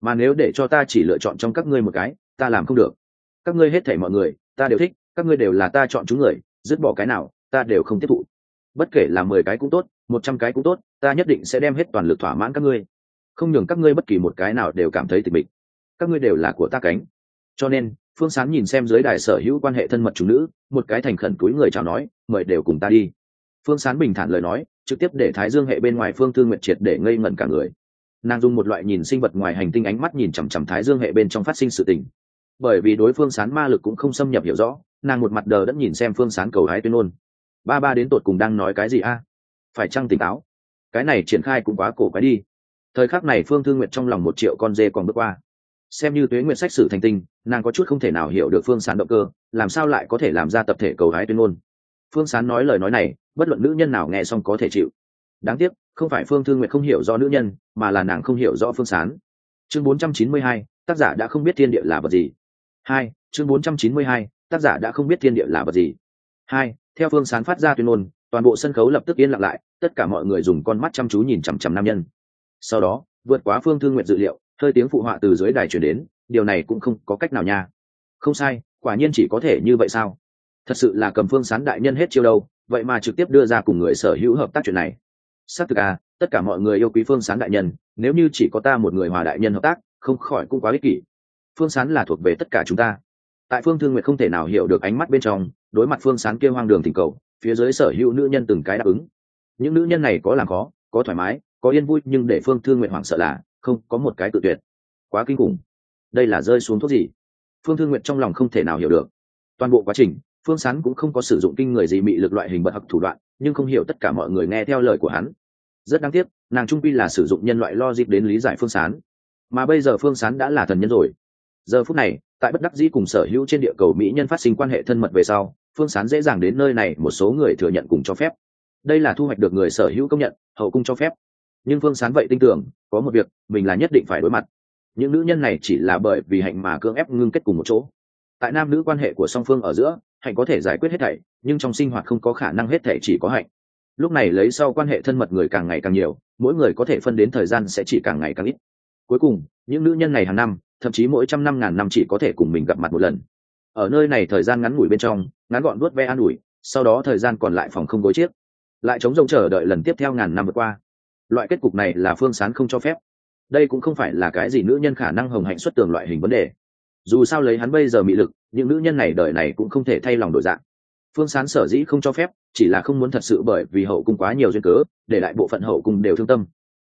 Mà nếu để cho ta chỉ lựa chọn trong các ngươi một cái, ta làm không được. Các ngươi hết thể mọi người, ta đều thích, các ngươi đều là ta chọn chúng người, dứt bỏ cái nào, ta đều không tiếp thụ. Bất kể là mười cái cũng tốt, một trăm cái cũng tốt, ta nhất định sẽ đem hết toàn lực thỏa mãn các ngươi không nhường các ngươi bất kỳ một cái nào đều cảm thấy tịch mịch. Các ngươi đều là của ta cánh. Cho nên, phương sán nhìn xem dưới đài sở hữu quan hệ thân mật chủ nữ, một cái thành khẩn cúi người chào nói, mời đều cùng ta đi. Phương sán bình thản lời nói, trực tiếp để thái dương hệ bên ngoài phương thương nguyện triệt để ngây ngẩn cả người. Nàng dùng một loại nhìn sinh vật ngoài hành tinh ánh mắt nhìn chằm chằm thái dương hệ bên trong phát sinh sự tình. Bởi vì đối phương sán ma lực cũng không xâm nhập hiểu rõ, nàng một mặt đờ đẫn nhìn xem phương sán cầu hái tuyên ôn ba ba đến tột cùng đang nói cái gì a? Phải chăng tỉnh táo? Cái này triển khai cũng quá cổ quái đi thời khắc này phương thương nguyện trong lòng một triệu con dê còn bước qua. Xem như tuế nguyện sách sử thành tinh nàng có chút không thể nào hiểu được phương sán động cơ làm sao lại có thể làm ra tập thể cầu hái tuyên ngôn. Phương sán nói lời nói này bất luận nữ nhân nào nghe xong có thể chịu. Đáng tiếc không phải phương thương nguyện không hiểu do nữ nhân mà là nàng không hiểu rõ phương sán. Chương 492, tác giả đã không biết thiên địa là vật gì. Hai chương 492, tác giả đã không biết thiên địa là vật gì. Hai theo phương sán phát ra tuyên ngôn toàn bộ sân khấu lập tức yên lặng lại tất cả mọi người dùng con mắt chăm chú nhìn chằm chằm nam nhân sau đó, vượt quá phương thương nguyện dự liệu, hơi tiếng phụ họa từ dưới đài chuyển đến, điều này cũng không có cách nào nha. Không sai, quả nhiên chỉ có thể như vậy sao? Thật sự là cầm phương sán đại nhân hết chiêu đâu, vậy mà trực tiếp đưa ra cùng người sở hữu hợp tác chuyện này. Xác thực à tất cả mọi người yêu quý phương sán đại nhân, nếu như chỉ có ta một người hòa đại nhân hợp tác, không khỏi cũng quá ích kỷ. Phương sán là thuộc về tất cả chúng ta. Tại phương thương nguyện không thể nào hiểu được ánh mắt bên trong, đối mặt phương sán kêu hoang đường tình cầu, phía dưới sở hữu nữ nhân từng cái đáp ứng. Những nữ nhân này có làm khó, có thoải mái có yên vui, nhưng để phương thư nguyện hoảng sợ là không có một cái tự tuyệt. Quá kinh khủng. Đây là rơi xuống thuốc gì? Phương thư nguyện trong lòng không thể nào hiểu được. Toàn bộ quá trình, phương sán cũng không có sử dụng kinh người gì bị lực loại hình bậc học thủ đoạn, nhưng không hiểu tất cả mọi người nghe theo lời của hắn. Rất đáng tiếc, nàng trung pi là sử dụng nhân loại logic đến lý giải phương sán. Mà bây giờ phương sán đã là thần nhân rồi. Giờ phút này, tại bất đắc dĩ cùng sở hữu trên địa cầu mỹ nhân phát sinh quan hệ thân mật về sau, phương sán dễ dàng đến nơi này một số người thừa nhận cùng cho phép. Đây là thu hoạch được người sở hữu công nhận, hậu cung cho phép nhưng phương sán vậy tin tưởng, có một việc, mình là nhất định phải đối mặt. Những nữ nhân này chỉ là bởi vì hạnh mà cưỡng ép ngưng kết cùng một chỗ. Tại nam nữ quan hệ của song phương ở giữa, hạnh có thể giải quyết hết thảy, nhưng trong sinh hoạt không có khả năng hết thảy chỉ có hạnh. Lúc này lấy sau quan hệ thân mật người càng ngày càng nhiều, mỗi người có thể phân đến thời gian sẽ chỉ càng ngày càng ít. Cuối cùng, những nữ nhân này hàng năm, thậm chí mỗi trăm năm ngàn năm chỉ có thể cùng mình gặp mặt một lần. Ở nơi này thời gian ngắn ngủi bên trong, ngắn gọn vuốt ve an ủi, sau đó thời gian còn lại phòng không gối chiếc. Lại chống rông chờ đợi lần tiếp theo ngàn năm vượt qua loại kết cục này là phương sán không cho phép. Đây cũng không phải là cái gì nữ nhân khả năng hồng hạnh xuất tường loại hình vấn đề. Dù sao lấy hắn bây giờ mị lực, những nữ nhân này đời này cũng không thể thay lòng đổi dạng. Phương sán sở dĩ không cho phép, chỉ là không muốn thật sự bởi vì hậu cung quá nhiều duyên cớ, để lại bộ phận hậu cung đều thương tâm.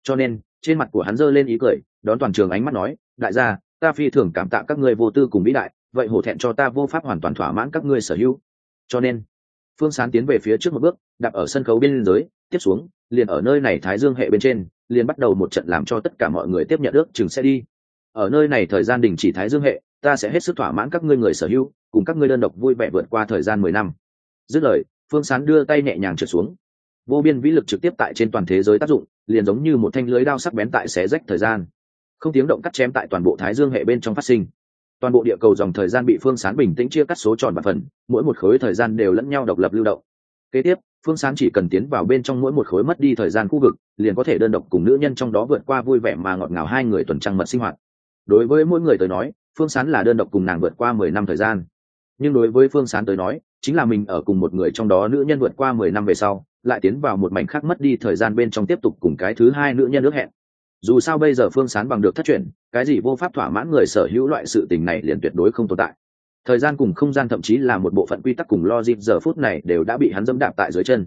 Cho nên, trên mặt của hắn giơ lên ý cười, đón toàn trường ánh mắt nói, đại gia, ta phi thường cảm tạ các ngươi vô tư cùng vĩ đại, vậy hổ thẹn cho ta vô pháp hoàn toàn thỏa mãn các ngươi sở hữu. Cho nên, phương sán tiến về phía trước một bước, đặt ở sân khấu bên dưới, tiếp xuống liền ở nơi này thái dương hệ bên trên, liền bắt đầu một trận làm cho tất cả mọi người tiếp nhận ước chừng sẽ đi. Ở nơi này thời gian đình chỉ thái dương hệ, ta sẽ hết sức thỏa mãn các ngươi người sở hữu, cùng các ngươi đơn độc vui vẻ vượt qua thời gian mười năm. Dứt lời, phương sán đưa tay nhẹ nhàng trượt xuống. Vô biên vĩ lực trực tiếp tại trên toàn thế giới tác dụng, liền giống như một thanh lưới đao sắc bén tại xé rách thời gian. Không tiếng động cắt chém tại toàn bộ thái dương hệ bên trong phát sinh. Toàn bộ địa cầu dòng thời gian bị phương sán bình tĩnh chia cắt số tròn và phần, mỗi một khối thời gian đều lẫn nhau độc lập lưu động. Kế tiếp phương sán chỉ cần tiến vào bên trong mỗi một khối mất đi thời gian khu vực, liền có thể đơn độc cùng nữ nhân trong đó vượt qua vui vẻ mà ngọt ngào hai người tuần trăng mật sinh hoạt. Đối với mỗi người tới nói, phương sán là đơn độc cùng nàng vượt qua mười năm thời gian. Nhưng đối với phương sán tới nói, chính là mình ở cùng một người trong đó nữ nhân vượt qua mười năm về sau, lại tiến vào một mảnh khác mất đi thời gian bên trong tiếp tục cùng cái thứ hai nữ nhân ước hẹn. Dù sao bây giờ phương sán bằng được thất truyền, cái gì vô pháp thỏa mãn người sở hữu loại sự tình này liền tuyệt đối không tồn tại thời gian cùng không gian thậm chí là một bộ phận quy tắc cùng logic giờ phút này đều đã bị hắn dẫm đạp tại dưới chân.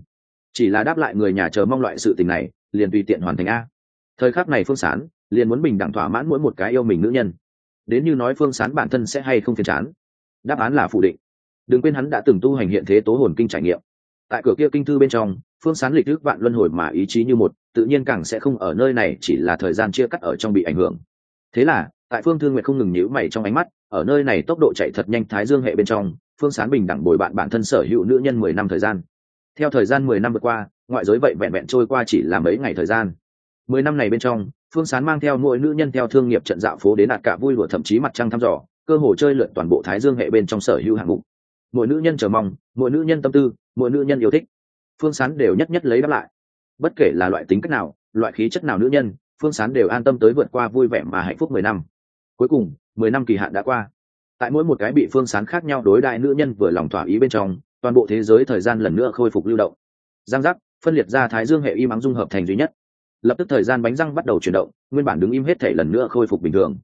Chỉ là đáp lại người nhà chờ mong loại sự tình này, liền tùy tiện hoàn thành a. Thời khắc này phương sán liền muốn bình đẳng thỏa mãn mỗi một cái yêu mình nữ nhân. Đến như nói phương sán bản thân sẽ hay không phiền chán. Đáp án là phủ định. Đừng quên hắn đã từng tu hành hiện thế tố hồn kinh trải nghiệm. Tại cửa kia kinh thư bên trong, phương sán lịch thức vạn luân hồi mà ý chí như một, tự nhiên càng sẽ không ở nơi này chỉ là thời gian chia cắt ở trong bị ảnh hưởng. Thế là, tại phương thương nguyện không ngừng nhíu mày trong ánh mắt ở nơi này tốc độ chạy thật nhanh thái dương hệ bên trong, phương sán bình đẳng bồi bạn bản thân sở hữu nữ nhân mười năm thời gian. Theo thời gian mười năm vượt qua, ngoại giới vậy vẹn vẹn trôi qua chỉ là mấy ngày thời gian. Mười năm này bên trong, phương sán mang theo mỗi nữ nhân theo thương nghiệp trận dạo phố đến đạt cả vui lụa thậm chí mặt trăng thăm dò, cơ hồ chơi lượn toàn bộ thái dương hệ bên trong sở hữu hạng mục. Mỗi nữ nhân chờ mong, mỗi nữ nhân tâm tư, mỗi nữ nhân yêu thích. Phương sán đều nhất nhất lấy đáp lại. Bất kể là loại tính cách nào, loại khí chất nào nữ nhân, phương sán đều an tâm tới vượt qua vui vẻ mà hạnh phúc mười năm cuối cùng, mười năm kỳ hạn đã qua. Tại mỗi một cái bị phương sán khác nhau đối đại nữ nhân vừa lòng thỏa ý bên trong, toàn bộ thế giới thời gian lần nữa khôi phục lưu động. Giang giác, phân liệt ra thái dương hệ y mắng dung hợp thành duy nhất. Lập tức thời gian bánh răng bắt đầu chuyển động, nguyên bản đứng im hết thể lần nữa khôi phục bình thường.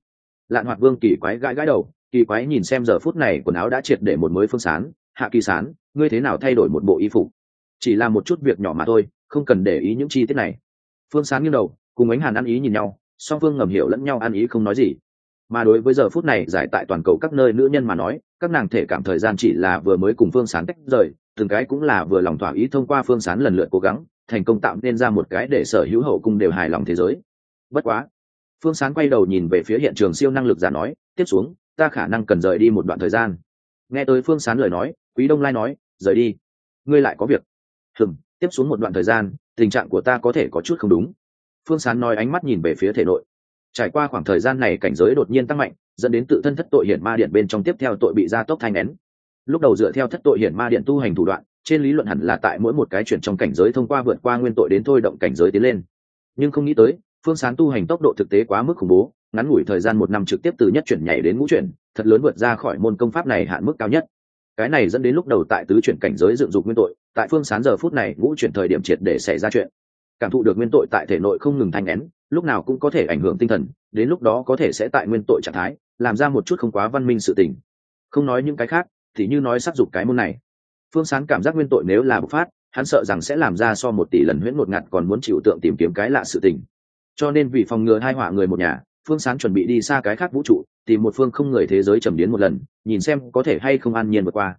Lạn hoạt vương kỳ quái gãi gãi đầu, kỳ quái nhìn xem giờ phút này quần áo đã triệt để một mới phương sán, hạ kỳ sán, ngươi thế nào thay đổi một bộ y phục? Chỉ là một chút việc nhỏ mà thôi, không cần để ý những chi tiết này. Phương sán nghiêng đầu, cùng ánh hàn ăn ý nhìn nhau, song phương ngầm hiểu lẫn nhau ăn ý không nói gì mà đối với giờ phút này giải tại toàn cầu các nơi nữ nhân mà nói, các nàng thể cảm thời gian chỉ là vừa mới cùng phương sán tách rời, từng cái cũng là vừa lòng thỏa ý thông qua phương sán lần lượt cố gắng, thành công tạo nên ra một cái để sở hữu hậu cung đều hài lòng thế giới. Bất quá, phương sán quay đầu nhìn về phía hiện trường siêu năng lực giả nói, tiếp xuống, ta khả năng cần rời đi một đoạn thời gian. Nghe tới phương sán lời nói, quý đông lai nói, rời đi. Ngươi lại có việc. Hừm, tiếp xuống một đoạn thời gian, tình trạng của ta có thể có chút không đúng. Phương sán nói ánh mắt nhìn về phía thể nội trải qua khoảng thời gian này cảnh giới đột nhiên tăng mạnh, dẫn đến tự thân thất tội hiển ma điện bên trong tiếp theo tội bị gia tốc thanh nén. Lúc đầu dựa theo thất tội hiển ma điện tu hành thủ đoạn, trên lý luận hẳn là tại mỗi một cái chuyển trong cảnh giới thông qua vượt qua nguyên tội đến thôi động cảnh giới tiến lên. Nhưng không nghĩ tới, phương sán tu hành tốc độ thực tế quá mức khủng bố, ngắn ngủi thời gian một năm trực tiếp từ nhất chuyển nhảy đến ngũ chuyển, thật lớn vượt ra khỏi môn công pháp này hạn mức cao nhất. Cái này dẫn đến lúc đầu tại tứ chuyển cảnh giới dựng dục nguyên tội, tại phương sán giờ phút này ngũ chuyển thời điểm triệt để xảy ra chuyện. Cảm thụ được nguyên tội tại thể nội không ngừng thanh nén lúc nào cũng có thể ảnh hưởng tinh thần, đến lúc đó có thể sẽ tại nguyên tội trạng thái, làm ra một chút không quá văn minh sự tình. Không nói những cái khác, thì như nói sắc dục cái môn này. Phương sán cảm giác nguyên tội nếu là bộc phát, hắn sợ rằng sẽ làm ra so một tỷ lần huyễn một ngặt còn muốn chịu tượng tìm kiếm cái lạ sự tình. Cho nên vì phòng ngừa hai họa người một nhà, phương sán chuẩn bị đi xa cái khác vũ trụ, tìm một phương không người thế giới trầm đến một lần, nhìn xem có thể hay không an nhiên vượt qua.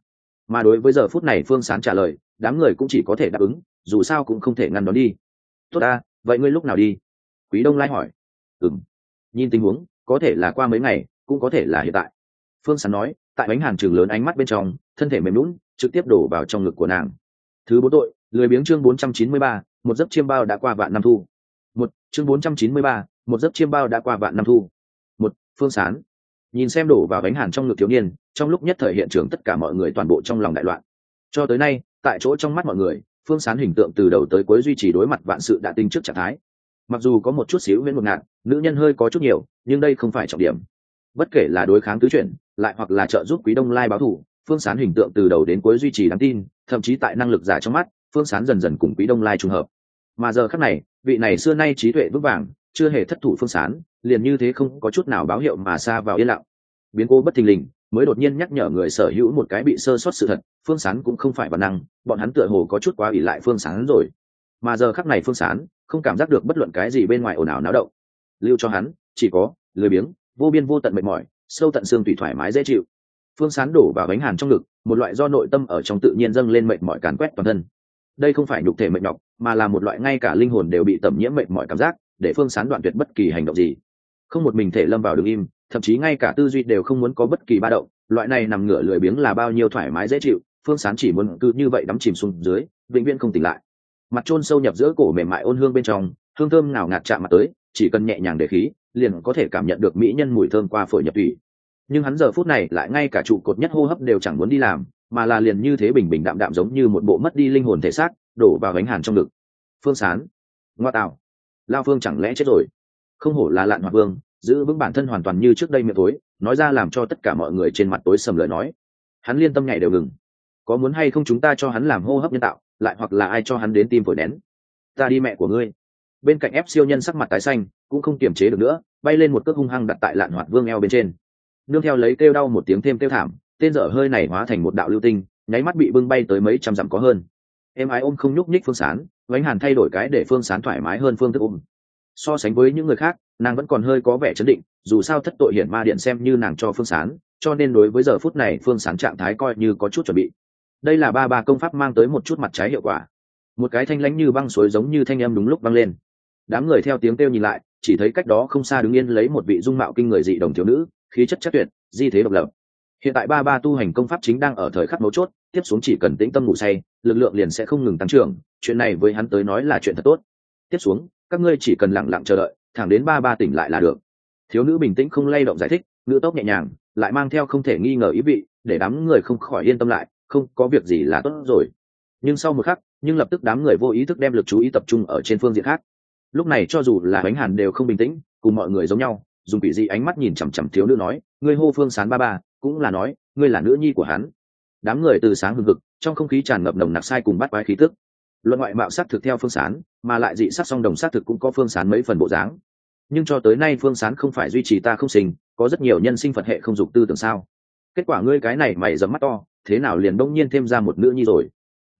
Mà đối với giờ phút này phương sán trả lời, đám người cũng chỉ có thể đáp ứng, dù sao cũng không thể ngăn đón đi. Tốt ta, vậy ngươi lúc nào đi? Quý đông lai hỏi. Ừng nhìn tình huống, có thể là qua mấy ngày, cũng có thể là hiện tại. Phương sán nói, tại bánh hàng trường lớn ánh mắt bên trong, thân thể mềm lún trực tiếp đổ vào trong ngực của nàng. Thứ bốn tội, lười biếng chương bốn trăm chín mươi ba, một giấc chiêm bao đã qua vạn năm thu. Một, chương bốn trăm chín mươi ba, một giấc chiêm bao đã qua vạn năm thu. Một, phương sán. Nhìn xem đổ vào bánh hàn trong ngực thiếu niên, trong lúc nhất thời hiện trường tất cả mọi người toàn bộ trong lòng đại loạn. Cho tới nay, tại chỗ trong mắt mọi người, phương sán hình tượng từ đầu tới cuối duy trì đối mặt vạn sự đã tinh trước trạng thái mặc dù có một chút xíu huyễn một ngạn nữ nhân hơi có chút nhiều, nhưng đây không phải trọng điểm. Bất kể là đối kháng tứ chuyển, lại hoặc là trợ giúp quý đông lai báo thù phương sán hình tượng từ đầu đến cuối duy trì đáng tin, thậm chí tại năng lực giả trong mắt, phương sán dần dần cùng quý đông lai trùng hợp. Mà giờ khắc này, vị này xưa nay trí tuệ vững vàng, chưa hề thất thủ phương sán, liền như thế không có chút nào báo hiệu mà xa vào yên lặng. Biến cố bất thình lình, mới đột nhiên nhắc nhở người sở hữu một cái bị sơ sót sự thật, phương sán cũng không phải bản năng, bọn hắn tựa hồ có chút quá ỷ lại phương sán rồi. Mà giờ khắc này phương sán không cảm giác được bất luận cái gì bên ngoài ồn ào náo động. Lưu cho hắn, chỉ có, lười biếng, vô biên vô tận mệt mỏi, sâu tận xương tùy thoải mái dễ chịu. Phương sán đổ vào bánh hàn trong ngực, một loại do nội tâm ở trong tự nhiên dâng lên mệt mỏi càn quét toàn thân. Đây không phải nhục thể mệt nhọc, mà là một loại ngay cả linh hồn đều bị tẩm nhiễm mệt mỏi cảm giác, để phương sán đoạn tuyệt bất kỳ hành động gì. Không một mình thể lâm vào đứng im, thậm chí ngay cả tư duy đều không muốn có bất kỳ ba động. Loại này nằm ngửa lười biếng là bao nhiêu thoải mái dễ chịu, phương sán chỉ muốn cứ như vậy đắm chìm xuống dưới, vĩnh viễn không tỉnh lại mặt trôn sâu nhập giữa cổ mềm mại ôn hương bên trong, hương thơm nào ngạt chạm mặt tới, chỉ cần nhẹ nhàng để khí, liền có thể cảm nhận được mỹ nhân mùi thơm qua phổi nhập thủy nhưng hắn giờ phút này lại ngay cả trụ cột nhất hô hấp đều chẳng muốn đi làm, mà là liền như thế bình bình đạm đạm giống như một bộ mất đi linh hồn thể xác, đổ vào gánh hàn trong ngực. Phương sán, ngoa tạo. Lao phương chẳng lẽ chết rồi? Không hổ là lạn hoạt vương, giữ vững bản thân hoàn toàn như trước đây miệng tối, nói ra làm cho tất cả mọi người trên mặt tối sầm lời nói. Hắn liên tâm nhảy đều ngừng có muốn hay không chúng ta cho hắn làm hô hấp nhân tạo, lại hoặc là ai cho hắn đến tim phổi nén. Ta đi mẹ của ngươi. Bên cạnh ép siêu nhân sắc mặt tái xanh, cũng không kiềm chế được nữa, bay lên một cước hung hăng đặt tại lạn hoạt vương eo bên trên. Nương theo lấy kêu đau một tiếng thêm kêu thảm, tên dở hơi này hóa thành một đạo lưu tinh, nháy mắt bị bưng bay tới mấy trăm dặm có hơn. Em ái ôm không nhúc nhích phương sán, vánh hàn thay đổi cái để phương sán thoải mái hơn phương thức ôm. So sánh với những người khác, nàng vẫn còn hơi có vẻ chấn định, dù sao thất tội hiển ma điện xem như nàng cho phương sán, cho nên đối với giờ phút này phương sán trạng thái coi như có chút chuẩn bị đây là ba ba công pháp mang tới một chút mặt trái hiệu quả. Một cái thanh lãnh như băng suối giống như thanh em đúng lúc băng lên. Đám người theo tiếng kêu nhìn lại, chỉ thấy cách đó không xa đứng yên lấy một vị dung mạo kinh người dị đồng thiếu nữ, khí chất chất tuyệt, di thế độc lập. Hiện tại ba ba tu hành công pháp chính đang ở thời khắc mấu chốt, tiếp xuống chỉ cần tĩnh tâm ngủ say, lực lượng liền sẽ không ngừng tăng trưởng, chuyện này với hắn tới nói là chuyện thật tốt. Tiếp xuống, các ngươi chỉ cần lặng lặng chờ đợi, thẳng đến ba ba tỉnh lại là được. Thiếu nữ bình tĩnh không lay động giải thích, ngữ tốc nhẹ nhàng, lại mang theo không thể nghi ngờ ý vị, để đám người không khỏi yên tâm lại không có việc gì là tốt rồi. Nhưng sau một khắc, nhưng lập tức đám người vô ý thức đem lực chú ý tập trung ở trên phương diện khác. Lúc này cho dù là bánh hàn đều không bình tĩnh, cùng mọi người giống nhau, dùng quỷ dị ánh mắt nhìn chằm chằm thiếu nữ nói, ngươi hô phương sán ba ba, cũng là nói, ngươi là nữ nhi của hắn. Đám người từ sáng hừng hực, trong không khí tràn ngập nồng nặc sai cùng bắt quái khí tức. Luận ngoại mạo sắc thực theo phương sán, mà lại dị sắc song đồng sắc thực cũng có phương sán mấy phần bộ dáng. Nhưng cho tới nay phương sán không phải duy trì ta không sinh, có rất nhiều nhân sinh phật hệ không dục tư tưởng sao? Kết quả ngươi cái này mày dấm mắt to thế nào liền đông nhiên thêm ra một nữ nhi rồi?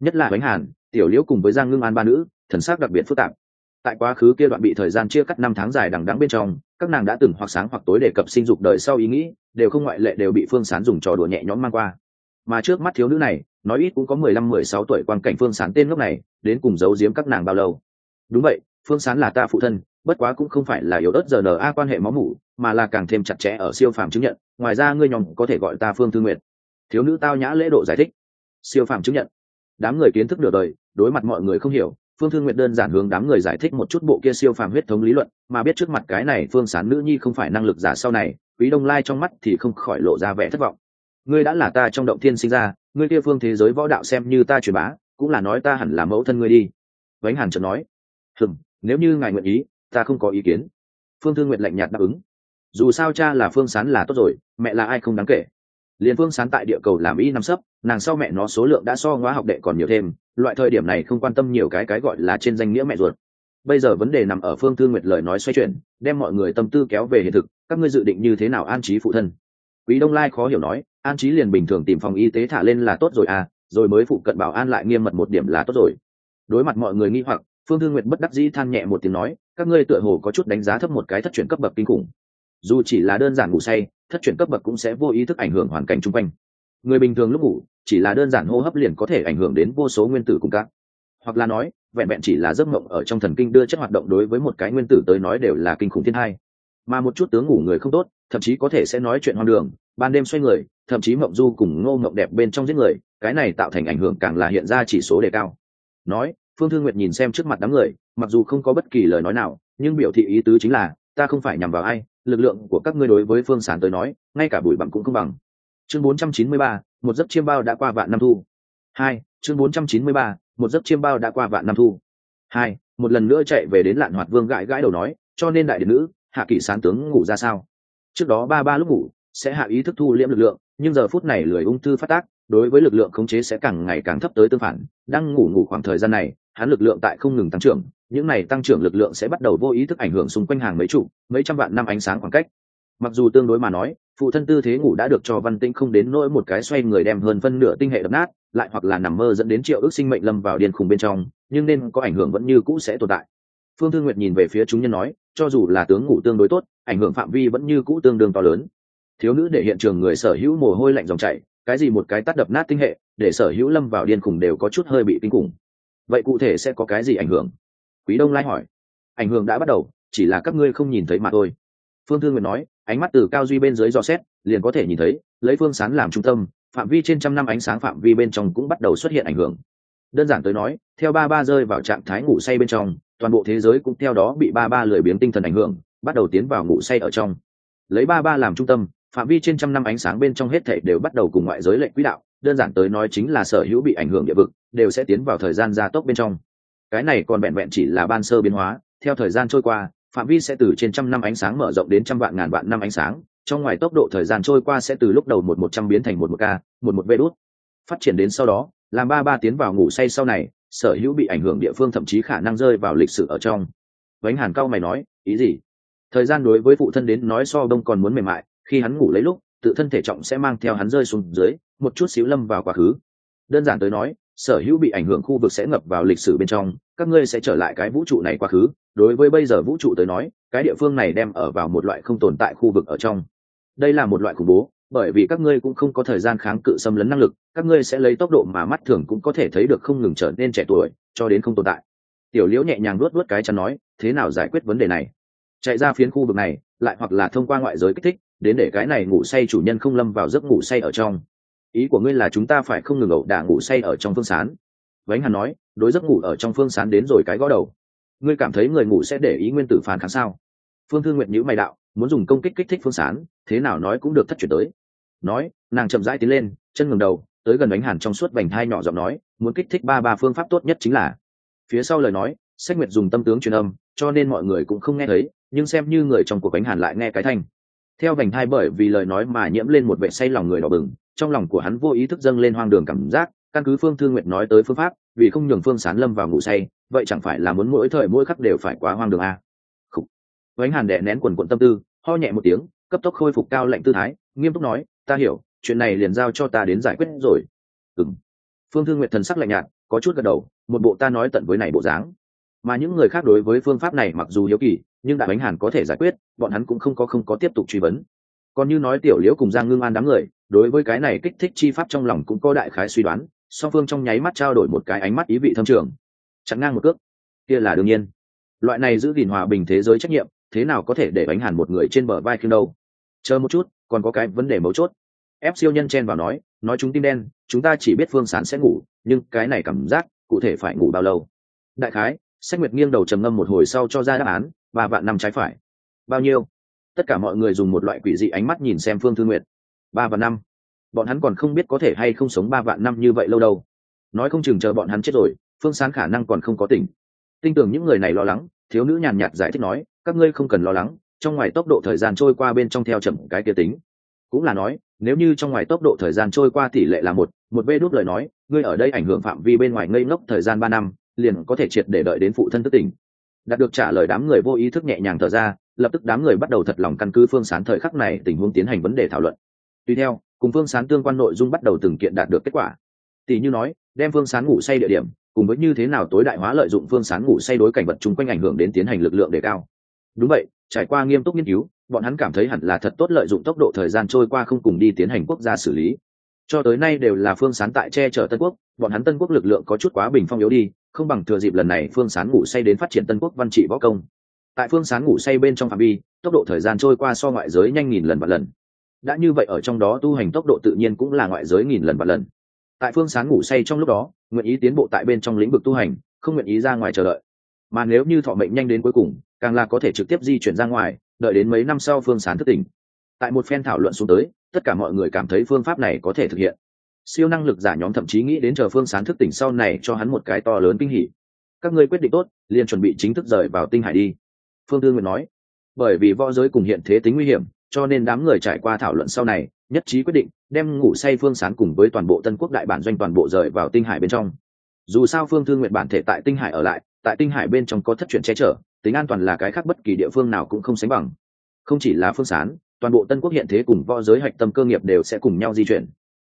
Nhất là bánh hàn, tiểu liễu cùng với giang ngưng an ba nữ, thần sắc đặc biệt phức tạp. Tại quá khứ kia đoạn bị thời gian chia cắt năm tháng dài đằng đẵng bên trong, các nàng đã từng hoặc sáng hoặc tối đề cập sinh dục đời sau ý nghĩ, đều không ngoại lệ đều bị phương sán dùng trò đùa nhẹ nhõm mang qua. Mà trước mắt thiếu nữ này, nói ít cũng có mười lăm, mười sáu tuổi quan cảnh phương sán tên lúc này, đến cùng giấu giếm các nàng bao lâu? Đúng vậy, phương sán là ta phụ thân, bất quá cũng không phải là yếu ớt giờ n a quan hệ máu mủ, mà là càng thêm chặt chẽ ở siêu phàm chứng nhận, ngoài ra ngươi nhóm có thể gọi ta phương thư nguyện thiếu nữ tao nhã lễ độ giải thích. Siêu phàm chứng nhận. Đám người kiến thức nửa đời, đối mặt mọi người không hiểu, phương thương nguyện đơn giản hướng đám người giải thích một chút bộ kia siêu phàm huyết thống lý luận, mà biết trước mặt cái này phương sán nữ nhi không phải năng lực giả sau này, quý đông lai trong mắt thì không khỏi lộ ra vẻ thất vọng. Ngươi đã là ta trong động thiên sinh ra, ngươi kia phương thế giới võ đạo xem như ta truyền bá, cũng là nói ta hẳn là mẫu thân ngươi đi. Vánh hàn chợt nói. Hừm, nếu như ngài nguyện ý, ta không có ý kiến. Phương thương nguyện lạnh nhạt đáp ứng. Dù sao cha là phương sán là tốt rồi, mẹ là ai không đáng kể liền phương sán tại địa cầu làm y năm sấp, nàng sau mẹ nó số lượng đã so ngóa học đệ còn nhiều thêm, loại thời điểm này không quan tâm nhiều cái cái gọi là trên danh nghĩa mẹ ruột. Bây giờ vấn đề nằm ở phương thương nguyệt lời nói xoay chuyển, đem mọi người tâm tư kéo về hiện thực, các ngươi dự định như thế nào an trí phụ thân? Quý đông lai khó hiểu nói, an trí liền bình thường tìm phòng y tế thả lên là tốt rồi à rồi mới phụ cận bảo an lại nghiêm mật một điểm là tốt rồi. Đối mặt mọi người nghi hoặc, phương thương nguyệt bất đắc dĩ than nhẹ một tiếng nói, các ngươi tựa hồ có chút đánh giá thấp một cái thất chuyển cấp bậc kinh khủng dù chỉ là đơn giản ngủ say, thất chuyển cấp bậc cũng sẽ vô ý thức ảnh hưởng hoàn cảnh chung quanh. Người bình thường lúc ngủ, chỉ là đơn giản hô hấp liền có thể ảnh hưởng đến vô số nguyên tử cùng các. Hoặc là nói, vẹn vẹn chỉ là giấc mộng ở trong thần kinh đưa chất hoạt động đối với một cái nguyên tử tới nói đều là kinh khủng thiên hai. Mà một chút tướng ngủ người không tốt, thậm chí có thể sẽ nói chuyện hoang đường, ban đêm xoay người, thậm chí mộng du cùng ngô mộng đẹp bên trong giết người, cái này tạo thành ảnh hưởng càng là hiện ra chỉ số đề cao. Nói, phương thương nguyệt nhìn xem trước mặt đám người, mặc dù không có bất kỳ lời nói nào, nhưng biểu thị ý tứ chính là, ta không phải nhằm vào ai lực lượng của các ngươi đối với phương sán tới nói ngay cả bụi bặm cũng không bằng. Chương 493, một giấc chiêm bao đã qua vạn năm thu. Hai chương 493, một giấc chiêm bao đã qua vạn năm thu. Hai một lần nữa chạy về đến lạn hoạt vương gãi gãi đầu nói cho nên đại điện nữ hạ kỷ sán tướng ngủ ra sao? Trước đó ba ba lúc ngủ sẽ hạ ý thức thu liễm lực lượng nhưng giờ phút này lười ung thư phát tác đối với lực lượng khống chế sẽ càng ngày càng thấp tới tương phản. Đang ngủ ngủ khoảng thời gian này hắn lực lượng tại không ngừng tăng trưởng những này tăng trưởng lực lượng sẽ bắt đầu vô ý thức ảnh hưởng xung quanh hàng mấy chục, mấy trăm vạn năm ánh sáng khoảng cách. Mặc dù tương đối mà nói, phụ thân tư thế ngủ đã được cho văn tĩnh không đến nỗi một cái xoay người đem hơn phân nửa tinh hệ đập nát, lại hoặc là nằm mơ dẫn đến triệu ước sinh mệnh lâm vào điên khùng bên trong, nhưng nên có ảnh hưởng vẫn như cũ sẽ tồn tại. Phương thương nguyệt nhìn về phía chúng nhân nói, cho dù là tướng ngủ tương đối tốt, ảnh hưởng phạm vi vẫn như cũ tương đương to lớn. Thiếu nữ để hiện trường người sở hữu mồ hôi lạnh dòng chảy, cái gì một cái tắt đập nát tinh hệ, để sở hữu lâm vào điên khùng đều có chút hơi bị kinh khủng. Vậy cụ thể sẽ có cái gì ảnh hưởng? Quý đông lai hỏi. Ảnh hưởng đã bắt đầu, chỉ là các ngươi không nhìn thấy mà thôi. Phương thương nguyệt nói, ánh mắt từ cao duy bên dưới dò xét, liền có thể nhìn thấy, lấy phương sán làm trung tâm, phạm vi trên trăm năm ánh sáng phạm vi bên trong cũng bắt đầu xuất hiện ảnh hưởng. Đơn giản tới nói, theo ba ba rơi vào trạng thái ngủ say bên trong, toàn bộ thế giới cũng theo đó bị ba ba lười biếng tinh thần ảnh hưởng, bắt đầu tiến vào ngủ say ở trong. Lấy ba ba làm trung tâm, phạm vi trên trăm năm ánh sáng bên trong hết thể đều bắt đầu cùng ngoại giới lệnh quỹ đạo, đơn giản tới nói chính là sở hữu bị ảnh hưởng địa vực, đều sẽ tiến vào thời gian gia tốc bên trong cái này còn vẹn vẹn chỉ là ban sơ biến hóa, theo thời gian trôi qua, phạm vi sẽ từ trên trăm năm ánh sáng mở rộng đến trăm vạn ngàn vạn năm ánh sáng, trong ngoài tốc độ thời gian trôi qua sẽ từ lúc đầu một một trăm biến thành một một k một một vê đốt phát triển đến sau đó, làm ba ba tiến vào ngủ say sau này, sở hữu bị ảnh hưởng địa phương thậm chí khả năng rơi vào lịch sử ở trong. Vánh hàn cao mày nói, ý gì? Thời gian đối với phụ thân đến nói so đông còn muốn mềm mại, khi hắn ngủ lấy lúc, tự thân thể trọng sẽ mang theo hắn rơi xuống dưới, một chút xíu lâm vào quá khứ. Đơn giản tới nói sở hữu bị ảnh hưởng khu vực sẽ ngập vào lịch sử bên trong, các ngươi sẽ trở lại cái vũ trụ này quá khứ. Đối với bây giờ vũ trụ tới nói, cái địa phương này đem ở vào một loại không tồn tại khu vực ở trong. Đây là một loại khủng bố, bởi vì các ngươi cũng không có thời gian kháng cự xâm lấn năng lực, các ngươi sẽ lấy tốc độ mà mắt thường cũng có thể thấy được không ngừng trở nên trẻ tuổi, cho đến không tồn tại. Tiểu liễu nhẹ nhàng luốt luốt cái chắn nói, thế nào giải quyết vấn đề này? Chạy ra phiến khu vực này, lại hoặc là thông qua ngoại giới kích thích, đến để cái này ngủ say chủ nhân không lâm vào giấc ngủ say ở trong ý của ngươi là chúng ta phải không ngừng ẩu đả ngủ say ở trong phương sán. Vánh hàn nói, đối giấc ngủ ở trong phương sán đến rồi cái gõ đầu. Ngươi cảm thấy người ngủ sẽ để ý nguyên tử phản kháng sao? Phương thư nguyện nhữ mày đạo, muốn dùng công kích kích thích phương sán, thế nào nói cũng được thất chuyển tới. Nói, nàng chậm rãi tiến lên, chân ngừng đầu, tới gần bánh hàn trong suốt vành thai nhỏ giọng nói, muốn kích thích ba ba phương pháp tốt nhất chính là. Phía sau lời nói, sách nguyệt dùng tâm tướng truyền âm, cho nên mọi người cũng không nghe thấy, nhưng xem như người trong cuộc bánh hàn lại nghe cái thanh. Theo vành thai bởi vì lời nói mà nhiễm lên một vệ say lòng người đỏ bừng trong lòng của hắn vô ý thức dâng lên hoang đường cảm giác, căn cứ phương thương nguyện nói tới phương pháp, vì không nhường phương sán lâm vào ngủ say, vậy chẳng phải là muốn mỗi thời mỗi khắc đều phải quá hoang đường à. Khúc. vánh hàn đẻ nén quần quận tâm tư, ho nhẹ một tiếng, cấp tốc khôi phục cao lệnh tư thái, nghiêm túc nói, ta hiểu, chuyện này liền giao cho ta đến giải quyết rồi ừng phương thương nguyện thần sắc lạnh nhạt, có chút gật đầu, một bộ ta nói tận với này bộ dáng mà những người khác đối với phương pháp này mặc dù hiếu kỳ, nhưng đại bánh hàn có thể giải quyết, bọn hắn cũng không có không có tiếp tục truy vấn còn như nói tiểu liễu cùng giang ngưng an đám người, đối với cái này kích thích chi pháp trong lòng cũng có đại khái suy đoán, song phương trong nháy mắt trao đổi một cái ánh mắt ý vị thâm trường. Chặn ngang một cước. Kia là đương nhiên. Loại này giữ gìn hòa bình thế giới trách nhiệm, thế nào có thể để bánh hàn một người trên bờ vai khiêng đâu? Chờ một chút, còn có cái vấn đề mấu chốt. Ép siêu nhân chen vào nói nói chúng tim đen, chúng ta chỉ biết phương sán sẽ ngủ, nhưng cái này cảm giác, cụ thể phải ngủ bao lâu? Đại khái, sách nguyệt nghiêng đầu trầm ngâm một hồi sau cho ra đáp án, ba vạn năm trái phải. Bao nhiêu? Tất cả mọi người dùng một loại quỷ dị ánh mắt nhìn xem phương thư nguyệt. Ba vạn năm. Bọn hắn còn không biết có thể hay không sống ba vạn năm như vậy lâu đâu. Nói không chừng chờ bọn hắn chết rồi, phương sán khả năng còn không có tỉnh. Tin tưởng những người này lo lắng, thiếu nữ nhàn nhạt giải thích nói, các ngươi không cần lo lắng, trong ngoài tốc độ thời gian trôi qua bên trong theo chậm cái kia tính. Cũng là nói, nếu như trong ngoài tốc độ thời gian trôi qua tỷ lệ là một một vê đốt lời nói, ngươi ở đây ảnh hưởng phạm vi bên ngoài ngây ngốc thời gian ba năm, liền có thể triệt để đợi đến phụ thân thức tỉnh. Đạt được trả lời đám người vô ý thức nhẹ nhàng thở ra lập tức đám người bắt đầu thật lòng căn cứ phương sán thời khắc này tình huống tiến hành vấn đề thảo luận. Tuy theo, cùng phương sán tương quan nội dung bắt đầu từng kiện đạt được kết quả. Tỷ như nói, đem phương sán ngủ say địa điểm, cùng với như thế nào tối đại hóa lợi dụng phương sán ngủ say đối cảnh vật chung quanh ảnh hưởng đến tiến hành lực lượng đề cao. Đúng vậy, trải qua nghiêm túc nghiên cứu, bọn hắn cảm thấy hẳn là thật tốt lợi dụng tốc độ thời gian trôi qua không cùng đi tiến hành quốc gia xử lý. Cho tới nay đều là phương sán tại che chở tân quốc, bọn hắn tân quốc lực lượng có chút quá bình phong yếu đi, không bằng thừa dịp lần này phương sán ngủ say đến phát triển tân quốc văn trị võ công tại phương sán ngủ say bên trong phạm vi, tốc độ thời gian trôi qua so ngoại giới nhanh nghìn lần và lần. Đã như vậy ở trong đó tu hành tốc độ tự nhiên cũng là ngoại giới nghìn lần và lần. Tại phương sán ngủ say trong lúc đó, nguyện ý tiến bộ tại bên trong lĩnh vực tu hành, không nguyện ý ra ngoài chờ đợi. Mà nếu như thọ mệnh nhanh đến cuối cùng, càng là có thể trực tiếp di chuyển ra ngoài, đợi đến mấy năm sau phương sán thức tỉnh. Tại một phen thảo luận xuống tới, tất cả mọi người cảm thấy phương pháp này có thể thực hiện. Siêu năng lực giả nhóm thậm chí nghĩ đến chờ phương sán thức tỉnh sau này cho hắn một cái to lớn kinh hỉ. Các ngươi quyết định tốt, liền chuẩn bị chính thức rời vào tinh hải đi phương tư nguyện nói, bởi vì võ giới cùng hiện thế tính nguy hiểm, cho nên đám người trải qua thảo luận sau này, nhất trí quyết định đem ngủ say phương sán cùng với toàn bộ tân quốc đại bản doanh toàn bộ rời vào tinh hải bên trong. Dù sao phương thương nguyện bản thể tại tinh hải ở lại, tại tinh hải bên trong có thất truyền che chở, tính an toàn là cái khác bất kỳ địa phương nào cũng không sánh bằng. Không chỉ là phương sán, toàn bộ tân quốc hiện thế cùng võ giới hạch tâm cơ nghiệp đều sẽ cùng nhau di chuyển.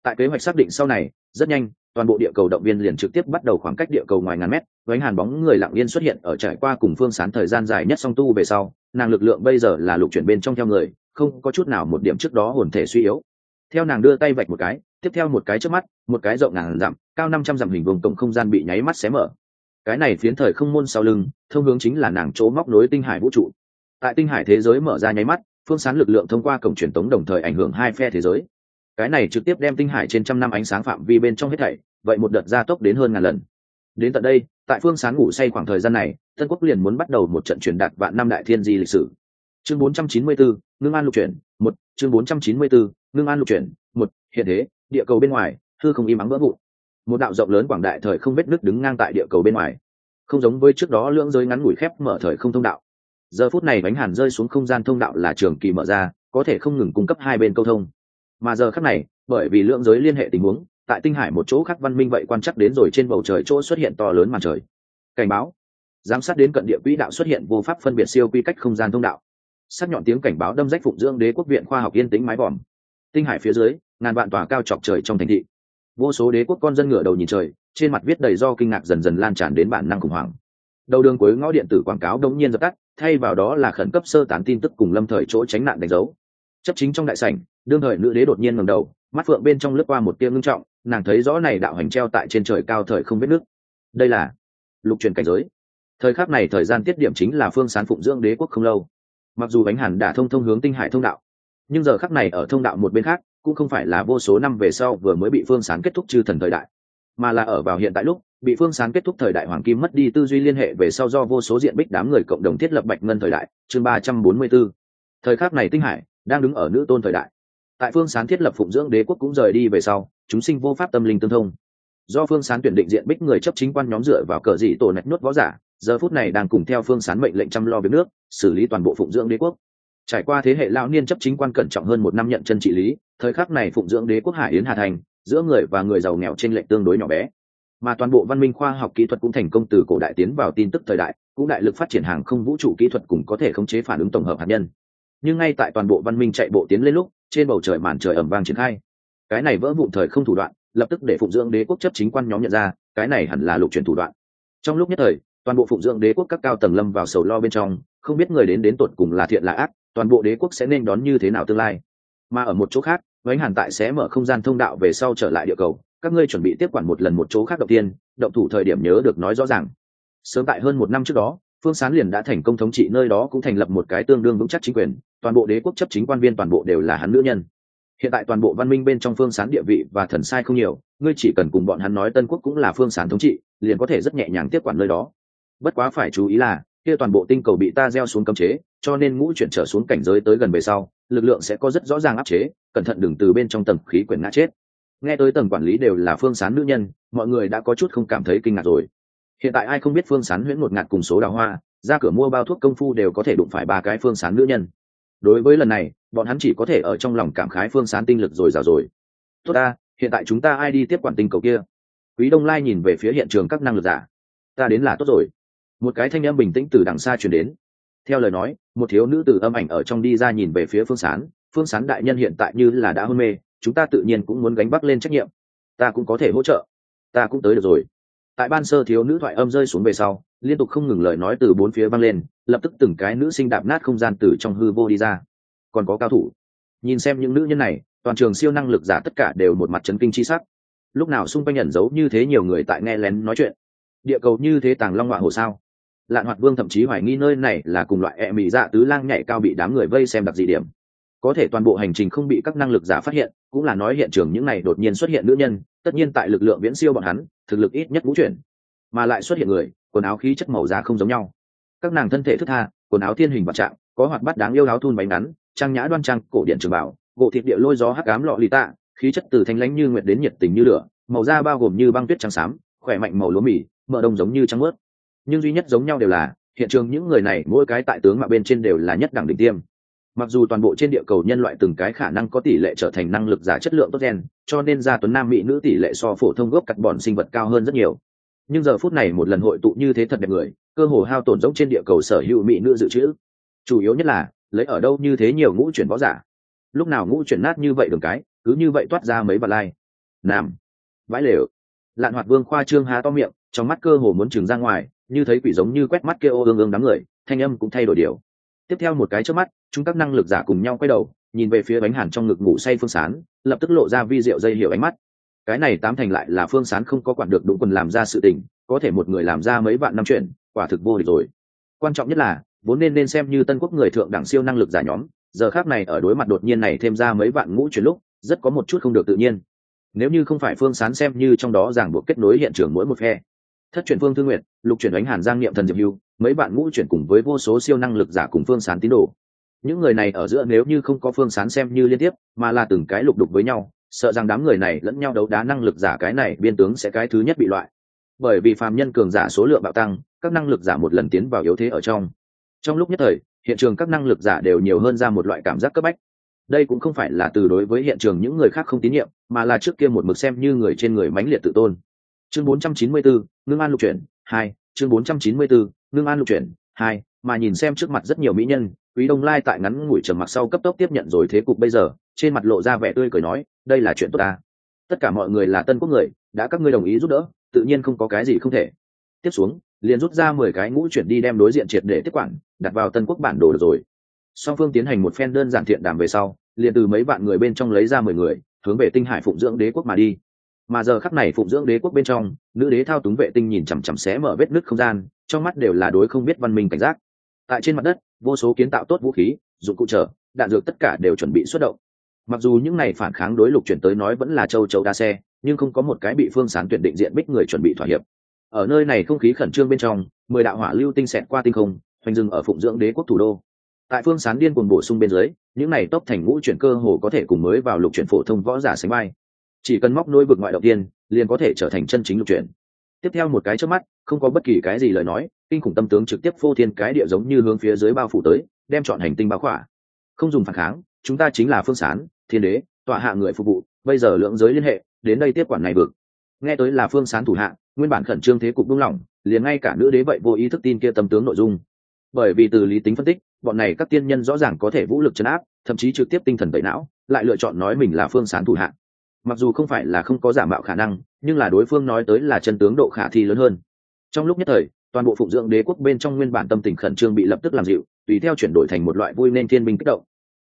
Tại kế hoạch xác định sau này, rất nhanh toàn bộ địa cầu động viên liền trực tiếp bắt đầu khoảng cách địa cầu ngoài ngàn mét, với hàn bóng người lặng yên xuất hiện ở trải qua cùng phương sán thời gian dài nhất song tu về sau, nàng lực lượng bây giờ là lục chuyển bên trong theo người, không có chút nào một điểm trước đó hồn thể suy yếu. Theo nàng đưa tay vạch một cái, tiếp theo một cái trước mắt, một cái rộng ngàn dặm, cao năm trăm dặm hình vùng cộng không gian bị nháy mắt xé mở. Cái này phiến thời không môn sau lưng, thông hướng chính là nàng chỗ móc nối tinh hải vũ trụ. Tại tinh hải thế giới mở ra nháy mắt, phương sán lực lượng thông qua cổng truyền tống đồng thời ảnh hưởng hai phe thế giới cái này trực tiếp đem tinh hải trên trăm năm ánh sáng phạm vi bên trong hết thảy vậy một đợt gia tốc đến hơn ngàn lần. Đến tận đây tại phương sán ngủ say khoảng thời gian này tân quốc liền muốn bắt đầu một trận truyền đạt vạn năm đại thiên di lịch sử. Chương 494, ngưng an lục chuyển một chương 494, ngưng an lục chuyển một hiện thế địa cầu bên ngoài thư không im ắng vỡ vụn. Một đạo rộng lớn quảng đại thời không vết nước đứng ngang tại địa cầu bên ngoài. Không giống với trước đó lưỡng giới ngắn ngủi khép mở thời không thông đạo. Giờ phút này bánh hàn rơi xuống không gian thông đạo là trường kỳ mở ra có thể không ngừng cung cấp hai bên câu thông mà giờ khắc này, bởi vì lượng giới liên hệ tình huống, tại tinh hải một chỗ khác văn minh vậy quan chắc đến rồi trên bầu trời chỗ xuất hiện to lớn màn trời. Cảnh báo. Giám sát đến cận địa quỹ đạo xuất hiện vô pháp phân biệt siêu quy cách không gian thông đạo. Sắc nhọn tiếng cảnh báo đâm rách phụng dưỡng đế quốc viện khoa học yên tĩnh mái vòm. Tinh hải phía dưới, ngàn vạn tòa cao chọc trời trong thành thị. Vô số đế quốc con dân ngửa đầu nhìn trời, trên mặt viết đầy do kinh ngạc dần dần lan tràn đến bản năng khủng hoảng. Đầu đường cuối ngõ điện tử quảng cáo đống nhiên dập tắt, thay vào đó là khẩn cấp sơ tán tin tức cùng lâm thời chỗ tránh nạn đánh dấu. Chấp chính trong đại sảnh đương thời nữ đế đột nhiên ngẩng đầu, mắt phượng bên trong lướt qua một tia ngưng trọng, nàng thấy rõ này đạo hành treo tại trên trời cao thời không vết nước. Đây là lục truyền cảnh giới. Thời khắc này thời gian tiết điểm chính là phương sán phụng dưỡng đế quốc không lâu. Mặc dù bánh hàn đã thông thông hướng tinh hải thông đạo, nhưng giờ khắc này ở thông đạo một bên khác, cũng không phải là vô số năm về sau vừa mới bị phương sán kết thúc chư thần thời đại, mà là ở vào hiện tại lúc, bị phương sán kết thúc thời đại hoàng kim mất đi tư duy liên hệ về sau do vô số diện bích đám người cộng đồng thiết lập bạch ngân thời đại, chương ba trăm bốn mươi 344. thời khắc này tinh hải đang đứng ở nữ tôn thời đại tại phương sán thiết lập phụng dưỡng đế quốc cũng rời đi về sau, chúng sinh vô pháp tâm linh tương thông. Do phương sán tuyển định diện bích người chấp chính quan nhóm dựa vào cờ dị tổ nạch nuốt võ giả, giờ phút này đang cùng theo phương sán mệnh lệnh chăm lo việc nước, xử lý toàn bộ phụng dưỡng đế quốc. Trải qua thế hệ lão niên chấp chính quan cẩn trọng hơn một năm nhận chân trị lý, thời khắc này phụng dưỡng đế quốc hải yến hà thành, giữa người và người giàu nghèo trên lệnh tương đối nhỏ bé. Mà toàn bộ văn minh khoa học kỹ thuật cũng thành công từ cổ đại tiến vào tin tức thời đại, cũng đại lực phát triển hàng không vũ trụ kỹ thuật cùng có thể khống chế phản ứng tổng hợp hạt nhân nhưng ngay tại toàn bộ văn minh chạy bộ tiến lên lúc, trên bầu trời màn trời ẩm vang triển khai. Cái này vỡ vụn thời không thủ đoạn, lập tức để phụng dưỡng đế quốc chấp chính quan nhóm nhận ra, cái này hẳn là lục truyền thủ đoạn. Trong lúc nhất thời, toàn bộ phụng dưỡng đế quốc các cao tầng lâm vào sầu lo bên trong, không biết người đến đến tột cùng là thiện là ác, toàn bộ đế quốc sẽ nên đón như thế nào tương lai. Mà ở một chỗ khác, vánh hàn tại sẽ mở không gian thông đạo về sau trở lại địa cầu, các ngươi chuẩn bị tiếp quản một lần một chỗ khác đầu tiên, động thủ thời điểm nhớ được nói rõ ràng. Sớm tại hơn một năm trước đó phương sán liền đã thành công thống trị nơi đó cũng thành lập một cái tương đương vững chắc chính quyền, toàn bộ đế quốc chấp chính quan viên toàn bộ đều là hắn nữ nhân. Hiện tại toàn bộ văn minh bên trong phương sán địa vị và thần sai không nhiều, ngươi chỉ cần cùng bọn hắn nói tân quốc cũng là phương sán thống trị, liền có thể rất nhẹ nhàng tiếp quản nơi đó. Bất quá phải chú ý là, kia toàn bộ tinh cầu bị ta gieo xuống cấm chế, cho nên ngũ chuyển trở xuống cảnh giới tới gần về sau, lực lượng sẽ có rất rõ ràng áp chế, cẩn thận đừng từ bên trong tầng khí quyển ngã chết. Nghe tới tầng quản lý đều là phương sán nữ nhân, mọi người đã có chút không cảm thấy kinh ngạc rồi hiện tại ai không biết phương sán huyễn một ngạt cùng số đào hoa, ra cửa mua bao thuốc công phu đều có thể đụng phải ba cái phương sán nữ nhân. Đối với lần này, bọn hắn chỉ có thể ở trong lòng cảm khái phương sán tinh lực rồi rào rồi. Tốt ta, hiện tại chúng ta ai đi tiếp quản tinh cầu kia? Quý đông lai nhìn về phía hiện trường các năng lực giả. Ta đến là tốt rồi. Một cái thanh em bình tĩnh từ đằng xa chuyển đến. Theo lời nói, một thiếu nữ từ âm ảnh ở trong đi ra nhìn về phía phương sán. Phương sán đại nhân hiện tại như là đã hôn mê, chúng ta tự nhiên cũng muốn gánh bắc lên trách nhiệm. Ta cũng có thể hỗ trợ. Ta cũng tới được rồi tại ban sơ thiếu nữ thoại âm rơi xuống về sau, liên tục không ngừng lời nói từ bốn phía vang lên, lập tức từng cái nữ sinh đạp nát không gian từ trong hư vô đi ra. Còn có cao thủ. Nhìn xem những nữ nhân này, toàn trường siêu năng lực giả tất cả đều một mặt chấn kinh chi sắc. Lúc nào xung quanh ẩn giấu như thế nhiều người tại nghe lén nói chuyện? Địa cầu như thế tàng long họa hồ sao? Lạn hoạt vương thậm chí hoài nghi nơi này là cùng loại e mỹ dạ tứ lang nhảy cao bị đám người vây xem đặc dị điểm. Có thể toàn bộ hành trình không bị các năng lực giả phát hiện, cũng là nói hiện trường những này đột nhiên xuất hiện nữ nhân tất nhiên tại lực lượng viễn siêu bọn hắn, thực lực ít nhất vũ chuyển, mà lại xuất hiện người, quần áo khí chất màu da không giống nhau. Các nàng thân thể thức tha, quần áo thiên hình và trạng, có hoạt bát đáng yêu áo thun bánh ngắn, trang nhã đoan trang, cổ điện trường bảo, gỗ thịt địa lôi gió hắc ám lọ lì tạ, khí chất từ thanh lãnh như nguyệt đến nhiệt tình như lửa, màu da bao gồm như băng tuyết trắng xám, khỏe mạnh màu lúa mì, mỡ đông giống như trắng mướt. Nhưng duy nhất giống nhau đều là, hiện trường những người này, mỗi cái tại tướng mà bên trên đều là nhất đẳng đỉnh tiêm mặc dù toàn bộ trên địa cầu nhân loại từng cái khả năng có tỷ lệ trở thành năng lực giả chất lượng tốt gen, cho nên gia tuấn nam mỹ nữ tỷ lệ so phổ thông gốc cắt bọn sinh vật cao hơn rất nhiều. Nhưng giờ phút này một lần hội tụ như thế thật đẹp người, cơ hồ hao tổn giống trên địa cầu sở hữu mỹ nữ dự trữ. Chủ yếu nhất là, lấy ở đâu như thế nhiều ngũ chuyển võ giả. Lúc nào ngũ chuyển nát như vậy đường cái, cứ như vậy toát ra mấy bà lai. Nam vãi lều. Lạn hoạt vương khoa trương há to miệng, trong mắt cơ hồ muốn trừng ra ngoài, như thấy quỷ giống như quét mắt kêu ô ương ương đám người, thanh âm cũng thay đổi điều. Tiếp theo một cái trước mắt chúng các năng lực giả cùng nhau quay đầu, nhìn về phía bánh hàn trong ngực ngủ say phương sán, lập tức lộ ra vi rượu dây hiệu ánh mắt. Cái này tám thành lại là phương sán không có quản được đúng quần làm ra sự tình, có thể một người làm ra mấy vạn năm chuyện, quả thực vô địch rồi. Quan trọng nhất là, vốn nên nên xem như tân quốc người thượng đẳng siêu năng lực giả nhóm, giờ khác này ở đối mặt đột nhiên này thêm ra mấy vạn ngũ chuyển lúc, rất có một chút không được tự nhiên. Nếu như không phải phương sán xem như trong đó ràng buộc kết nối hiện trường mỗi một phe. Thất chuyển phương thương nguyện lục chuyển đánh hàn giang niệm thần diệp hưu, mấy bạn ngũ chuyển cùng với vô số siêu năng lực giả cùng phương sán tín đồ những người này ở giữa nếu như không có phương sán xem như liên tiếp mà là từng cái lục đục với nhau sợ rằng đám người này lẫn nhau đấu đá năng lực giả cái này biên tướng sẽ cái thứ nhất bị loại. Bởi vì phàm nhân cường giả số lượng bạo tăng các năng lực giả một lần tiến vào yếu thế ở trong. Trong lúc nhất thời hiện trường các năng lực giả đều nhiều hơn ra một loại cảm giác cấp bách. Đây cũng không phải là từ đối với hiện trường những người khác không tín nhiệm mà là trước kia một mực xem như người trên người mãnh liệt tự tôn. Chương 494, ngưng an lục chuyển hai chương 494, ngưng an lục chuyển hai mà nhìn xem trước mặt rất nhiều mỹ nhân quý đông lai tại ngắn ngủi trầm mặc sau cấp tốc tiếp nhận rồi thế cục bây giờ, trên mặt lộ ra vẻ tươi cười nói, đây là chuyện tốt ta. Tất cả mọi người là tân quốc người, đã các ngươi đồng ý giúp đỡ, tự nhiên không có cái gì không thể. Tiếp xuống, liền rút ra mười cái ngũ chuyển đi đem đối diện triệt để tiếp quản, đặt vào tân quốc bản đồ được rồi. Song phương tiến hành một phen đơn giản thiện đàm về sau, liền từ mấy vạn người bên trong lấy ra mười người, hướng về tinh hải phụng dưỡng đế quốc mà đi. Mà giờ khắc này phụng dưỡng đế quốc bên trong, nữ đế thao túng vệ tinh nhìn chằm chằm xé mở vết nứt không gian, trong mắt đều là đối không biết văn minh cảnh giác. Tại trên mặt đất vô số kiến tạo tốt vũ khí, dụng cụ trở, đạn dược tất cả đều chuẩn bị xuất động. Mặc dù những này phản kháng đối lục chuyển tới nói vẫn là châu châu đa xe, nhưng không có một cái bị phương sán tuyển định diện bích người chuẩn bị thỏa hiệp. Ở nơi này không khí khẩn trương bên trong, mười đạo hỏa lưu tinh xẹt qua tinh không, hoành dừng ở phụng dưỡng đế quốc thủ đô. Tại phương sán điên cuồng bổ sung bên dưới, những này tốc thành ngũ chuyển cơ hồ có thể cùng mới vào lục chuyển phổ thông võ giả sánh vai. Chỉ cần móc nối vực ngoại đầu tiên, liền có thể trở thành chân chính lục chuyển. Tiếp theo một cái trước mắt, không có bất kỳ cái gì lời nói kinh khủng tâm tướng trực tiếp phô thiên cái địa giống như hướng phía dưới bao phủ tới, đem chọn hành tinh báo khỏa. Không dùng phản kháng, chúng ta chính là phương sán, thiên đế, tọa hạ người phục vụ, bây giờ lượng giới liên hệ, đến đây tiếp quản này vực. Nghe tới là phương sán thủ hạ, nguyên bản khẩn trương thế cục buông lỏng, liền ngay cả nữ đế vậy vô ý thức tin kia tâm tướng nội dung. Bởi vì từ lý tính phân tích, bọn này các tiên nhân rõ ràng có thể vũ lực chấn áp, thậm chí trực tiếp tinh thần tẩy não, lại lựa chọn nói mình là phương sán thủ hạ. Mặc dù không phải là không có giả mạo khả năng, nhưng là đối phương nói tới là chân tướng độ khả thi lớn hơn. Trong lúc nhất thời toàn bộ phụng dưỡng đế quốc bên trong nguyên bản tâm tình khẩn trương bị lập tức làm dịu, tùy theo chuyển đổi thành một loại vui nên thiên binh kích động.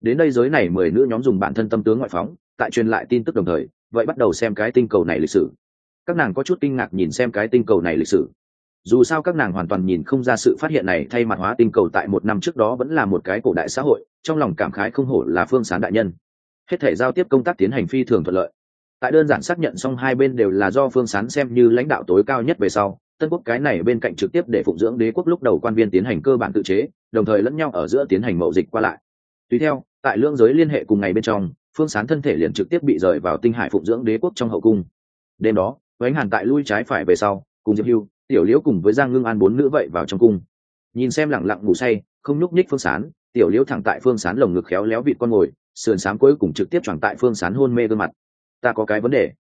Đến đây giới này mười nữ nhóm dùng bản thân tâm tướng ngoại phóng, tại truyền lại tin tức đồng thời, vậy bắt đầu xem cái tinh cầu này lịch sử. Các nàng có chút kinh ngạc nhìn xem cái tinh cầu này lịch sử. Dù sao các nàng hoàn toàn nhìn không ra sự phát hiện này thay mặt hóa tinh cầu tại một năm trước đó vẫn là một cái cổ đại xã hội, trong lòng cảm khái không hổ là phương sán đại nhân. Hết thể giao tiếp công tác tiến hành phi thường thuận lợi. Tại đơn giản xác nhận xong hai bên đều là do phương sán xem như lãnh đạo tối cao nhất về sau tân quốc cái này bên cạnh trực tiếp để phụng dưỡng đế quốc lúc đầu quan viên tiến hành cơ bản tự chế, đồng thời lẫn nhau ở giữa tiến hành mậu dịch qua lại. Tùy theo, tại lương giới liên hệ cùng ngày bên trong, phương sán thân thể liền trực tiếp bị rời vào tinh hải phụng dưỡng đế quốc trong hậu cung. Đêm đó, vánh hàn tại lui trái phải về sau, cùng diệp hưu, tiểu liễu cùng với giang ngưng an bốn nữ vậy vào trong cung. Nhìn xem lẳng lặng ngủ say, không nhúc nhích phương sán, tiểu liễu thẳng tại phương sán lồng ngực khéo léo vịt con ngồi, sườn sám cuối cùng trực tiếp choàng tại phương sán hôn mê gương mặt. Ta có cái vấn đề.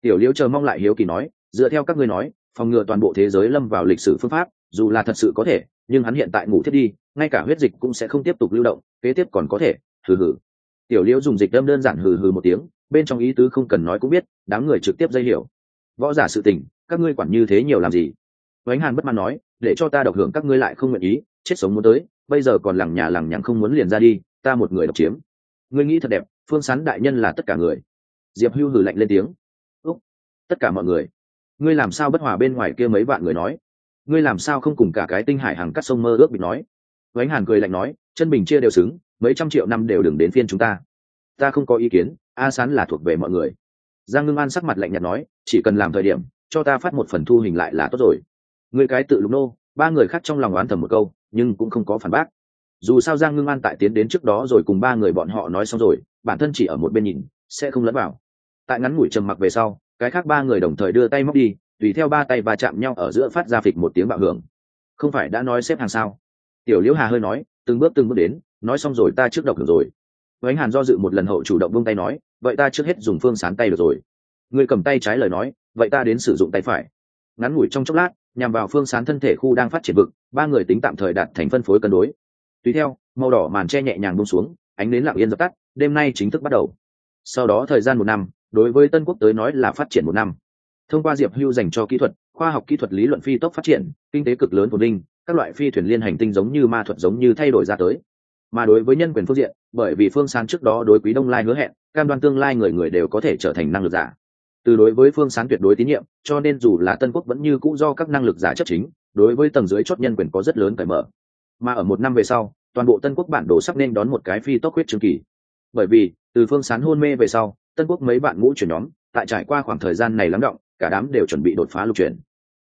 Tiểu liễu chờ mong lại hiếu kỳ nói, dựa theo các ngươi nói phòng ngừa toàn bộ thế giới lâm vào lịch sử phương pháp, dù là thật sự có thể, nhưng hắn hiện tại ngủ thiết đi, ngay cả huyết dịch cũng sẽ không tiếp tục lưu động, kế tiếp còn có thể, hừ hừ. Tiểu liễu dùng dịch đâm đơn giản hừ hừ một tiếng, bên trong ý tứ không cần nói cũng biết, đám người trực tiếp dây hiểu. Võ giả sự tình, các ngươi quản như thế nhiều làm gì? Vánh hàn bất mãn nói, để cho ta độc hưởng các ngươi lại không nguyện ý, chết sống muốn tới, bây giờ còn lằng nhà lằng nhằng không muốn liền ra đi, ta một người độc chiếm. Ngươi nghĩ thật đẹp, phương sán đại nhân là tất cả người. Diệp hưu hử lạnh lên tiếng. Úc, tất cả mọi người ngươi làm sao bất hòa bên ngoài kia mấy vạn người nói? Ngươi làm sao không cùng cả cái tinh hải hàng cắt sông mơ ước bị nói? Vánh hàn cười lạnh nói, chân bình chia đều xứng, mấy trăm triệu năm đều đừng đến phiên chúng ta. Ta không có ý kiến, a sán là thuộc về mọi người. Giang ngưng an sắc mặt lạnh nhạt nói, chỉ cần làm thời điểm, cho ta phát một phần thu hình lại là tốt rồi. Người cái tự lục nô, ba người khác trong lòng oán thầm một câu, nhưng cũng không có phản bác. Dù sao giang ngưng an tại tiến đến trước đó rồi cùng ba người bọn họ nói xong rồi, bản thân chỉ ở một bên nhìn, sẽ không lẫn vào. Tại ngắn ngủi trầm mặc về sau cái khác ba người đồng thời đưa tay móc đi, tùy theo ba tay va chạm nhau ở giữa phát ra phịch một tiếng bạo hưởng. Không phải đã nói xếp hàng sao? Tiểu liễu hà hơi nói, từng bước từng bước đến, nói xong rồi ta trước độc được rồi. Ánh hàn do dự một lần hậu chủ động buông tay nói, vậy ta trước hết dùng phương sán tay được rồi. Người cầm tay trái lời nói, vậy ta đến sử dụng tay phải. Ngắn ngủi trong chốc lát, nhằm vào phương sán thân thể khu đang phát triển vực, ba người tính tạm thời đạt thành phân phối cân đối. Tùy theo, màu đỏ màn che nhẹ nhàng bông xuống, ánh đến lặng yên dập tắt, đêm nay chính thức bắt đầu. Sau đó thời gian một năm đối với tân quốc tới nói là phát triển một năm. Thông qua diệp hưu dành cho kỹ thuật, khoa học kỹ thuật lý luận phi tốc phát triển, kinh tế cực lớn của linh các loại phi thuyền liên hành tinh giống như ma thuật giống như thay đổi ra tới. Mà đối với nhân quyền phương diện, bởi vì phương sán trước đó đối quý đông lai hứa hẹn, cam đoan tương lai người người đều có thể trở thành năng lực giả. Từ đối với phương sán tuyệt đối tín nhiệm, cho nên dù là tân quốc vẫn như cũ do các năng lực giả chấp chính, đối với tầng dưới chót nhân quyền có rất lớn cởi mở. Mà ở một năm về sau, toàn bộ tân quốc bản đồ sắp nên đón một cái phi tốc huyết trường kỳ. Bởi vì, từ phương sán hôn mê về sau tân quốc mấy bạn ngũ chuyển nhóm, tại trải qua khoảng thời gian này lắng động, cả đám đều chuẩn bị đột phá lục chuyển.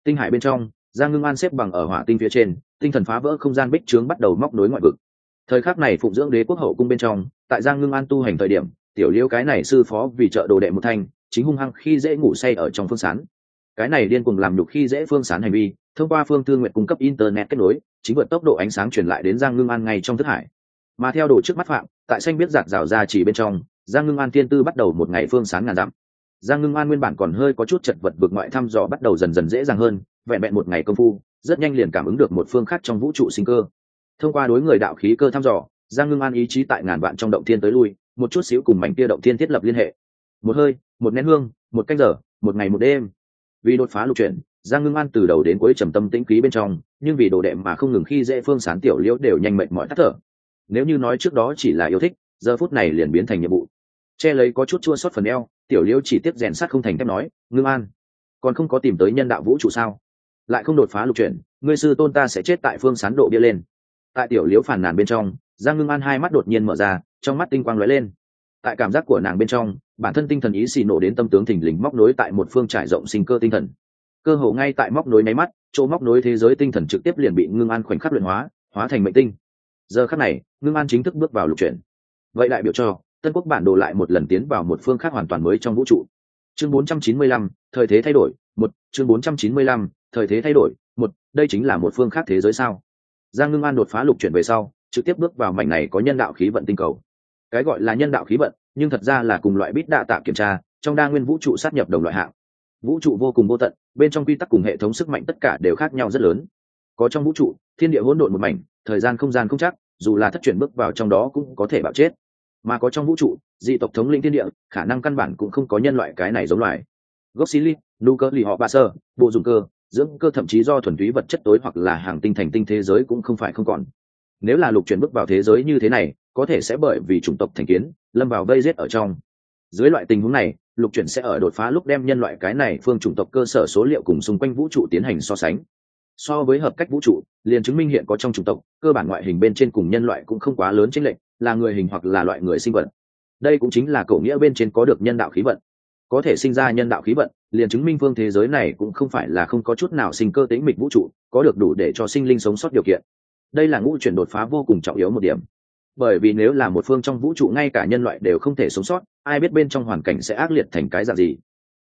Tinh hải bên trong, giang ngưng an xếp bằng ở hỏa tinh phía trên, tinh thần phá vỡ không gian bích trướng bắt đầu móc nối ngoại vực. Thời khắc này phụng dưỡng đế quốc hậu cung bên trong, tại giang ngưng an tu hành thời điểm, tiểu liêu cái này sư phó vì trợ đồ đệ một thanh, chính hung hăng khi dễ ngủ say ở trong phương sán. Cái này điên cùng làm nhục khi dễ phương sán hành vi, thông qua phương thương nguyện cung cấp internet kết nối, chính vượt tốc độ ánh sáng truyền lại đến giang ngưng an ngay trong thức hải. Mà theo đồ trước mắt phạm, tại xanh biết giạt rào ra chỉ bên trong giang ngưng an thiên tư bắt đầu một ngày phương sán ngàn dặm. Giang ngưng an nguyên bản còn hơi có chút chật vật vượt ngoại thăm dò bắt đầu dần dần dễ dàng hơn, vẹn vẹn một ngày công phu, rất nhanh liền cảm ứng được một phương khác trong vũ trụ sinh cơ. Thông qua đối người đạo khí cơ thăm dò, giang ngưng an ý chí tại ngàn vạn trong động thiên tới lui, một chút xíu cùng mảnh kia động thiên thiết lập liên hệ. Một hơi, một nén hương, một canh giờ, một ngày một đêm. Vì đột phá lục chuyển, giang ngưng an từ đầu đến cuối trầm tâm tĩnh khí bên trong, nhưng vì đồ đệm mà không ngừng khi dễ phương sán tiểu liễu đều nhanh mệnh mọi tắt thở. Nếu như nói trước đó chỉ là yêu thích, giờ phút này liền biến thành nhiệm vụ che lấy có chút chua xót phần eo, tiểu liễu chỉ tiếp rèn sắt không thành thép nói, ngưng an, còn không có tìm tới nhân đạo vũ trụ sao? Lại không đột phá lục chuyển, ngươi sư tôn ta sẽ chết tại phương sán độ bia lên. Tại tiểu liễu phản nàn bên trong, giang ngưng an hai mắt đột nhiên mở ra, trong mắt tinh quang lóe lên. Tại cảm giác của nàng bên trong, bản thân tinh thần ý xì nổ đến tâm tướng thình lình móc nối tại một phương trải rộng sinh cơ tinh thần. Cơ hồ ngay tại móc nối máy mắt, chỗ móc nối thế giới tinh thần trực tiếp liền bị ngưng an khoảnh khắc luyện hóa hóa thành mệnh tinh. Giờ khắc này, ngưng an chính thức bước vào lục chuyển. Vậy đại biểu cho tân quốc bản đồ lại một lần tiến vào một phương khác hoàn toàn mới trong vũ trụ. Chương 495, thời thế thay đổi một chương 495, thời thế thay đổi một đây chính là một phương khác thế giới sao? Giang ngưng an đột phá lục chuyển về sau trực tiếp bước vào mảnh này có nhân đạo khí vận tinh cầu. Cái gọi là nhân đạo khí vận nhưng thật ra là cùng loại bít đạ tạ kiểm tra trong đa nguyên vũ trụ sát nhập đồng loại hạng. Vũ trụ vô cùng vô tận bên trong quy tắc cùng hệ thống sức mạnh tất cả đều khác nhau rất lớn. Có trong vũ trụ thiên địa hỗn độn một mảnh thời gian không gian không chắc dù là thất chuyển bước vào trong đó cũng có thể bạo chết mà có trong vũ trụ, dị tộc thống lĩnh thiên địa, khả năng căn bản cũng không có nhân loại cái này giống loài. Gốc xí ly nu cơ lì họ ba sơ bộ dùng cơ, dưỡng cơ thậm chí do thuần túy vật chất tối hoặc là hàng tinh thành tinh thế giới cũng không phải không còn. Nếu là lục chuyển bước vào thế giới như thế này, có thể sẽ bởi vì chủng tộc thành kiến, lâm vào vây giết ở trong. Dưới loại tình huống này, lục chuyển sẽ ở đột phá lúc đem nhân loại cái này phương chủng tộc cơ sở số liệu cùng xung quanh vũ trụ tiến hành so sánh. So với hợp cách vũ trụ, liền chứng minh hiện có trong chủng tộc, cơ bản ngoại hình bên trên cùng nhân loại cũng không quá lớn chênh lệch là người hình hoặc là loại người sinh vật. Đây cũng chính là cổ nghĩa bên trên có được nhân đạo khí vận. Có thể sinh ra nhân đạo khí vận, liền chứng minh phương thế giới này cũng không phải là không có chút nào sinh cơ tĩnh mịch vũ trụ, có được đủ để cho sinh linh sống sót điều kiện. Đây là ngũ chuyển đột phá vô cùng trọng yếu một điểm. Bởi vì nếu là một phương trong vũ trụ ngay cả nhân loại đều không thể sống sót, ai biết bên trong hoàn cảnh sẽ ác liệt thành cái dạng gì.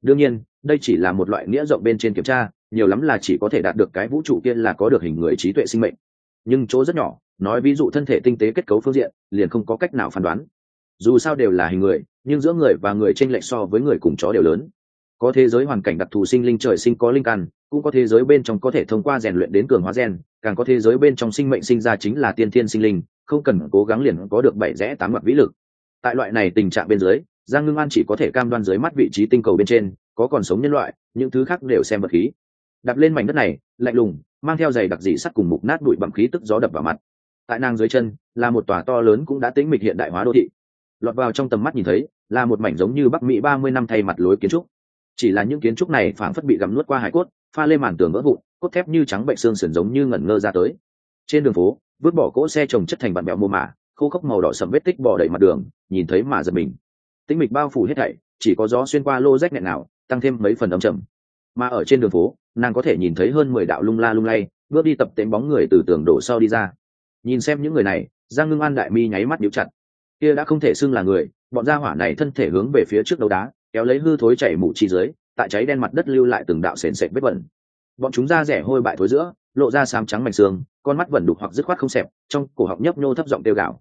Đương nhiên, đây chỉ là một loại nghĩa rộng bên trên kiểm tra, nhiều lắm là chỉ có thể đạt được cái vũ trụ kia là có được hình người trí tuệ sinh mệnh. Nhưng chỗ rất nhỏ nói ví dụ thân thể tinh tế kết cấu phương diện, liền không có cách nào phán đoán. Dù sao đều là hình người, nhưng giữa người và người tranh lệch so với người cùng chó đều lớn. Có thế giới hoàn cảnh đặc thù sinh linh trời sinh có linh căn, cũng có thế giới bên trong có thể thông qua rèn luyện đến cường hóa gen, càng có thế giới bên trong sinh mệnh sinh ra chính là tiên thiên sinh linh, không cần cố gắng liền có được bảy rẽ tám mặt vĩ lực. Tại loại này tình trạng bên dưới, giang ngưng an chỉ có thể cam đoan dưới mắt vị trí tinh cầu bên trên, có còn sống nhân loại, những thứ khác đều xem vật khí. Đập lên mảnh đất này, lạnh lùng, mang theo giày đặc dị sắt cùng mục nát bụi bặm khí tức gió đập vào mặt tại nàng dưới chân, là một tòa to lớn cũng đã tính mịch hiện đại hóa đô thị. Lọt vào trong tầm mắt nhìn thấy, là một mảnh giống như bắc mỹ ba mươi năm thay mặt lối kiến trúc. Chỉ là những kiến trúc này phảng phất bị gặm nuốt qua hải cốt, pha lên màn tường vỡ vụn, cốt thép như trắng bệnh xương sườn giống như ngẩn ngơ ra tới. Trên đường phố, vứt bỏ cỗ xe trồng chất thành bạn bèo mô mả, khô khốc màu đỏ sầm vết tích bỏ đầy mặt đường, nhìn thấy mà giật mình. Tĩnh mịch bao phủ hết thảy, chỉ có gió xuyên qua lô rách nghẹn nào tăng thêm mấy phần ấm trầm. Mà ở trên đường phố, nàng có thể nhìn thấy hơn mười đạo lung la lung lay, bước đi tập tễnh bóng người từ tường đổ sau đi ra nhìn xem những người này, giang ngưng an đại mi nháy mắt nhíu chặt. Kia đã không thể xưng là người, bọn gia hỏa này thân thể hướng về phía trước đầu đá, kéo lấy hư thối chảy mù chi dưới, tại cháy đen mặt đất lưu lại từng đạo sền sệt vết bẩn. Bọn chúng da rẻ hôi bại thối giữa, lộ ra xám trắng mảnh xương, con mắt vẩn đục hoặc dứt khoát không xẹp, trong cổ họng nhấp nhô thấp giọng tiêu gạo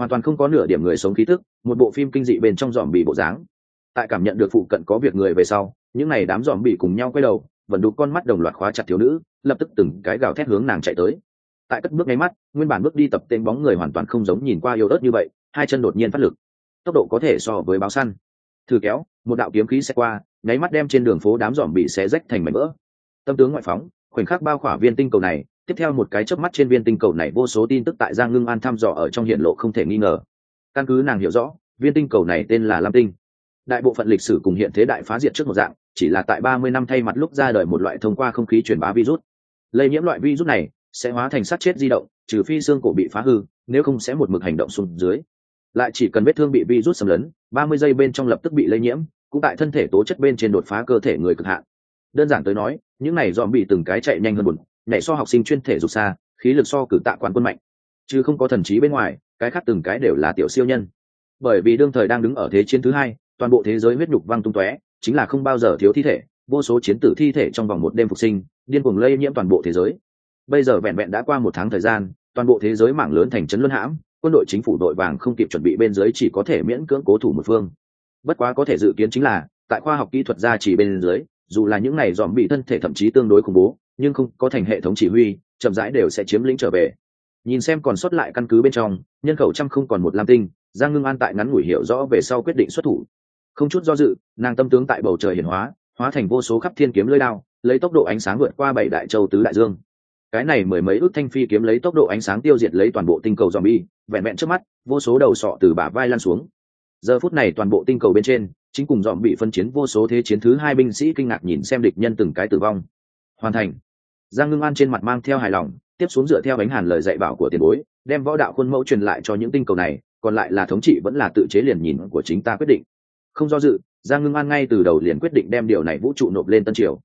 hoàn toàn không có nửa điểm người sống khí thức một bộ phim kinh dị bên trong dòm bị bộ dáng. Tại cảm nhận được phụ cận có việc người về sau, những n à y đám dòm bị cùng nhau quay đầu vẩn đục con mắt đồng loạt khóa chặt thiếu nữ, lập tức từng cái gào thét hướng nàng chạy tới tại cất bước nháy mắt, nguyên bản bước đi tập tên bóng người hoàn toàn không giống nhìn qua yếu ớt như vậy, hai chân đột nhiên phát lực. Tốc độ có thể so với báo săn. Thử kéo, một đạo kiếm khí xe qua, nháy mắt đem trên đường phố đám dòm bị xé rách thành mảnh vỡ. Tâm tướng ngoại phóng, khoảnh khắc bao khỏa viên tinh cầu này, tiếp theo một cái chớp mắt trên viên tinh cầu này vô số tin tức tại giang ngưng an thăm dò ở trong hiện lộ không thể nghi ngờ. Căn cứ nàng hiểu rõ, viên tinh cầu này tên là lam tinh. Đại bộ phận lịch sử cùng hiện thế đại phá diệt trước một dạng, chỉ là tại ba mươi năm thay mặt lúc ra đời một loại thông qua không khí truyền bá virus. Lây nhiễm loại virus này sẽ hóa thành sát chết di động, trừ phi xương cổ bị phá hư, nếu không sẽ một mực hành động xuống dưới. Lại chỉ cần vết thương bị virus xâm lấn, ba mươi giây bên trong lập tức bị lây nhiễm, cũng tại thân thể tố chất bên trên đột phá cơ thể người cực hạn. Đơn giản tới nói, những này dòm bị từng cái chạy nhanh hơn buồn, nhảy so học sinh chuyên thể dục xa, khí lực so cử tạ quán quân mạnh. Chứ không có thần trí bên ngoài, cái khác từng cái đều là tiểu siêu nhân. Bởi vì đương thời đang đứng ở thế chiến thứ hai, toàn bộ thế giới huyết nhục văng tung tóe, chính là không bao giờ thiếu thi thể, vô số chiến tử thi thể trong vòng một đêm phục sinh, điên cuồng lây nhiễm toàn bộ thế giới bây giờ vẹn vẹn đã qua một tháng thời gian, toàn bộ thế giới mảng lớn thành trấn luân hãm, quân đội chính phủ đội vàng không kịp chuẩn bị bên dưới chỉ có thể miễn cưỡng cố thủ một phương. Bất quá có thể dự kiến chính là, tại khoa học kỹ thuật gia chỉ bên dưới, dù là những này dòm bị thân thể thậm chí tương đối khủng bố, nhưng không có thành hệ thống chỉ huy, chậm rãi đều sẽ chiếm lĩnh trở về. Nhìn xem còn sót lại căn cứ bên trong, nhân khẩu trăm không còn một lam tinh, giang ngưng an tại ngắn ngủi hiểu rõ về sau quyết định xuất thủ. Không chút do dự, nàng tâm tướng tại bầu trời hiển hóa hóa thành vô số khắp thiên kiếm lưỡi đao, lấy tốc độ ánh sáng vượt qua bảy đại châu tứ đại dương cái này mười mấy ước thanh phi kiếm lấy tốc độ ánh sáng tiêu diệt lấy toàn bộ tinh cầu dòm bi vẹn vẹn trước mắt, vô số đầu sọ từ bả vai lan xuống. Giờ phút này toàn bộ tinh cầu bên trên, chính cùng dòm bị phân chiến vô số thế chiến thứ hai binh sĩ kinh ngạc nhìn xem địch nhân từng cái tử vong. Hoàn thành. Giang ngưng an trên mặt mang theo hài lòng, tiếp xuống dựa theo bánh hàn lời dạy bảo của tiền bối, đem võ đạo khuôn mẫu truyền lại cho những tinh cầu này, còn lại là thống trị vẫn là tự chế liền nhìn của chính ta quyết định. Không do dự, giang ngưng an ngay từ đầu liền quyết định đem điều này vũ trụ nộp lên tân triều.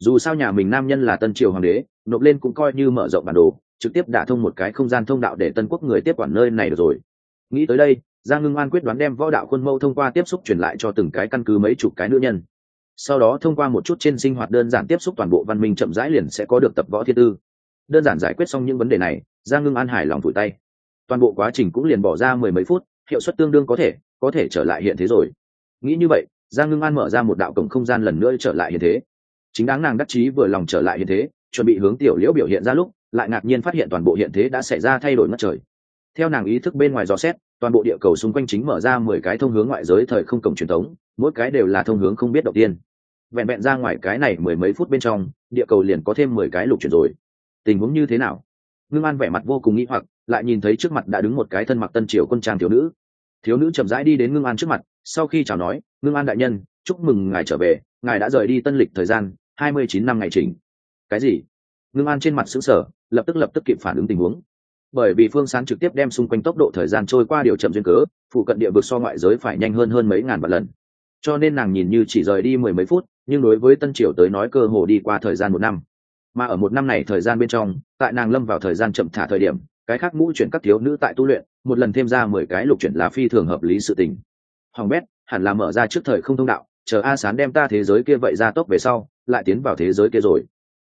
Dù sao nhà mình nam nhân là tân triều hoàng đế nộp lên cũng coi như mở rộng bản đồ, trực tiếp đả thông một cái không gian thông đạo để tân quốc người tiếp quản nơi này được rồi. Nghĩ tới đây, giang ngưng an quyết đoán đem võ đạo khuôn mẫu thông qua tiếp xúc truyền lại cho từng cái căn cứ mấy chục cái nữ nhân. Sau đó thông qua một chút trên sinh hoạt đơn giản tiếp xúc toàn bộ văn minh chậm rãi liền sẽ có được tập võ thiên tư. Đơn giản giải quyết xong những vấn đề này, giang ngưng an hài lòng vùi tay. Toàn bộ quá trình cũng liền bỏ ra mười mấy phút, hiệu suất tương đương có thể có thể trở lại hiện thế rồi. Nghĩ như vậy, giang ngưng an mở ra một đạo cổng không gian lần nữa trở lại hiện thế. Chính đáng nàng đắc chí vừa lòng trở lại hiện thế chuẩn bị hướng tiểu liễu biểu hiện ra lúc, lại ngạc nhiên phát hiện toàn bộ hiện thế đã xảy ra thay đổi mất trời. Theo nàng ý thức bên ngoài dò xét, toàn bộ địa cầu xung quanh chính mở ra mười cái thông hướng ngoại giới thời không cổng truyền thống, mỗi cái đều là thông hướng không biết đầu tiên. Vẹn vẹn ra ngoài cái này mười mấy phút bên trong, địa cầu liền có thêm mười cái lục chuyển rồi. Tình huống như thế nào? Ngưng an vẻ mặt vô cùng nghĩ hoặc, lại nhìn thấy trước mặt đã đứng một cái thân mặc tân triều quân trang thiếu nữ. Thiếu nữ chậm rãi đi đến ngưng an trước mặt, sau khi chào nói, ngưng an đại nhân, chúc mừng ngài trở về, ngài đã rời đi tân lịch thời gian hai mươi chín năm ngày trình cái gì? Ngưng an trên mặt xứng sở lập tức lập tức kịp phản ứng tình huống. Bởi vì phương sán trực tiếp đem xung quanh tốc độ thời gian trôi qua điều chậm duyên cớ, phụ cận địa vực so ngoại giới phải nhanh hơn hơn mấy ngàn vạn lần. Cho nên nàng nhìn như chỉ rời đi mười mấy phút, nhưng đối với tân triều tới nói cơ hồ đi qua thời gian một năm. Mà ở một năm này thời gian bên trong, tại nàng lâm vào thời gian chậm thả thời điểm, cái khác mũ chuyển các thiếu nữ tại tu luyện, một lần thêm ra mười cái lục chuyển là phi thường hợp lý sự tình. Hoàng bét, hẳn là mở ra trước thời không thông đạo, chờ a sán đem ta thế giới kia vậy ra tốc về sau, lại tiến vào thế giới kia rồi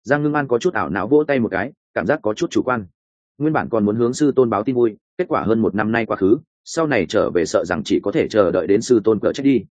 giang ngưng an có chút ảo não vỗ tay một cái, cảm giác có chút chủ quan. Nguyên bản còn muốn hướng sư tôn báo tin vui, kết quả hơn một năm nay quá khứ, sau này trở về sợ rằng chỉ có thể chờ đợi đến sư tôn cỡ trách đi.